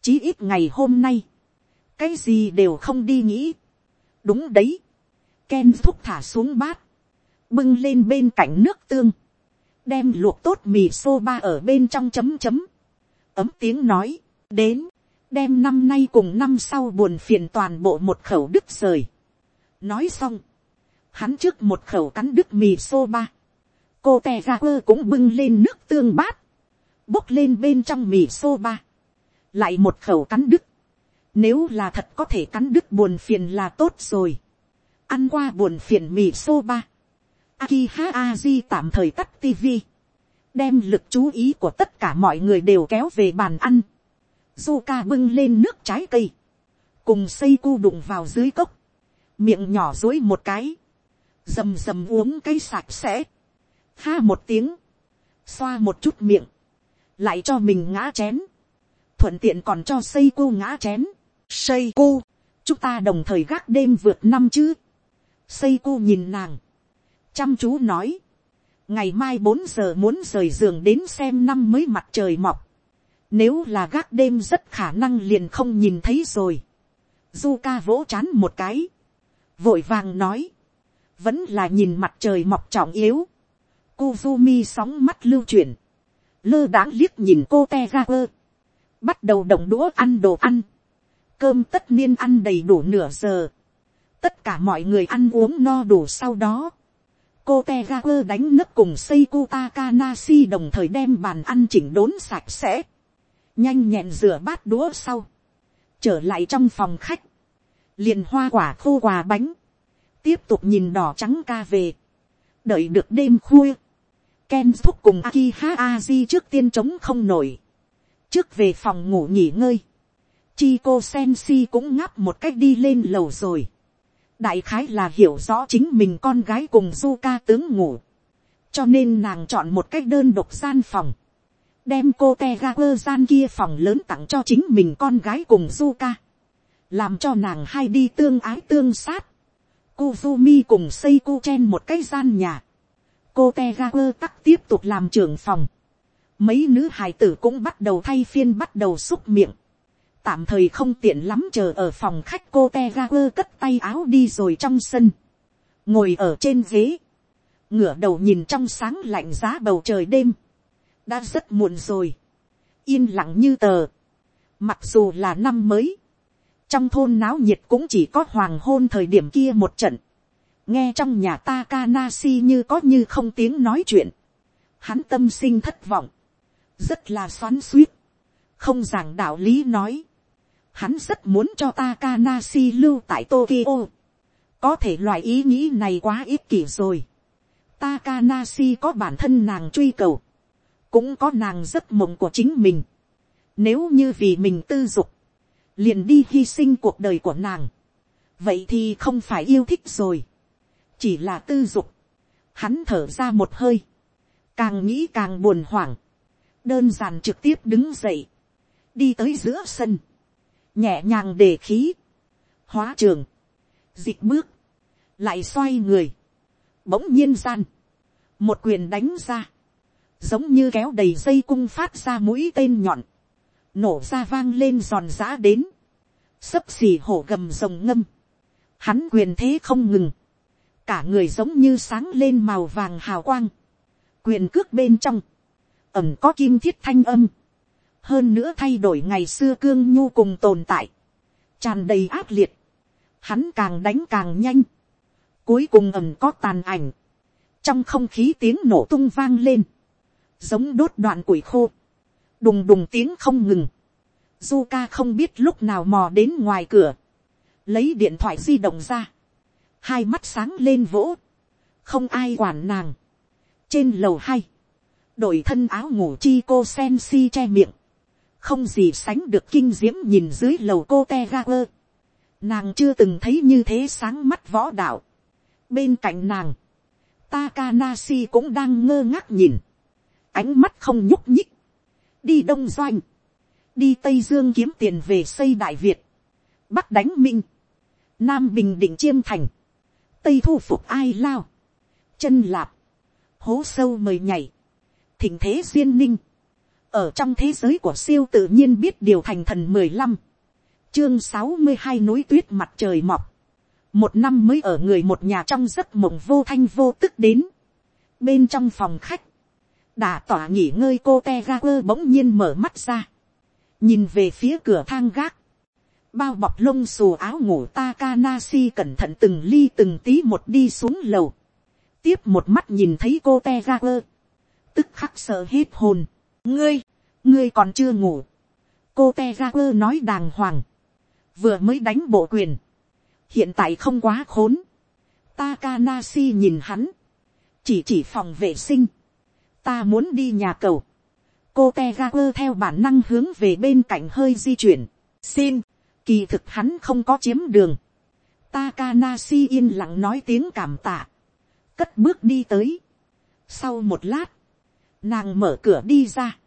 Chí ít ngày hôm nay. Cái gì đều không đi nghĩ. Đúng đấy. Ken thúc thả xuống bát. Bưng lên bên cạnh nước tương. Đem luộc tốt mì soba ở bên trong chấm chấm. Ấm tiếng nói. Đến. Đem năm nay cùng năm sau buồn phiền toàn bộ một khẩu đứt rời. Nói xong hắn trước một khẩu cắn đứt mì soba, cô tè ra quơ cũng bưng lên nước tương bát, bốc lên bên trong mì soba, lại một khẩu cắn đứt, nếu là thật có thể cắn đứt buồn phiền là tốt rồi, ăn qua buồn phiền mì soba, Akiha Aji tạm thời tắt tivi, đem lực chú ý của tất cả mọi người đều kéo về bàn ăn, Zuka bưng lên nước trái cây, cùng xây cu đụng vào dưới cốc, miệng nhỏ dối một cái, dầm dầm uống cây sạch sẽ, ha một tiếng, xoa một chút miệng, lại cho mình ngã chén, thuận tiện còn cho xây cô ngã chén, xây cô, chúng ta đồng thời gác đêm vượt năm chứ, xây cô nhìn nàng, chăm chú nói, ngày mai bốn giờ muốn rời giường đến xem năm mới mặt trời mọc, nếu là gác đêm rất khả năng liền không nhìn thấy rồi, du ca vỗ chán một cái, vội vàng nói, vẫn là nhìn mặt trời mọc trọng yếu. Kuzumi sóng mắt lưu chuyển, lơ đãng liếc nhìn cô te ra quơ, bắt đầu động đũa ăn đồ ăn, cơm tất niên ăn đầy đủ nửa giờ, tất cả mọi người ăn uống no đủ sau đó, cô te ga quơ đánh nấc cùng xây cô Takanashi đồng thời đem bàn ăn chỉnh đốn sạch sẽ, nhanh nhẹn rửa bát đũa sau, trở lại trong phòng khách, liền hoa quả khô quà bánh, tiếp tục nhìn đỏ trắng ca về, đợi được đêm khuya, Ken thúc cùng Akiha Aji trước tiên trống không nổi, trước về phòng ngủ nghỉ ngơi, Chico Sensi cũng ngáp một cách đi lên lầu rồi, đại khái là hiểu rõ chính mình con gái cùng du ca tướng ngủ, cho nên nàng chọn một cách đơn độc gian phòng, đem cô te ga quơ gian kia phòng lớn tặng cho chính mình con gái cùng du ca, làm cho nàng hai đi tương ái tương sát, Kuzumi cùng Seiko chen một cái gian nhà. Cô Tegaku tắc tiếp tục làm trưởng phòng. Mấy nữ hài tử cũng bắt đầu thay phiên bắt đầu xúc miệng. Tạm thời không tiện lắm chờ ở phòng khách cô Tegaku cất tay áo đi rồi trong sân. Ngồi ở trên ghế. Ngửa đầu nhìn trong sáng lạnh giá bầu trời đêm. Đã rất muộn rồi. Yên lặng như tờ. Mặc dù là năm mới trong thôn náo nhiệt cũng chỉ có hoàng hôn thời điểm kia một trận, nghe trong nhà Takanashi như có như không tiếng nói chuyện, hắn tâm sinh thất vọng, rất là xoắn suýt, không giảng đạo lý nói, hắn rất muốn cho Takanashi lưu tại Tokyo, có thể loại ý nghĩ này quá ít kỷ rồi, Takanashi có bản thân nàng truy cầu, cũng có nàng giấc mộng của chính mình, nếu như vì mình tư dục, liền đi hy sinh cuộc đời của nàng, vậy thì không phải yêu thích rồi, chỉ là tư dục, hắn thở ra một hơi, càng nghĩ càng buồn hoảng, đơn giản trực tiếp đứng dậy, đi tới giữa sân, nhẹ nhàng để khí, hóa trường, dịch bước, lại xoay người, bỗng nhiên gian, một quyền đánh ra, giống như kéo đầy dây cung phát ra mũi tên nhọn, nổ ra vang lên giòn giã đến, sấp xì hổ gầm rồng ngâm, hắn quyền thế không ngừng, cả người giống như sáng lên màu vàng hào quang, quyền cước bên trong, ẩm có kim thiết thanh âm, hơn nữa thay đổi ngày xưa cương nhu cùng tồn tại, tràn đầy ác liệt, hắn càng đánh càng nhanh, cuối cùng ẩm có tàn ảnh, trong không khí tiếng nổ tung vang lên, giống đốt đoạn củi khô, đùng đùng tiếng không ngừng, du ca không biết lúc nào mò đến ngoài cửa, lấy điện thoại di động ra, hai mắt sáng lên vỗ, không ai quản nàng, trên lầu hai, đổi thân áo ngủ chi cô sen si che miệng, không gì sánh được kinh diễm nhìn dưới lầu cô te ga quơ, nàng chưa từng thấy như thế sáng mắt võ đạo, bên cạnh nàng, Takanashi cũng đang ngơ ngác nhìn. Ánh mắt không nhúc nhích. Đi Đông Doanh. Đi Tây Dương kiếm tiền về xây Đại Việt. Bắc đánh Minh. Nam Bình Định Chiêm Thành. Tây thu phục ai lao. Chân lạp. Hố sâu mời nhảy. Thỉnh thế duyên ninh. Ở trong thế giới của siêu tự nhiên biết điều thành thần mười lăm. Chương sáu mươi hai núi tuyết mặt trời mọc. Một năm mới ở người một nhà trong giấc mộng vô thanh vô tức đến. bên trong phòng khách, đã tỏa nghỉ ngơi cô te ga quơ bỗng nhiên mở mắt ra, nhìn về phía cửa thang gác, bao bọc lông xù áo ngủ Takanashi cẩn thận từng ly từng tí một đi xuống lầu, tiếp một mắt nhìn thấy cô te ga quơ, tức khắc sợ hết hồn, ngươi, ngươi còn chưa ngủ, cô te ga quơ nói đàng hoàng, vừa mới đánh bộ quyền, hiện tại không quá khốn. Takanashi nhìn hắn, chỉ chỉ phòng vệ sinh, ta muốn đi nhà cầu. cô te theo bản năng hướng về bên cạnh hơi di chuyển. xin, kỳ thực hắn không có chiếm đường. Takanashi yên lặng nói tiếng cảm tạ, cất bước đi tới. sau một lát, nàng mở cửa đi ra,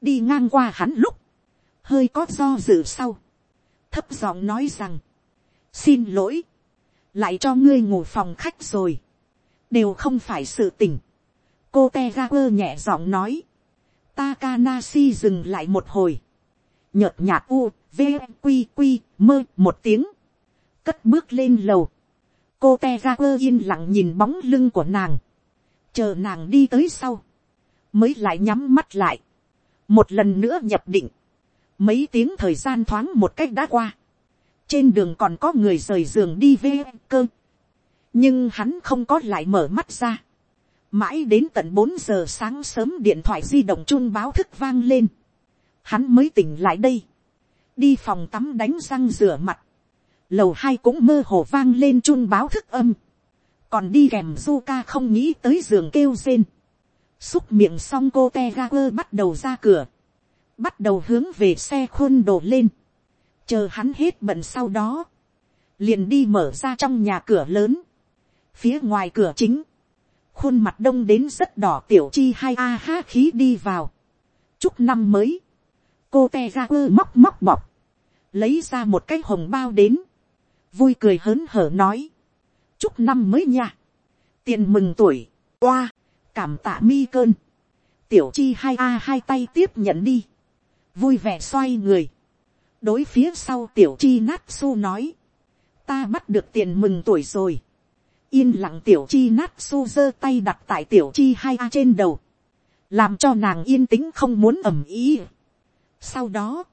đi ngang qua hắn lúc, hơi có do dự sau, thấp giọng nói rằng, xin lỗi, lại cho ngươi ngủ phòng khách rồi, đều không phải sự tình. cô te ga quơ nhẹ giọng nói, Takanashi dừng lại một hồi, nhợt nhạt u, v, q q mơ một tiếng, cất bước lên lầu, cô te ga quơ yên lặng nhìn bóng lưng của nàng, chờ nàng đi tới sau, mới lại nhắm mắt lại, một lần nữa nhập định, mấy tiếng thời gian thoáng một cách đã qua, trên đường còn có người rời giường đi về cơ, nhưng hắn không có lại mở mắt ra, mãi đến tận bốn giờ sáng sớm điện thoại di động chun báo thức vang lên, hắn mới tỉnh lại đây, đi phòng tắm đánh răng rửa mặt, lầu hai cũng mơ hồ vang lên chun báo thức âm, còn đi kèm du ca không nghĩ tới giường kêu rên, xúc miệng xong cô te ga quơ bắt đầu ra cửa, bắt đầu hướng về xe khôn đổ lên, chờ hắn hết bận sau đó, liền đi mở ra trong nhà cửa lớn, phía ngoài cửa chính, khuôn mặt đông đến rất đỏ tiểu chi hai a ha khí đi vào, chúc năm mới, cô te ra quơ móc móc bọc, lấy ra một cái hồng bao đến, vui cười hớn hở nói, chúc năm mới nha, tiền mừng tuổi, oa, cảm tạ mi cơn, tiểu chi hai a hai tay tiếp nhận đi, vui vẻ xoay người, đối phía sau tiểu chi nát su nói, ta bắt được tiền mừng tuổi rồi. yên lặng tiểu chi nát su giơ tay đặt tại tiểu chi hai a trên đầu, làm cho nàng yên tĩnh không muốn ẩm ý. sau đó,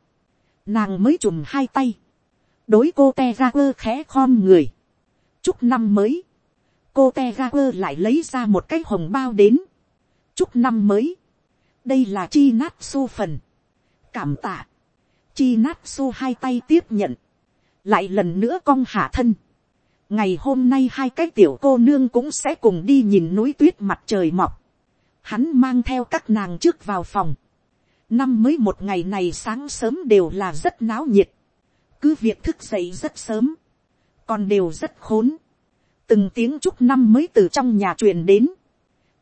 nàng mới chùm hai tay, đối cô te ra quơ khẽ khom người. chúc năm mới, cô te ga quơ lại lấy ra một cái hồng bao đến. chúc năm mới, đây là chi nát su phần, cảm tạ, chi nát su hai tay tiếp nhận, lại lần nữa cong hạ thân. ngày hôm nay hai cái tiểu cô nương cũng sẽ cùng đi nhìn núi tuyết mặt trời mọc. hắn mang theo các nàng trước vào phòng. năm mới một ngày này sáng sớm đều là rất náo nhiệt. cứ việc thức dậy rất sớm, còn đều rất khốn, từng tiếng chúc năm mới từ trong nhà truyền đến,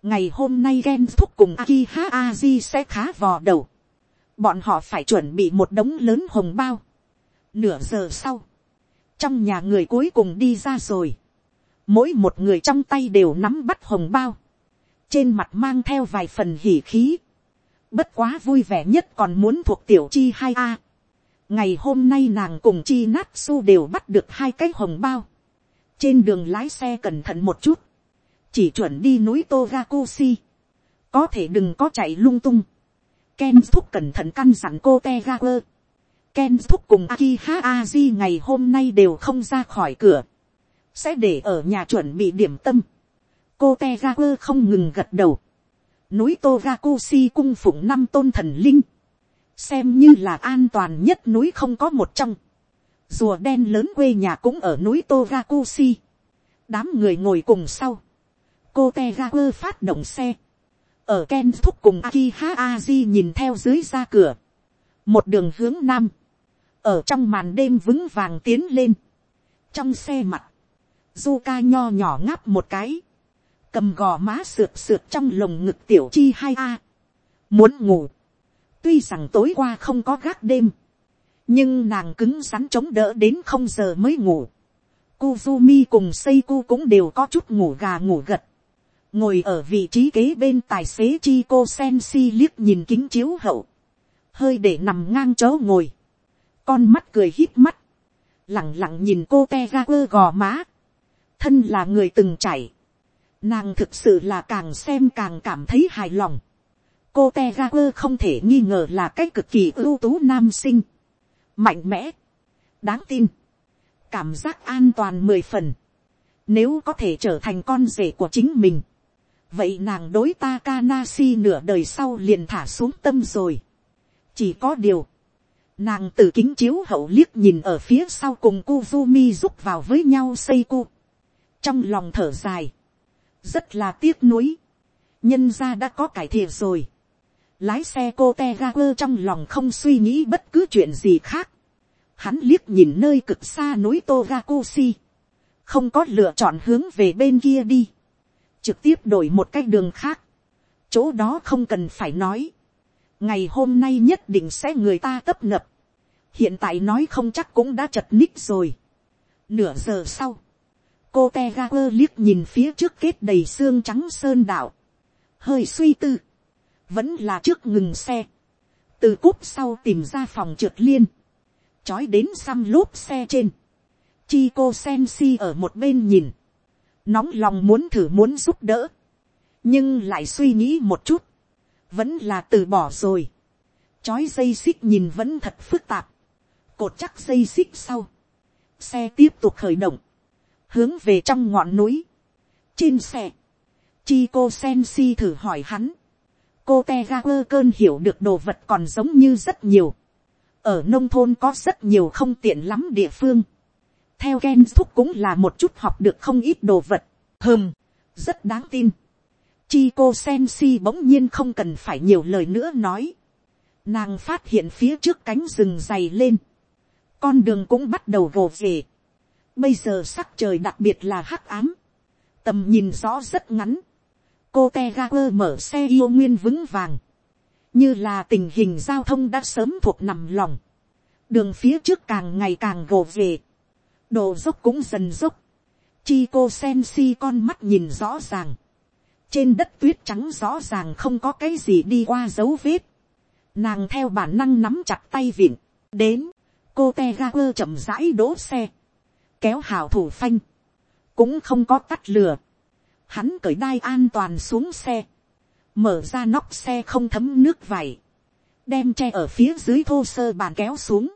ngày hôm nay ghen thúc cùng Akiha Aji sẽ khá vò đầu, bọn họ phải chuẩn bị một đống lớn hồng bao, nửa giờ sau, trong nhà người cuối cùng đi ra rồi, mỗi một người trong tay đều nắm bắt hồng bao, trên mặt mang theo vài phần hỉ khí, bất quá vui vẻ nhất còn muốn thuộc tiểu chi hai a. ngày hôm nay nàng cùng chi nát su đều bắt được hai cái hồng bao, trên đường lái xe cẩn thận một chút, chỉ chuẩn đi núi Togakushi, có thể đừng có chạy lung tung, Ken thúc cẩn thận căn dặn cô Tegaku, Ken thúc cùng Akiha Aji ngày hôm nay đều không ra khỏi cửa. Sẽ để ở nhà chuẩn bị điểm tâm. Cô Tegaku không ngừng gật đầu. Núi Togakushi cung phụng năm tôn thần linh. Xem như là an toàn nhất núi không có một trong. Rùa đen lớn quê nhà cũng ở núi Togakushi. Đám người ngồi cùng sau. Cô Tegaku phát động xe. Ở Ken thúc cùng Akiha Aji nhìn theo dưới ra cửa. Một đường hướng nam ở trong màn đêm vững vàng tiến lên, trong xe mặt, Zuka nho nhỏ ngáp một cái, cầm gò má sượt sượt trong lồng ngực tiểu chi hai a, muốn ngủ, tuy rằng tối qua không có gác đêm, nhưng nàng cứng rắn chống đỡ đến không giờ mới ngủ, Kuzumi cùng Seiku cũng đều có chút ngủ gà ngủ gật. Ngồi ở vị trí kế bên tài xế Chico Sensi liếc nhìn kính chiếu hậu. Hơi để nằm ngang chỗ ngồi. Con mắt cười hít mắt, lặng lặng nhìn cô te ga quơ gò má, thân là người từng chảy, nàng thực sự là càng xem càng cảm thấy hài lòng, cô te ga quơ không thể nghi ngờ là cái cực kỳ ưu tú nam sinh, mạnh mẽ, đáng tin, cảm giác an toàn mười phần, nếu có thể trở thành con rể của chính mình, vậy nàng đối Takanashi nửa đời sau liền thả xuống tâm rồi. chỉ có điều, Nàng từ kính chiếu hậu liếc nhìn ở phía sau cùng Kuzumi rúc vào với nhau xây cu. Trong lòng thở dài. Rất là tiếc nuối. Nhân ra đã có cải thiện rồi. Lái xe cô Tegaku trong lòng không suy nghĩ bất cứ chuyện gì khác. Hắn liếc nhìn nơi cực xa núi Togakushi. Không có lựa chọn hướng về bên kia đi. Trực tiếp đổi một cách đường khác. Chỗ đó không cần phải nói ngày hôm nay nhất định sẽ người ta tấp nập. hiện tại nói không chắc cũng đã chật ních rồi. nửa giờ sau, cô te ga quơ liếc nhìn phía trước kết đầy xương trắng sơn đạo, hơi suy tư, vẫn là trước ngừng xe, từ cúp sau tìm ra phòng trượt liên, trói đến xăm lốp xe trên, chi cô sen si ở một bên nhìn, nóng lòng muốn thử muốn giúp đỡ, nhưng lại suy nghĩ một chút, vẫn là từ bỏ rồi. chói dây xích nhìn vẫn thật phức tạp. cột chắc dây xích sau. xe tiếp tục khởi động. hướng về trong ngọn núi. trên xe. chi cô sen si thử hỏi hắn cô te ga quơ cơn hiểu được đồ vật còn giống như rất nhiều. ở nông thôn có rất nhiều không tiện lắm địa phương. theo gen thúc cũng là một chút học được không ít đồ vật. hơm, rất đáng tin Chi cô sen si bỗng nhiên không cần phải nhiều lời nữa nói. Nàng phát hiện phía trước cánh rừng dày lên. Con đường cũng bắt đầu gồ về. Bây giờ sắc trời đặc biệt là hắc ám. Tầm nhìn rõ rất ngắn. Cô Tegaper mở xe yêu nguyên vững vàng. Như là tình hình giao thông đã sớm thuộc nằm lòng. Đường phía trước càng ngày càng gồ về. Độ dốc cũng dần dốc. Chi cô sen si con mắt nhìn rõ ràng trên đất tuyết trắng rõ ràng không có cái gì đi qua dấu vết. Nàng theo bản năng nắm chặt tay vịn, đến, cô te ga quơ chậm rãi đỗ xe, kéo hào thủ phanh, cũng không có tắt lửa. Hắn cởi đai an toàn xuống xe, mở ra nóc xe không thấm nước vải, đem tre ở phía dưới thô sơ bàn kéo xuống,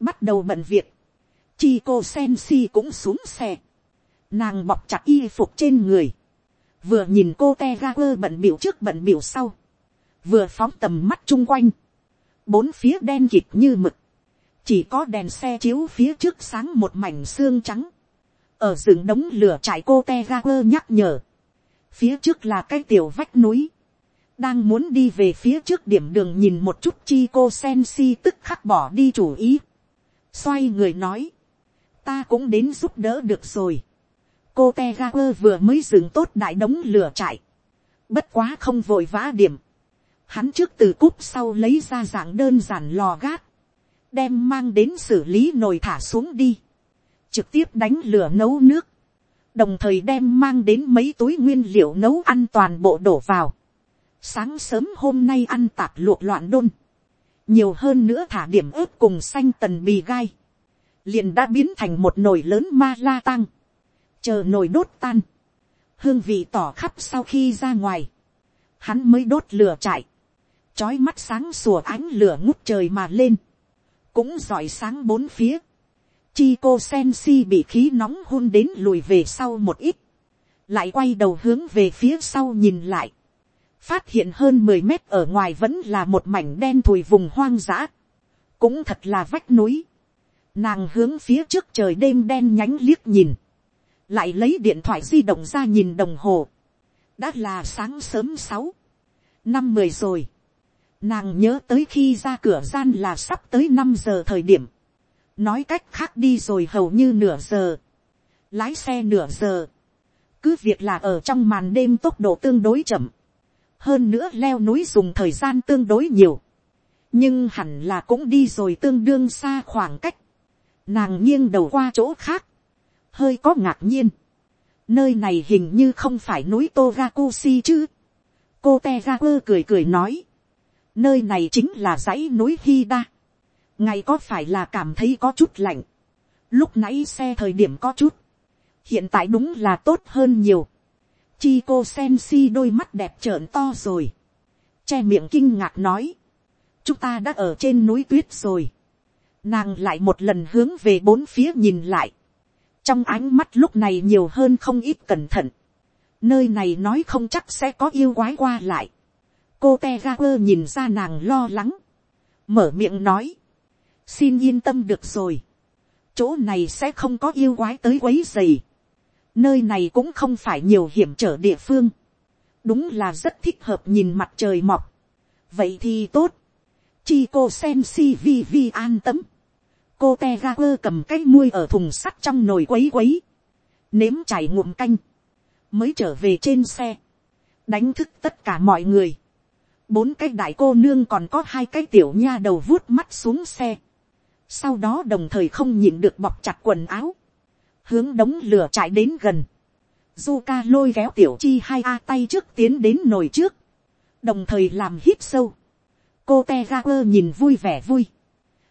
bắt đầu bận việc, chi cô sen si cũng xuống xe, nàng bọc chặt y phục trên người, vừa nhìn cô te ga quơ bận biểu trước bận biểu sau, vừa phóng tầm mắt chung quanh, bốn phía đen kịt như mực, chỉ có đèn xe chiếu phía trước sáng một mảnh xương trắng, ở rừng đống lửa trải cô te ga quơ nhắc nhở, phía trước là cái tiểu vách núi, đang muốn đi về phía trước điểm đường nhìn một chút chi cô sen si tức khắc bỏ đi chủ ý, xoay người nói, ta cũng đến giúp đỡ được rồi. cô te ga quơ vừa mới dừng tốt đại đống lửa trại, bất quá không vội vã điểm, hắn trước từ cúp sau lấy ra dạng đơn giản lò gác, đem mang đến xử lý nồi thả xuống đi, trực tiếp đánh lửa nấu nước, đồng thời đem mang đến mấy túi nguyên liệu nấu ăn toàn bộ đổ vào. Sáng sớm hôm nay ăn tạp luộc loạn đôn, nhiều hơn nữa thả điểm ớt cùng xanh tần bì gai, liền đã biến thành một nồi lớn ma la tăng, chờ nồi đốt tan, hương vị tỏ khắp sau khi ra ngoài, hắn mới đốt lửa chạy, trói mắt sáng sủa ánh lửa ngút trời mà lên, cũng giỏi sáng bốn phía, chi cô sen si bị khí nóng hôn đến lùi về sau một ít, lại quay đầu hướng về phía sau nhìn lại, phát hiện hơn mười mét ở ngoài vẫn là một mảnh đen thùi vùng hoang dã, cũng thật là vách núi, nàng hướng phía trước trời đêm đen nhánh liếc nhìn, lại lấy điện thoại di động ra nhìn đồng hồ, đã là sáng sớm sáu, năm mười rồi, nàng nhớ tới khi ra cửa gian là sắp tới năm giờ thời điểm, nói cách khác đi rồi hầu như nửa giờ, lái xe nửa giờ, cứ việc là ở trong màn đêm tốc độ tương đối chậm, hơn nữa leo núi dùng thời gian tương đối nhiều, nhưng hẳn là cũng đi rồi tương đương xa khoảng cách, nàng nghiêng đầu qua chỗ khác, hơi có ngạc nhiên, nơi này hình như không phải núi Togakushi chứ, cô te ra quơ cười cười nói, nơi này chính là dãy núi Hida, ngài có phải là cảm thấy có chút lạnh, lúc nãy xe thời điểm có chút, hiện tại đúng là tốt hơn nhiều, chi cô sen si đôi mắt đẹp trợn to rồi, che miệng kinh ngạc nói, chúng ta đã ở trên núi tuyết rồi, nàng lại một lần hướng về bốn phía nhìn lại, trong ánh mắt lúc này nhiều hơn không ít cẩn thận, nơi này nói không chắc sẽ có yêu quái qua lại, cô te ga quơ nhìn ra nàng lo lắng, mở miệng nói, xin yên tâm được rồi, chỗ này sẽ không có yêu quái tới quấy dày, nơi này cũng không phải nhiều hiểm trở địa phương, đúng là rất thích hợp nhìn mặt trời mọc, vậy thì tốt, chi cô sen si vi vi an tâm, cô te ga quơ cầm cái muôi ở thùng sắt trong nồi quấy quấy, nếm chảy ngụm canh, mới trở về trên xe, đánh thức tất cả mọi người, bốn cái đại cô nương còn có hai cái tiểu nha đầu vuốt mắt xuống xe, sau đó đồng thời không nhịn được bọc chặt quần áo, hướng đống lửa chạy đến gần, Zuka lôi kéo tiểu chi hai a tay trước tiến đến nồi trước, đồng thời làm hít sâu, cô te ga quơ nhìn vui vẻ vui,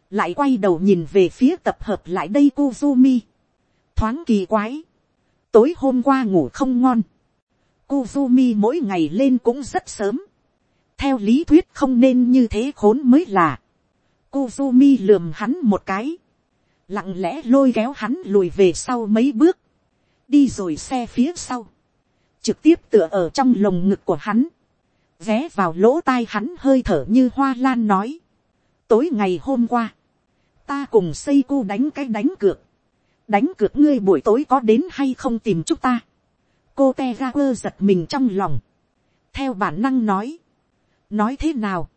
lại quay đầu nhìn về phía tập hợp lại đây Kuzumi, thoáng kỳ quái, tối hôm qua ngủ không ngon, Kuzumi mỗi ngày lên cũng rất sớm, theo lý thuyết không nên như thế khốn mới là, Kuzumi lườm hắn một cái. Lặng lẽ lôi kéo hắn lùi về sau mấy bước. Đi rồi xe phía sau. Trực tiếp tựa ở trong lồng ngực của hắn. Vé vào lỗ tai hắn hơi thở như hoa lan nói. Tối ngày hôm qua. Ta cùng xây cu đánh cái đánh cược. Đánh cược ngươi buổi tối có đến hay không tìm chúng ta. Cô te quơ giật mình trong lòng. Theo bản năng nói. Nói thế nào?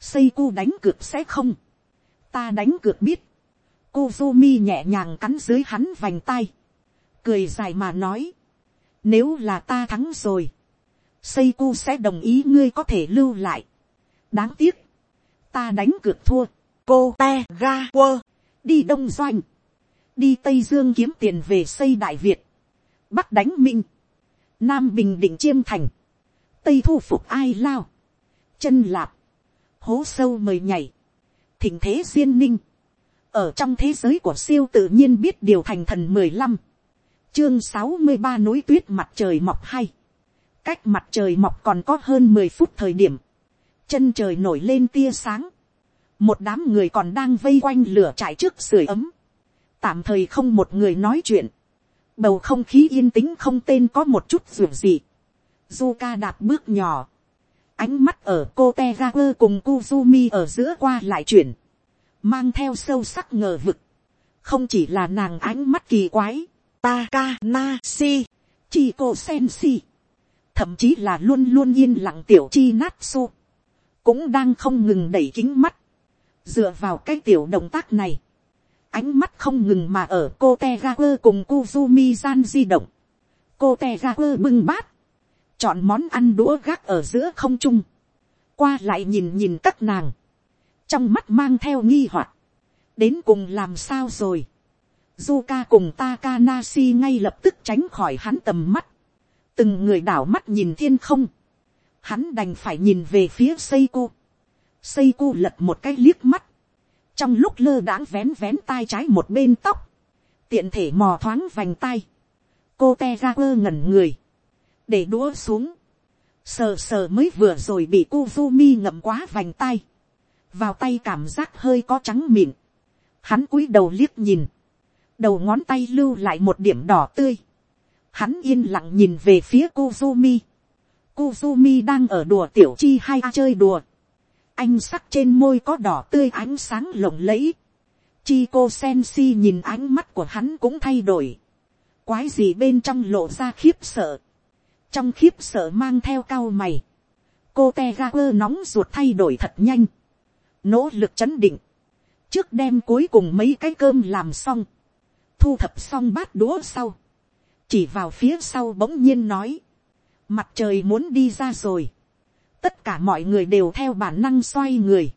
Xây cu đánh cược sẽ không ta đánh cược biết. Kuzumi nhẹ nhàng cắn dưới hắn vành tay. Cười dài mà nói. Nếu là ta thắng rồi. Seiko sẽ đồng ý ngươi có thể lưu lại. Đáng tiếc. Ta đánh cược thua. Cô te ga quơ. Đi Đông Doanh. Đi Tây Dương kiếm tiền về xây Đại Việt. Bắc đánh Minh. Nam Bình Định Chiêm Thành. Tây thu phục ai lao. Chân lạp. Hố sâu mời nhảy thình thế duyên ninh, ở trong thế giới của siêu tự nhiên biết điều thành thần mười lăm, chương sáu mươi ba núi tuyết mặt trời mọc hay, cách mặt trời mọc còn có hơn mười phút thời điểm, chân trời nổi lên tia sáng, một đám người còn đang vây quanh lửa trải trước sưởi ấm, tạm thời không một người nói chuyện, bầu không khí yên tĩnh không tên có một chút ruột gì, du ca đạp bước nhỏ, ánh mắt ở cô te quơ cùng Kuzumi ở giữa qua lại chuyển, mang theo sâu sắc ngờ vực, không chỉ là nàng ánh mắt kỳ quái, Takanashi, Chiko Senshi, thậm chí là luôn luôn yên lặng tiểu chi Natsu, cũng đang không ngừng đẩy kính mắt, dựa vào cái tiểu động tác này, ánh mắt không ngừng mà ở cô te ga quơ cùng Kuzumi gian di động. cô te ga quơ bưng bát, chọn món ăn đũa gác ở giữa không trung, qua lại nhìn nhìn các nàng, trong mắt mang theo nghi hoặc, đến cùng làm sao rồi. Zuka cùng Takanashi ngay lập tức tránh khỏi hắn tầm mắt, từng người đảo mắt nhìn thiên không, hắn đành phải nhìn về phía Seiko. Seiko lật một cái liếc mắt, trong lúc lơ đãng vén vén tai trái một bên tóc, tiện thể mò thoáng vành tai, cô te ra quơ ngẩn người, để đũa xuống, sờ sờ mới vừa rồi bị Kuzumi ngậm quá vành tay, vào tay cảm giác hơi có trắng mịn, hắn cúi đầu liếc nhìn, đầu ngón tay lưu lại một điểm đỏ tươi, hắn yên lặng nhìn về phía Kuzumi, Kuzumi đang ở đùa tiểu chi hay chơi đùa, anh sắc trên môi có đỏ tươi ánh sáng lộng lẫy. Chi cô Sensi nhìn ánh mắt của hắn cũng thay đổi. Quái gì bên trong lộ ra khiếp sợ. Trong khiếp sợ mang theo cao mày. Cô Tegaper nóng ruột thay đổi thật nhanh. Nỗ lực chấn định. Trước đem cuối cùng mấy cái cơm làm xong. Thu thập xong bát đũa sau. Chỉ vào phía sau bỗng nhiên nói. Mặt trời muốn đi ra rồi tất cả mọi người đều theo bản năng xoay người,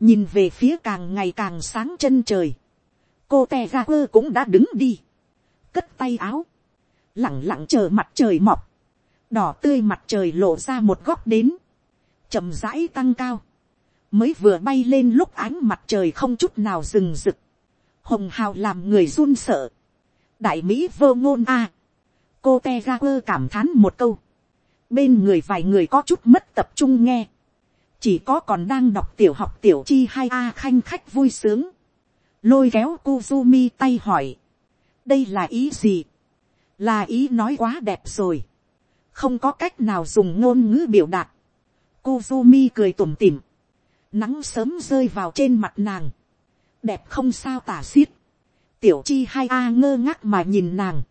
nhìn về phía càng ngày càng sáng chân trời, cô te quơ cũng đã đứng đi, cất tay áo, lẳng lặng chờ mặt trời mọc, đỏ tươi mặt trời lộ ra một góc đến, chậm rãi tăng cao, mới vừa bay lên lúc ánh mặt trời không chút nào rừng rực, hồng hào làm người run sợ, đại mỹ vơ ngôn a, cô te ga quơ cảm thán một câu, bên người vài người có chút mất tập trung nghe, chỉ có còn đang đọc tiểu học tiểu chi hai a khanh khách vui sướng, lôi kéo Kuzumi tay hỏi, đây là ý gì, là ý nói quá đẹp rồi, không có cách nào dùng ngôn ngữ biểu đạt, Kuzumi cười tủm tỉm, nắng sớm rơi vào trên mặt nàng, đẹp không sao tả xiết, tiểu chi hai a ngơ ngác mà nhìn nàng,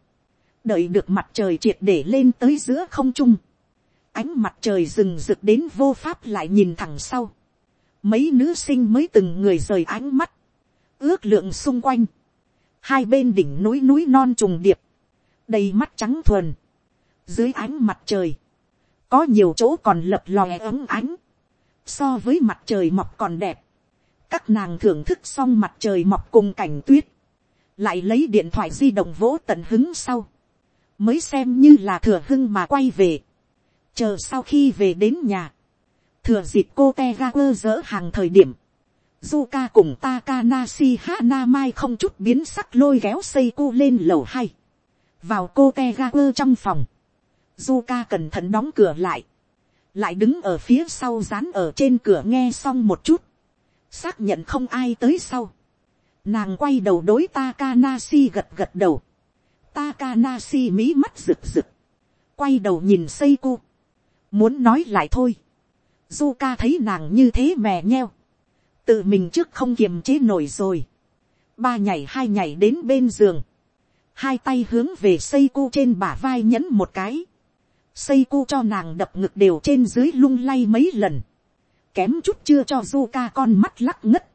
đợi được mặt trời triệt để lên tới giữa không trung, ánh mặt trời rừng rực đến vô pháp lại nhìn thẳng sau. Mấy nữ sinh mới từng người rời ánh mắt. Ước lượng xung quanh. Hai bên đỉnh núi núi non trùng điệp. Đầy mắt trắng thuần. Dưới ánh mặt trời. Có nhiều chỗ còn lập lòe ấm ánh. So với mặt trời mọc còn đẹp. Các nàng thưởng thức xong mặt trời mọc cùng cảnh tuyết. Lại lấy điện thoại di động vỗ tận hứng sau. Mới xem như là thừa hưng mà quay về chờ sau khi về đến nhà, thừa dịp cô te ga quơ dỡ hàng thời điểm, Zuka cùng Takanashi Hanamai không chút biến sắc lôi kéo Seiko lên lầu hai. Vào cô Tegaku trong phòng. Zuka cẩn thận đóng cửa lại. Lại đứng ở phía sau dán ở trên cửa nghe xong một chút. Xác nhận không ai tới sau. Nàng quay đầu đối Takanashi gật gật đầu. Takanashi mí mắt rực rực. Quay đầu nhìn Seiko muốn nói lại thôi, Zuka thấy nàng như thế mè nheo, tự mình trước không kiềm chế nổi rồi, ba nhảy hai nhảy đến bên giường, hai tay hướng về xây cu trên bả vai nhẫn một cái, xây cu cho nàng đập ngực đều trên dưới lung lay mấy lần, kém chút chưa cho du ca con mắt lắc ngất,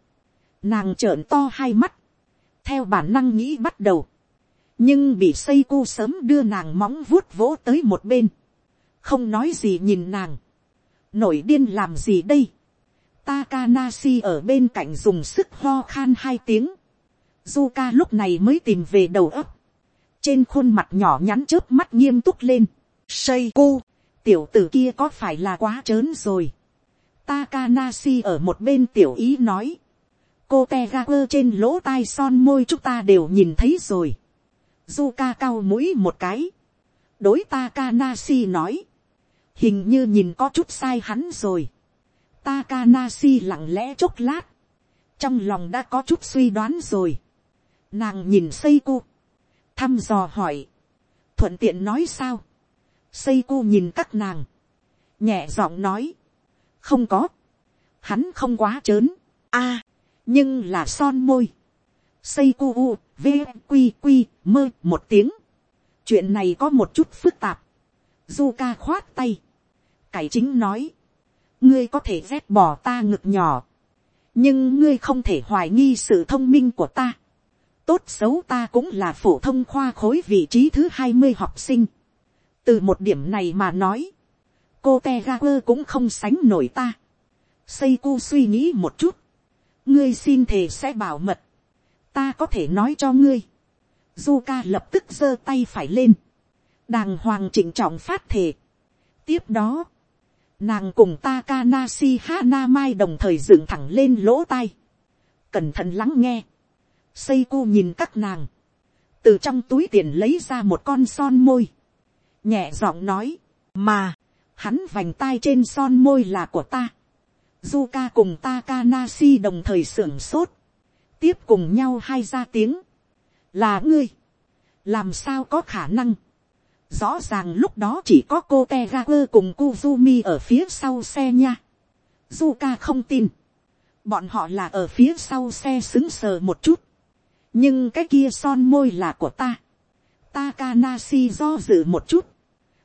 nàng trợn to hai mắt, theo bản năng nghĩ bắt đầu, nhưng bị xây cu sớm đưa nàng móng vuốt vỗ tới một bên, không nói gì nhìn nàng, nổi điên làm gì đây, Takanasi ở bên cạnh dùng sức ho khan hai tiếng, Zuka lúc này mới tìm về đầu ấp, trên khuôn mặt nhỏ nhắn chớp mắt nghiêm túc lên, Seiko, tiểu tử kia có phải là quá trớn rồi, Takanashi ở một bên tiểu ý nói, cô Tegaku trên lỗ tai son môi chúng ta đều nhìn thấy rồi, Zuka cao mũi một cái, đối Takanashi nói, hình như nhìn có chút sai hắn rồi. Takanashi lặng lẽ chốc lát, trong lòng đã có chút suy đoán rồi. Nàng nhìn Seiko, thăm dò hỏi, thuận tiện nói sao. Seiko nhìn các nàng, nhẹ giọng nói, không có, hắn không quá trớn, a, à, nhưng là son môi. Seiko u, v, quy mơ một tiếng. chuyện này có một chút phức tạp. Zuka khoát tay. Cải chính nói. Ngươi có thể vét bỏ ta ngực nhỏ. Nhưng ngươi không thể hoài nghi sự thông minh của ta. tốt xấu ta cũng là phổ thông khoa khối vị trí thứ hai mươi học sinh từ một điểm này mà nói, cô te ga quơ cũng không sánh nổi ta. Seiko suy nghĩ một chút, ngươi xin thề sẽ bảo mật, ta có thể nói cho ngươi. Zuka lập tức giơ tay phải lên, đàng hoàng chỉnh trọng phát thề. tiếp đó, nàng cùng Takanashi Hanamai đồng thời dựng thẳng lên lỗ tai, cẩn thận lắng nghe. Seiko nhìn các nàng, từ trong túi tiền lấy ra một con son môi, nhẹ giọng nói, mà, hắn vành tai trên son môi là của ta. Zuka cùng Takanashi đồng thời sưởng sốt, tiếp cùng nhau hai ra tiếng, là ngươi, làm sao có khả năng, rõ ràng lúc đó chỉ có cô te cùng Kuzumi ở phía sau xe nha. Zuka không tin, bọn họ là ở phía sau xe xứng sờ một chút, nhưng cái kia son môi là của ta. Takanashi do dự một chút,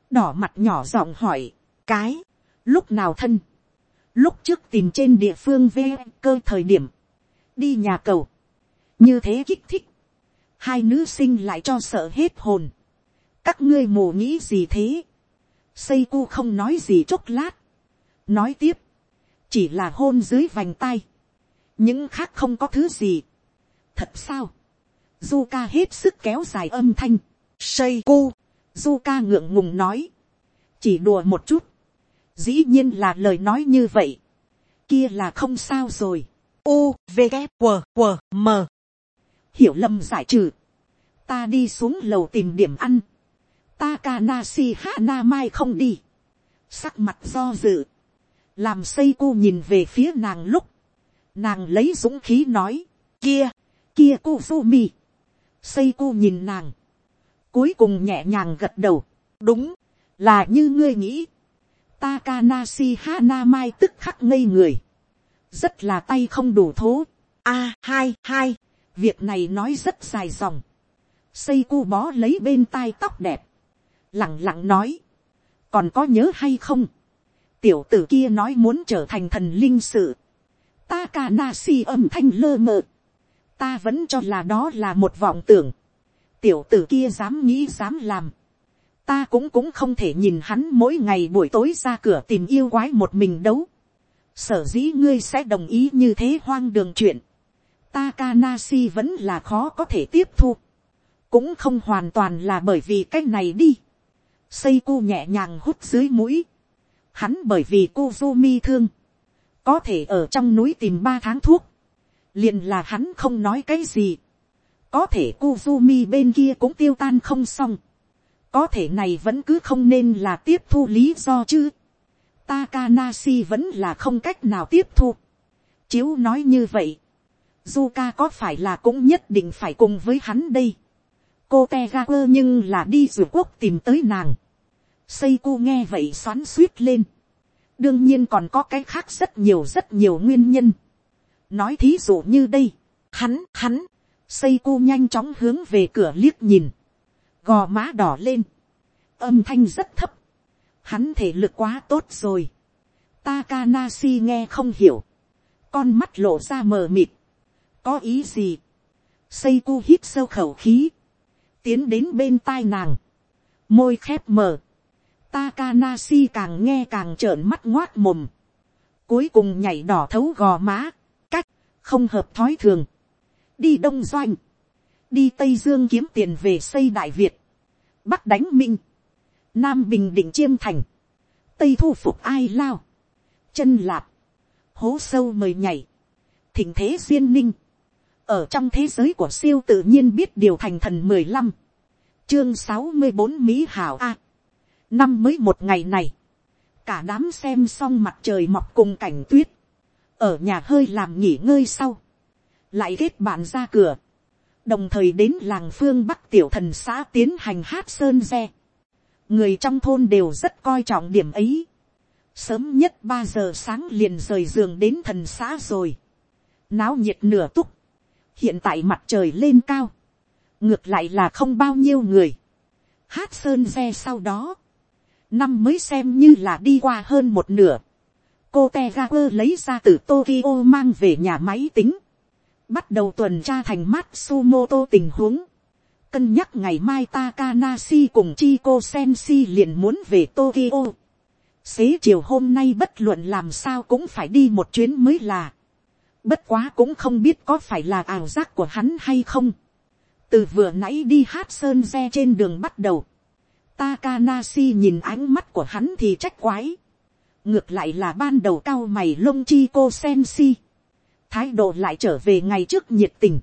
đỏ mặt nhỏ giọng hỏi, cái, lúc nào thân, lúc trước tìm trên địa phương v cơ thời điểm, đi nhà cầu, như thế kích thích, hai nữ sinh lại cho sợ hết hồn, các ngươi mù nghĩ gì thế, xây cu không nói gì chốc lát, nói tiếp, chỉ là hôn dưới vành tay, những khác không có thứ gì, thật sao, du ca hết sức kéo dài âm thanh, Sây cu, du ca ngượng ngùng nói, chỉ đùa một chút, dĩ nhiên là lời nói như vậy, kia là không sao rồi, u v K, W, W, m. Hiểu lầm giải trừ, ta đi xuống lầu tìm điểm ăn, Takanashi Hana Mai không đi, sắc mặt do dự, làm xây cô nhìn về phía nàng lúc, nàng lấy dũng khí nói, kia, kia cô Sumi, xây cô nhìn nàng, cuối cùng nhẹ nhàng gật đầu, đúng, là như ngươi nghĩ, Takanashi Hanamai tức khắc ngây người. Rất là tay không đủ thố. A hai hai. Việc này nói rất dài dòng. Xây cu bó lấy bên tai tóc đẹp. Lặng lặng nói. Còn có nhớ hay không? Tiểu tử kia nói muốn trở thành thần linh sự. Takanashi âm thanh lơ mờ. Ta vẫn cho là đó là một vọng tưởng. Tiểu tử kia dám nghĩ dám làm ta cũng cũng không thể nhìn hắn mỗi ngày buổi tối ra cửa tìm yêu quái một mình đấu. sở dĩ ngươi sẽ đồng ý như thế hoang đường chuyện. Takanashi vẫn là khó có thể tiếp thu. cũng không hoàn toàn là bởi vì cái này đi. Seiko nhẹ nhàng hút dưới mũi. hắn bởi vì cô mi thương. có thể ở trong núi tìm ba tháng thuốc. liền là hắn không nói cái gì có thể Kuzumi bên kia cũng tiêu tan không xong có thể này vẫn cứ không nên là tiếp thu lý do chứ. Takanashi vẫn là không cách nào tiếp thu. Chiếu nói như vậy. Zuka có phải là cũng nhất định phải cùng với hắn đây. Cô Tegaku nhưng là đi rửa quốc tìm tới nàng. Seiku nghe vậy xoắn suýt lên. Đương nhiên còn có cái khác rất nhiều rất nhiều nguyên nhân. Nói thí dụ như đây. Hắn, hắn. Seiko nhanh chóng hướng về cửa liếc nhìn. Gò má đỏ lên, âm thanh rất thấp, hắn thể lực quá tốt rồi, Takanasi nghe không hiểu, con mắt lộ ra mờ mịt, có ý gì, Seiko hít sâu khẩu khí, tiến đến bên tai nàng, môi khép mờ, Takanasi càng nghe càng trợn mắt ngoát mồm, cuối cùng nhảy đỏ thấu gò má, cách, không hợp thói thường, đi đông doanh, đi tây dương kiếm tiền về xây đại việt, bắc đánh minh, nam bình định chiêm thành, tây thu phục ai lao, chân lạp, hố sâu mời nhảy, thỉnh thế duyên ninh, ở trong thế giới của siêu tự nhiên biết điều thành thần mười lăm, chương sáu mươi bốn mỹ hảo a, năm mới một ngày này, cả đám xem xong mặt trời mọc cùng cảnh tuyết, ở nhà hơi làm nghỉ ngơi sau, lại kết bạn ra cửa, đồng thời đến làng phương bắc tiểu thần xã tiến hành hát sơn xe. người trong thôn đều rất coi trọng điểm ấy. sớm nhất ba giờ sáng liền rời giường đến thần xã rồi. náo nhiệt nửa túc. hiện tại mặt trời lên cao. ngược lại là không bao nhiêu người. hát sơn xe sau đó. năm mới xem như là đi qua hơn một nửa. cô te ga quơ lấy ra từ tokyo mang về nhà máy tính bắt đầu tuần tra thành Matsumoto tình huống, cân nhắc ngày mai Takanashi cùng Chico Senshi liền muốn về Tokyo. Xế chiều hôm nay bất luận làm sao cũng phải đi một chuyến mới là. Bất quá cũng không biết có phải là ảo giác của hắn hay không. Từ vừa nãy đi hát sơn xe trên đường bắt đầu. Takanashi nhìn ánh mắt của hắn thì trách quái. Ngược lại là ban đầu cao mày lông chi cô Thái độ lại trở về ngày trước nhiệt tình.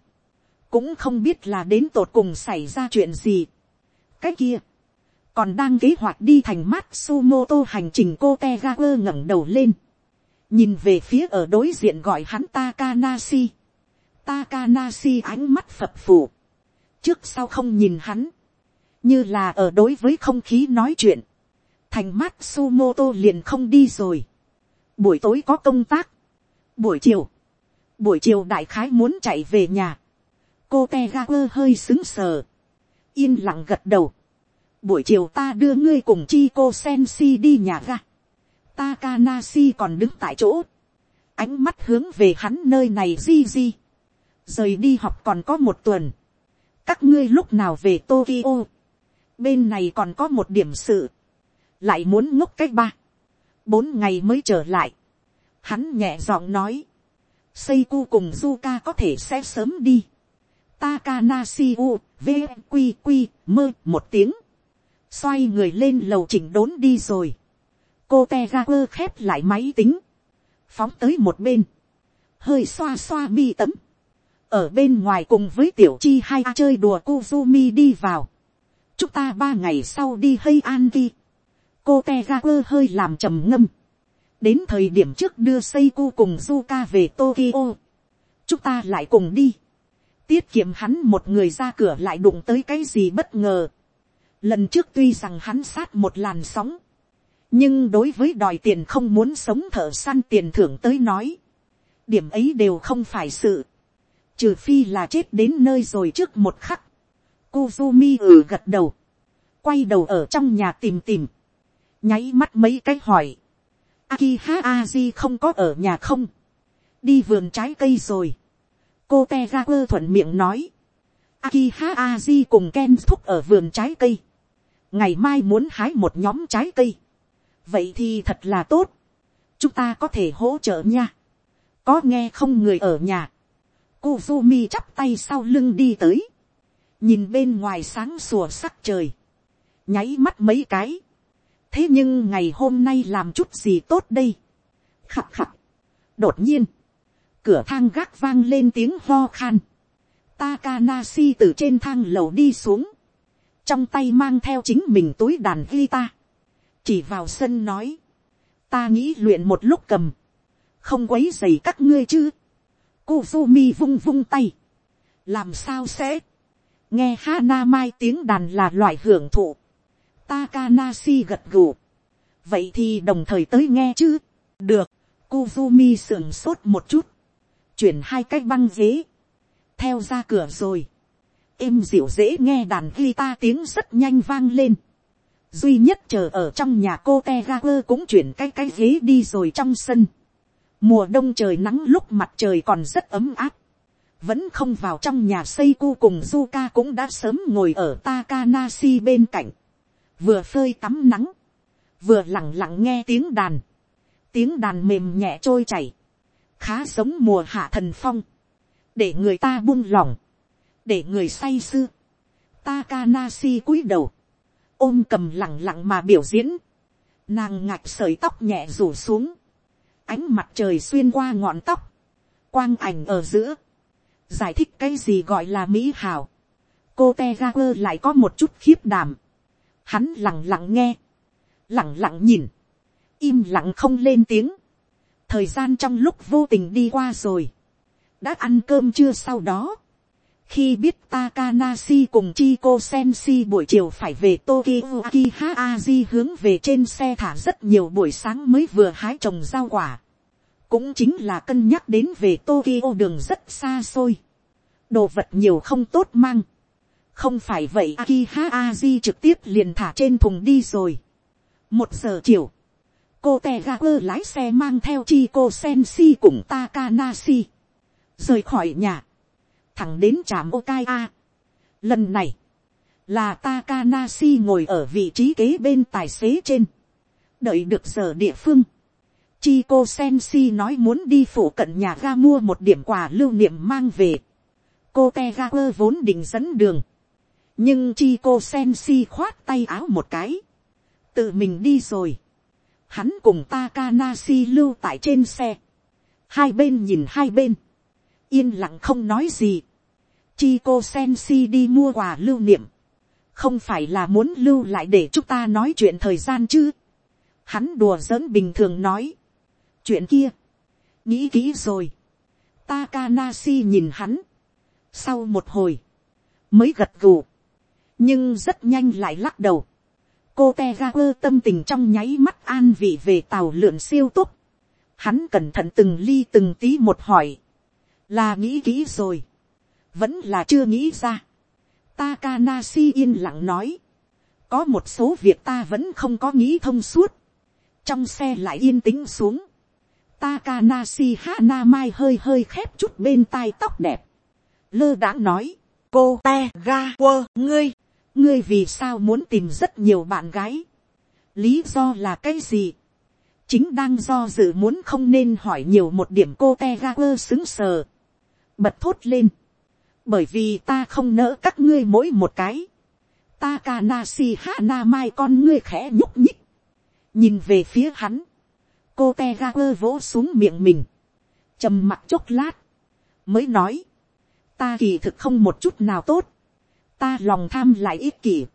Cũng không biết là đến tột cùng xảy ra chuyện gì. Cái kia. Còn đang kế hoạch đi thành Matsumoto hành trình cô Tegaku ngẩng đầu lên. Nhìn về phía ở đối diện gọi hắn Takanashi. Takanashi ánh mắt phập phù. Trước sau không nhìn hắn như là ở đối với không khí nói chuyện, thành Matsumoto liền không đi rồi. buổi tối có công tác, buổi chiều, buổi chiều đại khái muốn chạy về nhà, cô te ga quơ hơi xứng sờ, yên lặng gật đầu, buổi chiều ta đưa ngươi cùng chi cô sen si đi nhà ga, Takanashi còn đứng tại chỗ, ánh mắt hướng về hắn nơi này di di, rời đi học còn có một tuần, các ngươi lúc nào về Tokyo, bên này còn có một điểm sự, lại muốn ngốc cách ba, bốn ngày mới trở lại, hắn nhẹ giọng nói, Seiku cùng Zuka có thể sẽ sớm đi. Takanashi u, v, quy quy, mơ một tiếng. Xoay người lên lầu chỉnh đốn đi rồi. Cô Tegaku khép lại máy tính. Phóng tới một bên. Hơi xoa xoa mi tấm. Ở bên ngoài cùng với tiểu chi hai chơi đùa Kuzumi đi vào chúng ta ba ngày sau đi hơi an đi. cô Tegaku hơi làm trầm ngâm đến thời điểm trước đưa Seiku cùng Zuka về Tokyo. chúng ta lại cùng đi. tiết kiệm hắn một người ra cửa lại đụng tới cái gì bất ngờ. lần trước tuy rằng hắn sát một làn sóng. nhưng đối với đòi tiền không muốn sống thở săn tiền thưởng tới nói. điểm ấy đều không phải sự. trừ phi là chết đến nơi rồi trước một khắc Kuzumi ừ gật đầu. Quay đầu ở trong nhà tìm tìm. Nháy mắt mấy cái hỏi. Akiha Aji không có ở nhà không? Đi vườn trái cây rồi. Cô Tegaku thuận miệng nói. Akiha Aji cùng Ken thúc ở vườn trái cây. Ngày mai muốn hái một nhóm trái cây. Vậy thì thật là tốt. Chúng ta có thể hỗ trợ nha. Có nghe không người ở nhà. Kuzumi chắp tay sau lưng đi tới nhìn bên ngoài sáng sủa sắc trời, nháy mắt mấy cái, thế nhưng ngày hôm nay làm chút gì tốt đây, khập khập. đột nhiên, cửa thang gác vang lên tiếng ho khan, Takanashi từ trên thang lầu đi xuống, trong tay mang theo chính mình túi đàn guitar, chỉ vào sân nói, ta nghĩ luyện một lúc cầm, không quấy dày các ngươi chứ, Kuzumi vung vung tay, làm sao sẽ, nghe Hana Mai tiếng đàn là loại hưởng thụ. Takanashi gật gù. Vậy thì đồng thời tới nghe chứ. Được. Kuzumi sườn sốt một chút. Chuyển hai cái băng ghế. Theo ra cửa rồi. Êm dịu dễ nghe đàn guitar tiếng rất nhanh vang lên. Duy nhất chờ ở trong nhà cô Tegaper cũng chuyển cái cái ghế đi rồi trong sân. Mùa đông trời nắng lúc mặt trời còn rất ấm áp vẫn không vào trong nhà xây cu cùng Zuka cũng đã sớm ngồi ở Takanashi bên cạnh, vừa phơi tắm nắng, vừa lặng lặng nghe tiếng đàn, tiếng đàn mềm nhẹ trôi chảy, khá giống mùa hạ thần phong, để người ta buông lỏng, để người say sưa, Takanashi cúi đầu, ôm cầm lặng lặng mà biểu diễn, nàng ngạch sợi tóc nhẹ rủ xuống, ánh mặt trời xuyên qua ngọn tóc, quang ảnh ở giữa, giải thích cái gì gọi là mỹ hảo. cô te ga quơ lại có một chút khiếp đảm hắn lẳng lặng nghe, lẳng lặng nhìn, im lặng không lên tiếng. thời gian trong lúc vô tình đi qua rồi, đã ăn cơm chưa sau đó. khi biết Takanashi cùng Chico Sensi buổi chiều phải về Tokyo Akiha Aji hướng về trên xe thả rất nhiều buổi sáng mới vừa hái trồng rau quả cũng chính là cân nhắc đến về Tokyo đường rất xa xôi. Đồ vật nhiều không tốt mang. Không phải vậy Akiha Aji trực tiếp liền thả trên thùng đi rồi. Một giờ chiều. Cô Tegaku lái xe mang theo Chico Sensi cùng Takanashi. Rời khỏi nhà. thẳng đến trạm okai a. lần này, là Takanashi ngồi ở vị trí kế bên tài xế trên, đợi được giờ địa phương. Chico Sensi nói muốn đi phủ cận nhà ga mua một điểm quà lưu niệm mang về. Cô Tegaper vốn định dẫn đường. Nhưng Chico Sensi khoát tay áo một cái. Tự mình đi rồi. Hắn cùng Takanashi lưu tại trên xe. Hai bên nhìn hai bên. Yên lặng không nói gì. Chico Sensi đi mua quà lưu niệm. Không phải là muốn lưu lại để chúng ta nói chuyện thời gian chứ. Hắn đùa giỡn bình thường nói. Chuyện kia. Nghĩ kỹ rồi. Takanashi nhìn hắn. Sau một hồi. Mới gật gù. Nhưng rất nhanh lại lắc đầu cô te ga quơ tâm tình trong nháy mắt an vị về tàu lượn siêu túc. Hắn cẩn thận từng ly từng tí một hỏi. Là nghĩ kỹ rồi. Vẫn là chưa nghĩ ra. Takanashi yên lặng nói. Có một số việc ta vẫn không có nghĩ thông suốt. Trong xe lại yên tĩnh xuống. Takanashi Hana Mai hơi hơi khép chút bên tai tóc đẹp. Lơ đãng nói. Cô te ga quơ, ngươi ngươi vì sao muốn tìm rất nhiều bạn gái, lý do là cái gì, chính đang do dự muốn không nên hỏi nhiều một điểm cô te ga quơ xứng sờ, bật thốt lên, bởi vì ta không nỡ các ngươi mỗi một cái, Ta Kanashi hạ na Mai con ngươi khẽ nhúc nhích. Nhìn về phía hắn. Cô Tegaper vỗ xuống miệng mình. trầm mặt chốc lát. Mới nói. Ta kỳ thực không một chút nào tốt ta lòng tham lại ích kỷ,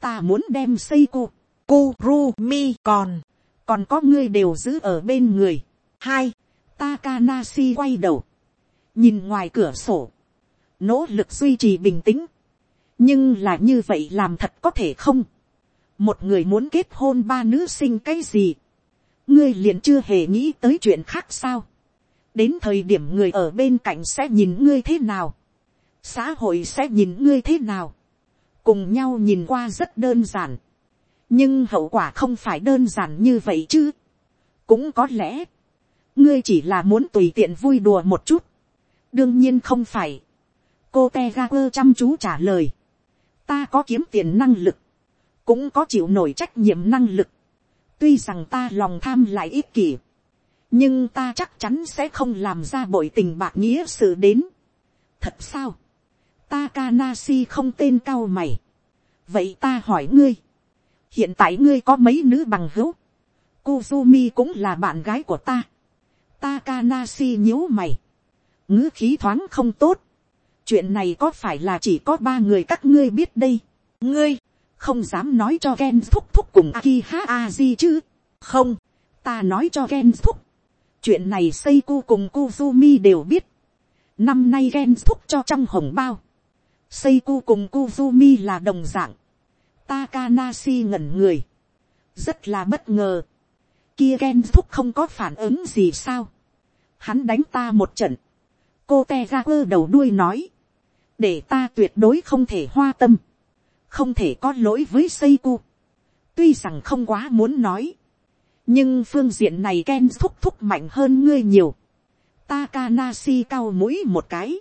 ta muốn đem xây cô, cô ru mi còn, còn có ngươi đều giữ ở bên người. hai, Takanashi quay đầu, nhìn ngoài cửa sổ, nỗ lực duy trì bình tĩnh, nhưng là như vậy làm thật có thể không. một người muốn kết hôn ba nữ sinh cái gì, ngươi liền chưa hề nghĩ tới chuyện khác sao. đến thời điểm người ở bên cạnh sẽ nhìn ngươi thế nào xã hội sẽ nhìn ngươi thế nào, cùng nhau nhìn qua rất đơn giản, nhưng hậu quả không phải đơn giản như vậy chứ, cũng có lẽ, ngươi chỉ là muốn tùy tiện vui đùa một chút, đương nhiên không phải, cô te ga quơ chăm chú trả lời, ta có kiếm tiền năng lực, cũng có chịu nổi trách nhiệm năng lực, tuy rằng ta lòng tham lại ích kỷ, nhưng ta chắc chắn sẽ không làm ra bội tình bạc nghĩa sự đến. thật sao, Takanashi không tên cao mày. Vậy ta hỏi ngươi. Hiện tại ngươi có mấy nữ bằng hữu? Kuzumi cũng là bạn gái của ta. Takanashi nhíu mày. ngữ khí thoáng không tốt. Chuyện này có phải là chỉ có ba người các ngươi biết đây? Ngươi, không dám nói cho Ken thúc thúc cùng Akiha Aji chứ? Không, ta nói cho Ken thúc. Chuyện này Seiko cùng Kuzumi đều biết. Năm nay Ken thúc cho trong hồng bao Seiku cùng Kuzumi là đồng dạng. Takanashi ngẩn người. Rất là bất ngờ. Kia Ken Thúc không có phản ứng gì sao. Hắn đánh ta một trận. Cô Tegaper đầu đuôi nói. Để ta tuyệt đối không thể hoa tâm. Không thể có lỗi với Seiku. Tuy rằng không quá muốn nói. Nhưng phương diện này Ken Thúc Thúc mạnh hơn ngươi nhiều. Takanashi cao mũi một cái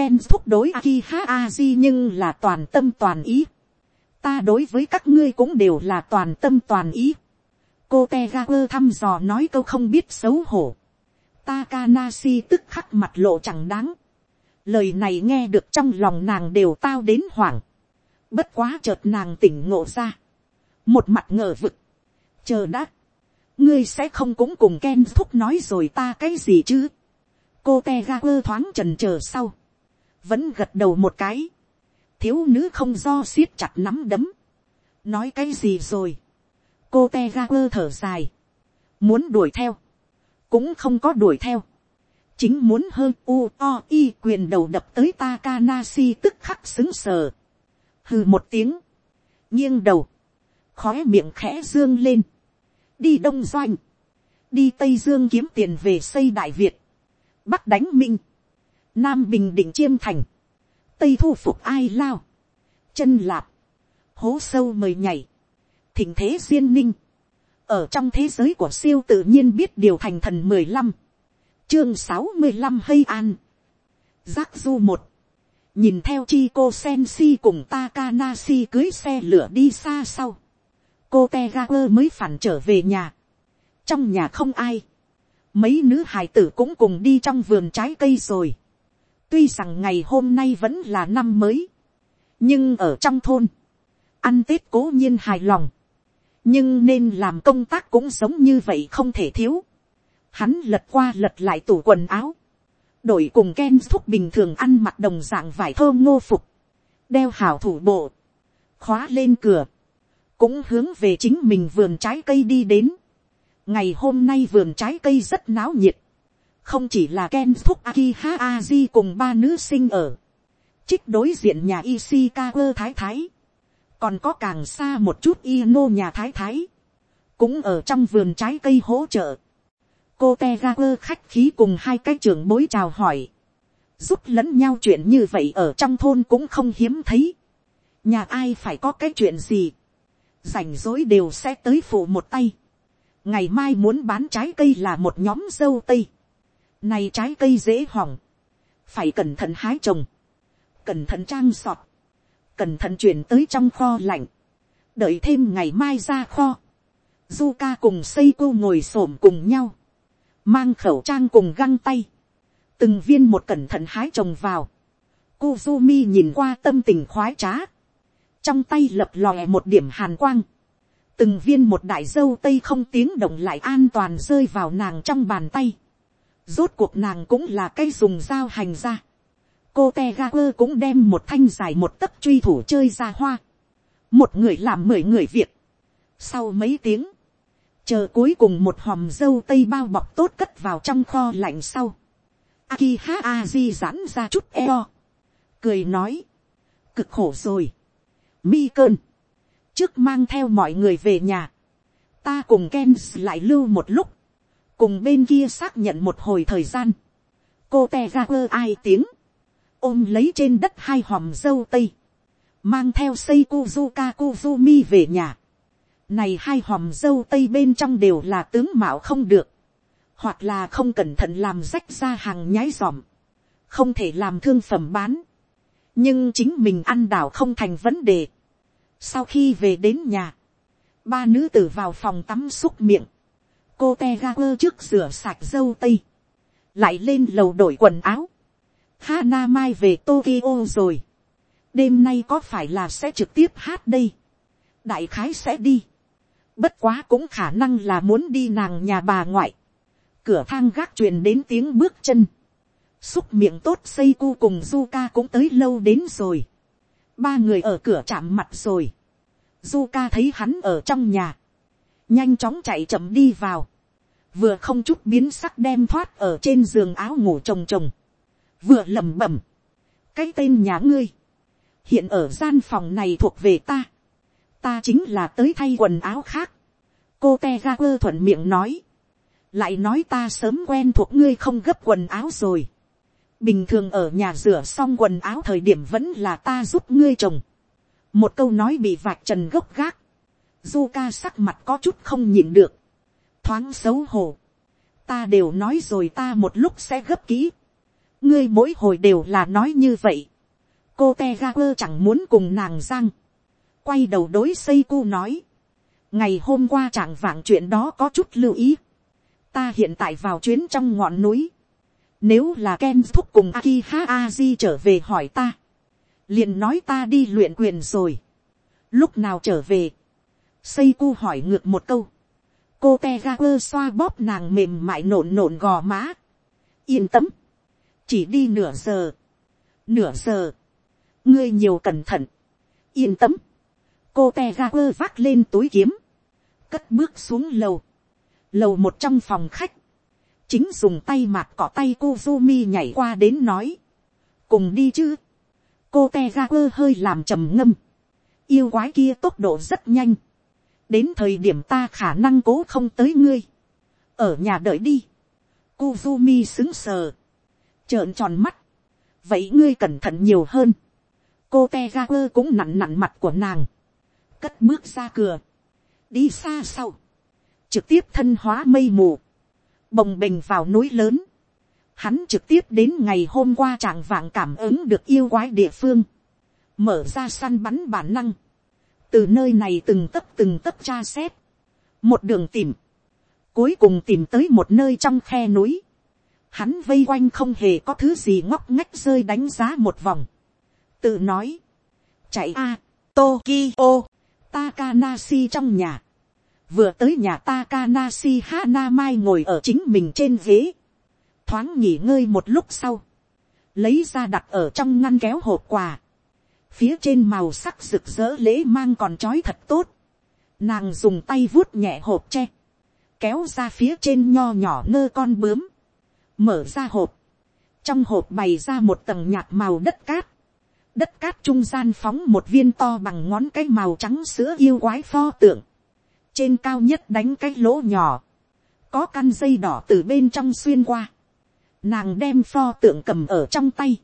Ken thúc đối Akiha Aji nhưng là toàn tâm toàn ý. Ta đối với các ngươi cũng đều là toàn tâm toàn ý. Cô Tegaku thăm dò nói câu không biết xấu hổ. Takanashi tức khắc mặt lộ chẳng đáng. Lời này nghe được trong lòng nàng đều tao đến hoảng. Bất quá chợt nàng tỉnh ngộ ra. Một mặt ngờ vực. Chờ đã. Ngươi sẽ không cũng cùng Ken thúc nói rồi ta cái gì chứ. Cô Tegaper thoáng trần chờ sau vẫn gật đầu một cái, thiếu nữ không do siết chặt nắm đấm, nói cái gì rồi, cô te ga quơ thở dài, muốn đuổi theo, cũng không có đuổi theo, chính muốn hơn u o i quyền đầu đập tới Takanashi tức khắc xứng sờ, hừ một tiếng, nghiêng đầu, khói miệng khẽ dương lên, đi đông doanh, đi tây dương kiếm tiền về xây đại việt, bắc đánh minh, nam bình định chiêm thành, tây thu phục ai lao, chân lạp, hố sâu mời nhảy, thỉnh thế duyên ninh, ở trong thế giới của siêu tự nhiên biết điều thành thần mười lăm, chương sáu mươi lăm hay an, giác du một, nhìn theo chi cô sensi cùng Takanashi cưới xe lửa đi xa sau, cô tegakur mới phản trở về nhà, trong nhà không ai, mấy nữ hài tử cũng cùng đi trong vườn trái cây rồi, tuy rằng ngày hôm nay vẫn là năm mới, nhưng ở trong thôn, ăn tết cố nhiên hài lòng, nhưng nên làm công tác cũng giống như vậy không thể thiếu. Hắn lật qua lật lại tủ quần áo, đổi cùng Ken thúc bình thường ăn mặc đồng dạng vải thơm ngô phục, đeo hảo thủ bộ, khóa lên cửa, cũng hướng về chính mình vườn trái cây đi đến. ngày hôm nay vườn trái cây rất náo nhiệt, không chỉ là Ken thúc Akiha Aji cùng ba nữ sinh ở, trích đối diện nhà Ishikawa thái thái, còn có càng xa một chút Ino nhà thái thái, cũng ở trong vườn trái cây hỗ trợ. cô Tegaku khách khí cùng hai cái trưởng bối chào hỏi, giúp lẫn nhau chuyện như vậy ở trong thôn cũng không hiếm thấy. nhà ai phải có cái chuyện gì, rảnh rỗi đều sẽ tới phụ một tay. ngày mai muốn bán trái cây là một nhóm dâu tây này trái cây dễ hỏng, phải cẩn thận hái trồng, cẩn thận trang sọt, cẩn thận chuyển tới trong kho lạnh, đợi thêm ngày mai ra kho, du cùng xây cô ngồi s ổ m cùng nhau, mang khẩu trang cùng găng tay, từng viên một cẩn thận hái trồng vào, Kuzumi nhìn qua tâm tình khoái trá, trong tay lập lòe một điểm hàn quang, từng viên một đại dâu tây không tiếng động lại an toàn rơi vào nàng trong bàn tay, rốt cuộc nàng cũng là cây dùng dao hành ra, cô te quơ cũng đem một thanh dài một tấc truy thủ chơi ra hoa. một người làm mười người việc. sau mấy tiếng, chờ cuối cùng một hòm dâu tây bao bọc tốt cất vào trong kho lạnh sau. Aki ha aji giãn ra chút eo. cười nói, cực khổ rồi. mi cơn, trước mang theo mọi người về nhà. ta cùng ken lại lưu một lúc, cùng bên kia xác nhận một hồi thời gian. cô te ra quơ ai tiếng ôm lấy trên đất hai hòm dâu tây, mang theo xây Kuzuka Kuzumi về nhà. Này hai hòm dâu tây bên trong đều là tướng mạo không được, hoặc là không cẩn thận làm rách ra hàng nhái giòm, không thể làm thương phẩm bán, nhưng chính mình ăn đảo không thành vấn đề. Sau khi về đến nhà, ba nữ tử vào phòng tắm xúc miệng, cô te ga quơ trước rửa sạch dâu tây, lại lên lầu đổi quần áo, Hana Mai về Tokyo rồi. Đêm nay có phải là sẽ trực tiếp hát đây? Đại khái sẽ đi. Bất quá cũng khả năng là muốn đi nàng nhà bà ngoại. Cửa thang gác truyền đến tiếng bước chân. Xúc miệng tốt xây cu cùng Zuka cũng tới lâu đến rồi. Ba người ở cửa chạm mặt rồi. Zuka thấy hắn ở trong nhà. Nhanh chóng chạy chậm đi vào. Vừa không chút biến sắc đem thoát ở trên giường áo ngủ trồng trồng vừa lẩm bẩm, cái tên nhà ngươi, hiện ở gian phòng này thuộc về ta, ta chính là tới thay quần áo khác, cô te ga quơ thuận miệng nói, lại nói ta sớm quen thuộc ngươi không gấp quần áo rồi, bình thường ở nhà rửa xong quần áo thời điểm vẫn là ta giúp ngươi chồng, một câu nói bị vạch trần gốc gác, du ca sắc mặt có chút không nhịn được, thoáng xấu hổ, ta đều nói rồi ta một lúc sẽ gấp kỹ, ngươi mỗi hồi đều là nói như vậy. cô te ga quơ chẳng muốn cùng nàng giang. quay đầu đối xây cu nói. ngày hôm qua chẳng vảng chuyện đó có chút lưu ý. ta hiện tại vào chuyến trong ngọn núi. nếu là ken thúc cùng aki aji trở về hỏi ta. liền nói ta đi luyện quyền rồi. lúc nào trở về. Seiku hỏi ngược một câu cô te ga quơ xoa bóp nàng mềm mại nổn nổn gò má. yên tâm. Chỉ đi nửa giờ, nửa giờ, ngươi nhiều cẩn thận, yên tâm, cô te ga quơ vác lên túi kiếm, cất bước xuống lầu, lầu một trong phòng khách, chính dùng tay mạt cỏ tay cô Zumi nhảy qua đến nói, cùng đi chứ, cô te ga quơ hơi làm trầm ngâm, yêu quái kia tốc độ rất nhanh, đến thời điểm ta khả năng cố không tới ngươi, ở nhà đợi đi, Kuzumi xứng sờ, trợn tròn mắt, vậy ngươi cẩn thận nhiều hơn, cô te ga quơ cũng nặn nặn mặt của nàng, cất bước ra cửa, đi xa sau, trực tiếp thân hóa mây mù, bồng bềnh vào núi lớn, hắn trực tiếp đến ngày hôm qua trạng vạng cảm ứng được yêu quái địa phương, mở ra săn bắn bản năng, từ nơi này từng tấc từng tấc tra xét, một đường tìm, cuối cùng tìm tới một nơi trong khe núi, hắn vây quanh không hề có thứ gì ngóc ngách rơi đánh giá một vòng, tự nói, chạy a, Tokyo, Takanashi trong nhà, vừa tới nhà Takanashi Hanamai ngồi ở chính mình trên ghế, thoáng nghỉ ngơi một lúc sau, lấy ra đặt ở trong ngăn kéo hộp quà, phía trên màu sắc rực rỡ lễ mang còn trói thật tốt, nàng dùng tay vuốt nhẹ hộp tre, kéo ra phía trên nho nhỏ ngơ con bướm, mở ra hộp, trong hộp bày ra một tầng nhạt màu đất cát, đất cát trung gian phóng một viên to bằng ngón cái màu trắng sữa yêu quái pho tượng, trên cao nhất đánh cái lỗ nhỏ, có căn dây đỏ từ bên trong xuyên qua, nàng đem pho tượng cầm ở trong tay,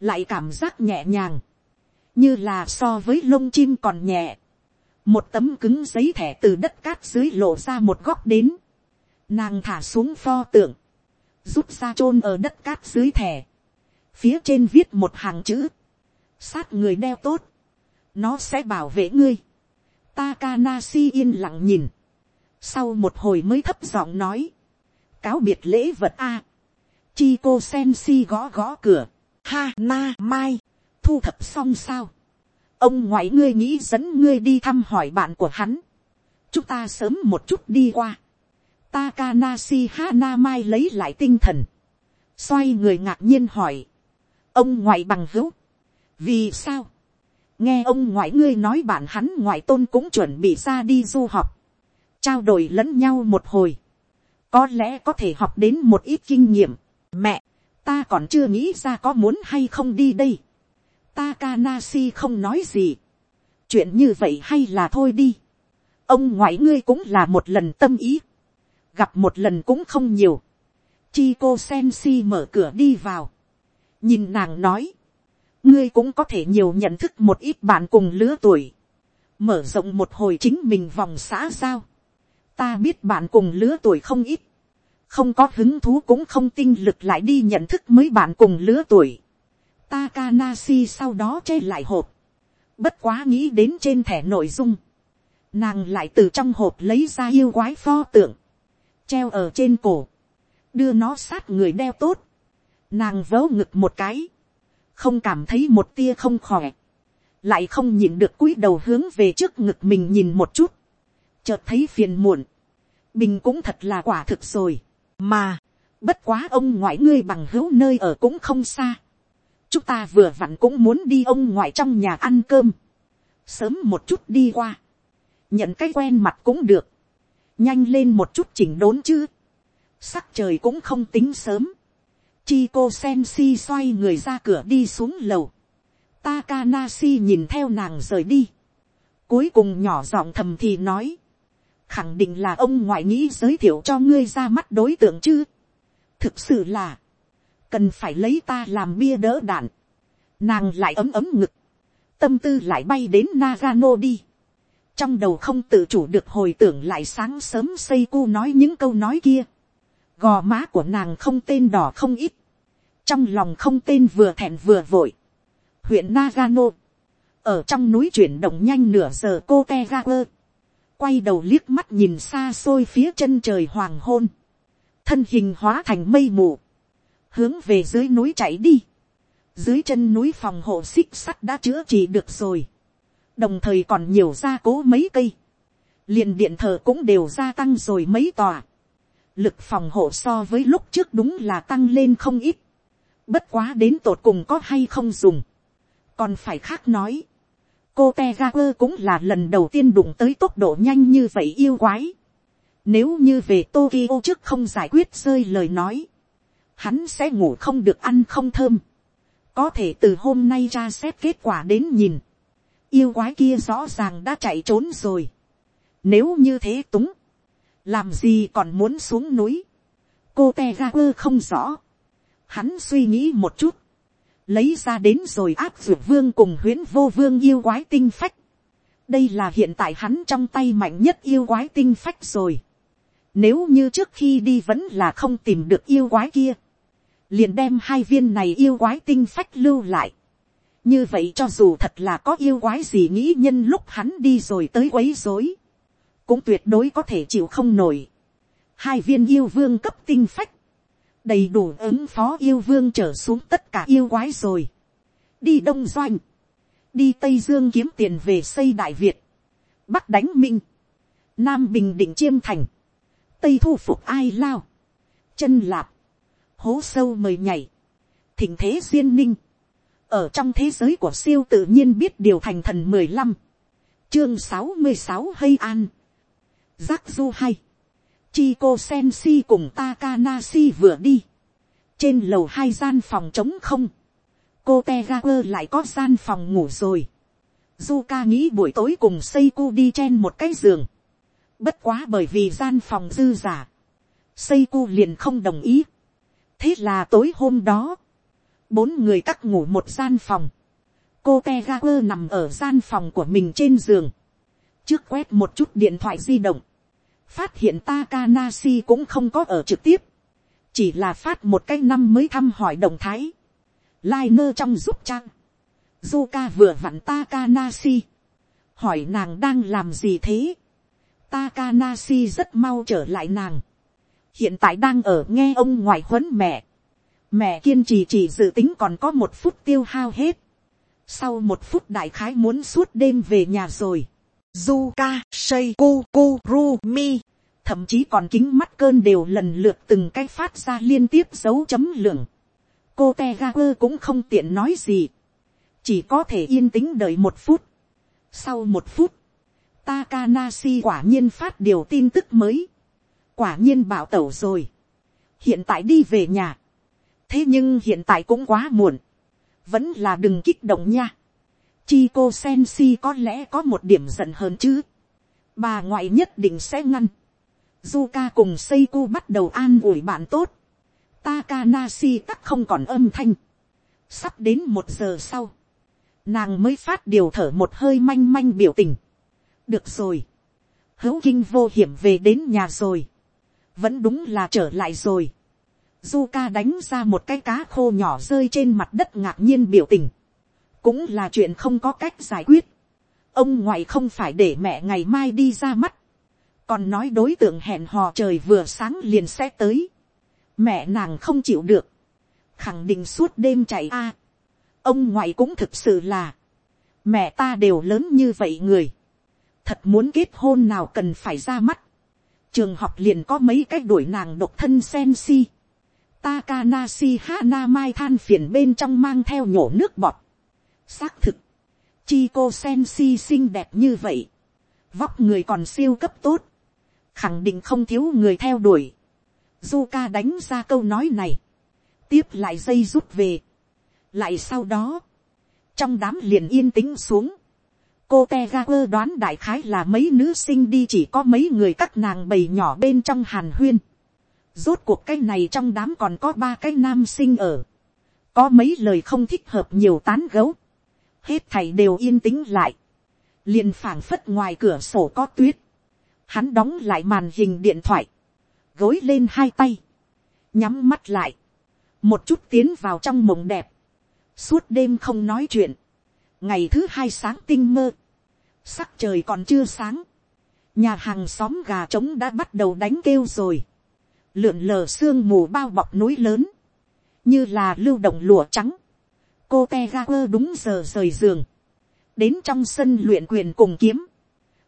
lại cảm giác nhẹ nhàng, như là so với lông chim còn nhẹ, một tấm cứng giấy thẻ từ đất cát dưới lộ ra một góc đến, nàng thả xuống pho tượng, rút ra chôn ở đất cát dưới thẻ, phía trên viết một hàng chữ, sát người đeo tốt, nó sẽ bảo vệ ngươi. Takanashi yên lặng nhìn, sau một hồi mới thấp giọng nói, cáo biệt lễ vật a, Chico Sensi gõ gõ cửa. Ha na mai. Thu thập xong sao. Ông ngoại ngươi nghĩ dẫn ngươi đi thăm hỏi bạn của hắn. Chúng ta sớm một chút đi qua. Takanasi Hana Mai lấy lại tinh thần. Xoay người ngạc nhiên hỏi. Ông ngoại bằng hữu. Vì sao? Nghe ông ngoại ngươi nói bạn hắn ngoại tôn cũng chuẩn bị ra đi du học. Trao đổi lẫn nhau một hồi. Có lẽ có thể học đến một ít kinh nghiệm Mẹ, ta còn chưa nghĩ ra có muốn hay không đi đây. Takanashi không nói gì. Chuyện như vậy hay là thôi đi. Ông ngoại ngươi cũng là một lần tâm ý. Gặp một lần cũng không nhiều. Chico Sensi mở cửa đi vào. Nhìn nàng nói. Ngươi cũng có thể nhiều nhận thức một ít bạn cùng lứa tuổi. Mở rộng một hồi chính mình vòng xã giao. Ta biết bạn cùng lứa tuổi không ít không có hứng thú cũng không tinh lực lại đi nhận thức mới bạn cùng lứa tuổi. Takanashi sau đó che lại hộp. Bất quá nghĩ đến trên thẻ nội dung. Nàng lại từ trong hộp lấy ra yêu quái pho tượng. Treo ở trên cổ. Đưa nó sát người đeo tốt. Nàng vớ ngực một cái. Không cảm thấy một tia không khỏe. Lại không nhìn được cúi đầu hướng về trước ngực mình nhìn một chút. Chợt thấy phiền muộn. Bình cũng thật là quả thực rồi mà, bất quá ông ngoại ngươi bằng hữu nơi ở cũng không xa chúng ta vừa vặn cũng muốn đi ông ngoại trong nhà ăn cơm. sớm một chút đi qua. nhận cái quen mặt cũng được. nhanh lên một chút chỉnh đốn chứ. sắc trời cũng không tính sớm. chi cô sen si xoay người ra cửa đi xuống lầu. Takanashi nhìn theo nàng rời đi. Cuối cùng nhỏ giọng thầm thì nói khẳng định là ông ngoại nghĩ giới thiệu cho ngươi ra mắt đối tượng chứ. thực sự là, cần phải lấy ta làm bia đỡ đạn. nàng lại ấm ấm ngực, tâm tư lại bay đến Nagano đi. trong đầu không tự chủ được hồi tưởng lại sáng sớm xây cu nói những câu nói kia. gò má của nàng không tên đỏ không ít. trong lòng không tên vừa thẹn vừa vội. huyện Nagano, ở trong núi chuyển động nhanh nửa giờ cô te ga quơ quay đầu liếc mắt nhìn xa xôi phía chân trời hoàng hôn, thân hình hóa thành mây mù, hướng về dưới núi chạy đi, dưới chân núi phòng hộ xích sắt đã chữa trị được rồi, đồng thời còn nhiều gia cố mấy cây, liền điện thờ cũng đều gia tăng rồi mấy tòa, lực phòng hộ so với lúc trước đúng là tăng lên không ít, bất quá đến tột cùng có hay không dùng, còn phải khác nói, cô te cũng là lần đầu tiên đụng tới tốc độ nhanh như vậy yêu quái. Nếu như về Tokyo trước không giải quyết rơi lời nói, hắn sẽ ngủ không được ăn không thơm. Có thể từ hôm nay ra xét kết quả đến nhìn. Yêu quái kia rõ ràng đã chạy trốn rồi. Nếu như thế túng, làm gì còn muốn xuống núi. Cô te ga quơ không rõ. Hắn suy nghĩ một chút lấy ra đến rồi áp dược vương cùng huyễn vô vương yêu quái tinh phách. đây là hiện tại hắn trong tay mạnh nhất yêu quái tinh phách rồi. nếu như trước khi đi vẫn là không tìm được yêu quái kia, liền đem hai viên này yêu quái tinh phách lưu lại. như vậy cho dù thật là có yêu quái gì nghĩ nhân lúc hắn đi rồi tới quấy rối, cũng tuyệt đối có thể chịu không nổi. hai viên yêu vương cấp tinh phách, đầy đủ ứng phó yêu vương trở xuống tất cả yêu quái rồi. đi đông doanh, đi tây dương kiếm tiền về xây đại việt, bắc đánh minh, nam bình định chiêm thành, tây thu phục ai lao, chân lạp, hố sâu mời nhảy, thỉnh thế duyên ninh, ở trong thế giới của siêu tự nhiên biết điều thành thần mười lăm, chương sáu mươi sáu hay an, giác du hay, chi cô sen si cùng Takanashi vừa đi, trên lầu hai gian phòng trống không, cô te ga quơ lại có gian phòng ngủ rồi, du ca nghĩ buổi tối cùng xây cu đi chen một cái giường, bất quá bởi vì gian phòng dư giả, xây cu liền không đồng ý, thế là tối hôm đó, bốn người cắt ngủ một gian phòng, cô te ga quơ nằm ở gian phòng của mình trên giường, trước quét một chút điện thoại di động, phát hiện Takanashi cũng không có ở trực tiếp, chỉ là phát một cái năm mới thăm hỏi động thái, Liner trong giúp trang, Zuka vừa vặn Takanashi, hỏi nàng đang làm gì thế, Takanashi rất mau trở lại nàng, hiện tại đang ở nghe ông ngoại huấn mẹ, mẹ kiên trì chỉ dự tính còn có một phút tiêu hao hết, sau một phút đại khái muốn suốt đêm về nhà rồi, Zuka, Seiku, Kurumi, thậm chí còn kính mắt cơn đều lần lượt từng cái phát ra liên tiếp dấu chấm lượng. cô Tegaku cũng không tiện nói gì, chỉ có thể yên tĩnh đợi một phút. sau một phút, Takanashi quả nhiên phát điều tin tức mới, quả nhiên bảo tẩu rồi, hiện tại đi về nhà, thế nhưng hiện tại cũng quá muộn, vẫn là đừng kích động nha. Chi cô sen si có lẽ có một điểm giận hơn chứ. Bà ngoại nhất định sẽ ngăn. Zuka cùng Seiko bắt đầu an ủi bạn tốt. Takanashi tắc không còn âm thanh. Sắp đến một giờ sau. Nàng mới phát điều thở một hơi manh manh biểu tình. Được rồi. Hữu kinh vô hiểm về đến nhà rồi. Vẫn đúng là trở lại rồi. Zuka đánh ra một cái cá khô nhỏ rơi trên mặt đất ngạc nhiên biểu tình. Cũng là chuyện không có cách giải quyết. Ông ngoại không phải để mẹ ngày mai đi ra mắt. Còn nói đối tượng hẹn hò trời vừa sáng liền sẽ tới, mẹ nàng không chịu được, khẳng định suốt đêm chạy a, ông ngoại cũng thực sự là, mẹ ta đều lớn như vậy người, thật muốn kết hôn nào cần phải ra mắt, trường học liền có mấy cách đuổi nàng độc thân sen si, Takanashi Hana Mai than phiền bên trong mang theo nhổ nước bọt. Xác thực. Chi cô Sensi xinh đẹp như vậy. Vóc người còn siêu cấp tốt khẳng định không thiếu người theo đuổi. Zuka đánh ra câu nói này, tiếp lại dây rút về. lại sau đó, trong đám liền yên tĩnh xuống, cô te ga quơ đoán đại khái là mấy nữ sinh đi chỉ có mấy người các nàng bầy nhỏ bên trong hàn huyên. rốt cuộc cái này trong đám còn có ba cái nam sinh ở. có mấy lời không thích hợp nhiều tán gấu. hết thầy đều yên tĩnh lại. liền phảng phất ngoài cửa sổ có tuyết hắn đóng lại màn hình điện thoại, gối lên hai tay, nhắm mắt lại, một chút tiến vào trong mộng đẹp, suốt đêm không nói chuyện, ngày thứ hai sáng tinh mơ, sắc trời còn chưa sáng, nhà hàng xóm gà trống đã bắt đầu đánh kêu rồi, lượn lờ sương mù bao bọc núi lớn, như là lưu động lụa trắng, cô te ga quơ đúng giờ rời giường, đến trong sân luyện quyền cùng kiếm,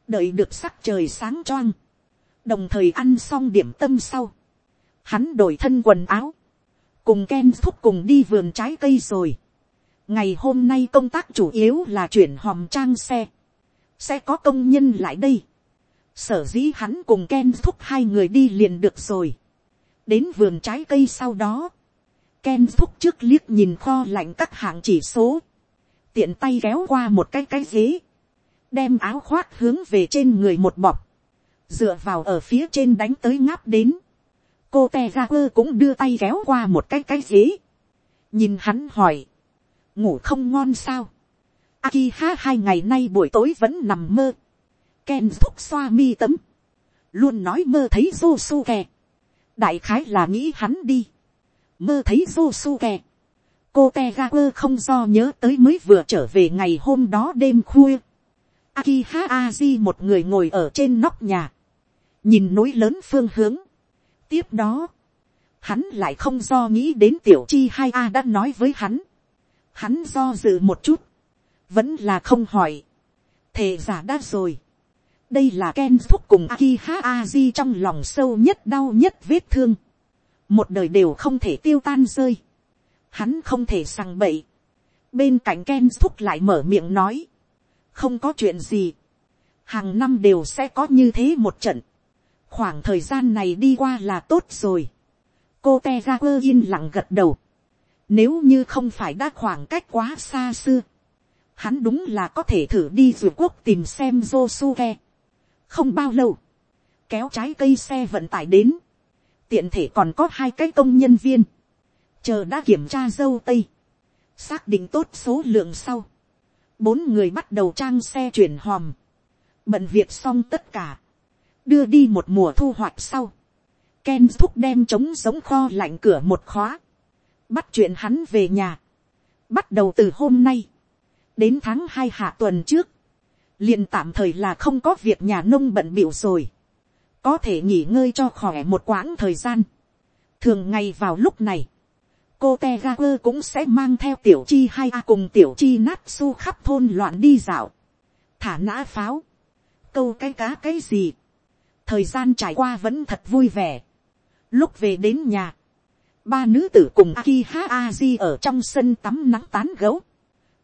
đợi được sắc trời sáng choang, đồng thời ăn xong điểm tâm sau, hắn đổi thân quần áo, cùng Ken thúc cùng đi vườn trái cây rồi ngày hôm nay công tác chủ yếu là chuyển hòm trang xe, sẽ có công nhân lại đây. sở dĩ hắn cùng Ken thúc hai người đi liền được rồi. đến vườn trái cây sau đó, Ken thúc trước liếc nhìn kho lạnh các hạng chỉ số, tiện tay kéo qua một cái cái ghế, đem áo khoác hướng về trên người một bọc, dựa vào ở phía trên đánh tới ngáp đến, cô te ra quơ cũng đưa tay kéo qua một cái cái ghế, nhìn hắn hỏi, ngủ không ngon sao, Aki ha hai ngày nay buổi tối vẫn nằm mơ, Ken thúc xoa mi tấm, luôn nói mơ thấy Josuke, đại khái là nghĩ hắn đi, mơ thấy Josuke. Cô Tegaper không do nhớ tới mới vừa trở về ngày hôm đó đêm khuya. Akiha Aji một người ngồi ở trên nóc nhà. Nhìn núi lớn phương hướng. Tiếp đó. Hắn lại không do nghĩ đến tiểu chi hai A đã nói với hắn. Hắn do dự một chút. Vẫn là không hỏi. Thề giả đã rồi. Đây là Ken thúc cùng Akiha Aji trong lòng sâu nhất đau nhất vết thương. Một đời đều không thể tiêu tan rơi. Hắn không thể sằng bậy. Bên cạnh Ken thúc lại mở miệng nói. Không có chuyện gì. Hàng năm đều sẽ có như thế một trận. Khoảng thời gian này đi qua là tốt rồi. Cô Tegaper yên lặng gật đầu. Nếu như không phải đã khoảng cách quá xa xưa. Hắn đúng là có thể thử đi dù quốc tìm xem Josuke. Không bao lâu. Kéo trái cây xe vận tải đến. Tiện thể còn có hai cái công nhân viên. Chờ đã kiểm tra dâu tây. Xác định tốt số lượng sau. Bốn người bắt đầu trang xe chuyển hòm. Bận việc xong tất cả. Đưa đi một mùa thu hoạch sau. Ken thúc đem trống giống kho lạnh cửa một khóa. Bắt chuyện hắn về nhà. Bắt đầu từ hôm nay. Đến tháng hai hạ tuần trước. liền tạm thời là không có việc nhà nông bận biểu rồi. Có thể nghỉ ngơi cho khỏe một quãng thời gian. Thường ngày vào lúc này. Cô Tegaper cũng sẽ mang theo tiểu chi hai a cùng tiểu chi nát su khắp thôn loạn đi dạo. Thả nã pháo. Câu cái cá cái gì. Thời gian trải qua vẫn thật vui vẻ Lúc về đến nhà, ba nữ tử cùng Akiha Aji ở trong sân tắm nắng tán gấu.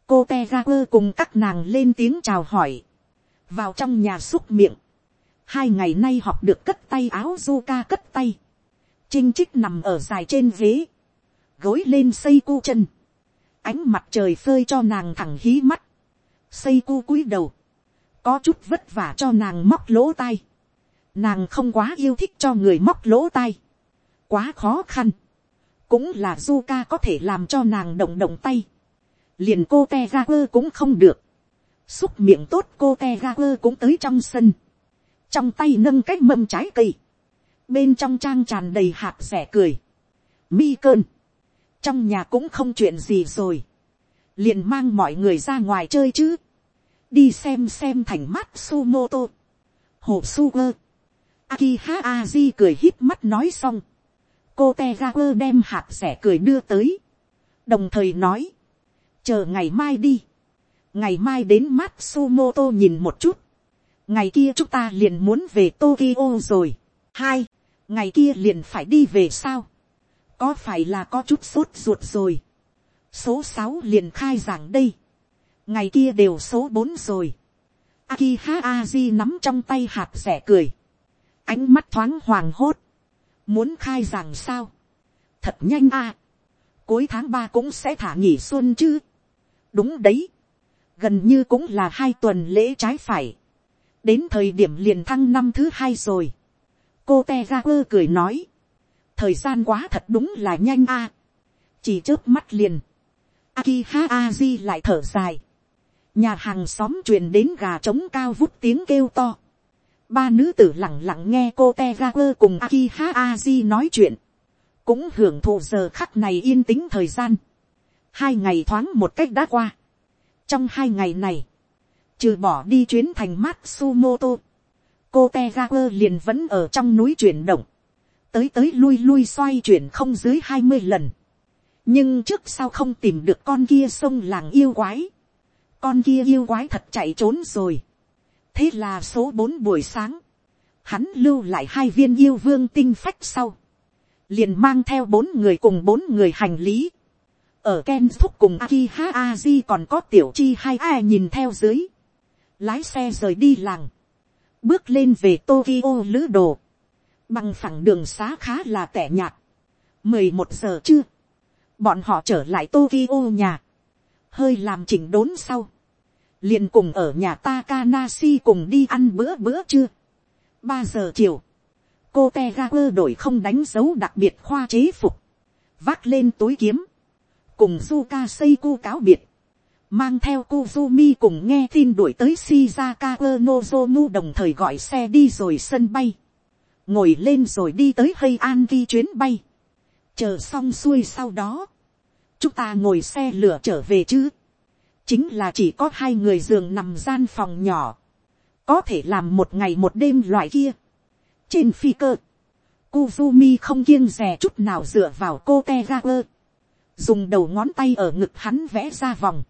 Cô Tegaper cùng các nàng lên tiếng chào hỏi. Vào trong nhà xúc miệng. Hai ngày nay học được cất tay áo Zuka cất tay. Trinh trích nằm ở dài trên ghế. Gối lên xây cu chân. Ánh mặt trời phơi cho nàng thẳng hí mắt. Xây cu cúi đầu. Có chút vất vả cho nàng móc lỗ tai. Nàng không quá yêu thích cho người móc lỗ tai quá khó khăn, cũng là du ca có thể làm cho nàng động động tay, liền cô te ga quơ cũng không được, xúc miệng tốt cô te ga quơ cũng tới trong sân, trong tay nâng cái mâm trái cây, bên trong trang tràn đầy hạt rẻ cười, mi cơn, trong nhà cũng không chuyện gì rồi, liền mang mọi người ra ngoài chơi chứ, đi xem xem thành mắt sumoto, hồ su aki ha Aji cười hít mắt nói xong cô te quơ đem hạt rẻ cười đưa tới, đồng thời nói, chờ ngày mai đi, ngày mai đến Matsumoto nhìn một chút, ngày kia chúng ta liền muốn về Tokyo rồi, hai, ngày kia liền phải đi về sao, có phải là có chút sốt ruột rồi, số sáu liền khai giảng đây, ngày kia đều số bốn rồi, Akiha Aji nắm trong tay hạt rẻ cười, ánh mắt thoáng hoàng hốt, muốn khai giảng sao, thật nhanh a, cuối tháng ba cũng sẽ thả nghỉ xuân chứ, đúng đấy, gần như cũng là hai tuần lễ trái phải, đến thời điểm liền thăng năm thứ hai rồi, cô te ra quơ cười nói, thời gian quá thật đúng là nhanh a, chỉ trước mắt liền, Akiha Aji lại thở dài. Nhà hàng xóm truyền đến gà trống cao vút tiếng kêu to. Ba nữ tử lặng lặng nghe cô Tegaper cùng Akiha Aji nói chuyện. Cũng hưởng thụ giờ khắc này yên tĩnh thời gian. Hai ngày thoáng một cách đã qua. Trong hai ngày này, trừ bỏ đi chuyến thành Matsumoto, cô Tegaper liền vẫn ở trong núi chuyển động. Tới tới lui lui xoay chuyển không dưới hai mươi lần. Nhưng trước sau không tìm được con kia sông làng yêu quái. Con kia yêu quái thật chạy trốn rồi thế là số bốn buổi sáng, hắn lưu lại hai viên yêu vương tinh phách sau, liền mang theo bốn người cùng bốn người hành lý, ở Ken thúc cùng Akiha Aji còn có tiểu chi hai ai nhìn theo dưới, lái xe rời đi làng, bước lên về Tokyo lữ đồ, bằng phẳng đường xá khá là tẻ nhạt, mười một giờ chưa, bọn họ trở lại Tokyo nhà, hơi làm chỉnh đốn sau, liền cùng ở nhà Takanasi cùng đi ăn bữa bữa trưa. ba giờ chiều, cô te đổi không đánh dấu đặc biệt khoa chế phục, vác lên túi kiếm, cùng Zuka Seiku cáo biệt, mang theo Kuzumi cùng nghe tin đuổi tới Shizaka Nozomu đồng thời gọi xe đi rồi sân bay, ngồi lên rồi đi tới hay an chuyến bay, chờ xong xuôi sau đó, chúng ta ngồi xe lửa trở về chứ, chính là chỉ có hai người giường nằm gian phòng nhỏ, có thể làm một ngày một đêm loại kia. trên phi cơ, Kuzumi không kiêng rè chút nào dựa vào cô Tegaper, dùng đầu ngón tay ở ngực hắn vẽ ra vòng,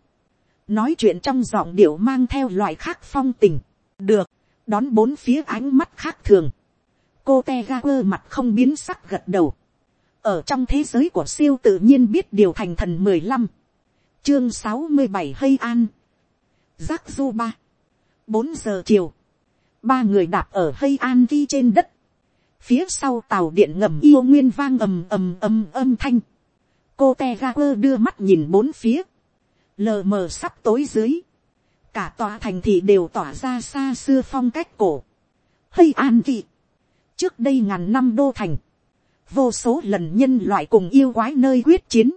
nói chuyện trong giọng điệu mang theo loại khác phong tình, được, đón bốn phía ánh mắt khác thường, cô te ga quơ mặt không biến sắc gật đầu, ở trong thế giới của siêu tự nhiên biết điều thành thần mười lăm, chương sáu mươi bảy hay an, giác du ba, bốn giờ chiều, ba người đạp ở hay an ghi trên đất, phía sau tàu điện ngầm yêu nguyên vang ầm ầm ầm âm thanh, cô te ga quơ đưa mắt nhìn bốn phía, lờ mờ sắp tối dưới, cả tòa thành thị đều tỏa ra xa xưa phong cách cổ, hay an thị, trước đây ngàn năm đô thành, vô số lần nhân loại cùng yêu quái nơi quyết chiến,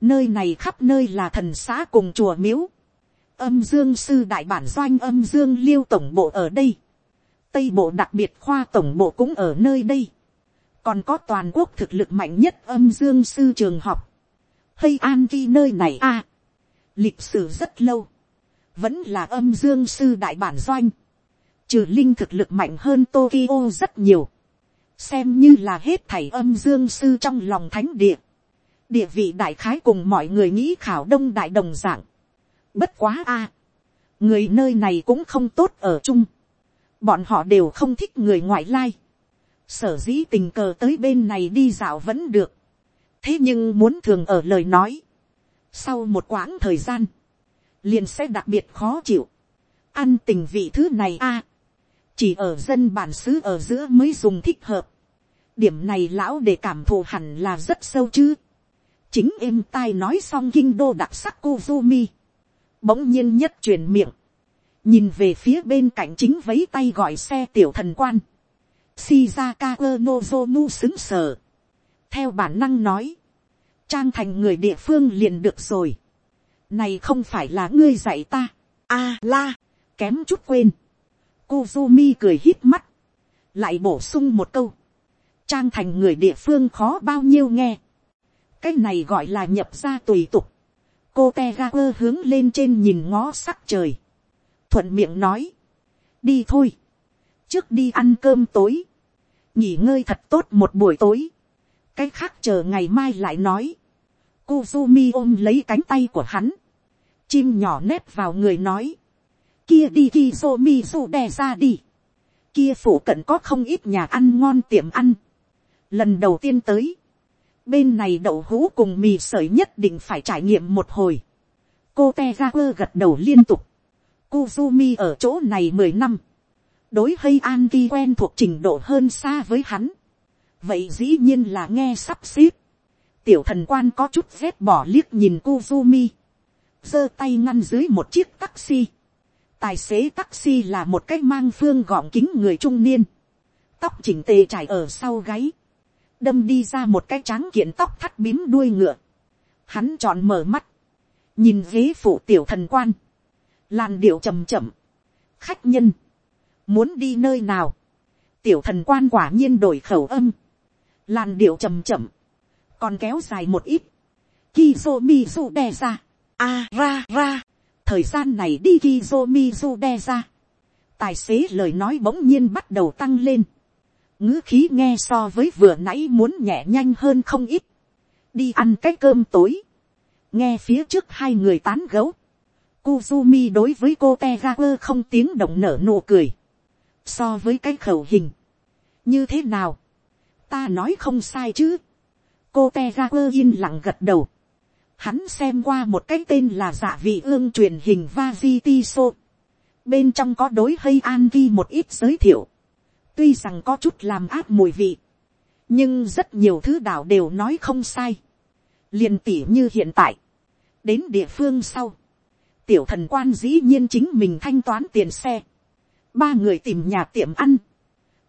nơi này khắp nơi là thần xã cùng chùa miếu, âm dương sư đại bản doanh âm dương liêu tổng bộ ở đây, tây bộ đặc biệt khoa tổng bộ cũng ở nơi đây, còn có toàn quốc thực lực mạnh nhất âm dương sư trường học, hay an vi nơi này a, lịch sử rất lâu, vẫn là âm dương sư đại bản doanh, trừ linh thực lực mạnh hơn Tokyo rất nhiều, xem như là hết thảy âm dương sư trong lòng thánh địa, địa vị đại khái cùng mọi người nghĩ khảo đông đại đồng dạng, bất quá a, à, người nơi này cũng không tốt ở chung, bọn họ đều không thích người ngoại lai, sở dĩ tình cờ tới bên này đi dạo vẫn được, thế nhưng muốn thường ở lời nói, sau một quãng thời gian, liền sẽ đặc biệt khó chịu, ăn tình vị thứ này a, à, chỉ ở dân bản xứ ở giữa mới dùng thích hợp, điểm này lão để cảm thụ hẳn là rất sâu chứ, chính êm tai nói xong kinh đô đặc sắc Kuzumi, bỗng nhiên nhất truyền miệng, nhìn về phía bên cạnh chính vấy tay gọi xe tiểu thần quan, Shizaka Nozomu xứng sở, theo bản năng nói, trang thành người địa phương liền được rồi. này không phải là ngươi dạy ta. a la, kém chút quên. Kuzumi cười hít mắt, lại bổ sung một câu. trang thành người địa phương khó bao nhiêu nghe cái này gọi là nhập ra tùy tục. cô te ga quơ hướng lên trên nhìn ngó sắc trời. thuận miệng nói. đi thôi. trước đi ăn cơm tối. nghỉ ngơi thật tốt một buổi tối cái khác chờ ngày mai lại nói. Kuzumi ôm lấy cánh tay của hắn. Chim nhỏ nép vào người nói. Kia đi Kizomi su đè ra đi. Kia phủ cận có không ít nhà ăn ngon tiệm ăn. Lần đầu tiên tới. Bên này đậu hũ cùng mì sợi nhất định phải trải nghiệm một hồi. Cô Tegaku gật đầu liên tục. Kuzumi ở chỗ này mười năm. Đối hay An Ki quen thuộc trình độ hơn xa với hắn vậy dĩ nhiên là nghe sắp xếp. tiểu thần quan có chút rét bỏ liếc nhìn Kuzumi, giơ tay ngăn dưới một chiếc taxi. tài xế taxi là một cái mang phương gọng kính người trung niên, tóc chỉnh tề trải ở sau gáy, đâm đi ra một cái tráng kiện tóc thắt bím đuôi ngựa. Hắn tròn mở mắt, nhìn ghế phụ tiểu thần quan, làn điệu chầm chậm, khách nhân, muốn đi nơi nào, tiểu thần quan quả nhiên đổi khẩu âm, làn điệu chầm chậm, còn kéo dài một ít, kizomizu đe ra, a ra ra, thời gian này đi kizomizu đe ra, tài xế lời nói bỗng nhiên bắt đầu tăng lên, ngữ khí nghe so với vừa nãy muốn nhẹ nhanh hơn không ít, đi ăn cái cơm tối, nghe phía trước hai người tán gấu, Kuzumi đối với cô Tegaper không tiếng động nở nụ cười. So với cái khẩu hình. Như thế nào? ta nói không sai chứ. cô te ra quơ yên lặng gật đầu. hắn xem qua một cái tên là dạ vị ương truyền hình va bên trong có đối hay an ghi một ít giới thiệu tuy rằng có chút làm áp mùi vị. nhưng rất nhiều thứ đảo đều nói không sai. liền tỉ như hiện tại. đến địa phương sau. tiểu thần quan dĩ nhiên chính mình thanh toán tiền xe. ba người tìm nhà tiệm ăn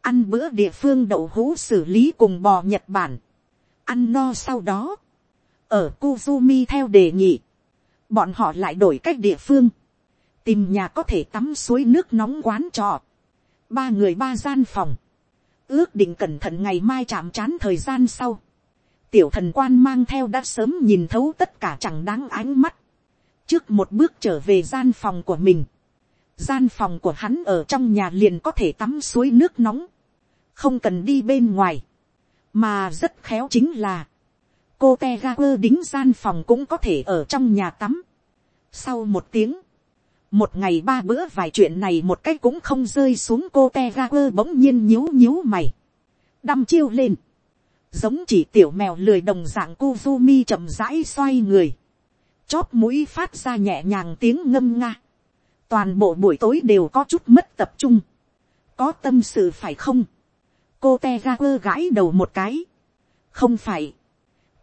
ăn bữa địa phương đậu hũ xử lý cùng bò nhật bản, ăn no sau đó, ở Kuzumi theo đề nghị, bọn họ lại đổi cách địa phương, tìm nhà có thể tắm suối nước nóng quán trọ, ba người ba gian phòng, ước định cẩn thận ngày mai chạm chán thời gian sau, tiểu thần quan mang theo đã sớm nhìn thấu tất cả chẳng đáng ánh mắt, trước một bước trở về gian phòng của mình, gian phòng của hắn ở trong nhà liền có thể tắm suối nước nóng, không cần đi bên ngoài, mà rất khéo chính là, cô te ga quơ đính gian phòng cũng có thể ở trong nhà tắm. sau một tiếng, một ngày ba bữa vài chuyện này một cách cũng không rơi xuống cô te ga quơ bỗng nhiên nhíu nhíu mày, đăm chiêu lên, giống chỉ tiểu mèo lười đồng dạng Kuzumi chậm rãi xoay người, chóp mũi phát ra nhẹ nhàng tiếng ngâm nga, toàn bộ buổi tối đều có chút mất tập trung, có tâm sự phải không, cô te ga quơ gãi đầu một cái, không phải,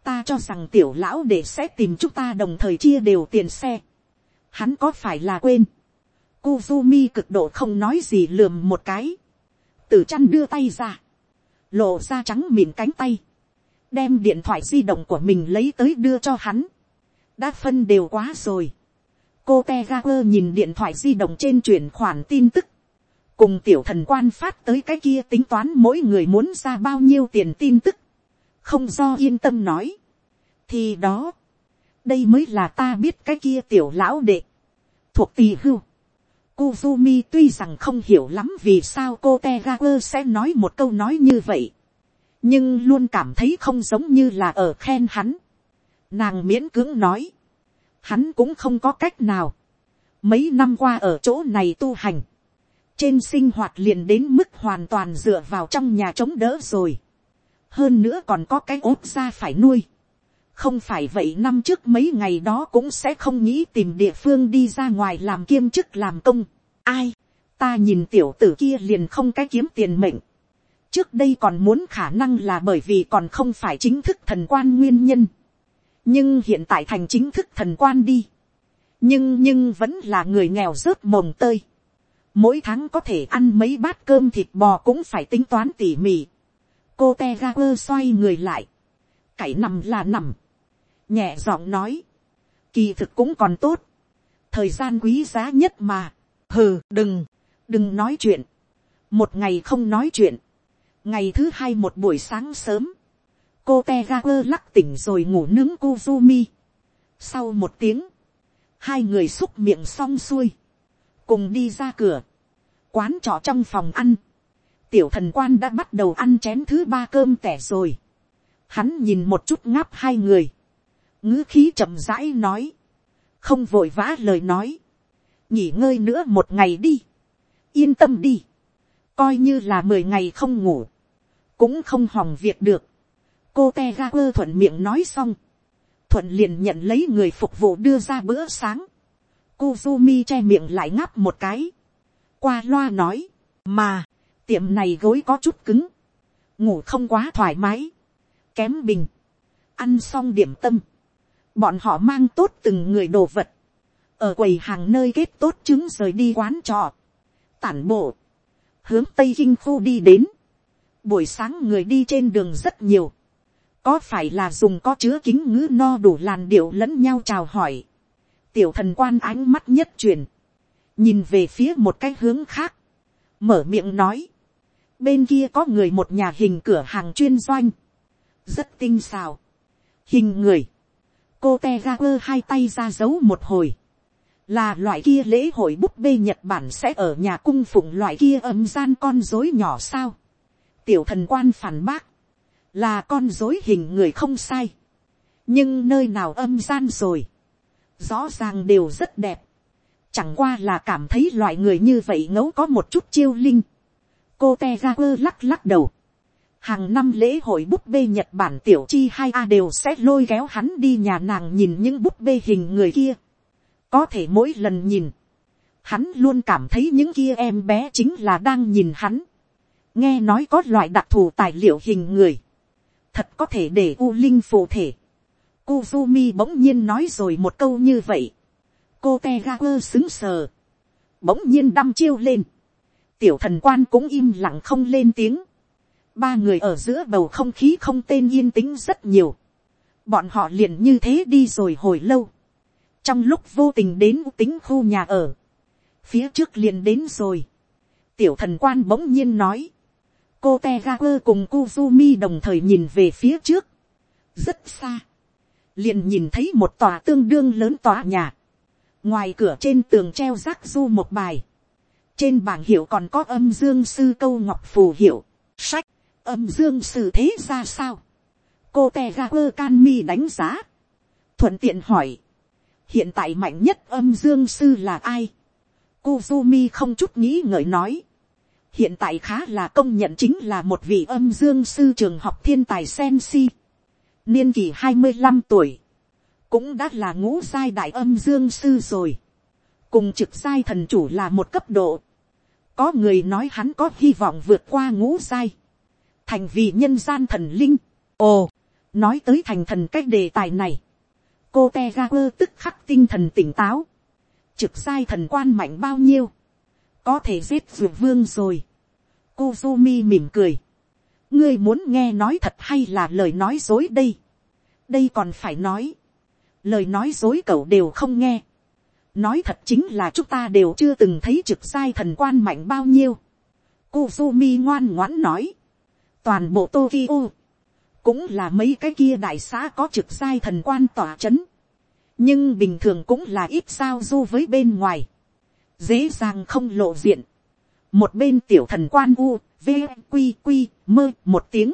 ta cho rằng tiểu lão để sẽ tìm chúng ta đồng thời chia đều tiền xe, hắn có phải là quên, Kuzumi cực độ không nói gì lườm một cái, Tử chăn đưa tay ra, lộ ra trắng mịn cánh tay, đem điện thoại di động của mình lấy tới đưa cho hắn, đã phân đều quá rồi. cô Tegaper nhìn điện thoại di động trên chuyển khoản tin tức, cùng tiểu thần quan phát tới cái kia tính toán mỗi người muốn ra bao nhiêu tiền tin tức, không do yên tâm nói, thì đó, đây mới là ta biết cái kia tiểu lão đệ, thuộc tỳ hưu. Kuzumi tuy rằng không hiểu lắm vì sao cô Tegaku sẽ nói một câu nói như vậy. Nhưng luôn cảm thấy không giống như là ở khen hắn. Nàng miễn cưỡng nói. Hắn cũng không có cách nào. Mấy năm qua ở chỗ này tu hành. Trên sinh hoạt liền đến mức hoàn toàn dựa vào trong nhà chống đỡ rồi. Hơn nữa còn có cái ốp ra phải nuôi không phải vậy năm trước mấy ngày đó cũng sẽ không nghĩ tìm địa phương đi ra ngoài làm kiêm chức làm công. ai, ta nhìn tiểu tử kia liền không cái kiếm tiền mệnh. trước đây còn muốn khả năng là bởi vì còn không phải chính thức thần quan nguyên nhân. nhưng hiện tại thành chính thức thần quan đi. nhưng nhưng vẫn là người nghèo rớt mồng tơi. mỗi tháng có thể ăn mấy bát cơm thịt bò cũng phải tính toán tỉ mỉ. cô te ga quơ xoay người lại. cải nằm là nằm nhẹ giọng nói, kỳ thực cũng còn tốt, thời gian quý giá nhất mà, hừ đừng, đừng nói chuyện, một ngày không nói chuyện, ngày thứ hai một buổi sáng sớm, cô te ga quơ lắc tỉnh rồi ngủ nướng Kuzumi. Sau một tiếng, hai người xúc miệng xong xuôi, cùng đi ra cửa, quán trọ trong phòng ăn, tiểu thần quan đã bắt đầu ăn chén thứ ba cơm tẻ rồi. Hắn nhìn một chút ngáp hai người, ngữ khí chậm rãi nói, không vội vã lời nói, nghỉ ngơi nữa một ngày đi, yên tâm đi, coi như là mười ngày không ngủ, cũng không hòng việc được, cô te ga quơ thuận miệng nói xong, thuận liền nhận lấy người phục vụ đưa ra bữa sáng, Kuzumi che miệng lại ngáp một cái, qua loa nói, mà, tiệm này gối có chút cứng, ngủ không quá thoải mái, kém bình, ăn xong điểm tâm, bọn họ mang tốt từng người đồ vật, ở quầy hàng nơi kết tốt trứng rời đi quán trọ, tản bộ, hướng tây kinh khu đi đến, buổi sáng người đi trên đường rất nhiều, có phải là dùng có chứa kính ngữ no đủ làn điệu lẫn nhau chào hỏi, tiểu thần quan ánh mắt nhất truyền, nhìn về phía một cái hướng khác, mở miệng nói, bên kia có người một nhà hình cửa hàng chuyên doanh, rất tinh xào, hình người, cô te ga quơ hai tay ra giấu một hồi. là loại kia lễ hội búp bê nhật bản sẽ ở nhà cung phụng loại kia âm gian con dối nhỏ sao. tiểu thần quan phản bác, là con dối hình người không sai. nhưng nơi nào âm gian rồi, rõ ràng đều rất đẹp. chẳng qua là cảm thấy loại người như vậy ngấu có một chút chiêu linh. cô te ga quơ lắc lắc đầu hàng năm lễ hội búp bê nhật bản tiểu chi hai a đều sẽ lôi kéo hắn đi nhà nàng nhìn những búp bê hình người kia. có thể mỗi lần nhìn, hắn luôn cảm thấy những kia em bé chính là đang nhìn hắn. nghe nói có loại đặc thù tài liệu hình người, thật có thể để u linh phụ thể. Kuzumi bỗng nhiên nói rồi một câu như vậy. cô te ga quơ xứng sờ, bỗng nhiên đăm chiêu lên. tiểu thần quan cũng im lặng không lên tiếng ba người ở giữa bầu không khí không tên yên tĩnh rất nhiều. bọn họ liền như thế đi rồi hồi lâu. trong lúc vô tình đến tính khu nhà ở, phía trước liền đến rồi. tiểu thần quan bỗng nhiên nói, cô Tegaku cùng Kuzumi đồng thời nhìn về phía trước, rất xa, liền nhìn thấy một tòa tương đương lớn tòa nhà, ngoài cửa trên tường treo rác du một bài, trên bảng hiệu còn có âm dương sư câu ngọc phù hiệu, sách, âm dương sư thế ra sao, cô te ga quơ can mi đánh giá, thuận tiện hỏi, hiện tại mạnh nhất âm dương sư là ai, Kuzumi không chút nghĩ ngợi nói, hiện tại khá là công nhận chính là một vị âm dương sư trường học thiên tài sen si, niên kỳ hai mươi 25 tuổi, cũng đã là ngũ giai đại âm dương sư rồi, cùng trực giai thần chủ là một cấp độ, có người nói hắn có hy vọng vượt qua ngũ giai, thành vì nhân gian thần linh, ồ, nói tới thành thần cái đề tài này, cô te ga quơ tức khắc tinh thần tỉnh táo, trực sai thần quan mạnh bao nhiêu, có thể giết vượt vương rồi. cô Kuzumi mỉm cười, ngươi muốn nghe nói thật hay là lời nói dối đây, đây còn phải nói, lời nói dối cậu đều không nghe, nói thật chính là chúng ta đều chưa từng thấy trực sai thần quan mạnh bao nhiêu. Kuzumi ngoan ngoãn nói, toàn bộ Tokyo, cũng là mấy cái kia đại xã có trực giai thần quan tỏa c h ấ n nhưng bình thường cũng là ít sao du với bên ngoài, dễ dàng không lộ diện. một bên tiểu thần quan u, v, q q mơ một tiếng,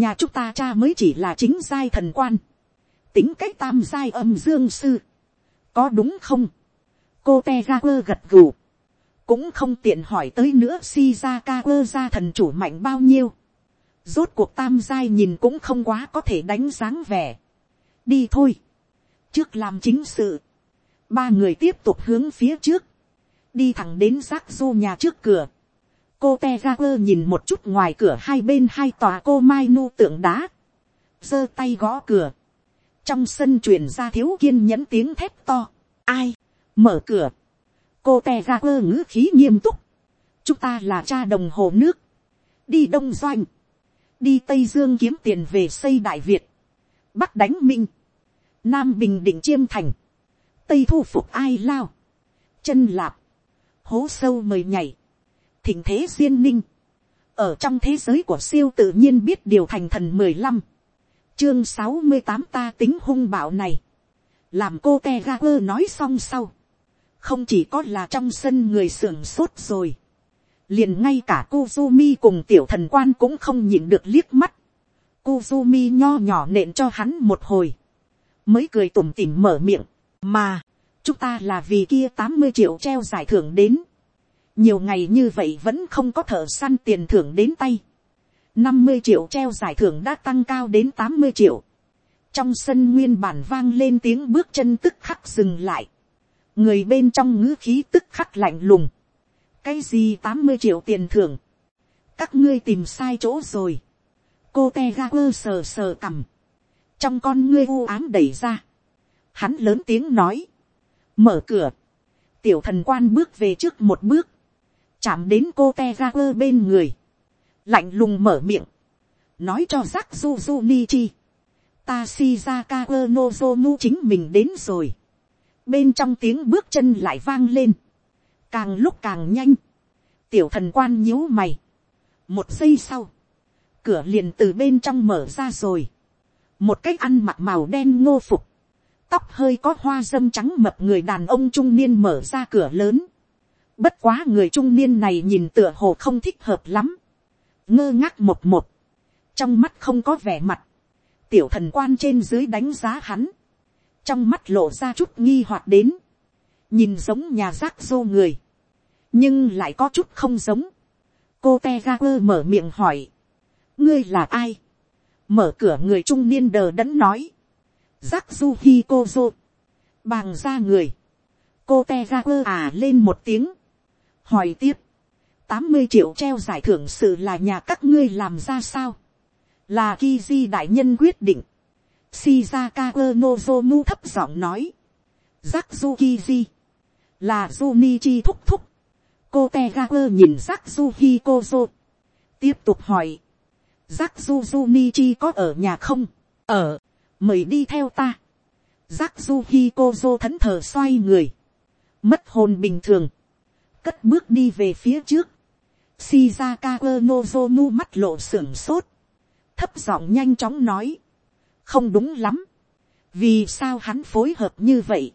nhà chúng ta cha mới chỉ là chính giai thần quan, tính cách tam giai âm dương sư, có đúng không, cô te ga quơ gật gù, cũng không tiện hỏi tới nữa si ra ca quơ ra thần chủ mạnh bao nhiêu, Rốt cuộc tam giai nhìn cũng không quá có thể đánh dáng vẻ. Đi thôi. Trước làm chính sự. Ba người tiếp tục hướng phía trước. Đi thẳng đến rác du nhà trước cửa. Cô Tegaper nhìn một chút ngoài cửa hai bên hai tòa cô Mai Nu tượng đá. giơ tay gõ cửa. Trong sân truyền ra thiếu kiên nhẫn tiếng thép to. Ai? Mở cửa. Cô Tegaper ngữ khí nghiêm túc. Chúng ta là cha đồng hồ nước. Đi đông doanh đi tây dương kiếm tiền về xây đại việt, bắc đánh minh, nam bình định chiêm thành, tây thu phục ai lao, chân lạp, hố sâu mời nhảy, thỉnh thế duyên ninh, ở trong thế giới của siêu tự nhiên biết điều thành thần mười lăm, chương sáu mươi tám ta tính hung bạo này, làm cô te ga quơ nói xong sau, không chỉ có là trong sân người sưởng sốt rồi, liền ngay cả Kuzumi cùng tiểu thần quan cũng không nhìn được liếc mắt. Kuzumi nho nhỏ nện cho hắn một hồi. Mới cười tủm tỉm mở miệng. Mà, chúng ta là vì kia tám mươi triệu treo giải thưởng đến. Nhiều ngày như vậy vẫn không có thợ săn tiền thưởng đến tay. năm mươi triệu treo giải thưởng đã tăng cao đến tám mươi triệu. Trong sân nguyên bản vang lên tiếng bước chân tức khắc dừng lại. Người bên trong ngữ khí tức khắc lạnh lùng cái gì tám mươi triệu tiền thưởng, các ngươi tìm sai chỗ rồi, cô te ga quơ sờ sờ cằm, trong con ngươi u ám đẩy ra, hắn lớn tiếng nói, mở cửa, tiểu thần quan bước về trước một bước, chạm đến cô te ga quơ bên người, lạnh lùng mở miệng, nói cho rắc du du ni chi, ta si ra ka quơ nozomu chính mình đến rồi, bên trong tiếng bước chân lại vang lên, càng lúc càng nhanh, tiểu thần quan nhíu mày, một giây sau, cửa liền từ bên trong mở ra rồi, một cách ăn mặc màu đen ngô phục, tóc hơi có hoa dâm trắng mập người đàn ông trung niên mở ra cửa lớn, bất quá người trung niên này nhìn tựa hồ không thích hợp lắm, ngơ ngác một một, trong mắt không có vẻ mặt, tiểu thần quan trên dưới đánh giá hắn, trong mắt lộ ra chút nghi hoặc đến, nhìn giống nhà rác rô người, nhưng lại có chút không giống. cô te ga quơ mở miệng hỏi, ngươi là ai, mở cửa người trung niên đờ đẫn nói, giác du hi cô dô, bàng ra người, cô te ga quơ à lên một tiếng, hỏi tiếp, tám mươi triệu treo giải thưởng sự là nhà các ngươi làm ra sao, là Kiji đại nhân quyết định, Shizaka Nozomu thấp giọng nói, giác du Kiji, là Junichi thúc thúc, cô te ga quơ nhìn giác du hi cô dô. tiếp tục hỏi, giác du du ni chi có ở nhà không, ở, mời đi theo ta. giác du hi cô dô thẫn thờ xoay người, mất hồn bình thường, cất bước đi về phía trước, shizaka quơ nozomu mắt lộ sưởng sốt, thấp giọng nhanh chóng nói, không đúng lắm, vì sao hắn phối hợp như vậy,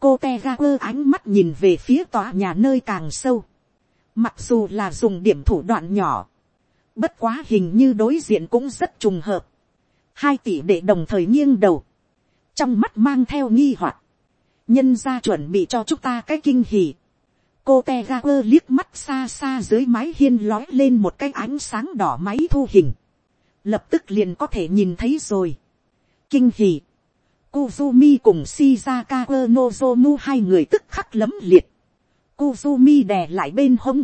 cô te ga quơ ánh mắt nhìn về phía tòa nhà nơi càng sâu, mặc dù là dùng điểm thủ đoạn nhỏ, bất quá hình như đối diện cũng rất trùng hợp, hai tỷ đệ đồng thời nghiêng đầu, trong mắt mang theo nghi hoặc, nhân ra chuẩn bị cho chúng ta cái kinh hỉ, cô te ga quơ liếc mắt xa xa dưới mái hiên lói lên một cái ánh sáng đỏ máy thu hình, lập tức liền có thể nhìn thấy rồi. kinh hỉ, Kuzumi cùng Shizaka Nozomu hai người tức khắc lấm liệt. Kuzumi đè lại bên hông.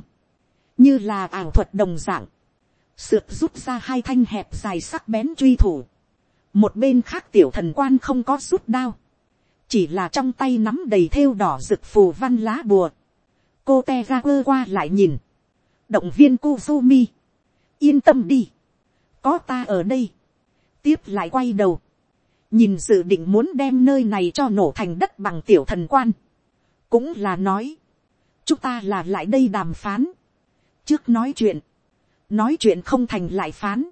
Như là ảo thuật đồng dạng. Sượt rút ra hai thanh hẹp dài sắc bén truy thủ. Một bên khác tiểu thần quan không có rút đao. Chỉ là trong tay nắm đầy thêu đỏ rực phù văn lá bùa. Cô te ra quơ qua lại nhìn. Động viên Kuzumi. Yên tâm đi. Có ta ở đây. Tiếp lại quay đầu nhìn dự định muốn đem nơi này cho nổ thành đất bằng tiểu thần quan, cũng là nói, chúng ta là lại đây đàm phán, trước nói chuyện, nói chuyện không thành lại phán,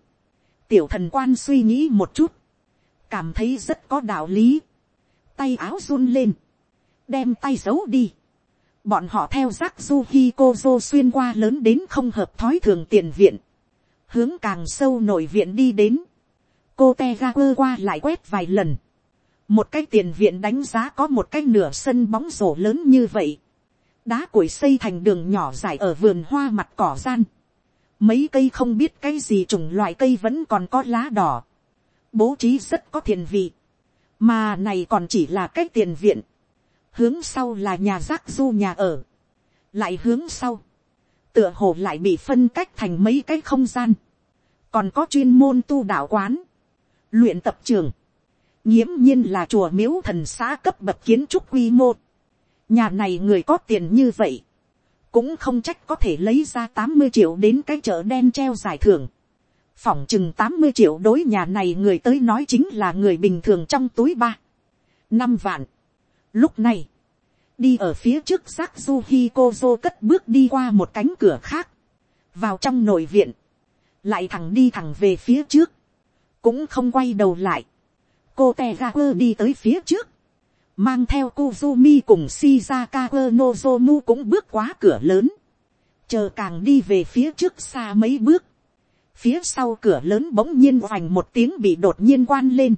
tiểu thần quan suy nghĩ một chút, cảm thấy rất có đạo lý, tay áo run lên, đem tay giấu đi, bọn họ theo rác du hi cô dô xuyên qua lớn đến không hợp thói thường tiền viện, hướng càng sâu nội viện đi đến, cô te ga quơ qua lại quét vài lần. một cái tiền viện đánh giá có một cái nửa sân bóng rổ lớn như vậy. đá củi xây thành đường nhỏ dài ở vườn hoa mặt cỏ gian. mấy cây không biết cái gì chủng loại cây vẫn còn có lá đỏ. bố trí rất có thiền vị. mà này còn chỉ là cái tiền viện. hướng sau là nhà rác du nhà ở. lại hướng sau. tựa hồ lại bị phân cách thành mấy cái không gian còn có chuyên môn tu đạo quán, luyện tập trường, nghiễm nhiên là chùa miếu thần xã cấp bậc kiến trúc quy mô. nhà này người có tiền như vậy, cũng không trách có thể lấy ra tám mươi triệu đến cái chợ đen treo giải thưởng. phỏng chừng tám mươi triệu đối nhà này người tới nói chính là người bình thường trong túi ba, năm vạn. lúc này, đi ở phía trước xác du hi cô cất bước đi qua một cánh cửa khác, vào trong nội viện, lại thẳng đi thẳng về phía trước, cũng không quay đầu lại. cô te ga quơ đi tới phía trước, mang theo Kuzumi cùng Shizaka Nozomu cũng bước qua cửa lớn, chờ càng đi về phía trước xa mấy bước, phía sau cửa lớn bỗng nhiên hoành một tiếng bị đột nhiên quan lên,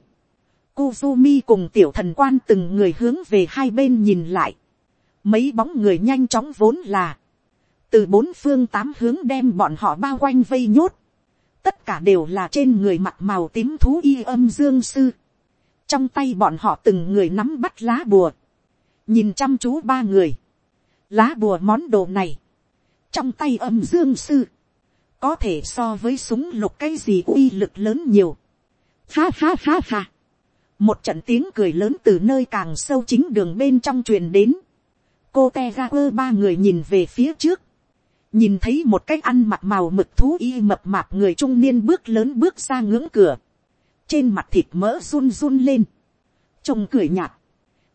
Kuzumi cùng tiểu thần quan từng người hướng về hai bên nhìn lại, mấy bóng người nhanh chóng vốn là, từ bốn phương tám hướng đem bọn họ bao quanh vây nhốt, tất cả đều là trên người mặt màu tím thú y âm dương sư. trong tay bọn họ từng người nắm bắt lá bùa, nhìn chăm chú ba người, lá bùa món đồ này, trong tay âm dương sư, có thể so với súng lục cái gì uy lực lớn nhiều. Ha ha ha ha. một trận tiếng cười lớn từ nơi càng sâu chính đường bên trong truyền đến. cô te ra quơ ba người nhìn về phía trước, nhìn thấy một cái ăn mặc màu mực thú y mập mạp người trung niên bước lớn bước ra ngưỡng cửa, trên mặt thịt mỡ run run lên, trông cười nhạt,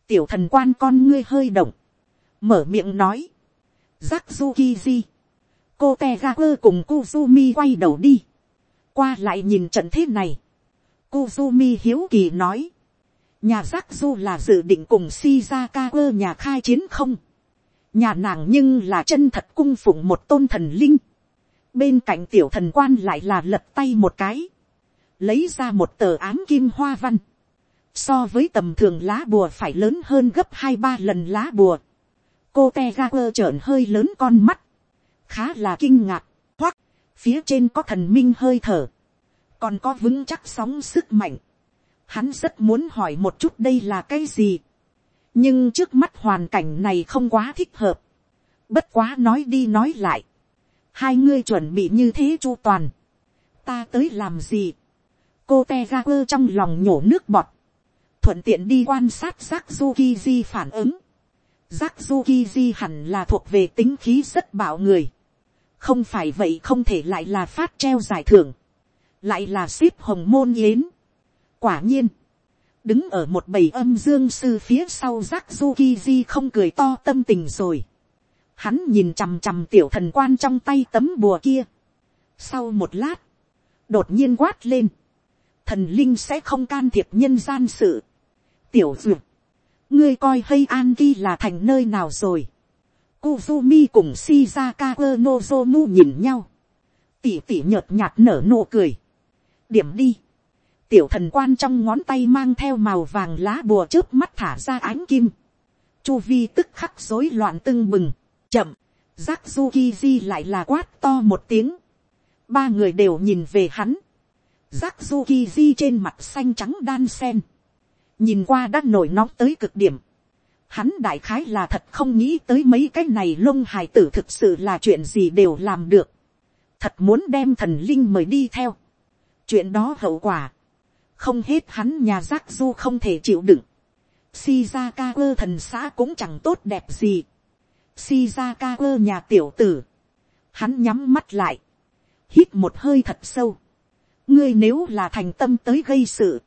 tiểu thần quan con ngươi hơi động, mở miệng nói, giác du ki cô te ga quơ cùng Kuzumi quay đầu đi, qua lại nhìn trận thế này, Kuzumi hiếu kỳ nói, nhà giác du là dự định cùng Shizaka quơ nhà khai chiến không, nhà nàng nhưng là chân thật cung phụng một tôn thần linh, bên cạnh tiểu thần quan lại là lật tay một cái, lấy ra một tờ ám kim hoa văn, so với tầm thường lá bùa phải lớn hơn gấp hai ba lần lá bùa, cô te ga quơ trợn hơi lớn con mắt, khá là kinh ngạc, hoặc phía trên có thần minh hơi thở, còn có vững chắc sóng sức mạnh, hắn rất muốn hỏi một chút đây là cái gì, nhưng trước mắt hoàn cảnh này không quá thích hợp. bất quá nói đi nói lại. hai ngươi chuẩn bị như thế chu toàn. ta tới làm gì. cô te ga quơ trong lòng nhổ nước bọt. thuận tiện đi quan sát giác Zuki phản ứng. giác Zuki hẳn là thuộc về tính khí rất bạo người. không phải vậy không thể lại là phát treo giải thưởng. lại là ship hồng môn yến. quả nhiên đứng ở một bầy âm dương sư phía sau rác du ki không cười to tâm tình rồi. Hắn nhìn chằm chằm tiểu thần quan trong tay tấm bùa kia. Sau một lát, đột nhiên quát lên. thần linh sẽ không can thiệp nhân gian sự. tiểu duyệt, ngươi coi hay an ki là thành nơi nào rồi. Kuzumi cùng Shizaka Nozomu nhìn nhau. Tỉ tỉ nhợt nhạt nở nụ cười. Điểm đi. Tiểu thần quan trong ngón tay mang theo màu vàng lá bùa trước mắt thả ra ánh kim. Chu vi tức khắc rối loạn tưng bừng. Chậm. Giác Zuki lại là quát to một tiếng. Ba người đều nhìn về hắn. Giác Zuki trên mặt xanh trắng đan sen. Nhìn qua đã nổi nóng tới cực điểm. Hắn đại khái là thật không nghĩ tới mấy cái này lông hài tử thực sự là chuyện gì đều làm được. Thật muốn đem thần linh mời đi theo. Chuyện đó hậu quả. Không hết hắn nhà giác du không thể chịu đựng. Shizaka thần xã cũng chẳng tốt đẹp gì. Shizaka nhà tiểu tử. Hắn nhắm mắt lại. Hít một hơi thật sâu. Ngươi nếu là thành tâm tới gây sự.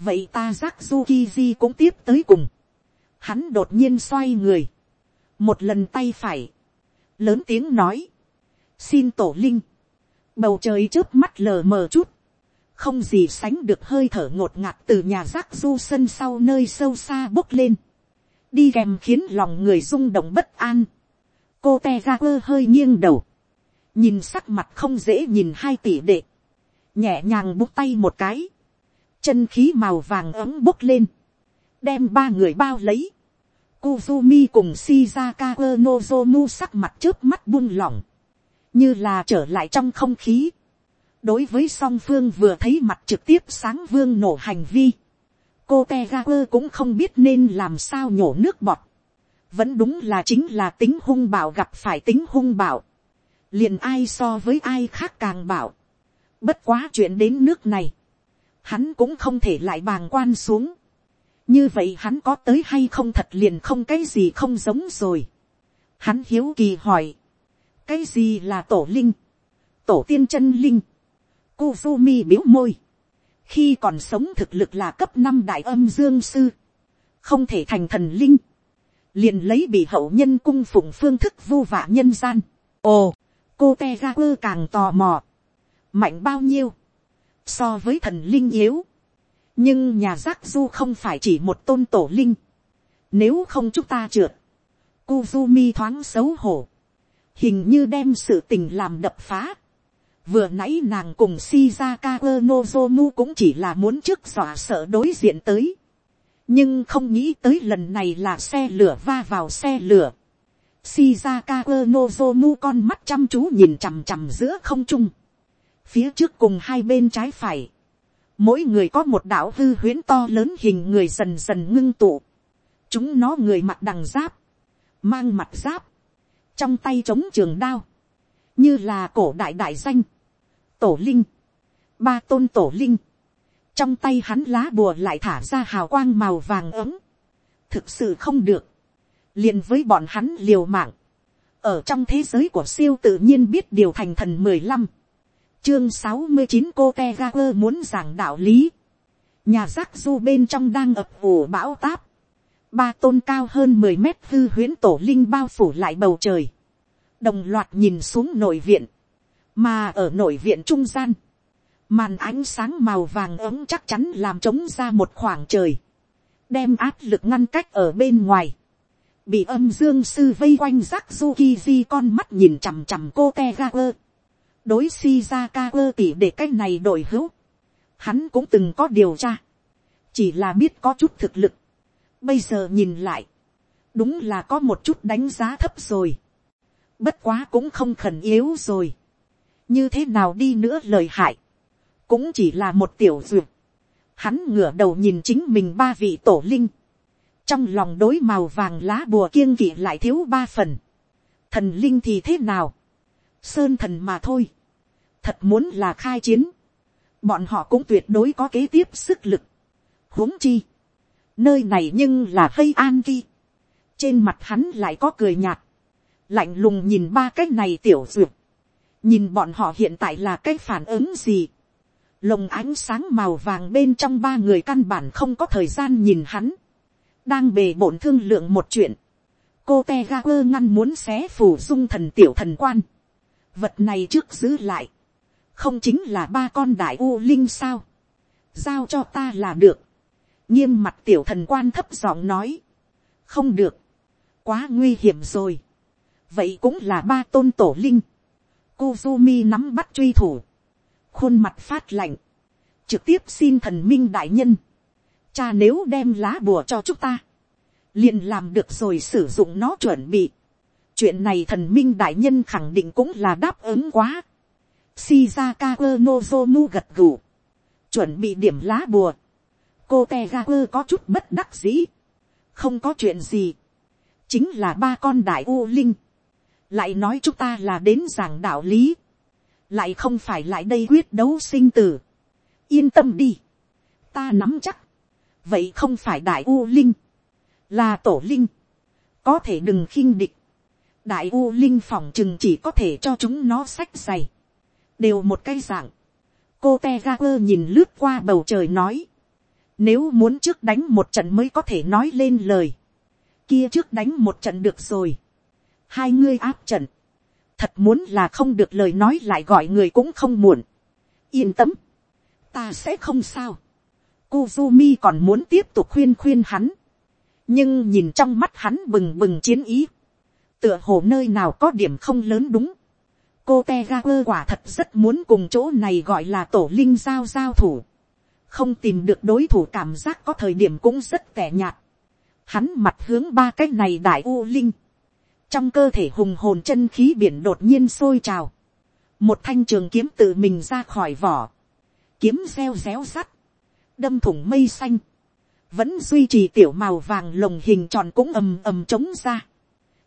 Vậy ta giác du Kiji cũng tiếp tới cùng Hắn đột nhiên xoay người. Một lần tay phải. Lớn tiếng nói. Xin tổ linh. Bầu trời trước mắt lờ mờ chút. Không gì sánh được hơi thở ngột ngạt từ nhà rác du sân sau nơi sâu xa bốc lên. Đi kèm khiến lòng người rung động bất an. Cô te ra quơ hơi nghiêng đầu. Nhìn sắc mặt không dễ nhìn hai tỷ đệ. Nhẹ nhàng bút tay một cái. Chân khí màu vàng ấm bốc lên đem ba người bao lấy. Kuzumi cùng Shizaka Nozomu sắc mặt trước mắt buông lỏng. Như là trở lại trong không khí. Đối với song phương vừa thấy mặt trực tiếp sáng vương nổ hành vi. Cô Tegaper cũng không biết nên làm sao nhổ nước bọt. Vẫn đúng là chính là tính hung bạo gặp phải tính hung bạo liền ai so với ai khác càng bảo. Bất quá chuyện đến nước này. Hắn cũng không thể lại bàng quan xuống như vậy hắn có tới hay không thật liền không cái gì không giống rồi. Hắn hiếu kỳ hỏi, cái gì là tổ linh, tổ tiên chân linh, Kuzumi biếu môi, khi còn sống thực lực là cấp năm đại âm dương sư, không thể thành thần linh, liền lấy bị hậu nhân cung phụng phương thức vu vạ nhân gian. ồ, cô te ga quơ càng tò mò, mạnh bao nhiêu, so với thần linh yếu, nhưng nhà giác du không phải chỉ một tôn tổ linh. Nếu không chúng ta trượt, Kuzumi thoáng xấu hổ. Hình như đem sự tình làm đập phá. Vừa nãy nàng cùng Shizaka Nozomu cũng chỉ là muốn trước dọa sợ đối diện tới. Nhưng không nghĩ tới lần này là xe lửa va vào xe lửa. Shizaka Nozomu con mắt chăm chú nhìn chằm chằm giữa không trung. Phía trước cùng hai bên trái phải mỗi người có một đảo hư huyễn to lớn hình người dần dần ngưng tụ, chúng nó người mặt đằng giáp, mang mặt giáp, trong tay chống trường đao, như là cổ đại đại danh, tổ linh, ba tôn tổ linh, trong tay hắn lá bùa lại thả ra hào quang màu vàng ấm, thực sự không được, liền với bọn hắn liều mạng, ở trong thế giới của siêu tự nhiên biết điều thành thần mười lăm, chương sáu mươi chín cô te ga quơ muốn giảng đạo lý. nhà giác du bên trong đang ập ủ bão táp. ba tôn cao hơn mười mét hư huyễn tổ linh bao phủ lại bầu trời. đồng loạt nhìn xuống nội viện mà ở nội viện trung gian. màn ánh sáng màu vàng ấm chắc chắn làm trống ra một khoảng trời. đem áp lực ngăn cách ở bên ngoài. bị âm dương sư vây quanh giác du ki di con mắt nhìn chằm chằm cô te ga quơ, đối Shizaka tỷ để cách này đổi hữu. Hắn cũng từng có điều tra. Chỉ là biết có chút thực lực. Bây giờ nhìn lại. Đúng là có một chút đánh giá thấp rồi. Bất quá cũng không khẩn yếu rồi. Như thế nào đi nữa lời hại. Cũng chỉ là một tiểu duyệt. Hắn ngửa đầu nhìn chính mình ba vị tổ linh. Trong lòng đối màu vàng lá bùa kiêng kỵ lại thiếu ba phần. Thần linh thì thế nào? Sơn thần mà thôi thật muốn là khai chiến, bọn họ cũng tuyệt đối có kế tiếp sức lực. huống chi, nơi này nhưng là hây an ki, trên mặt hắn lại có cười nhạt, lạnh lùng nhìn ba cái này tiểu duyệt, nhìn bọn họ hiện tại là cái phản ứng gì, lồng ánh sáng màu vàng bên trong ba người căn bản không có thời gian nhìn hắn, đang bề bổn thương lượng một chuyện, cô te ga quơ ngăn muốn xé phủ dung thần tiểu thần quan, vật này trước giữ lại, không chính là ba con đại u linh sao, giao cho ta là được, nghiêm mặt tiểu thần quan thấp giọng nói, không được, quá nguy hiểm rồi, vậy cũng là ba tôn tổ linh, Kuzumi nắm bắt truy thủ, khuôn mặt phát lạnh, trực tiếp xin thần minh đại nhân, cha nếu đem lá bùa cho chúng ta, liền làm được rồi sử dụng nó chuẩn bị, chuyện này thần minh đại nhân khẳng định cũng là đáp ứng quá, Shizaka Nozomu gật gù, chuẩn bị điểm lá bùa, cô Tegaku có chút bất đắc dĩ, không có chuyện gì, chính là ba con đại u linh, lại nói chúng ta là đến giảng đạo lý, lại không phải lại đây quyết đấu sinh tử, yên tâm đi, ta nắm chắc, vậy không phải đại u linh, là tổ linh, có thể đừng khinh địch, đại u linh phòng chừng chỉ có thể cho chúng nó sách dày, đều một cái dạng, cô te ga quơ nhìn lướt qua bầu trời nói, nếu muốn trước đánh một trận mới có thể nói lên lời, kia trước đánh một trận được rồi, hai ngươi áp trận, thật muốn là không được lời nói lại gọi người cũng không muộn, yên tâm, ta sẽ không sao, Kuzumi còn muốn tiếp tục khuyên khuyên hắn, nhưng nhìn trong mắt hắn bừng bừng chiến ý, tựa hồ nơi nào có điểm không lớn đúng, cô te ga quơ quả thật rất muốn cùng chỗ này gọi là tổ linh giao giao thủ, không tìm được đối thủ cảm giác có thời điểm cũng rất tẻ nhạt, hắn mặt hướng ba cái này đại u linh, trong cơ thể hùng hồn chân khí biển đột nhiên sôi trào, một thanh trường kiếm tự mình ra khỏi vỏ, kiếm reo réo sắt, đâm thủng mây xanh, vẫn duy trì tiểu màu vàng lồng hình tròn cũng ầm ầm trống ra,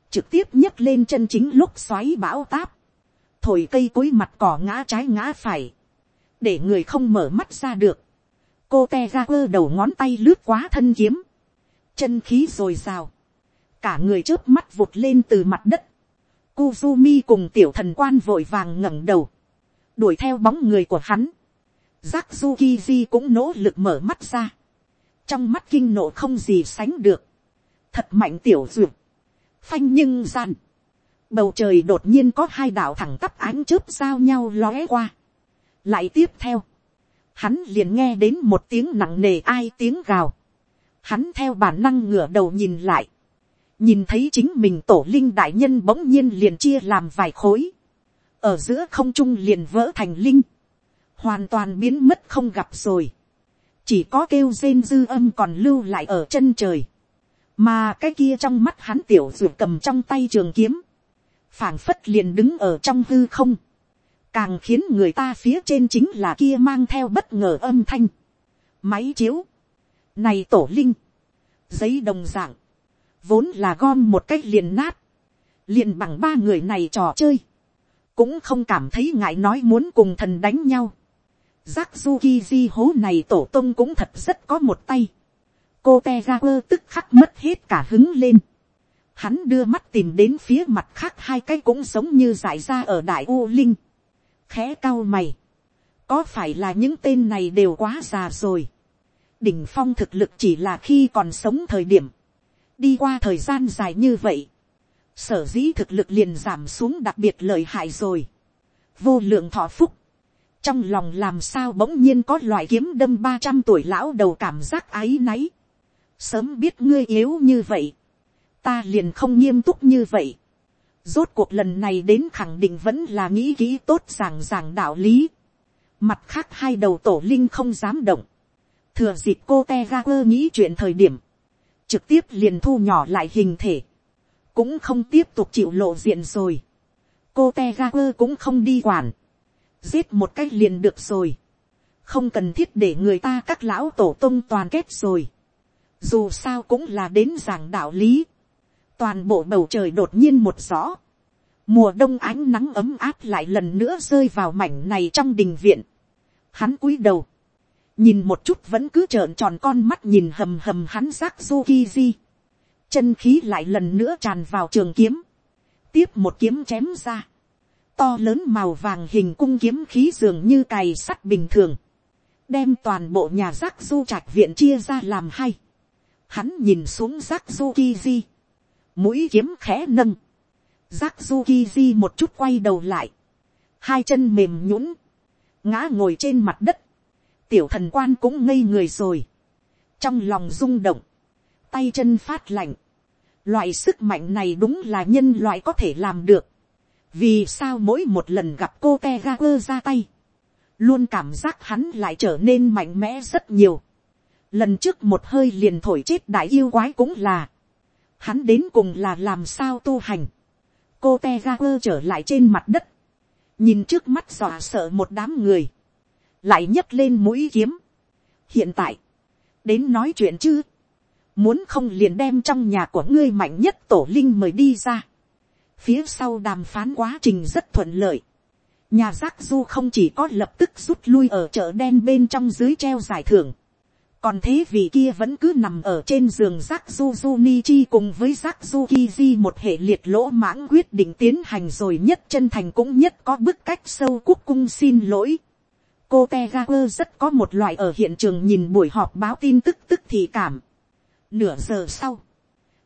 trực tiếp nhấc lên chân chính lúc xoáy bão táp, thổi cây cối mặt cỏ ngã trái ngã phải, để người không mở mắt ra được, cô te ra quơ đầu ngón tay lướt quá thân kiếm, chân khí r ồ i r à o cả người trước mắt vụt lên từ mặt đất, Kuzumi cùng tiểu thần quan vội vàng ngẩng đầu, đuổi theo bóng người của hắn, giác cũng nỗ lực mở mắt ra, trong mắt kinh nộ không gì sánh được, thật mạnh tiểu duyệt, phanh nhưng gian, bầu trời đột nhiên có hai đạo thẳng tắp ánh chớp giao nhau lóe qua, lại tiếp theo, hắn liền nghe đến một tiếng nặng nề ai tiếng gào, hắn theo bản năng ngửa đầu nhìn lại, nhìn thấy chính mình tổ linh đại nhân bỗng nhiên liền chia làm vài khối, ở giữa không trung liền vỡ thành linh, hoàn toàn biến mất không gặp rồi, chỉ có kêu rên dư âm còn lưu lại ở chân trời, mà cái kia trong mắt hắn tiểu ruột cầm trong tay trường kiếm, phảng phất liền đứng ở trong hư không, càng khiến người ta phía trên chính là kia mang theo bất ngờ âm thanh, máy chiếu, này tổ linh, giấy đồng dạng, vốn là gom một cách liền nát, liền bằng ba người này trò chơi, cũng không cảm thấy ngại nói muốn cùng thần đánh nhau. Giác Zuki di hố này tổ tông cũng thật rất có một tay. Cô te ra quơ tức khắc mất hết cả hứng lên. Hắn đưa mắt tìm đến phía mặt khác hai cái cũng giống như giải ra ở đại u linh. Khẽ cao mày. Có phải là những tên này đều quá già rồi. Đỉnh phong thực lực chỉ là khi còn sống thời điểm đi qua thời gian dài như vậy, sở dĩ thực lực liền giảm xuống đặc biệt lợi hại rồi, vô lượng thọ phúc, trong lòng làm sao bỗng nhiên có loại kiếm đâm ba trăm tuổi lão đầu cảm giác áy náy, sớm biết ngươi yếu như vậy, ta liền không nghiêm túc như vậy, rốt cuộc lần này đến khẳng định vẫn là nghĩ kỹ tốt giảng giảng đạo lý, mặt khác hai đầu tổ linh không dám động, thừa dịp cô te ga quơ nghĩ chuyện thời điểm, trực tiếp liền thu nhỏ lại hình thể, cũng không tiếp tục chịu lộ diện rồi. cô te ga quơ cũng không đi quản, giết một cách liền được rồi, không cần thiết để người ta các lão tổ tông toàn kết rồi, dù sao cũng là đến giảng đạo lý, toàn bộ bầu trời đột nhiên một rõ mùa đông ánh nắng ấm áp lại lần nữa rơi vào mảnh này trong đình viện, hắn cúi đầu, nhìn một chút vẫn cứ trợn tròn con mắt nhìn hầm hầm hắn giác Zuki chân khí lại lần nữa tràn vào trường kiếm, tiếp một kiếm chém ra, to lớn màu vàng hình cung kiếm khí dường như cày sắt bình thường, đem toàn bộ nhà giác du trạch viện chia ra làm hai, hắn nhìn xuống giác Zuki mũi kiếm khẽ nâng, giác Zuki một chút quay đầu lại, hai chân mềm nhũng, ngã ngồi trên mặt đất, tiểu thần quan cũng ngây người rồi, trong lòng rung động, tay chân phát lạnh, loại sức mạnh này đúng là nhân loại có thể làm được, vì sao mỗi một lần gặp cô te ga quơ ra tay, luôn cảm giác hắn lại trở nên mạnh mẽ rất nhiều. Lần trước một hơi liền thổi chết đại yêu quái cũng là, hắn đến cùng là làm sao tu hành. cô te ga quơ trở lại trên mặt đất, nhìn trước mắt dọa sợ một đám người, lại nhấc lên mũi kiếm. hiện tại, đến nói chuyện chứ, muốn không liền đem trong nhà của ngươi mạnh nhất tổ linh mời đi ra. phía sau đàm phán quá trình rất thuận lợi. nhà giác du không chỉ có lập tức rút lui ở chợ đen bên trong dưới treo giải thưởng, còn thế vì kia vẫn cứ nằm ở trên giường giác du du ni chi cùng với giác du ki một hệ liệt lỗ mãng quyết định tiến hành rồi nhất chân thành cũng nhất có bức cách sâu quốc cung xin lỗi cô tegakur rất có một loại ở hiện trường nhìn buổi họp báo tin tức tức thì cảm. nửa giờ sau,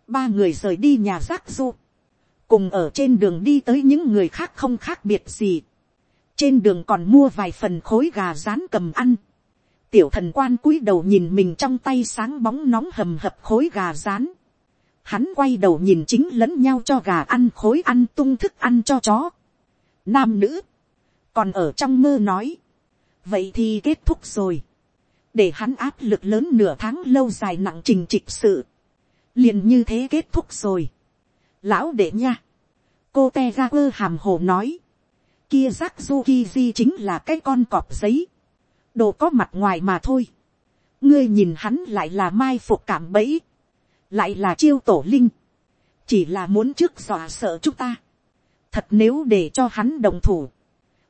ba người rời đi nhà giác du, cùng ở trên đường đi tới những người khác không khác biệt gì. trên đường còn mua vài phần khối gà rán cầm ăn. tiểu thần quan cúi đầu nhìn mình trong tay sáng bóng nóng hầm hập khối gà rán. hắn quay đầu nhìn chính lẫn nhau cho gà ăn khối ăn tung thức ăn cho chó. nam nữ, còn ở trong mơ nói, vậy thì kết thúc rồi, để hắn áp lực lớn nửa tháng lâu dài nặng trình trịch sự, liền như thế kết thúc rồi. lão đệ nha, cô te ra quơ hàm hồ nói, kia rác du ki di chính là cái con cọp giấy, đồ có mặt ngoài mà thôi, ngươi nhìn hắn lại là mai phục cảm bẫy, lại là chiêu tổ linh, chỉ là muốn trước dọa sợ chúng ta, thật nếu để cho hắn đồng thủ,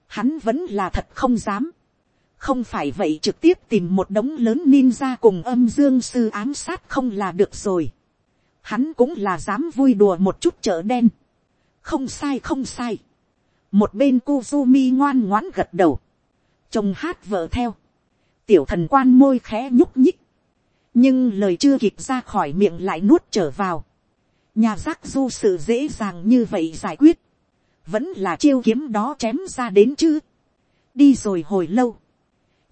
hắn vẫn là thật không dám, không phải vậy trực tiếp tìm một đống lớn ninja cùng âm dương sư ám sát không là được rồi. Hắn cũng là dám vui đùa một chút chợ đen. không sai không sai. một bên Kuzumi ngoan ngoãn gật đầu. chồng hát vợ theo. tiểu thần quan môi khẽ nhúc nhích. nhưng lời chưa kịp ra khỏi miệng lại nuốt trở vào. nhà giác du sự dễ dàng như vậy giải quyết. vẫn là chiêu kiếm đó chém ra đến chứ. đi rồi hồi lâu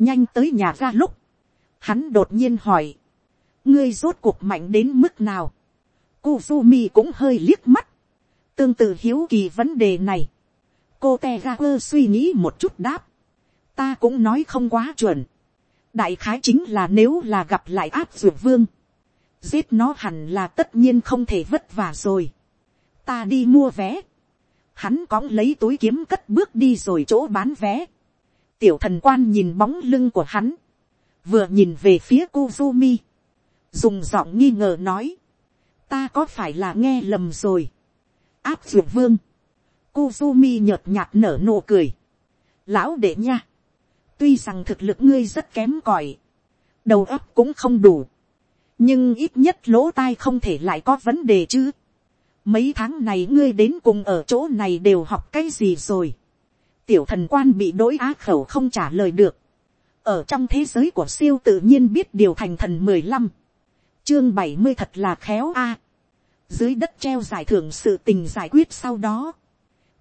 nhanh tới nhà ra lúc, hắn đột nhiên hỏi, ngươi rốt cuộc mạnh đến mức nào, Kuzumi cũng hơi liếc mắt, tương tự hiếu kỳ vấn đề này, cô te ga quơ suy nghĩ một chút đáp, ta cũng nói không quá chuẩn, đại khái chính là nếu là gặp lại áp dược vương, giết nó hẳn là tất nhiên không thể vất vả rồi, ta đi mua vé, hắn cóng lấy túi kiếm cất bước đi rồi chỗ bán vé, Tiểu thần quan nhìn bóng lưng của hắn. Vừa nhìn về phía Kuzumi. Dùng giọng nghi ngờ nói. Ta có phải là nghe lầm rồi. Áp dụng vương. Kuzumi nhợt nhạt nở nụ cười. Lão đệ nha. Tuy rằng thực lực ngươi rất kém cỏi, Đầu óc cũng không đủ. Nhưng ít nhất lỗ tai không thể lại có vấn đề chứ. Mấy tháng này ngươi đến cùng ở chỗ này đều học cái gì rồi tiểu thần quan bị đối á khẩu không trả lời được. ở trong thế giới của siêu tự nhiên biết điều thành thần mười lăm, chương bảy mươi thật là khéo a. dưới đất treo giải thưởng sự tình giải quyết sau đó.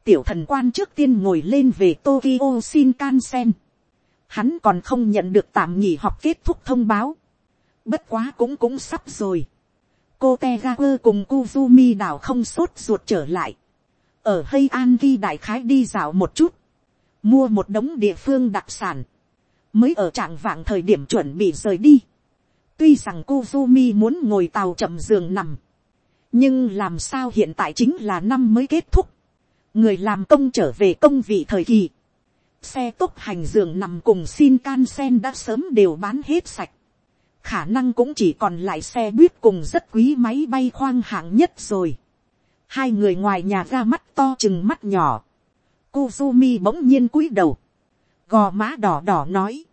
tiểu thần quan trước tiên ngồi lên về tokyo shinkansen. hắn còn không nhận được tạm nghỉ học kết thúc thông báo. bất quá cũng cũng sắp rồi. cô te cùng kuzumi đảo không sốt ruột trở lại ở hay an ghi đại khái đi dạo một chút, mua một đống địa phương đặc sản, mới ở trạng vạng thời điểm chuẩn bị rời đi. tuy rằng Kuzumi muốn ngồi tàu chậm giường nằm, nhưng làm sao hiện tại chính là năm mới kết thúc, người làm công trở về công vị thời kỳ, xe tốc hành giường nằm cùng xin can sen đã sớm đều bán hết sạch, khả năng cũng chỉ còn lại xe buýt cùng rất quý máy bay khoang hạng nhất rồi. hai người ngoài nhà ra mắt to chừng mắt nhỏ, Kuzumi bỗng nhiên cúi đầu. Gò má đỏ đỏ nói.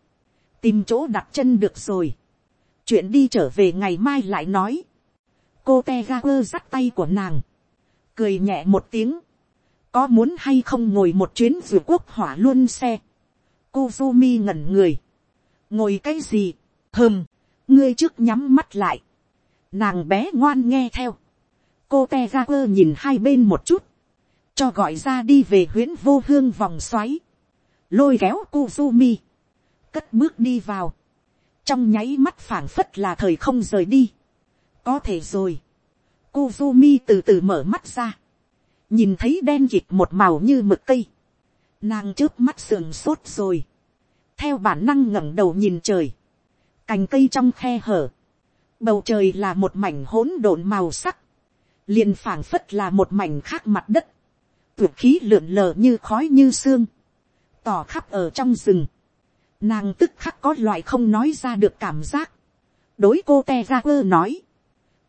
Tìm chỗ đặt chân được rồi. Chuyện đi trở về ngày mai lại nói. Cô Tegaku dắt tay của nàng. Cười nhẹ một tiếng. Có muốn hay không ngồi một chuyến vừa quốc hỏa luôn xe. Kuzumi ngẩn người. Ngồi cái gì? Hừm. Ngươi trước nhắm mắt lại. Nàng bé ngoan nghe theo. Cô Tegaku nhìn hai bên một chút cho gọi ra đi về huyễn vô hương vòng xoáy, lôi kéo Kuzumi, cất bước đi vào, trong nháy mắt phảng phất là thời không rời đi, có thể rồi, Kuzumi từ từ mở mắt ra, nhìn thấy đen kịt một màu như mực cây, nàng trước mắt sườn sốt rồi, theo bản năng ngẩng đầu nhìn trời, cành cây trong khe hở, bầu trời là một mảnh hỗn độn màu sắc, liền phảng phất là một mảnh khác mặt đất, tuyệt khí lượn lờ như khói như xương, tỏ khắp ở trong rừng, nàng tức khắc có loại không nói ra được cảm giác, đối cô te ra quơ nói,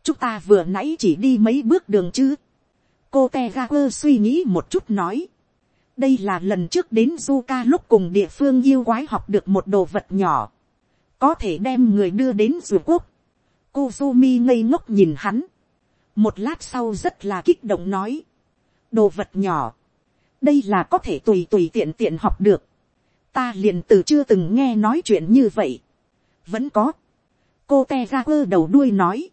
chúng ta vừa nãy chỉ đi mấy bước đường chứ, cô te ra quơ suy nghĩ một chút nói, đây là lần trước đến du ca lúc cùng địa phương yêu quái học được một đồ vật nhỏ, có thể đem người đưa đến dù quốc. cô sumi ngây ngốc nhìn hắn, một lát sau rất là kích động nói, đồ vật nhỏ, đây là có thể tùy tùy tiện tiện học được, ta liền từ chưa từng nghe nói chuyện như vậy, vẫn có, cô te ra quơ đầu đuôi nói,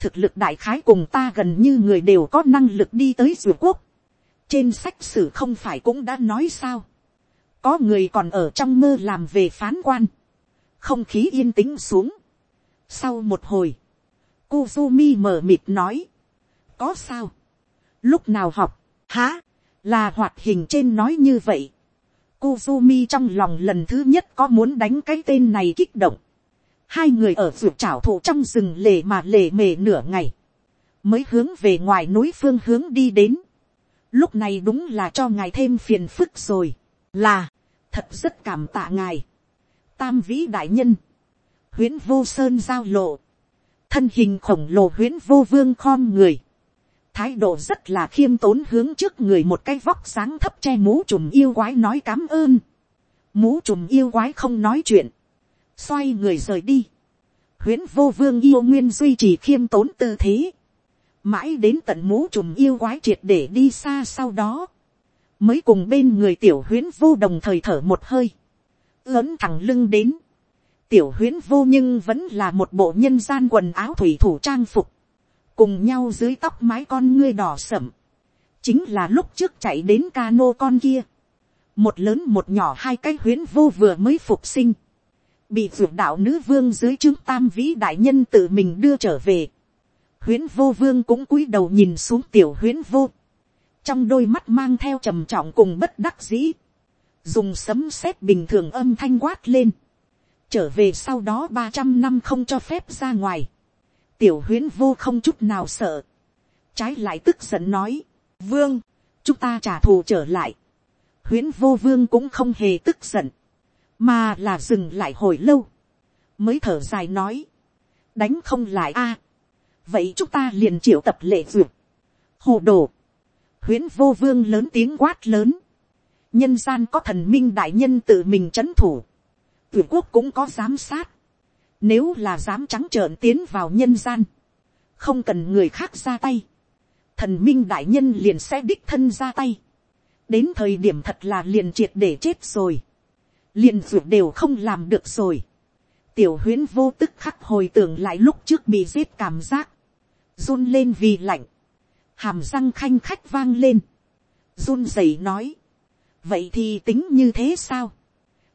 thực lực đại khái cùng ta gần như người đều có năng lực đi tới dù quốc, trên sách sử không phải cũng đã nói sao, có người còn ở trong mơ làm về phán quan, không khí yên tĩnh xuống, sau một hồi, Kuzumi mở mịt nói, có sao, lúc nào học, há, là hoạt hình trên nói như vậy, Kuzumi trong lòng lần thứ nhất có muốn đánh cái tên này kích động, hai người ở vượt trảo thụ trong rừng lề mà lề mề nửa ngày, mới hướng về ngoài núi phương hướng đi đến, lúc này đúng là cho ngài thêm phiền phức rồi, là, thật rất cảm tạ ngài, tam vĩ đại nhân, huyễn vô sơn giao lộ, thân hình khổng lồ huyễn vô vương khom người, thái độ rất là khiêm tốn hướng trước người một cái vóc sáng thấp che mũ trùm yêu quái nói cám ơn, mũ trùm yêu quái không nói chuyện, xoay người rời đi, huyễn vô vương yêu nguyên duy trì khiêm tốn tư thế, mãi đến tận mũ trùm yêu quái triệt để đi xa sau đó, mới cùng bên người tiểu huyễn vô đồng thời thở một hơi, lớn thẳng lưng đến, tiểu huyễn vô nhưng vẫn là một bộ nhân gian quần áo thủy thủ trang phục, cùng nhau dưới tóc mái con ngươi đỏ sẩm, chính là lúc trước chạy đến cano con kia, một lớn một nhỏ hai cái huyễn vô vừa mới phục sinh, bị ruột đạo nữ vương dưới chứng tam vĩ đại nhân tự mình đưa trở về, huyễn vô vương cũng cúi đầu nhìn xuống tiểu huyễn vô, trong đôi mắt mang theo trầm trọng cùng bất đắc dĩ, dùng sấm sét bình thường âm thanh quát lên, trở về sau đó ba trăm năm không cho phép ra ngoài, tiểu huyễn vô không chút nào sợ, trái lại tức giận nói, vương, chúng ta trả thù trở lại, huyễn vô vương cũng không hề tức giận, mà là dừng lại hồi lâu, mới thở dài nói, đánh không lại a, vậy chúng ta liền triệu tập lệ duyệt, hồ đồ, huyễn vô vương lớn tiếng quát lớn, nhân gian có thần minh đại nhân tự mình c h ấ n thủ, tuyển quốc cũng có giám sát, nếu là dám trắng trợn tiến vào nhân gian, không cần người khác ra tay, thần minh đại nhân liền sẽ đích thân ra tay, đến thời điểm thật là liền triệt để chết rồi, liền ruột đều không làm được rồi, tiểu huyễn vô tức khắc hồi tưởng lại lúc trước bị giết cảm giác, run lên vì lạnh, hàm răng khanh khách vang lên, run rẩy nói, vậy thì tính như thế sao,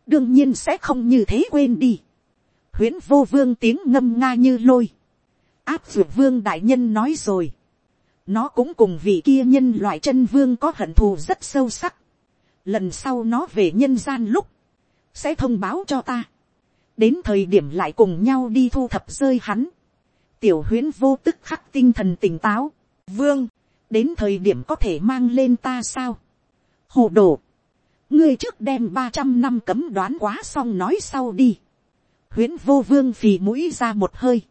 đương nhiên sẽ không như thế quên đi, huyễn vô vương tiếng ngâm nga như lôi, áp dược vương đại nhân nói rồi, nó cũng cùng vị kia nhân loại chân vương có hận thù rất sâu sắc, lần sau nó về nhân gian lúc, sẽ thông báo cho ta, đến thời điểm lại cùng nhau đi thu thập rơi hắn, tiểu huyễn vô tức khắc tinh thần tỉnh táo, vương, đến thời điểm có thể mang lên ta sao, hồ đồ, ngươi trước đem ba trăm năm cấm đoán quá xong nói sau đi huyễn vô vương phì mũi ra một hơi.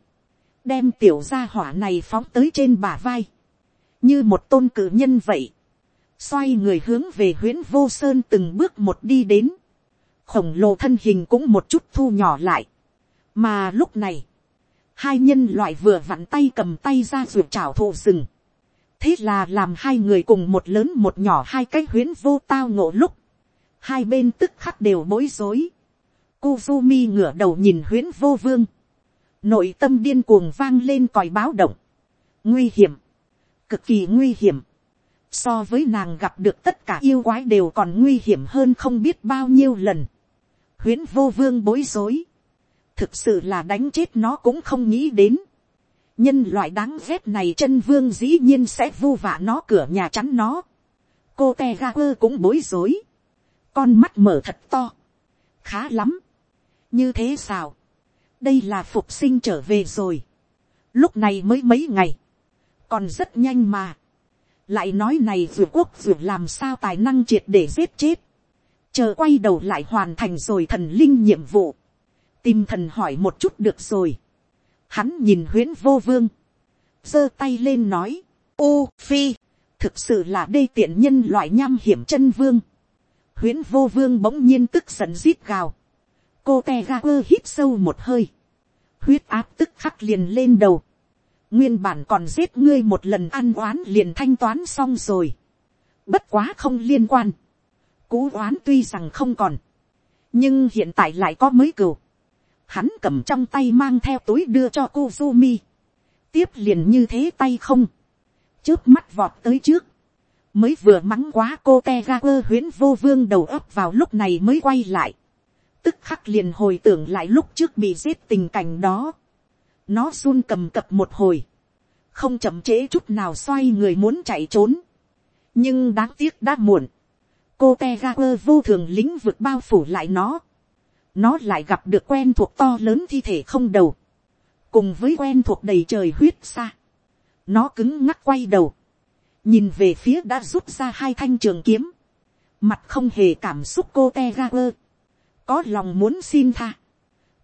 đem tiểu gia hỏa này phóng tới trên bả vai. như một tôn cử nhân vậy. xoay người hướng về huyễn vô sơn từng bước một đi đến. khổng lồ thân hình cũng một chút thu nhỏ lại. mà lúc này, hai nhân loại vừa vặn tay cầm tay ra ruột trào thụ rừng. thế là làm hai người cùng một lớn một nhỏ hai cái huyễn vô tao ngộ lúc hai bên tức khắc đều bối rối. Kuzumi ngửa đầu nhìn huyễn vô vương. Nội tâm điên cuồng vang lên còi báo động. Nguy hiểm. Cực kỳ nguy hiểm. So với nàng gặp được tất cả yêu quái đều còn nguy hiểm hơn không biết bao nhiêu lần. huyễn vô vương bối rối, thực sự là đánh chết nó cũng không nghĩ đến, nhân loại đáng ghét này chân vương dĩ nhiên sẽ vu vạ nó cửa nhà chắn nó, cô Tegaper cũng bối rối, con mắt mở thật to, khá lắm, như thế sao, đây là phục sinh trở về rồi, lúc này mới mấy ngày, còn rất nhanh mà, lại nói này vừa quốc vừa làm sao tài năng triệt để giết chết, chờ quay đầu lại hoàn thành rồi thần linh nhiệm vụ, tìm thần hỏi một chút được rồi, hắn nhìn huyễn vô vương, giơ tay lên nói, ô phi, thực sự là đê tiện nhân loại nham hiểm chân vương, huyễn vô vương bỗng nhiên tức giận rít gào, cô te ga quơ hít sâu một hơi, huyết áp tức khắc liền lên đầu, nguyên bản còn giết ngươi một lần ăn oán liền thanh toán xong rồi, bất quá không liên quan, cú oán tuy rằng không còn, nhưng hiện tại lại có mới cừu, hắn cầm trong tay mang theo túi đưa cho cô Zumi, tiếp liền như thế tay không, trước mắt vọt tới trước, mới vừa mắng quá cô te ga quơ huyến vô vương đầu ấp vào lúc này mới quay lại, tức khắc liền hồi tưởng lại lúc trước bị giết tình cảnh đó, nó run cầm cập một hồi, không chậm trễ chút nào xoay người muốn chạy trốn, nhưng đáng tiếc đã muộn, cô te ga quơ vô thường lĩnh vực bao phủ lại nó, nó lại gặp được quen thuộc to lớn thi thể không đầu, cùng với quen thuộc đầy trời huyết xa, nó cứng ngắc quay đầu, nhìn về phía đã rút ra hai thanh trường kiếm, mặt không hề cảm xúc cô te ga quơ, có lòng muốn xin tha,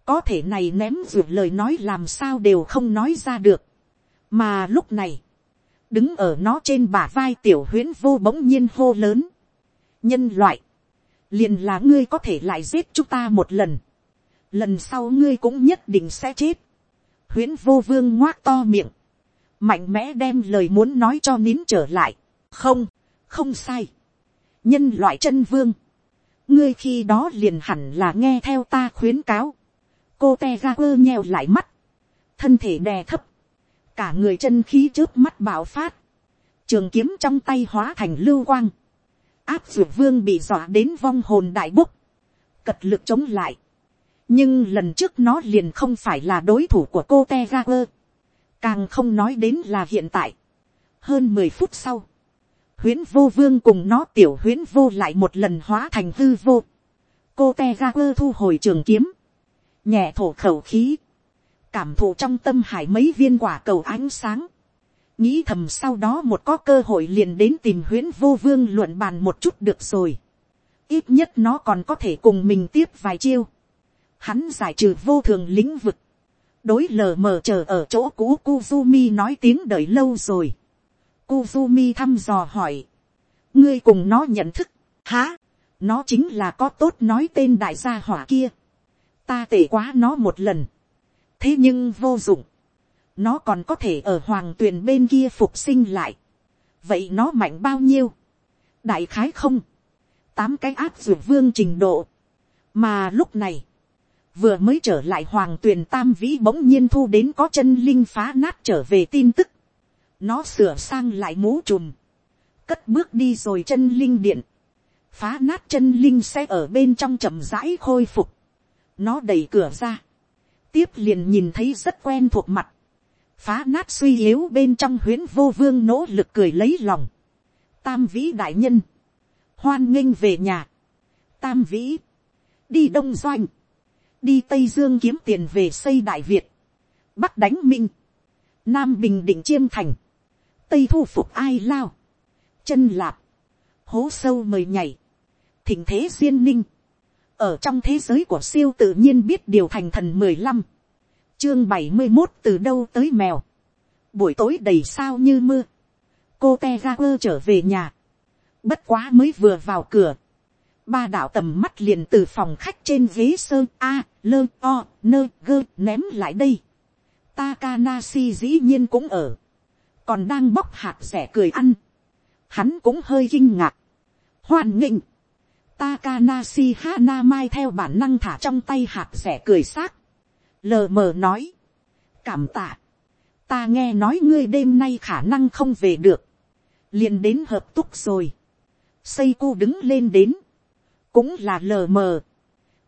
có thể này ném ruột lời nói làm sao đều không nói ra được, mà lúc này, đứng ở nó trên bả vai tiểu huyễn vô bỗng nhiên hô lớn, nhân loại, liền là ngươi có thể lại giết chúng ta một lần, lần sau ngươi cũng nhất định sẽ chết, huyễn vô vương ngoác to miệng, mạnh mẽ đem lời muốn nói cho nín trở lại, không, không sai, nhân loại chân vương, ngươi khi đó liền hẳn là nghe theo ta khuyến cáo, cô te ra quơ nheo lại mắt, thân thể đè thấp, cả người chân khí trước mắt bạo phát, trường kiếm trong tay hóa thành lưu quang, áp dược vương bị dọa đến vong hồn đại búc, cật lực chống lại, nhưng lần trước nó liền không phải là đối thủ của cô te ra quơ, càng không nói đến là hiện tại, hơn mười phút sau, huyễn vô vương cùng nó tiểu huyễn vô lại một lần hóa thành hư vô, cô te ga quơ thu hồi trường kiếm, nhẹ thổ khẩu khí, cảm thụ trong tâm hải mấy viên quả cầu ánh sáng, nghĩ thầm sau đó một có cơ hội liền đến tìm huyễn vô vương luận bàn một chút được rồi. ít nhất nó còn có thể cùng mình tiếp vài chiêu. hắn giải trừ vô thường lĩnh vực. đối lờ mờ chờ ở chỗ cũ Kuzumi nói tiếng đợi lâu rồi. Kuzumi thăm dò hỏi. ngươi cùng nó nhận thức. há, nó chính là có tốt nói tên đại gia hỏa kia. ta tể quá nó một lần. thế nhưng vô dụng nó còn có thể ở hoàng tuyền bên kia phục sinh lại. vậy nó mạnh bao nhiêu. đại khái không. tám cái áp dược vương trình độ. mà lúc này, vừa mới trở lại hoàng tuyền tam vĩ bỗng nhiên thu đến có chân linh phá nát trở về tin tức nó sửa sang lại mũ trùm. cất bước đi rồi chân linh điện. phá nát chân linh sẽ ở bên trong chậm rãi khôi phục. nó đẩy cửa ra. tiếp liền nhìn thấy rất quen thuộc mặt phá nát suy yếu bên trong huyễn vô vương nỗ lực cười lấy lòng. Tam vĩ đại nhân, hoan nghênh về nhà. Tam vĩ, đi đông doanh, đi tây dương kiếm tiền về xây đại việt, bắc đánh minh, nam bình định chiêm thành, tây thu phục ai lao, chân lạp, hố sâu mời nhảy, thỉnh thế duyên ninh, ở trong thế giới của siêu tự nhiên biết điều thành thần mười lăm, chương bảy mươi một từ đâu tới mèo. buổi tối đầy sao như mưa. cô te ra quơ trở về nhà. bất quá mới vừa vào cửa. ba đạo tầm mắt liền từ phòng khách trên ghế sơn a, lơ o, nơ gơ ném lại đây. Takanasi dĩ nhiên cũng ở còn đang bóc hạt rẻ cười ăn. hắn cũng hơi kinh ngạc. hoan nghênh. Takanashi Hana Mai theo bản năng thả trong tay hạt rẻ cười xác. Lờ mờ nói, cảm tạ, ta nghe nói ngươi đêm nay khả năng không về được, liền đến hợp túc rồi, xây cu đứng lên đến, cũng là lờ mờ,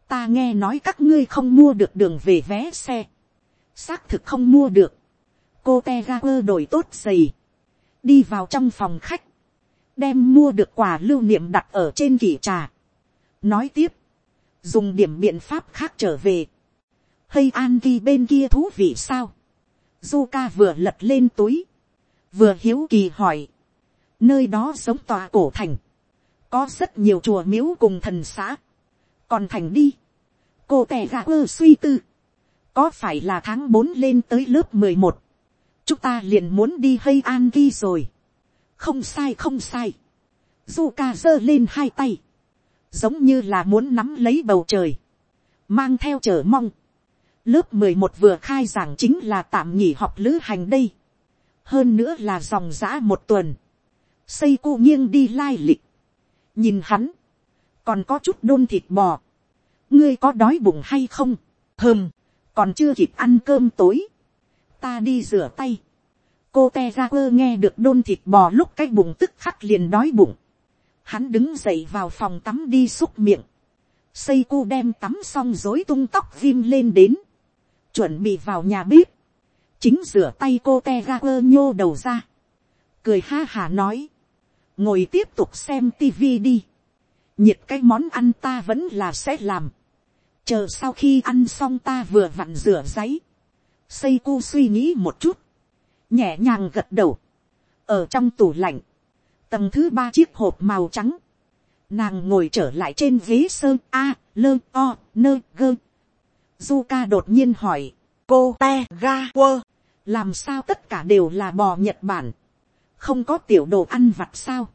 ta nghe nói các ngươi không mua được đường về vé xe, xác thực không mua được, cô te ga quơ đổi tốt giày, đi vào trong phòng khách, đem mua được quà lưu niệm đặt ở trên kỷ trà. nói tiếp, dùng điểm biện pháp khác trở về, hay an ghi bên kia thú vị sao, du ca vừa lật lên túi, vừa hiếu kỳ hỏi, nơi đó giống tòa cổ thành, có rất nhiều chùa miếu cùng thần xã, còn thành đi, cô tè gà ơ suy tư, có phải là tháng bốn lên tới lớp mười một, chúng ta liền muốn đi hay an ghi rồi, không sai không sai, du ca giơ lên hai tay, giống như là muốn nắm lấy bầu trời, mang theo chờ mong, lớp mười một vừa khai giảng chính là tạm nghỉ học lữ hành đây, hơn nữa là dòng giã một tuần, xây cô nghiêng đi lai lịch, nhìn hắn, còn có chút đôn thịt bò, ngươi có đói bụng hay không, hơm, còn chưa kịp ăn cơm tối, ta đi rửa tay, cô te ra quơ nghe được đôn thịt bò lúc cái bụng tức khắc liền đói bụng, hắn đứng dậy vào phòng tắm đi xúc miệng, xây cu đem tắm xong dối tung tóc vim lên đến, chuẩn bị vào nhà bếp, chính rửa tay cô te ra quơ nhô đầu ra, cười ha hà nói, ngồi tiếp tục xem tivi đi, nhiệt cái món ăn ta vẫn là sẽ làm, chờ sau khi ăn xong ta vừa vặn rửa giấy, xây cu suy nghĩ một chút, nhẹ nhàng gật đầu, ở trong tủ lạnh, tầng thứ ba chiếc hộp màu trắng, nàng ngồi trở lại trên ghế sơn a, lơ o, nơ gơ. Zuka đột nhiên hỏi, cô te ga quơ, làm sao tất cả đều là bò nhật bản, không có tiểu đồ ăn vặt sao,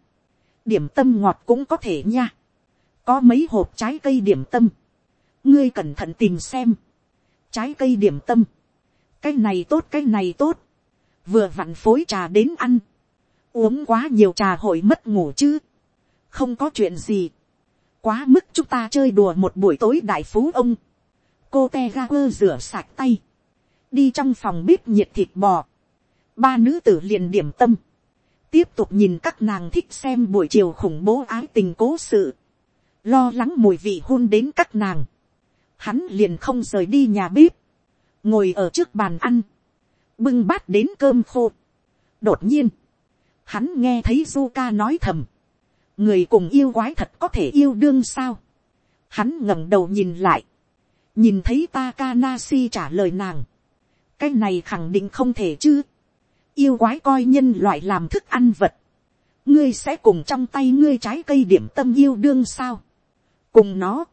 điểm tâm ngọt cũng có thể nha, có mấy hộp trái cây điểm tâm, ngươi cẩn thận tìm xem, trái cây điểm tâm, cái này tốt cái này tốt, vừa vặn phối trà đến ăn, uống quá nhiều trà hội mất ngủ chứ, không có chuyện gì, quá mức chúng ta chơi đùa một buổi tối đại phú ông, cô te ga quơ rửa sạch tay, đi trong phòng bếp nhiệt thịt bò, ba nữ tử liền điểm tâm, tiếp tục nhìn các nàng thích xem buổi chiều khủng bố ái tình cố sự, lo lắng mùi vị hôn đến các nàng, hắn liền không rời đi nhà bếp, ngồi ở trước bàn ăn, bưng bát đến cơm khô. đột nhiên, hắn nghe thấy du ca nói thầm, người cùng yêu quái thật có thể yêu đương sao. hắn ngẩng đầu nhìn lại, nhìn thấy Takanasi trả lời nàng, cái này khẳng định không thể chứ, yêu quái coi nhân loại làm thức ăn vật, ngươi sẽ cùng trong tay ngươi trái cây điểm tâm yêu đương sao, cùng nó,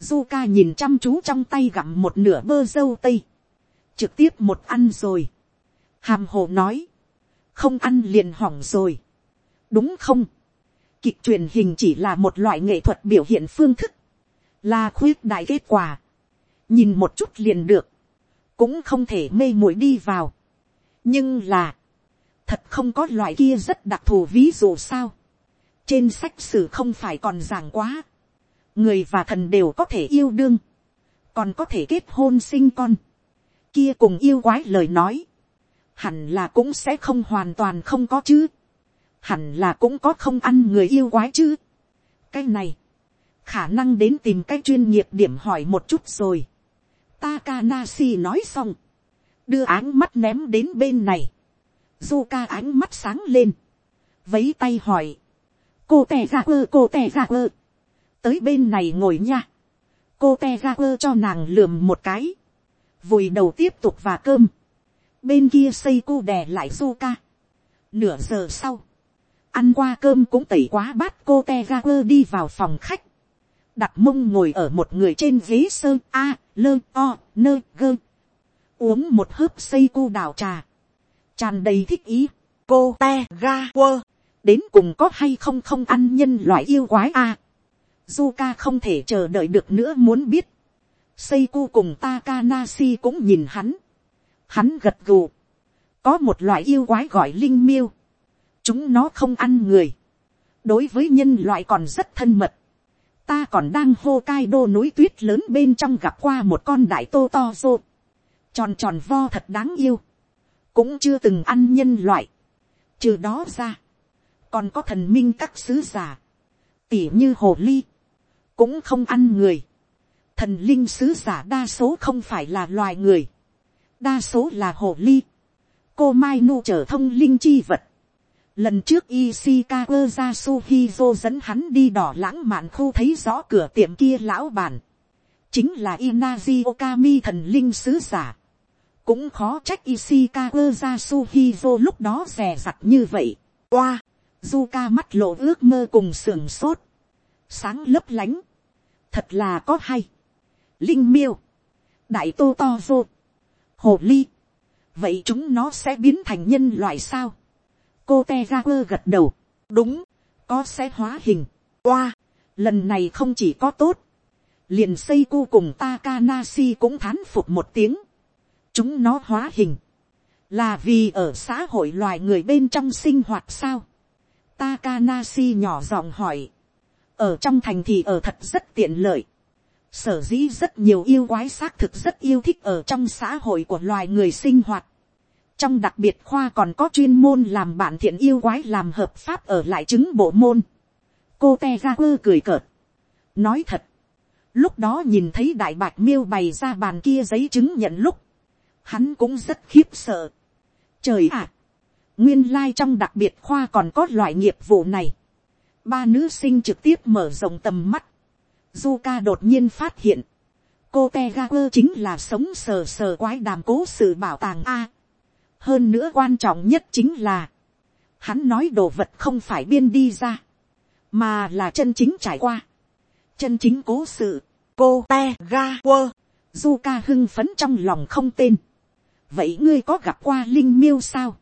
Zuka nhìn chăm chú trong tay gặm một nửa bơ dâu tây, trực tiếp một ăn rồi, hàm hồ nói, không ăn liền hỏng rồi, đúng không, kịch truyền hình chỉ là một loại nghệ thuật biểu hiện phương thức, là khuyết đại kết quả, nhìn một chút liền được, cũng không thể mê muội đi vào, nhưng là, thật không có loại kia rất đặc thù ví dụ sao, trên sách sử không phải còn giảng quá, người và thần đều có thể yêu đương, còn có thể kết hôn sinh con, kia cùng yêu quái lời nói, hẳn là cũng sẽ không hoàn toàn không có chứ, hẳn là cũng có không ăn người yêu quái chứ. cái này, khả năng đến tìm cái chuyên nghiệp điểm hỏi một chút rồi. Takanashi nói xong, đưa áng mắt ném đến bên này, Zuka ánh mắt sáng lên, vấy tay hỏi, cô tè ra ơ cô tè ra ơ, tới bên này ngồi nha, cô te ra ơ cho nàng lườm một cái, vùi đầu tiếp tục và cơm, bên kia xây cu đè lại du ca. nửa giờ sau, ăn qua cơm cũng tẩy quá bát cô te ga quơ đi vào phòng khách, đặt mông ngồi ở một người trên ghế sơn a, lơ o, nơ gơ, uống một hớp xây cu đào trà, tràn đầy thích ý, cô te ga quơ, đến cùng có hay không không ăn nhân loại yêu quái a. Zuka không thể chờ đợi được nữa muốn biết. Seiku cùng Takanashi cũng nhìn hắn. Hắn gật gù. Có một loại yêu quái gọi linh miêu. Chúng nó không ăn người. Đối với nhân loại còn rất thân mật. Ta còn đang hô cai đô núi tuyết lớn bên trong gặp qua một con đại tô to rô. Tròn tròn vo thật đáng yêu. Cũng chưa từng ăn nhân loại. Trừ đó ra. Còn có thần minh các sứ giả. Tỉ như hồ ly cũng không ăn người thần linh sứ giả đa số không phải là loài người, đa số là hồ ly, cô mai nu trở thông linh chi vật, lần trước Ishikawa Yasuhizo dẫn hắn đi đỏ lãng mạn khu thấy rõ cửa tiệm kia lão bản, chính là Inazi Okami thần linh sứ giả, cũng khó trách Ishikawa Yasuhizo lúc đó rè rặt như vậy, qua, Zuka mắt lộ ước mơ cùng sưởng sốt, sáng lấp lánh, thật là có hay, linh miêu, đại tô to vô, hồ ly, vậy chúng nó sẽ biến thành nhân loại sao, cô te ra quơ gật đầu, đúng, có sẽ hóa hình, oa, lần này không chỉ có tốt, liền xây cu cùng Takanashi cũng thán phục một tiếng, chúng nó hóa hình, là vì ở xã hội loài người bên trong sinh hoạt sao, Takanashi nhỏ giọng hỏi, ở trong thành thì ở thật rất tiện lợi, sở dĩ rất nhiều yêu quái xác thực rất yêu thích ở trong xã hội của loài người sinh hoạt. trong đặc biệt khoa còn có chuyên môn làm bản thiện yêu quái làm hợp pháp ở lại chứng bộ môn. cô te ra quơ cười cợt. nói thật, lúc đó nhìn thấy đại bạch miêu bày ra bàn kia giấy chứng nhận lúc, hắn cũng rất khiếp sợ. trời ạ, nguyên lai trong đặc biệt khoa còn có loại nghiệp vụ này. ba nữ sinh trực tiếp mở rộng tầm mắt Zuka đột nhiên phát hiện, cô Tegaper chính là sống sờ sờ quái đàm cố sự bảo tàng A. Hơn nữa quan trọng nhất chính là, hắn nói đồ vật không phải biên đi ra, mà là chân chính trải qua. Chân chính cố sự, cô Tegaper, Zuka hưng phấn trong lòng không tên. Vậy ngươi có gặp qua linh miêu sao?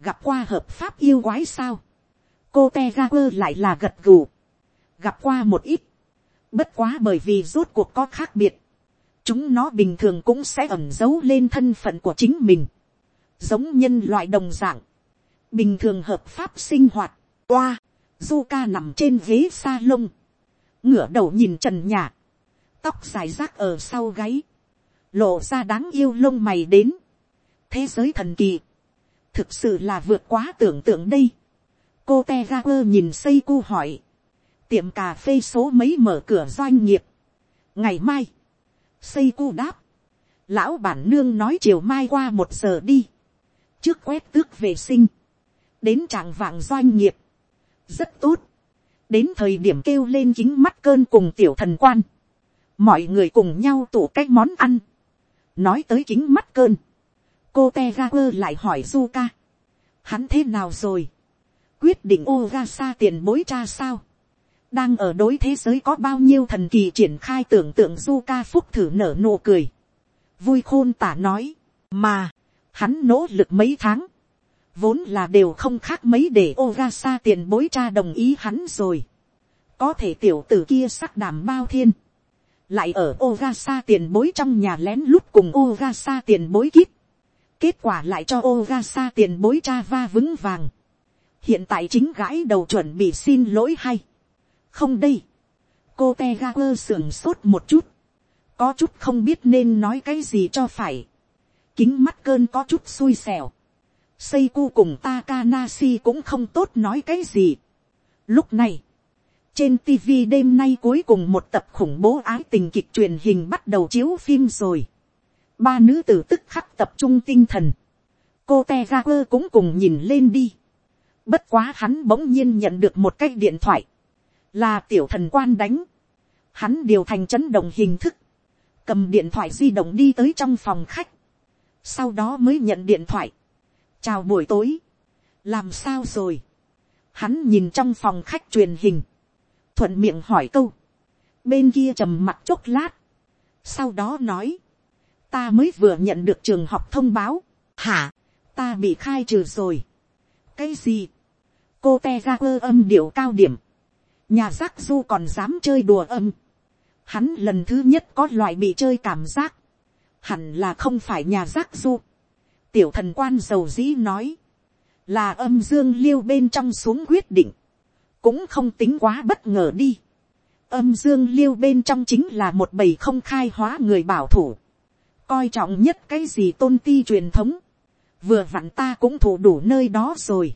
Gặp qua hợp pháp yêu quái sao? Cô Tegaper lại là gật gù. Gặp qua một ít Bất quá bởi vì rốt cuộc có khác biệt. Chúng nó bình thường cũng sẽ ẩn giấu lên thân phận của chính mình. Giống nhân loại đồng dạng. Bình thường hợp pháp sinh hoạt. Oa. Zuka nằm trên ghế salon. Ngửa đầu nhìn trần nhà. Tóc dài rác ở sau gáy. Lộ ra đáng yêu lông mày đến. Thế giới thần kỳ. Thực sự là vượt quá tưởng tượng đây. Cô Tegaper nhìn xây hỏi tiệm cà phê số mấy mở cửa doanh nghiệp. ngày mai, xây cu đáp, lão bản nương nói chiều mai qua một giờ đi, trước quét tước vệ sinh, đến trạng vạng doanh nghiệp, rất tốt, đến thời điểm kêu lên chính mắt cơn cùng tiểu thần quan, mọi người cùng nhau tủ cách món ăn, nói tới chính mắt cơn, cô te ga quơ lại hỏi du ca, hắn thế nào rồi, quyết định ô ga xa tiền bối cha sao, đang ở đối thế giới có bao nhiêu thần kỳ triển khai tưởng tượng du ca phúc thử nở nụ cười. vui khôn tả nói, mà, hắn nỗ lực mấy tháng, vốn là đều không khác mấy để Ogasa tiền bối cha đồng ý hắn rồi. có thể tiểu tử kia sắc đảm bao thiên, lại ở Ogasa tiền bối trong nhà lén lút cùng Ogasa tiền bối kíp kết quả lại cho Ogasa tiền bối cha va vững vàng. hiện tại chính gãi đầu chuẩn bị xin lỗi hay không đây, cô te ga quơ sưởng sốt một chút, có chút không biết nên nói cái gì cho phải, kính mắt cơn có chút xui xẻo, xây cu cùng Takanashi cũng không tốt nói cái gì. Lúc này, trên tv đêm nay cuối cùng một tập khủng bố ái tình kịch truyền hình bắt đầu chiếu phim rồi. Ba nữ tử tức khắc tập trung tinh thần. Cô Tegaper cũng cùng nhìn lên đi. Bất quá hắn bỗng nhiên nhận được một cái điện thoại là tiểu thần quan đánh, hắn điều thành chấn động hình thức, cầm điện thoại di động đi tới trong phòng khách, sau đó mới nhận điện thoại, chào buổi tối, làm sao rồi, hắn nhìn trong phòng khách truyền hình, thuận miệng hỏi câu, bên kia trầm mặt chốc lát, sau đó nói, ta mới vừa nhận được trường học thông báo, hả, ta bị khai trừ rồi, cái gì, cô te ra quơ âm điệu cao điểm, nhà giác du còn dám chơi đùa âm. Hắn lần thứ nhất có loại bị chơi cảm giác. Hẳn là không phải nhà giác du. Tiểu thần quan dầu dĩ nói. Là âm dương liêu bên trong xuống quyết định. Cũng không tính quá bất ngờ đi. Âm dương liêu bên trong chính là một bầy không khai hóa người bảo thủ. Coi trọng nhất cái gì tôn ti truyền thống. Vừa vặn ta cũng thủ đủ nơi đó rồi.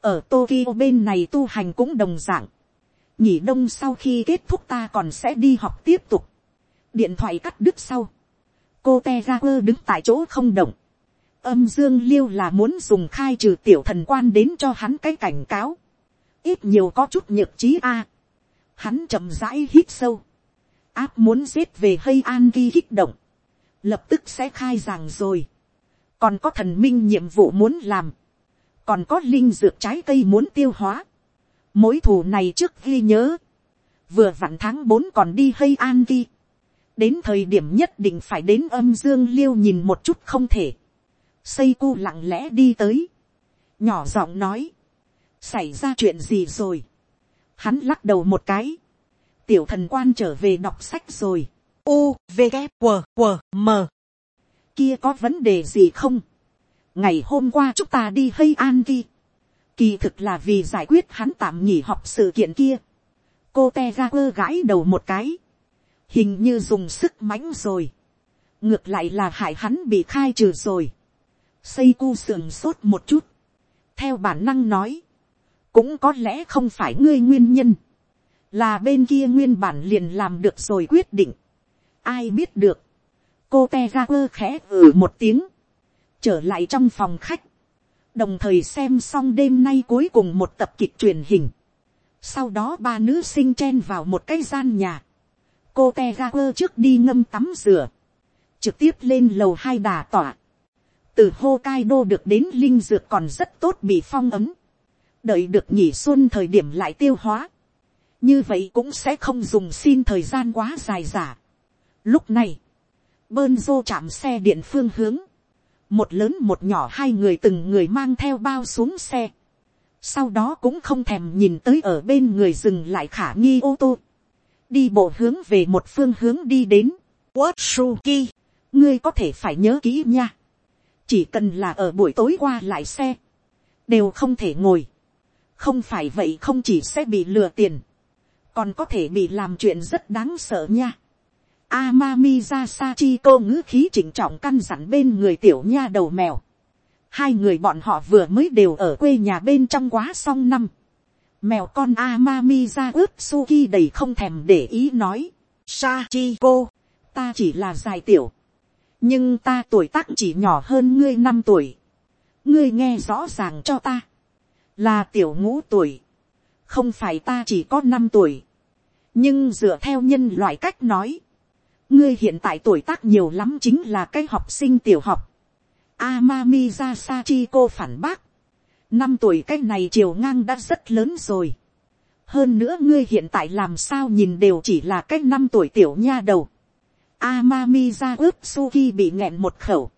Ở Tokyo bên này tu hành cũng đồng dạng Nhỉ đông sau khi kết thúc ta còn sẽ đi học tiếp tục. điện thoại cắt đứt sau, cô te ra quơ đứng tại chỗ không động, âm dương liêu là muốn dùng khai trừ tiểu thần quan đến cho hắn cái cảnh cáo, ít nhiều có chút nhược trí a, hắn chậm rãi hít sâu, áp muốn giết về hay an ghi kích động, lập tức sẽ khai giảng rồi, còn có thần minh nhiệm vụ muốn làm, còn có linh dược trái cây muốn tiêu hóa, mối thù này trước ghi nhớ, vừa vặn tháng bốn còn đi hay an ghi, đến thời điểm nhất định phải đến âm dương liêu nhìn một chút không thể, xây cu lặng lẽ đi tới, nhỏ giọng nói, xảy ra chuyện gì rồi, hắn lắc đầu một cái, tiểu thần quan trở về đọc sách rồi, u v g q q m. Kia có vấn đề gì không, ngày hôm qua chúng ta đi hay an ghi, kỳ thực là vì giải quyết hắn tạm nghỉ học sự kiện kia, cô te ga quơ gãi đầu một cái, hình như dùng sức mãnh rồi, ngược lại là hại hắn bị khai trừ rồi, xây cu sườn sốt một chút, theo bản năng nói, cũng có lẽ không phải ngươi nguyên nhân, là bên kia nguyên bản liền làm được rồi quyết định, ai biết được, cô te ga quơ khẽ ừ một tiếng, trở lại trong phòng khách, đồng thời xem xong đêm nay cuối cùng một tập kịch truyền hình, sau đó ba nữ sinh chen vào một cái gian nhà, cô te ga quơ trước đi ngâm tắm rửa, trực tiếp lên lầu hai đà tỏa, từ Hokkaido được đến linh dược còn rất tốt bị phong ấm, đợi được nghỉ xuân thời điểm lại tiêu hóa, như vậy cũng sẽ không dùng xin thời gian quá dài giả. Lúc này, bơn dô chạm xe điện phương hướng, một lớn một nhỏ hai người từng người mang theo bao xuống xe, sau đó cũng không thèm nhìn tới ở bên người dừng lại khả nghi ô tô, đi bộ hướng về một phương hướng đi đến, Watsuki, ngươi có thể phải nhớ kỹ nha, chỉ cần là ở buổi tối qua lại xe, đều không thể ngồi, không phải vậy không chỉ sẽ bị lừa tiền, còn có thể bị làm chuyện rất đáng sợ nha. Amami ra Sachi cô ngữ khí chỉnh trọng căn dặn bên người tiểu nha đầu mèo. Hai người bọn họ vừa mới đều ở quê nhà bên trong quá xong năm. Mèo con Amami ra ướp Suki đầy không thèm để ý nói. sa chi cô, ta chỉ là dài tiểu. Nhưng ta tuổi tác chỉ nhỏ hơn ngươi năm tuổi. Ngươi nghe rõ ràng cho ta. Là tiểu ngũ tuổi. Không phải ta chỉ có năm tuổi nhưng dựa theo nhân loại cách nói, ngươi hiện tại tuổi tác nhiều lắm chính là cái học sinh tiểu học. Amami ra Sachiko phản bác. Năm tuổi cái này chiều ngang đã rất lớn rồi. Hơn nữa ngươi hiện tại làm sao nhìn đều chỉ là cái năm tuổi tiểu nha đầu. Amami ra ướp Suki bị nghẹn một khẩu.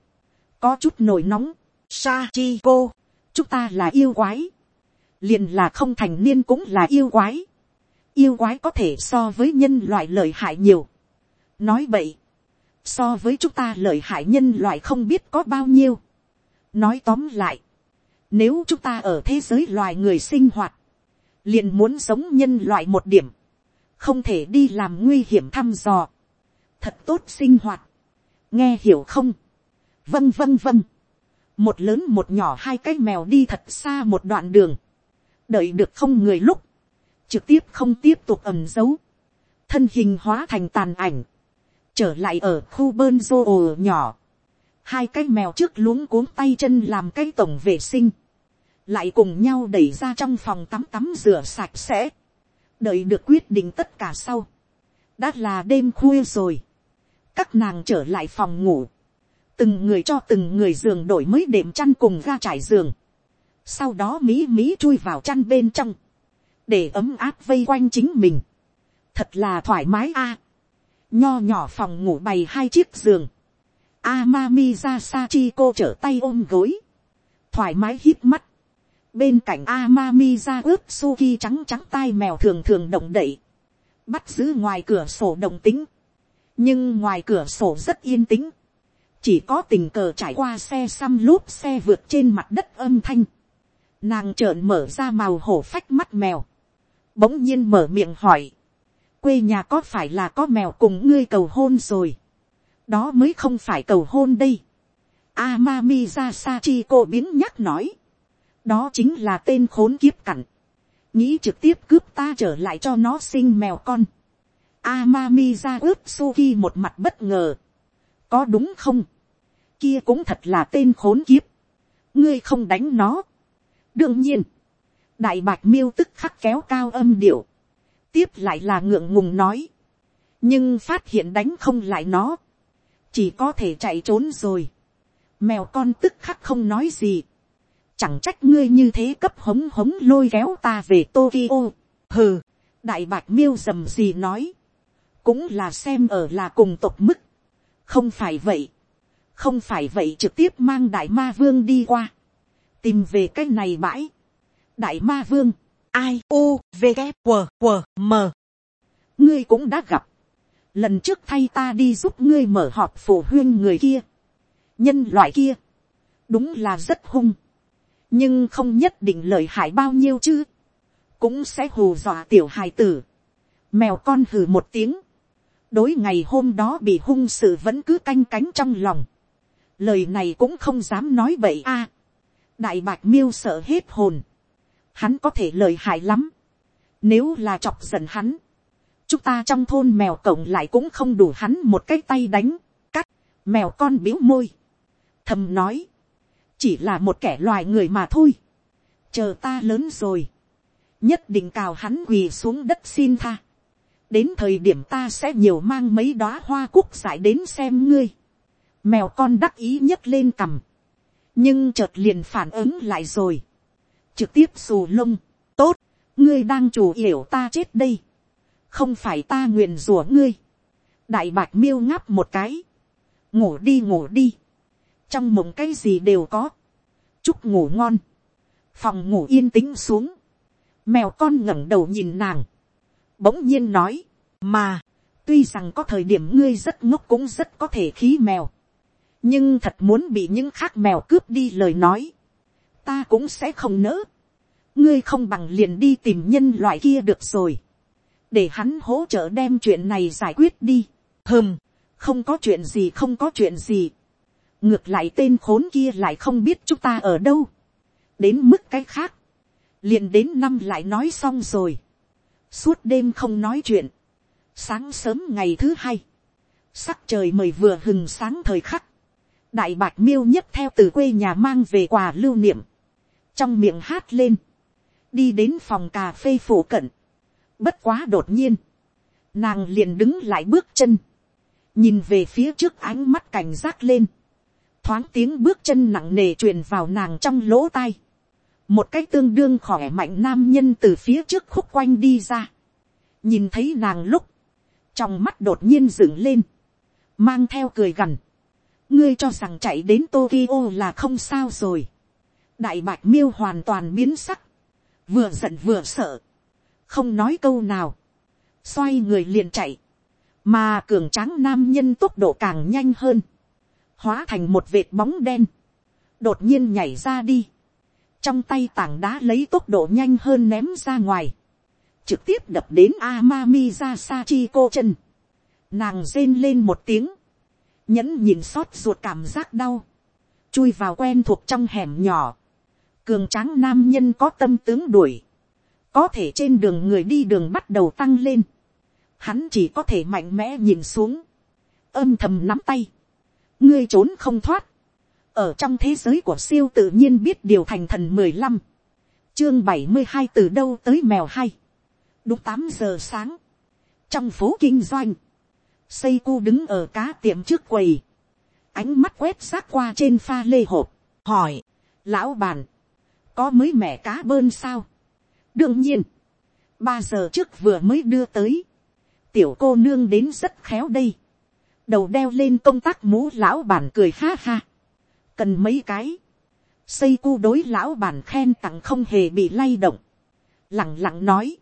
Có chút nổi nóng. Sachiko, chúng ta là yêu quái. Liền là không thành niên cũng là yêu quái yêu quái có thể so với nhân loại lợi hại nhiều nói vậy, so với chúng ta lợi hại nhân loại không biết có bao nhiêu. nói tóm lại, nếu chúng ta ở thế giới loài người sinh hoạt, liền muốn sống nhân loại một điểm, không thể đi làm nguy hiểm thăm dò, thật tốt sinh hoạt, nghe hiểu không, vâng vâng vâng, một lớn một nhỏ hai cái mèo đi thật xa một đoạn đường, đợi được không người lúc, trực tiếp không tiếp tục ẩm giấu, thân hình hóa thành tàn ảnh, trở lại ở khu bơn rô ồ nhỏ, hai cái mèo trước luống cuống tay chân làm cái tổng vệ sinh, lại cùng nhau đẩy ra trong phòng tắm tắm rửa sạch sẽ, đợi được quyết định tất cả sau, đã là đêm khuya rồi, các nàng trở lại phòng ngủ, từng người cho từng người giường đổi mới đệm chăn cùng ga trải giường, sau đó mỹ mỹ chui vào chăn bên trong, để ấm áp vây quanh chính mình, thật là thoải mái a nho nhỏ phòng ngủ bày hai chiếc giường, Amami ra cô trở tay ôm gối, thoải mái hít mắt, bên cạnh Amami ra ướp Suki trắng trắng tai mèo thường thường động đậy, bắt giữ ngoài cửa sổ đồng tính, nhưng ngoài cửa sổ rất yên tĩnh, chỉ có tình cờ trải qua xe xăm lốp xe vượt trên mặt đất âm thanh, nàng trợn mở ra màu hổ phách mắt mèo, bỗng nhiên mở miệng hỏi, quê nhà có phải là có mèo cùng ngươi cầu hôn rồi, đó mới không phải cầu hôn đây. Amami ra Sachi cô biến nhắc nói, đó chính là tên khốn kiếp cặn, nghĩ trực tiếp cướp ta trở lại cho nó sinh mèo con. Amami ra ướp Suki một mặt bất ngờ. Có đúng không? Kia cũng thật là tên khốn kiếp. Ngươi không đánh nó. Đương nhiên. Đại bạch miêu tức khắc kéo cao âm điệu. Tiếp lại là ngượng ngùng nói. Nhưng phát hiện đánh không lại nó. Chỉ có thể chạy trốn rồi. Mèo con tức khắc không nói gì. Chẳng trách ngươi như thế cấp hống hống lôi kéo ta về Tokyo. Hừ. Đại bạch miêu dầm gì nói cũng là xem ở là cùng tộc mức, không phải vậy, không phải vậy trực tiếp mang đại ma vương đi qua, tìm về cái này bãi, đại ma vương, ai? U v g q q m. Ngươi cũng đã gặp, lần trước thay ta đi giúp ngươi mở họp phụ huyên người kia, nhân loại kia, đúng là rất hung, nhưng không nhất định lời hại bao nhiêu chứ, cũng sẽ hù dọa tiểu hài tử, mèo con hừ một tiếng, đối ngày hôm đó bị hung sự vẫn cứ canh cánh trong lòng. lời này cũng không dám nói vậy a. đại bạch miêu sợ hết hồn hắn có thể lời hại lắm. nếu là chọc giận hắn, chúng ta trong thôn mèo cổng lại cũng không đủ hắn một cái tay đánh, cắt, mèo con biếu môi. thầm nói, chỉ là một kẻ loài người mà thôi. chờ ta lớn rồi, nhất định cào hắn quỳ xuống đất xin tha đến thời điểm ta sẽ nhiều mang mấy đóa hoa cúc giải đến xem ngươi. mèo con đắc ý nhấc lên cầm nhưng chợt liền phản ứng lại rồi trực tiếp xù lông. tốt, ngươi đang chủ yểu ta chết đây. không phải ta nguyện rủa ngươi. đại bạc miêu ngáp một cái. ngủ đi ngủ đi. trong mộng cái gì đều có. chúc ngủ ngon. phòng ngủ yên tĩnh xuống. mèo con ngẩng đầu nhìn nàng bỗng nhiên nói, mà, tuy rằng có thời điểm ngươi rất ngốc cũng rất có thể khí mèo, nhưng thật muốn bị những khác mèo cướp đi lời nói, ta cũng sẽ không nỡ, ngươi không bằng liền đi tìm nhân loại kia được rồi, để hắn hỗ trợ đem chuyện này giải quyết đi, hơm, không có chuyện gì không có chuyện gì, ngược lại tên khốn kia lại không biết chúng ta ở đâu, đến mức cái khác, liền đến năm lại nói xong rồi, suốt đêm không nói chuyện, sáng sớm ngày thứ hai, sắc trời mời vừa hừng sáng thời khắc, đại bạc miêu nhất theo từ quê nhà mang về quà lưu niệm, trong miệng hát lên, đi đến phòng cà phê phổ cận, bất quá đột nhiên, nàng liền đứng lại bước chân, nhìn về phía trước ánh mắt cảnh giác lên, thoáng tiếng bước chân nặng nề truyền vào nàng trong lỗ tai, một cái tương đương khỏe mạnh nam nhân từ phía trước khúc quanh đi ra, nhìn thấy nàng lúc, trong mắt đột nhiên dựng lên, mang theo cười gằn, ngươi cho rằng chạy đến Tokyo là không sao rồi, đại bạch miêu hoàn toàn biến sắc, vừa giận vừa sợ, không nói câu nào, xoay người liền chạy, mà cường tráng nam nhân tốc độ càng nhanh hơn, hóa thành một vệt bóng đen, đột nhiên nhảy ra đi, trong tay tảng đá lấy tốc độ nhanh hơn ném ra ngoài, trực tiếp đập đến Amami ra cô chân. Nàng rên lên một tiếng, nhẫn nhìn xót ruột cảm giác đau, chui vào quen thuộc trong hẻm nhỏ, cường tráng nam nhân có tâm tướng đuổi, có thể trên đường người đi đường bắt đầu tăng lên, hắn chỉ có thể mạnh mẽ nhìn xuống, âm thầm nắm tay, ngươi trốn không thoát, ở trong thế giới của siêu tự nhiên biết điều thành thần mười lăm, chương bảy mươi hai từ đâu tới mèo hay, đúng tám giờ sáng, trong phố kinh doanh, xây cu đứng ở cá tiệm trước quầy, ánh mắt quét xác qua trên pha lê hộp, hỏi, lão bàn, có mới mẻ cá bơn sao, đương nhiên, ba giờ trước vừa mới đưa tới, tiểu cô nương đến rất khéo đây, đầu đeo lên công tác mũ lão bản cười ha ha, cần mấy cái, xây cu đối lão bản khen tặng không hề bị lay động, lẳng lặng nói,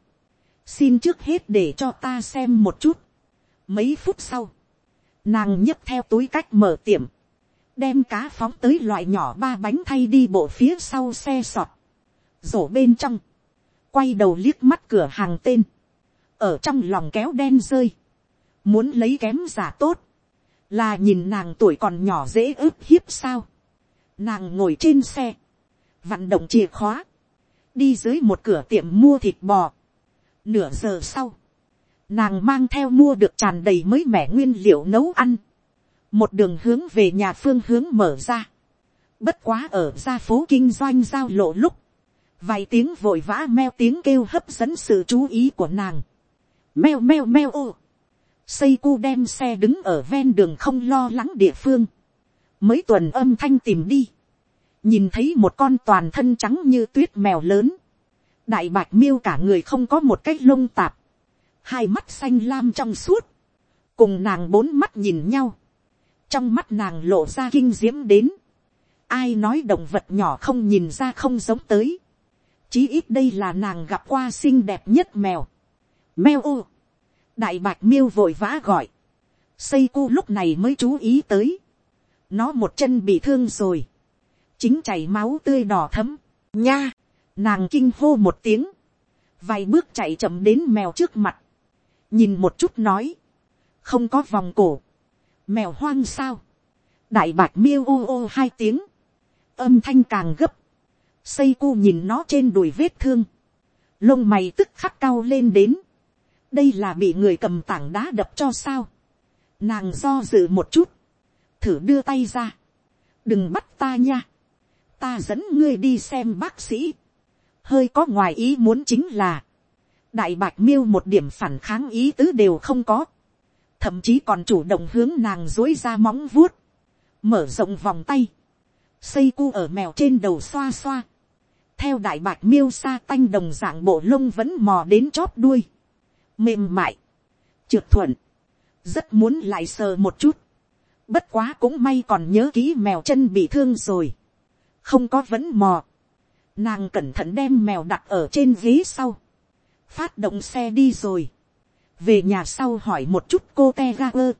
xin trước hết để cho ta xem một chút. mấy phút sau, nàng nhấc theo túi cách mở tiệm, đem cá phóng tới loại nhỏ ba bánh thay đi bộ phía sau xe sọt, rổ bên trong, quay đầu liếc mắt cửa hàng tên, ở trong lòng kéo đen rơi, muốn lấy kém giả tốt, là nhìn nàng tuổi còn nhỏ dễ ướp hiếp sao, nàng ngồi trên xe, vặn động chìa khóa, đi dưới một cửa tiệm mua thịt bò, Nửa giờ sau, nàng mang theo mua được tràn đầy mới mẻ nguyên liệu nấu ăn, một đường hướng về nhà phương hướng mở ra, bất quá ở ra phố kinh doanh giao lộ lúc, vài tiếng vội vã meo tiếng kêu hấp dẫn sự chú ý của nàng, meo meo meo ô, xây cu đem xe đứng ở ven đường không lo lắng địa phương, mấy tuần âm thanh tìm đi, nhìn thấy một con toàn thân trắng như tuyết mèo lớn, đại bạch miêu cả người không có một cái lông tạp, hai mắt xanh lam trong suốt, cùng nàng bốn mắt nhìn nhau, trong mắt nàng lộ ra kinh diễm đến, ai nói động vật nhỏ không nhìn ra không giống tới, chí ít đây là nàng gặp qua xinh đẹp nhất mèo, mèo ô, đại bạch miêu vội vã gọi, xây cu lúc này mới chú ý tới, nó một chân bị thương rồi, chính chảy máu tươi đỏ thấm, nha, nàng kinh hô một tiếng, vài bước chạy chậm đến mèo trước mặt, nhìn một chút nói, không có vòng cổ, mèo hoang sao, đại bạc miêu ô ô hai tiếng, âm thanh càng gấp, xây cu nhìn nó trên đùi vết thương, lông mày tức khắc cao lên đến, đây là bị người cầm tảng đá đập cho sao, nàng do dự một chút, thử đưa tay ra, đừng bắt ta nha, ta dẫn ngươi đi xem bác sĩ, hơi có ngoài ý muốn chính là, đại bạch miêu một điểm phản kháng ý tứ đều không có, thậm chí còn chủ động hướng nàng dối ra móng vuốt, mở rộng vòng tay, xây cu ở mèo trên đầu xoa xoa, theo đại bạch miêu sa tanh đồng dạng bộ lông vẫn mò đến chóp đuôi, mềm mại, trượt thuận, rất muốn lại sờ một chút, bất quá cũng may còn nhớ kỹ mèo chân bị thương rồi, không có vẫn mò, nàng cẩn thận đem mèo đặt ở trên ghế sau, phát động xe đi rồi, về nhà sau hỏi một chút cô te ga quơ,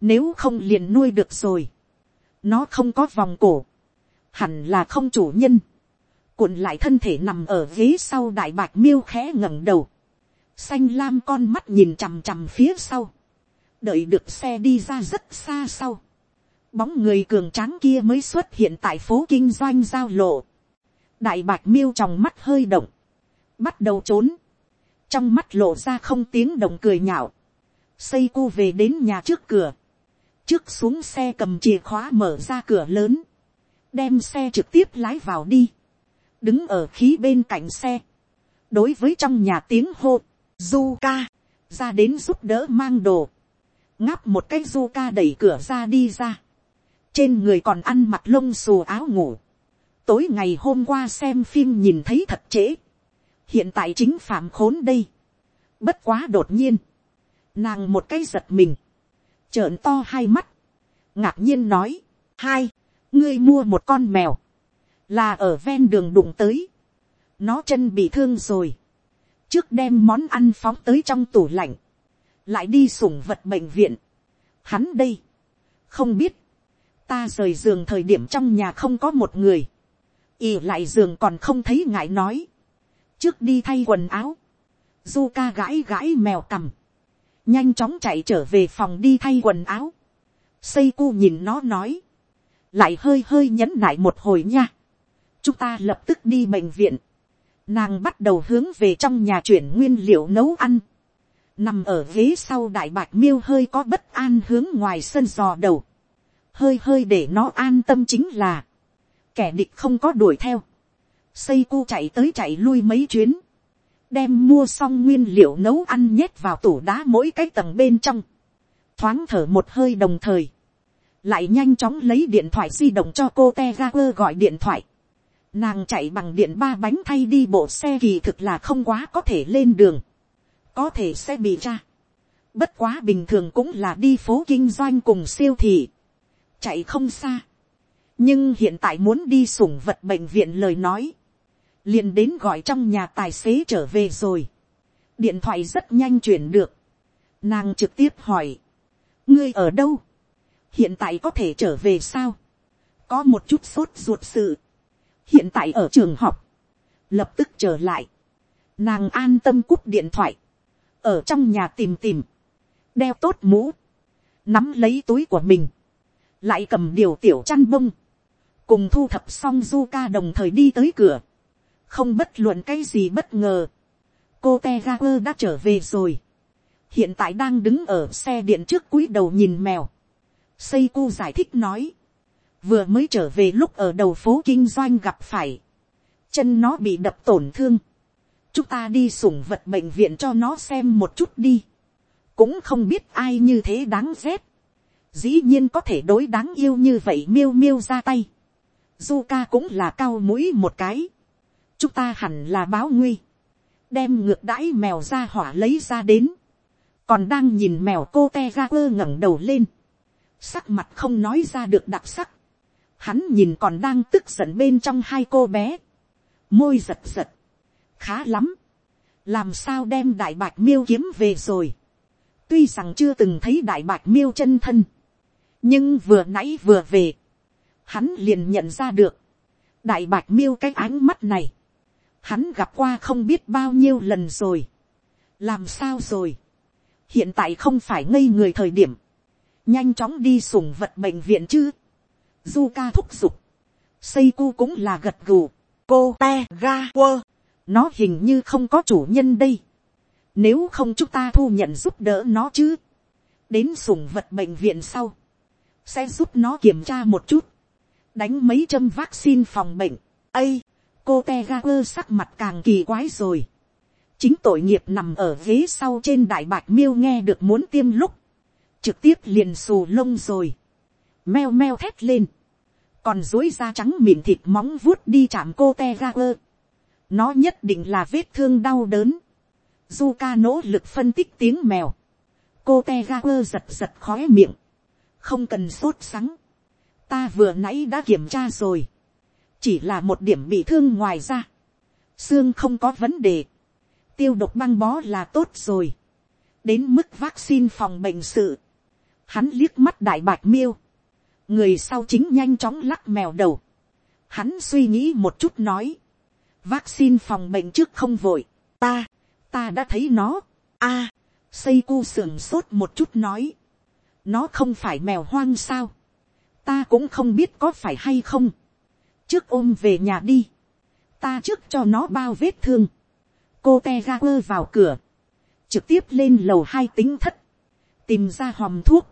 nếu không liền nuôi được rồi, nó không có vòng cổ, hẳn là không chủ nhân, cuộn lại thân thể nằm ở ghế sau đại bạc miêu khẽ ngẩng đầu, xanh lam con mắt nhìn chằm chằm phía sau, đợi được xe đi ra rất xa sau, bóng người cường tráng kia mới xuất hiện tại phố kinh doanh giao lộ, đại bạc miêu trong mắt hơi động, bắt đầu trốn, trong mắt lộ ra không tiếng động cười nhạo, xây cu về đến nhà trước cửa, trước xuống xe cầm chìa khóa mở ra cửa lớn, đem xe trực tiếp lái vào đi, đứng ở khí bên cạnh xe, đối với trong nhà tiếng hô, du ca, ra đến giúp đỡ mang đồ, ngáp một cái du ca đẩy cửa ra đi ra, trên người còn ăn mặc lông xù áo ngủ, tối ngày hôm qua xem phim nhìn thấy thật trễ, hiện tại chính phạm khốn đây, bất quá đột nhiên, nàng một cái giật mình, trợn to hai mắt, ngạc nhiên nói, hai, ngươi mua một con mèo, là ở ven đường đụng tới, nó chân bị thương rồi, trước đem món ăn phóng tới trong tủ lạnh, lại đi sủng vật bệnh viện. Hắn đây, không biết, ta rời giường thời điểm trong nhà không có một người, ì lại giường còn không thấy ngại nói, trước đi thay quần áo, du ca gãi gãi mèo cằm, nhanh chóng chạy trở về phòng đi thay quần áo, xây cu nhìn nó nói, lại hơi hơi nhấn lại một hồi nha, chúng ta lập tức đi bệnh viện, nàng bắt đầu hướng về trong nhà chuyển nguyên liệu nấu ăn, nằm ở ghế sau đại bạc miêu hơi có bất an hướng ngoài sân dò đầu, hơi hơi để nó an tâm chính là, kẻ địch không có đuổi theo, xây cu chạy tới chạy lui mấy chuyến, đem mua xong nguyên liệu nấu ăn nhét vào tủ đá mỗi cái tầng bên trong, thoáng thở một hơi đồng thời, lại nhanh chóng lấy điện thoại di động cho cô te ga quơ gọi điện thoại, nàng chạy bằng điện ba bánh thay đi bộ xe kỳ thực là không quá có thể lên đường, có thể sẽ bị ra, bất quá bình thường cũng là đi phố kinh doanh cùng siêu thị, chạy không xa, nhưng hiện tại muốn đi sủng vật bệnh viện lời nói, liền đến gọi trong nhà tài xế trở về rồi, điện thoại rất nhanh chuyển được, nàng trực tiếp hỏi, ngươi ở đâu, hiện tại có thể trở về sao, có một chút sốt ruột sự, hiện tại ở trường học, lập tức trở lại, nàng an tâm cúp điện thoại, ở trong nhà tìm tìm, đeo tốt mũ, nắm lấy túi của mình, lại cầm điều tiểu chăn bông, cùng thu thập xong du ca đồng thời đi tới cửa, không bất luận cái gì bất ngờ, cô te ga quơ đã trở về rồi, hiện tại đang đứng ở xe điện trước cúi đầu nhìn mèo. Seiko giải thích nói, vừa mới trở về lúc ở đầu phố kinh doanh gặp phải, chân nó bị đập tổn thương, chúng ta đi sủng vật bệnh viện cho nó xem một chút đi, cũng không biết ai như thế đáng rét, dĩ nhiên có thể đối đáng yêu như vậy miêu miêu ra tay, du ca cũng là cao mũi một cái, chúng ta hẳn là báo nguy, đem ngược đãi mèo ra hỏa lấy ra đến, còn đang nhìn mèo cô te ga quơ ngẩng đầu lên, sắc mặt không nói ra được đặc sắc, hắn nhìn còn đang tức giận bên trong hai cô bé, môi giật giật, khá lắm, làm sao đem đại bạch miêu kiếm về rồi, tuy rằng chưa từng thấy đại bạch miêu chân thân, nhưng vừa nãy vừa về, hắn liền nhận ra được, đại bạch miêu cái ánh mắt này, hắn gặp qua không biết bao nhiêu lần rồi, làm sao rồi, hiện tại không phải ngây người thời điểm, nhanh chóng đi sủng vật bệnh viện chứ, du ca thúc giục, xây cu cũng là gật gù, cô te ga quơ, nó hình như không có chủ nhân đây, nếu không chúng ta thu nhận giúp đỡ nó chứ, đến sủng vật bệnh viện sau, sẽ giúp nó kiểm tra một chút, đánh mấy châm vaccine phòng bệnh, ây, cô te ga quơ sắc mặt càng kỳ quái rồi, chính tội nghiệp nằm ở ghế sau trên đại bạch miêu nghe được muốn tiêm lúc, trực tiếp liền xù lông rồi, meo meo thét lên, còn dối da trắng mịn thịt móng vuốt đi chạm cô te ga quơ, nó nhất định là vết thương đau đớn, du ca nỗ lực phân tích tiếng mèo, cô te ga quơ giật giật khói miệng, không cần sốt sắng, ta vừa nãy đã kiểm tra rồi, chỉ là một điểm bị thương ngoài ra, xương không có vấn đề, tiêu độc băng bó là tốt rồi, đến mức vaccine phòng bệnh sự, hắn liếc mắt đại bạch miêu, người sau chính nhanh chóng lắc mèo đầu, hắn suy nghĩ một chút nói, vaccine phòng bệnh trước không vội, ta, ta đã thấy nó, a, à, xây cu sưởng sốt một chút nói, nó không phải mèo hoang sao, ta cũng không biết có phải hay không, trước ôm về nhà đi, ta trước cho nó bao vết thương, cô te ga quơ vào cửa, trực tiếp lên lầu hai tính thất, tìm ra hòm thuốc,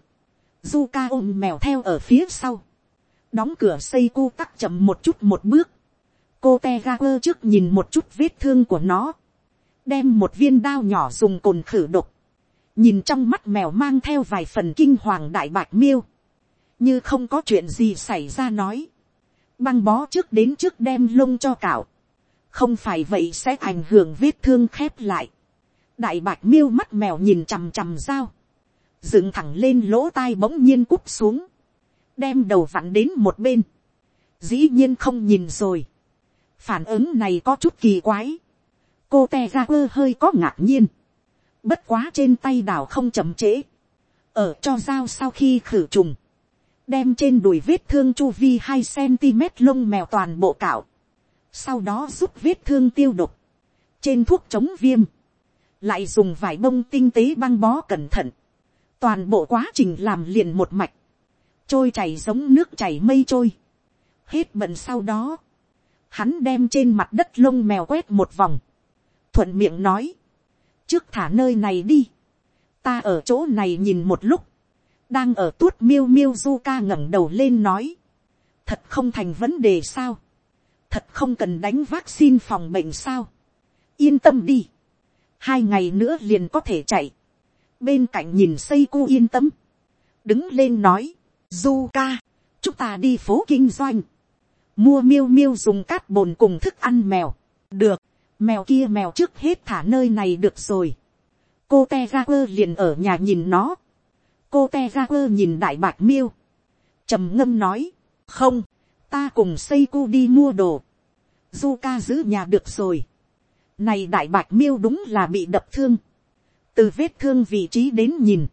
du ca ôm mèo theo ở phía sau, đóng cửa xây cu tắc chậm một chút một bước, cô te ga quơ trước nhìn một chút vết thương của nó, đem một viên đao nhỏ dùng cồn khử độc, nhìn trong mắt mèo mang theo vài phần kinh hoàng đại bạc miêu, như không có chuyện gì xảy ra nói, băng bó trước đến trước đem lông cho cạo, không phải vậy sẽ ảnh hưởng vết thương khép lại. đại bạch miêu mắt mèo nhìn chằm chằm dao, dựng thẳng lên lỗ tai bỗng nhiên cúp xuống, đem đầu vặn đến một bên, dĩ nhiên không nhìn rồi, phản ứng này có chút kỳ quái, cô te ra quơ hơi có ngạc nhiên, bất quá trên tay đảo không chậm trễ, ở cho dao sau khi khử trùng, đem trên đùi vết thương chu vi hai cm lông mèo toàn bộ cạo, sau đó giúp vết thương tiêu độc, trên thuốc chống viêm, lại dùng vải bông tinh tế băng bó cẩn thận, toàn bộ quá trình làm liền một mạch, trôi chảy giống nước chảy mây trôi, hết bận sau đó, hắn đem trên mặt đất lông mèo quét một vòng, thuận miệng nói, trước thả nơi này đi, ta ở chỗ này nhìn một lúc, đang ở tuốt miêu miêu du ca ngẩng đầu lên nói, thật không thành vấn đề sao, thật không cần đánh vaccine phòng bệnh sao, yên tâm đi, hai ngày nữa liền có thể chạy, bên cạnh nhìn xây cu yên tâm, đứng lên nói, du ca, chúng ta đi phố kinh doanh, mua miêu miêu dùng cát bồn cùng thức ăn mèo, được, mèo kia mèo trước hết thả nơi này được rồi, cô te ra quơ liền ở nhà nhìn nó, cô te ra quơ nhìn đại bạc miêu, trầm ngâm nói, không, ta cùng xây cu đi mua đồ, du ca giữ nhà được rồi, này đại bạc miêu đúng là bị đập thương, từ vết thương vị trí đến nhìn,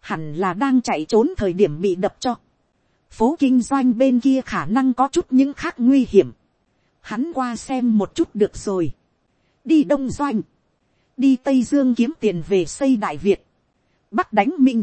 hẳn là đang chạy trốn thời điểm bị đập cho, phố kinh doanh bên kia khả năng có chút những khác nguy hiểm, hắn qua xem một chút được rồi, đi đông doanh, đi tây dương kiếm tiền về xây đại việt, bắc đánh minh,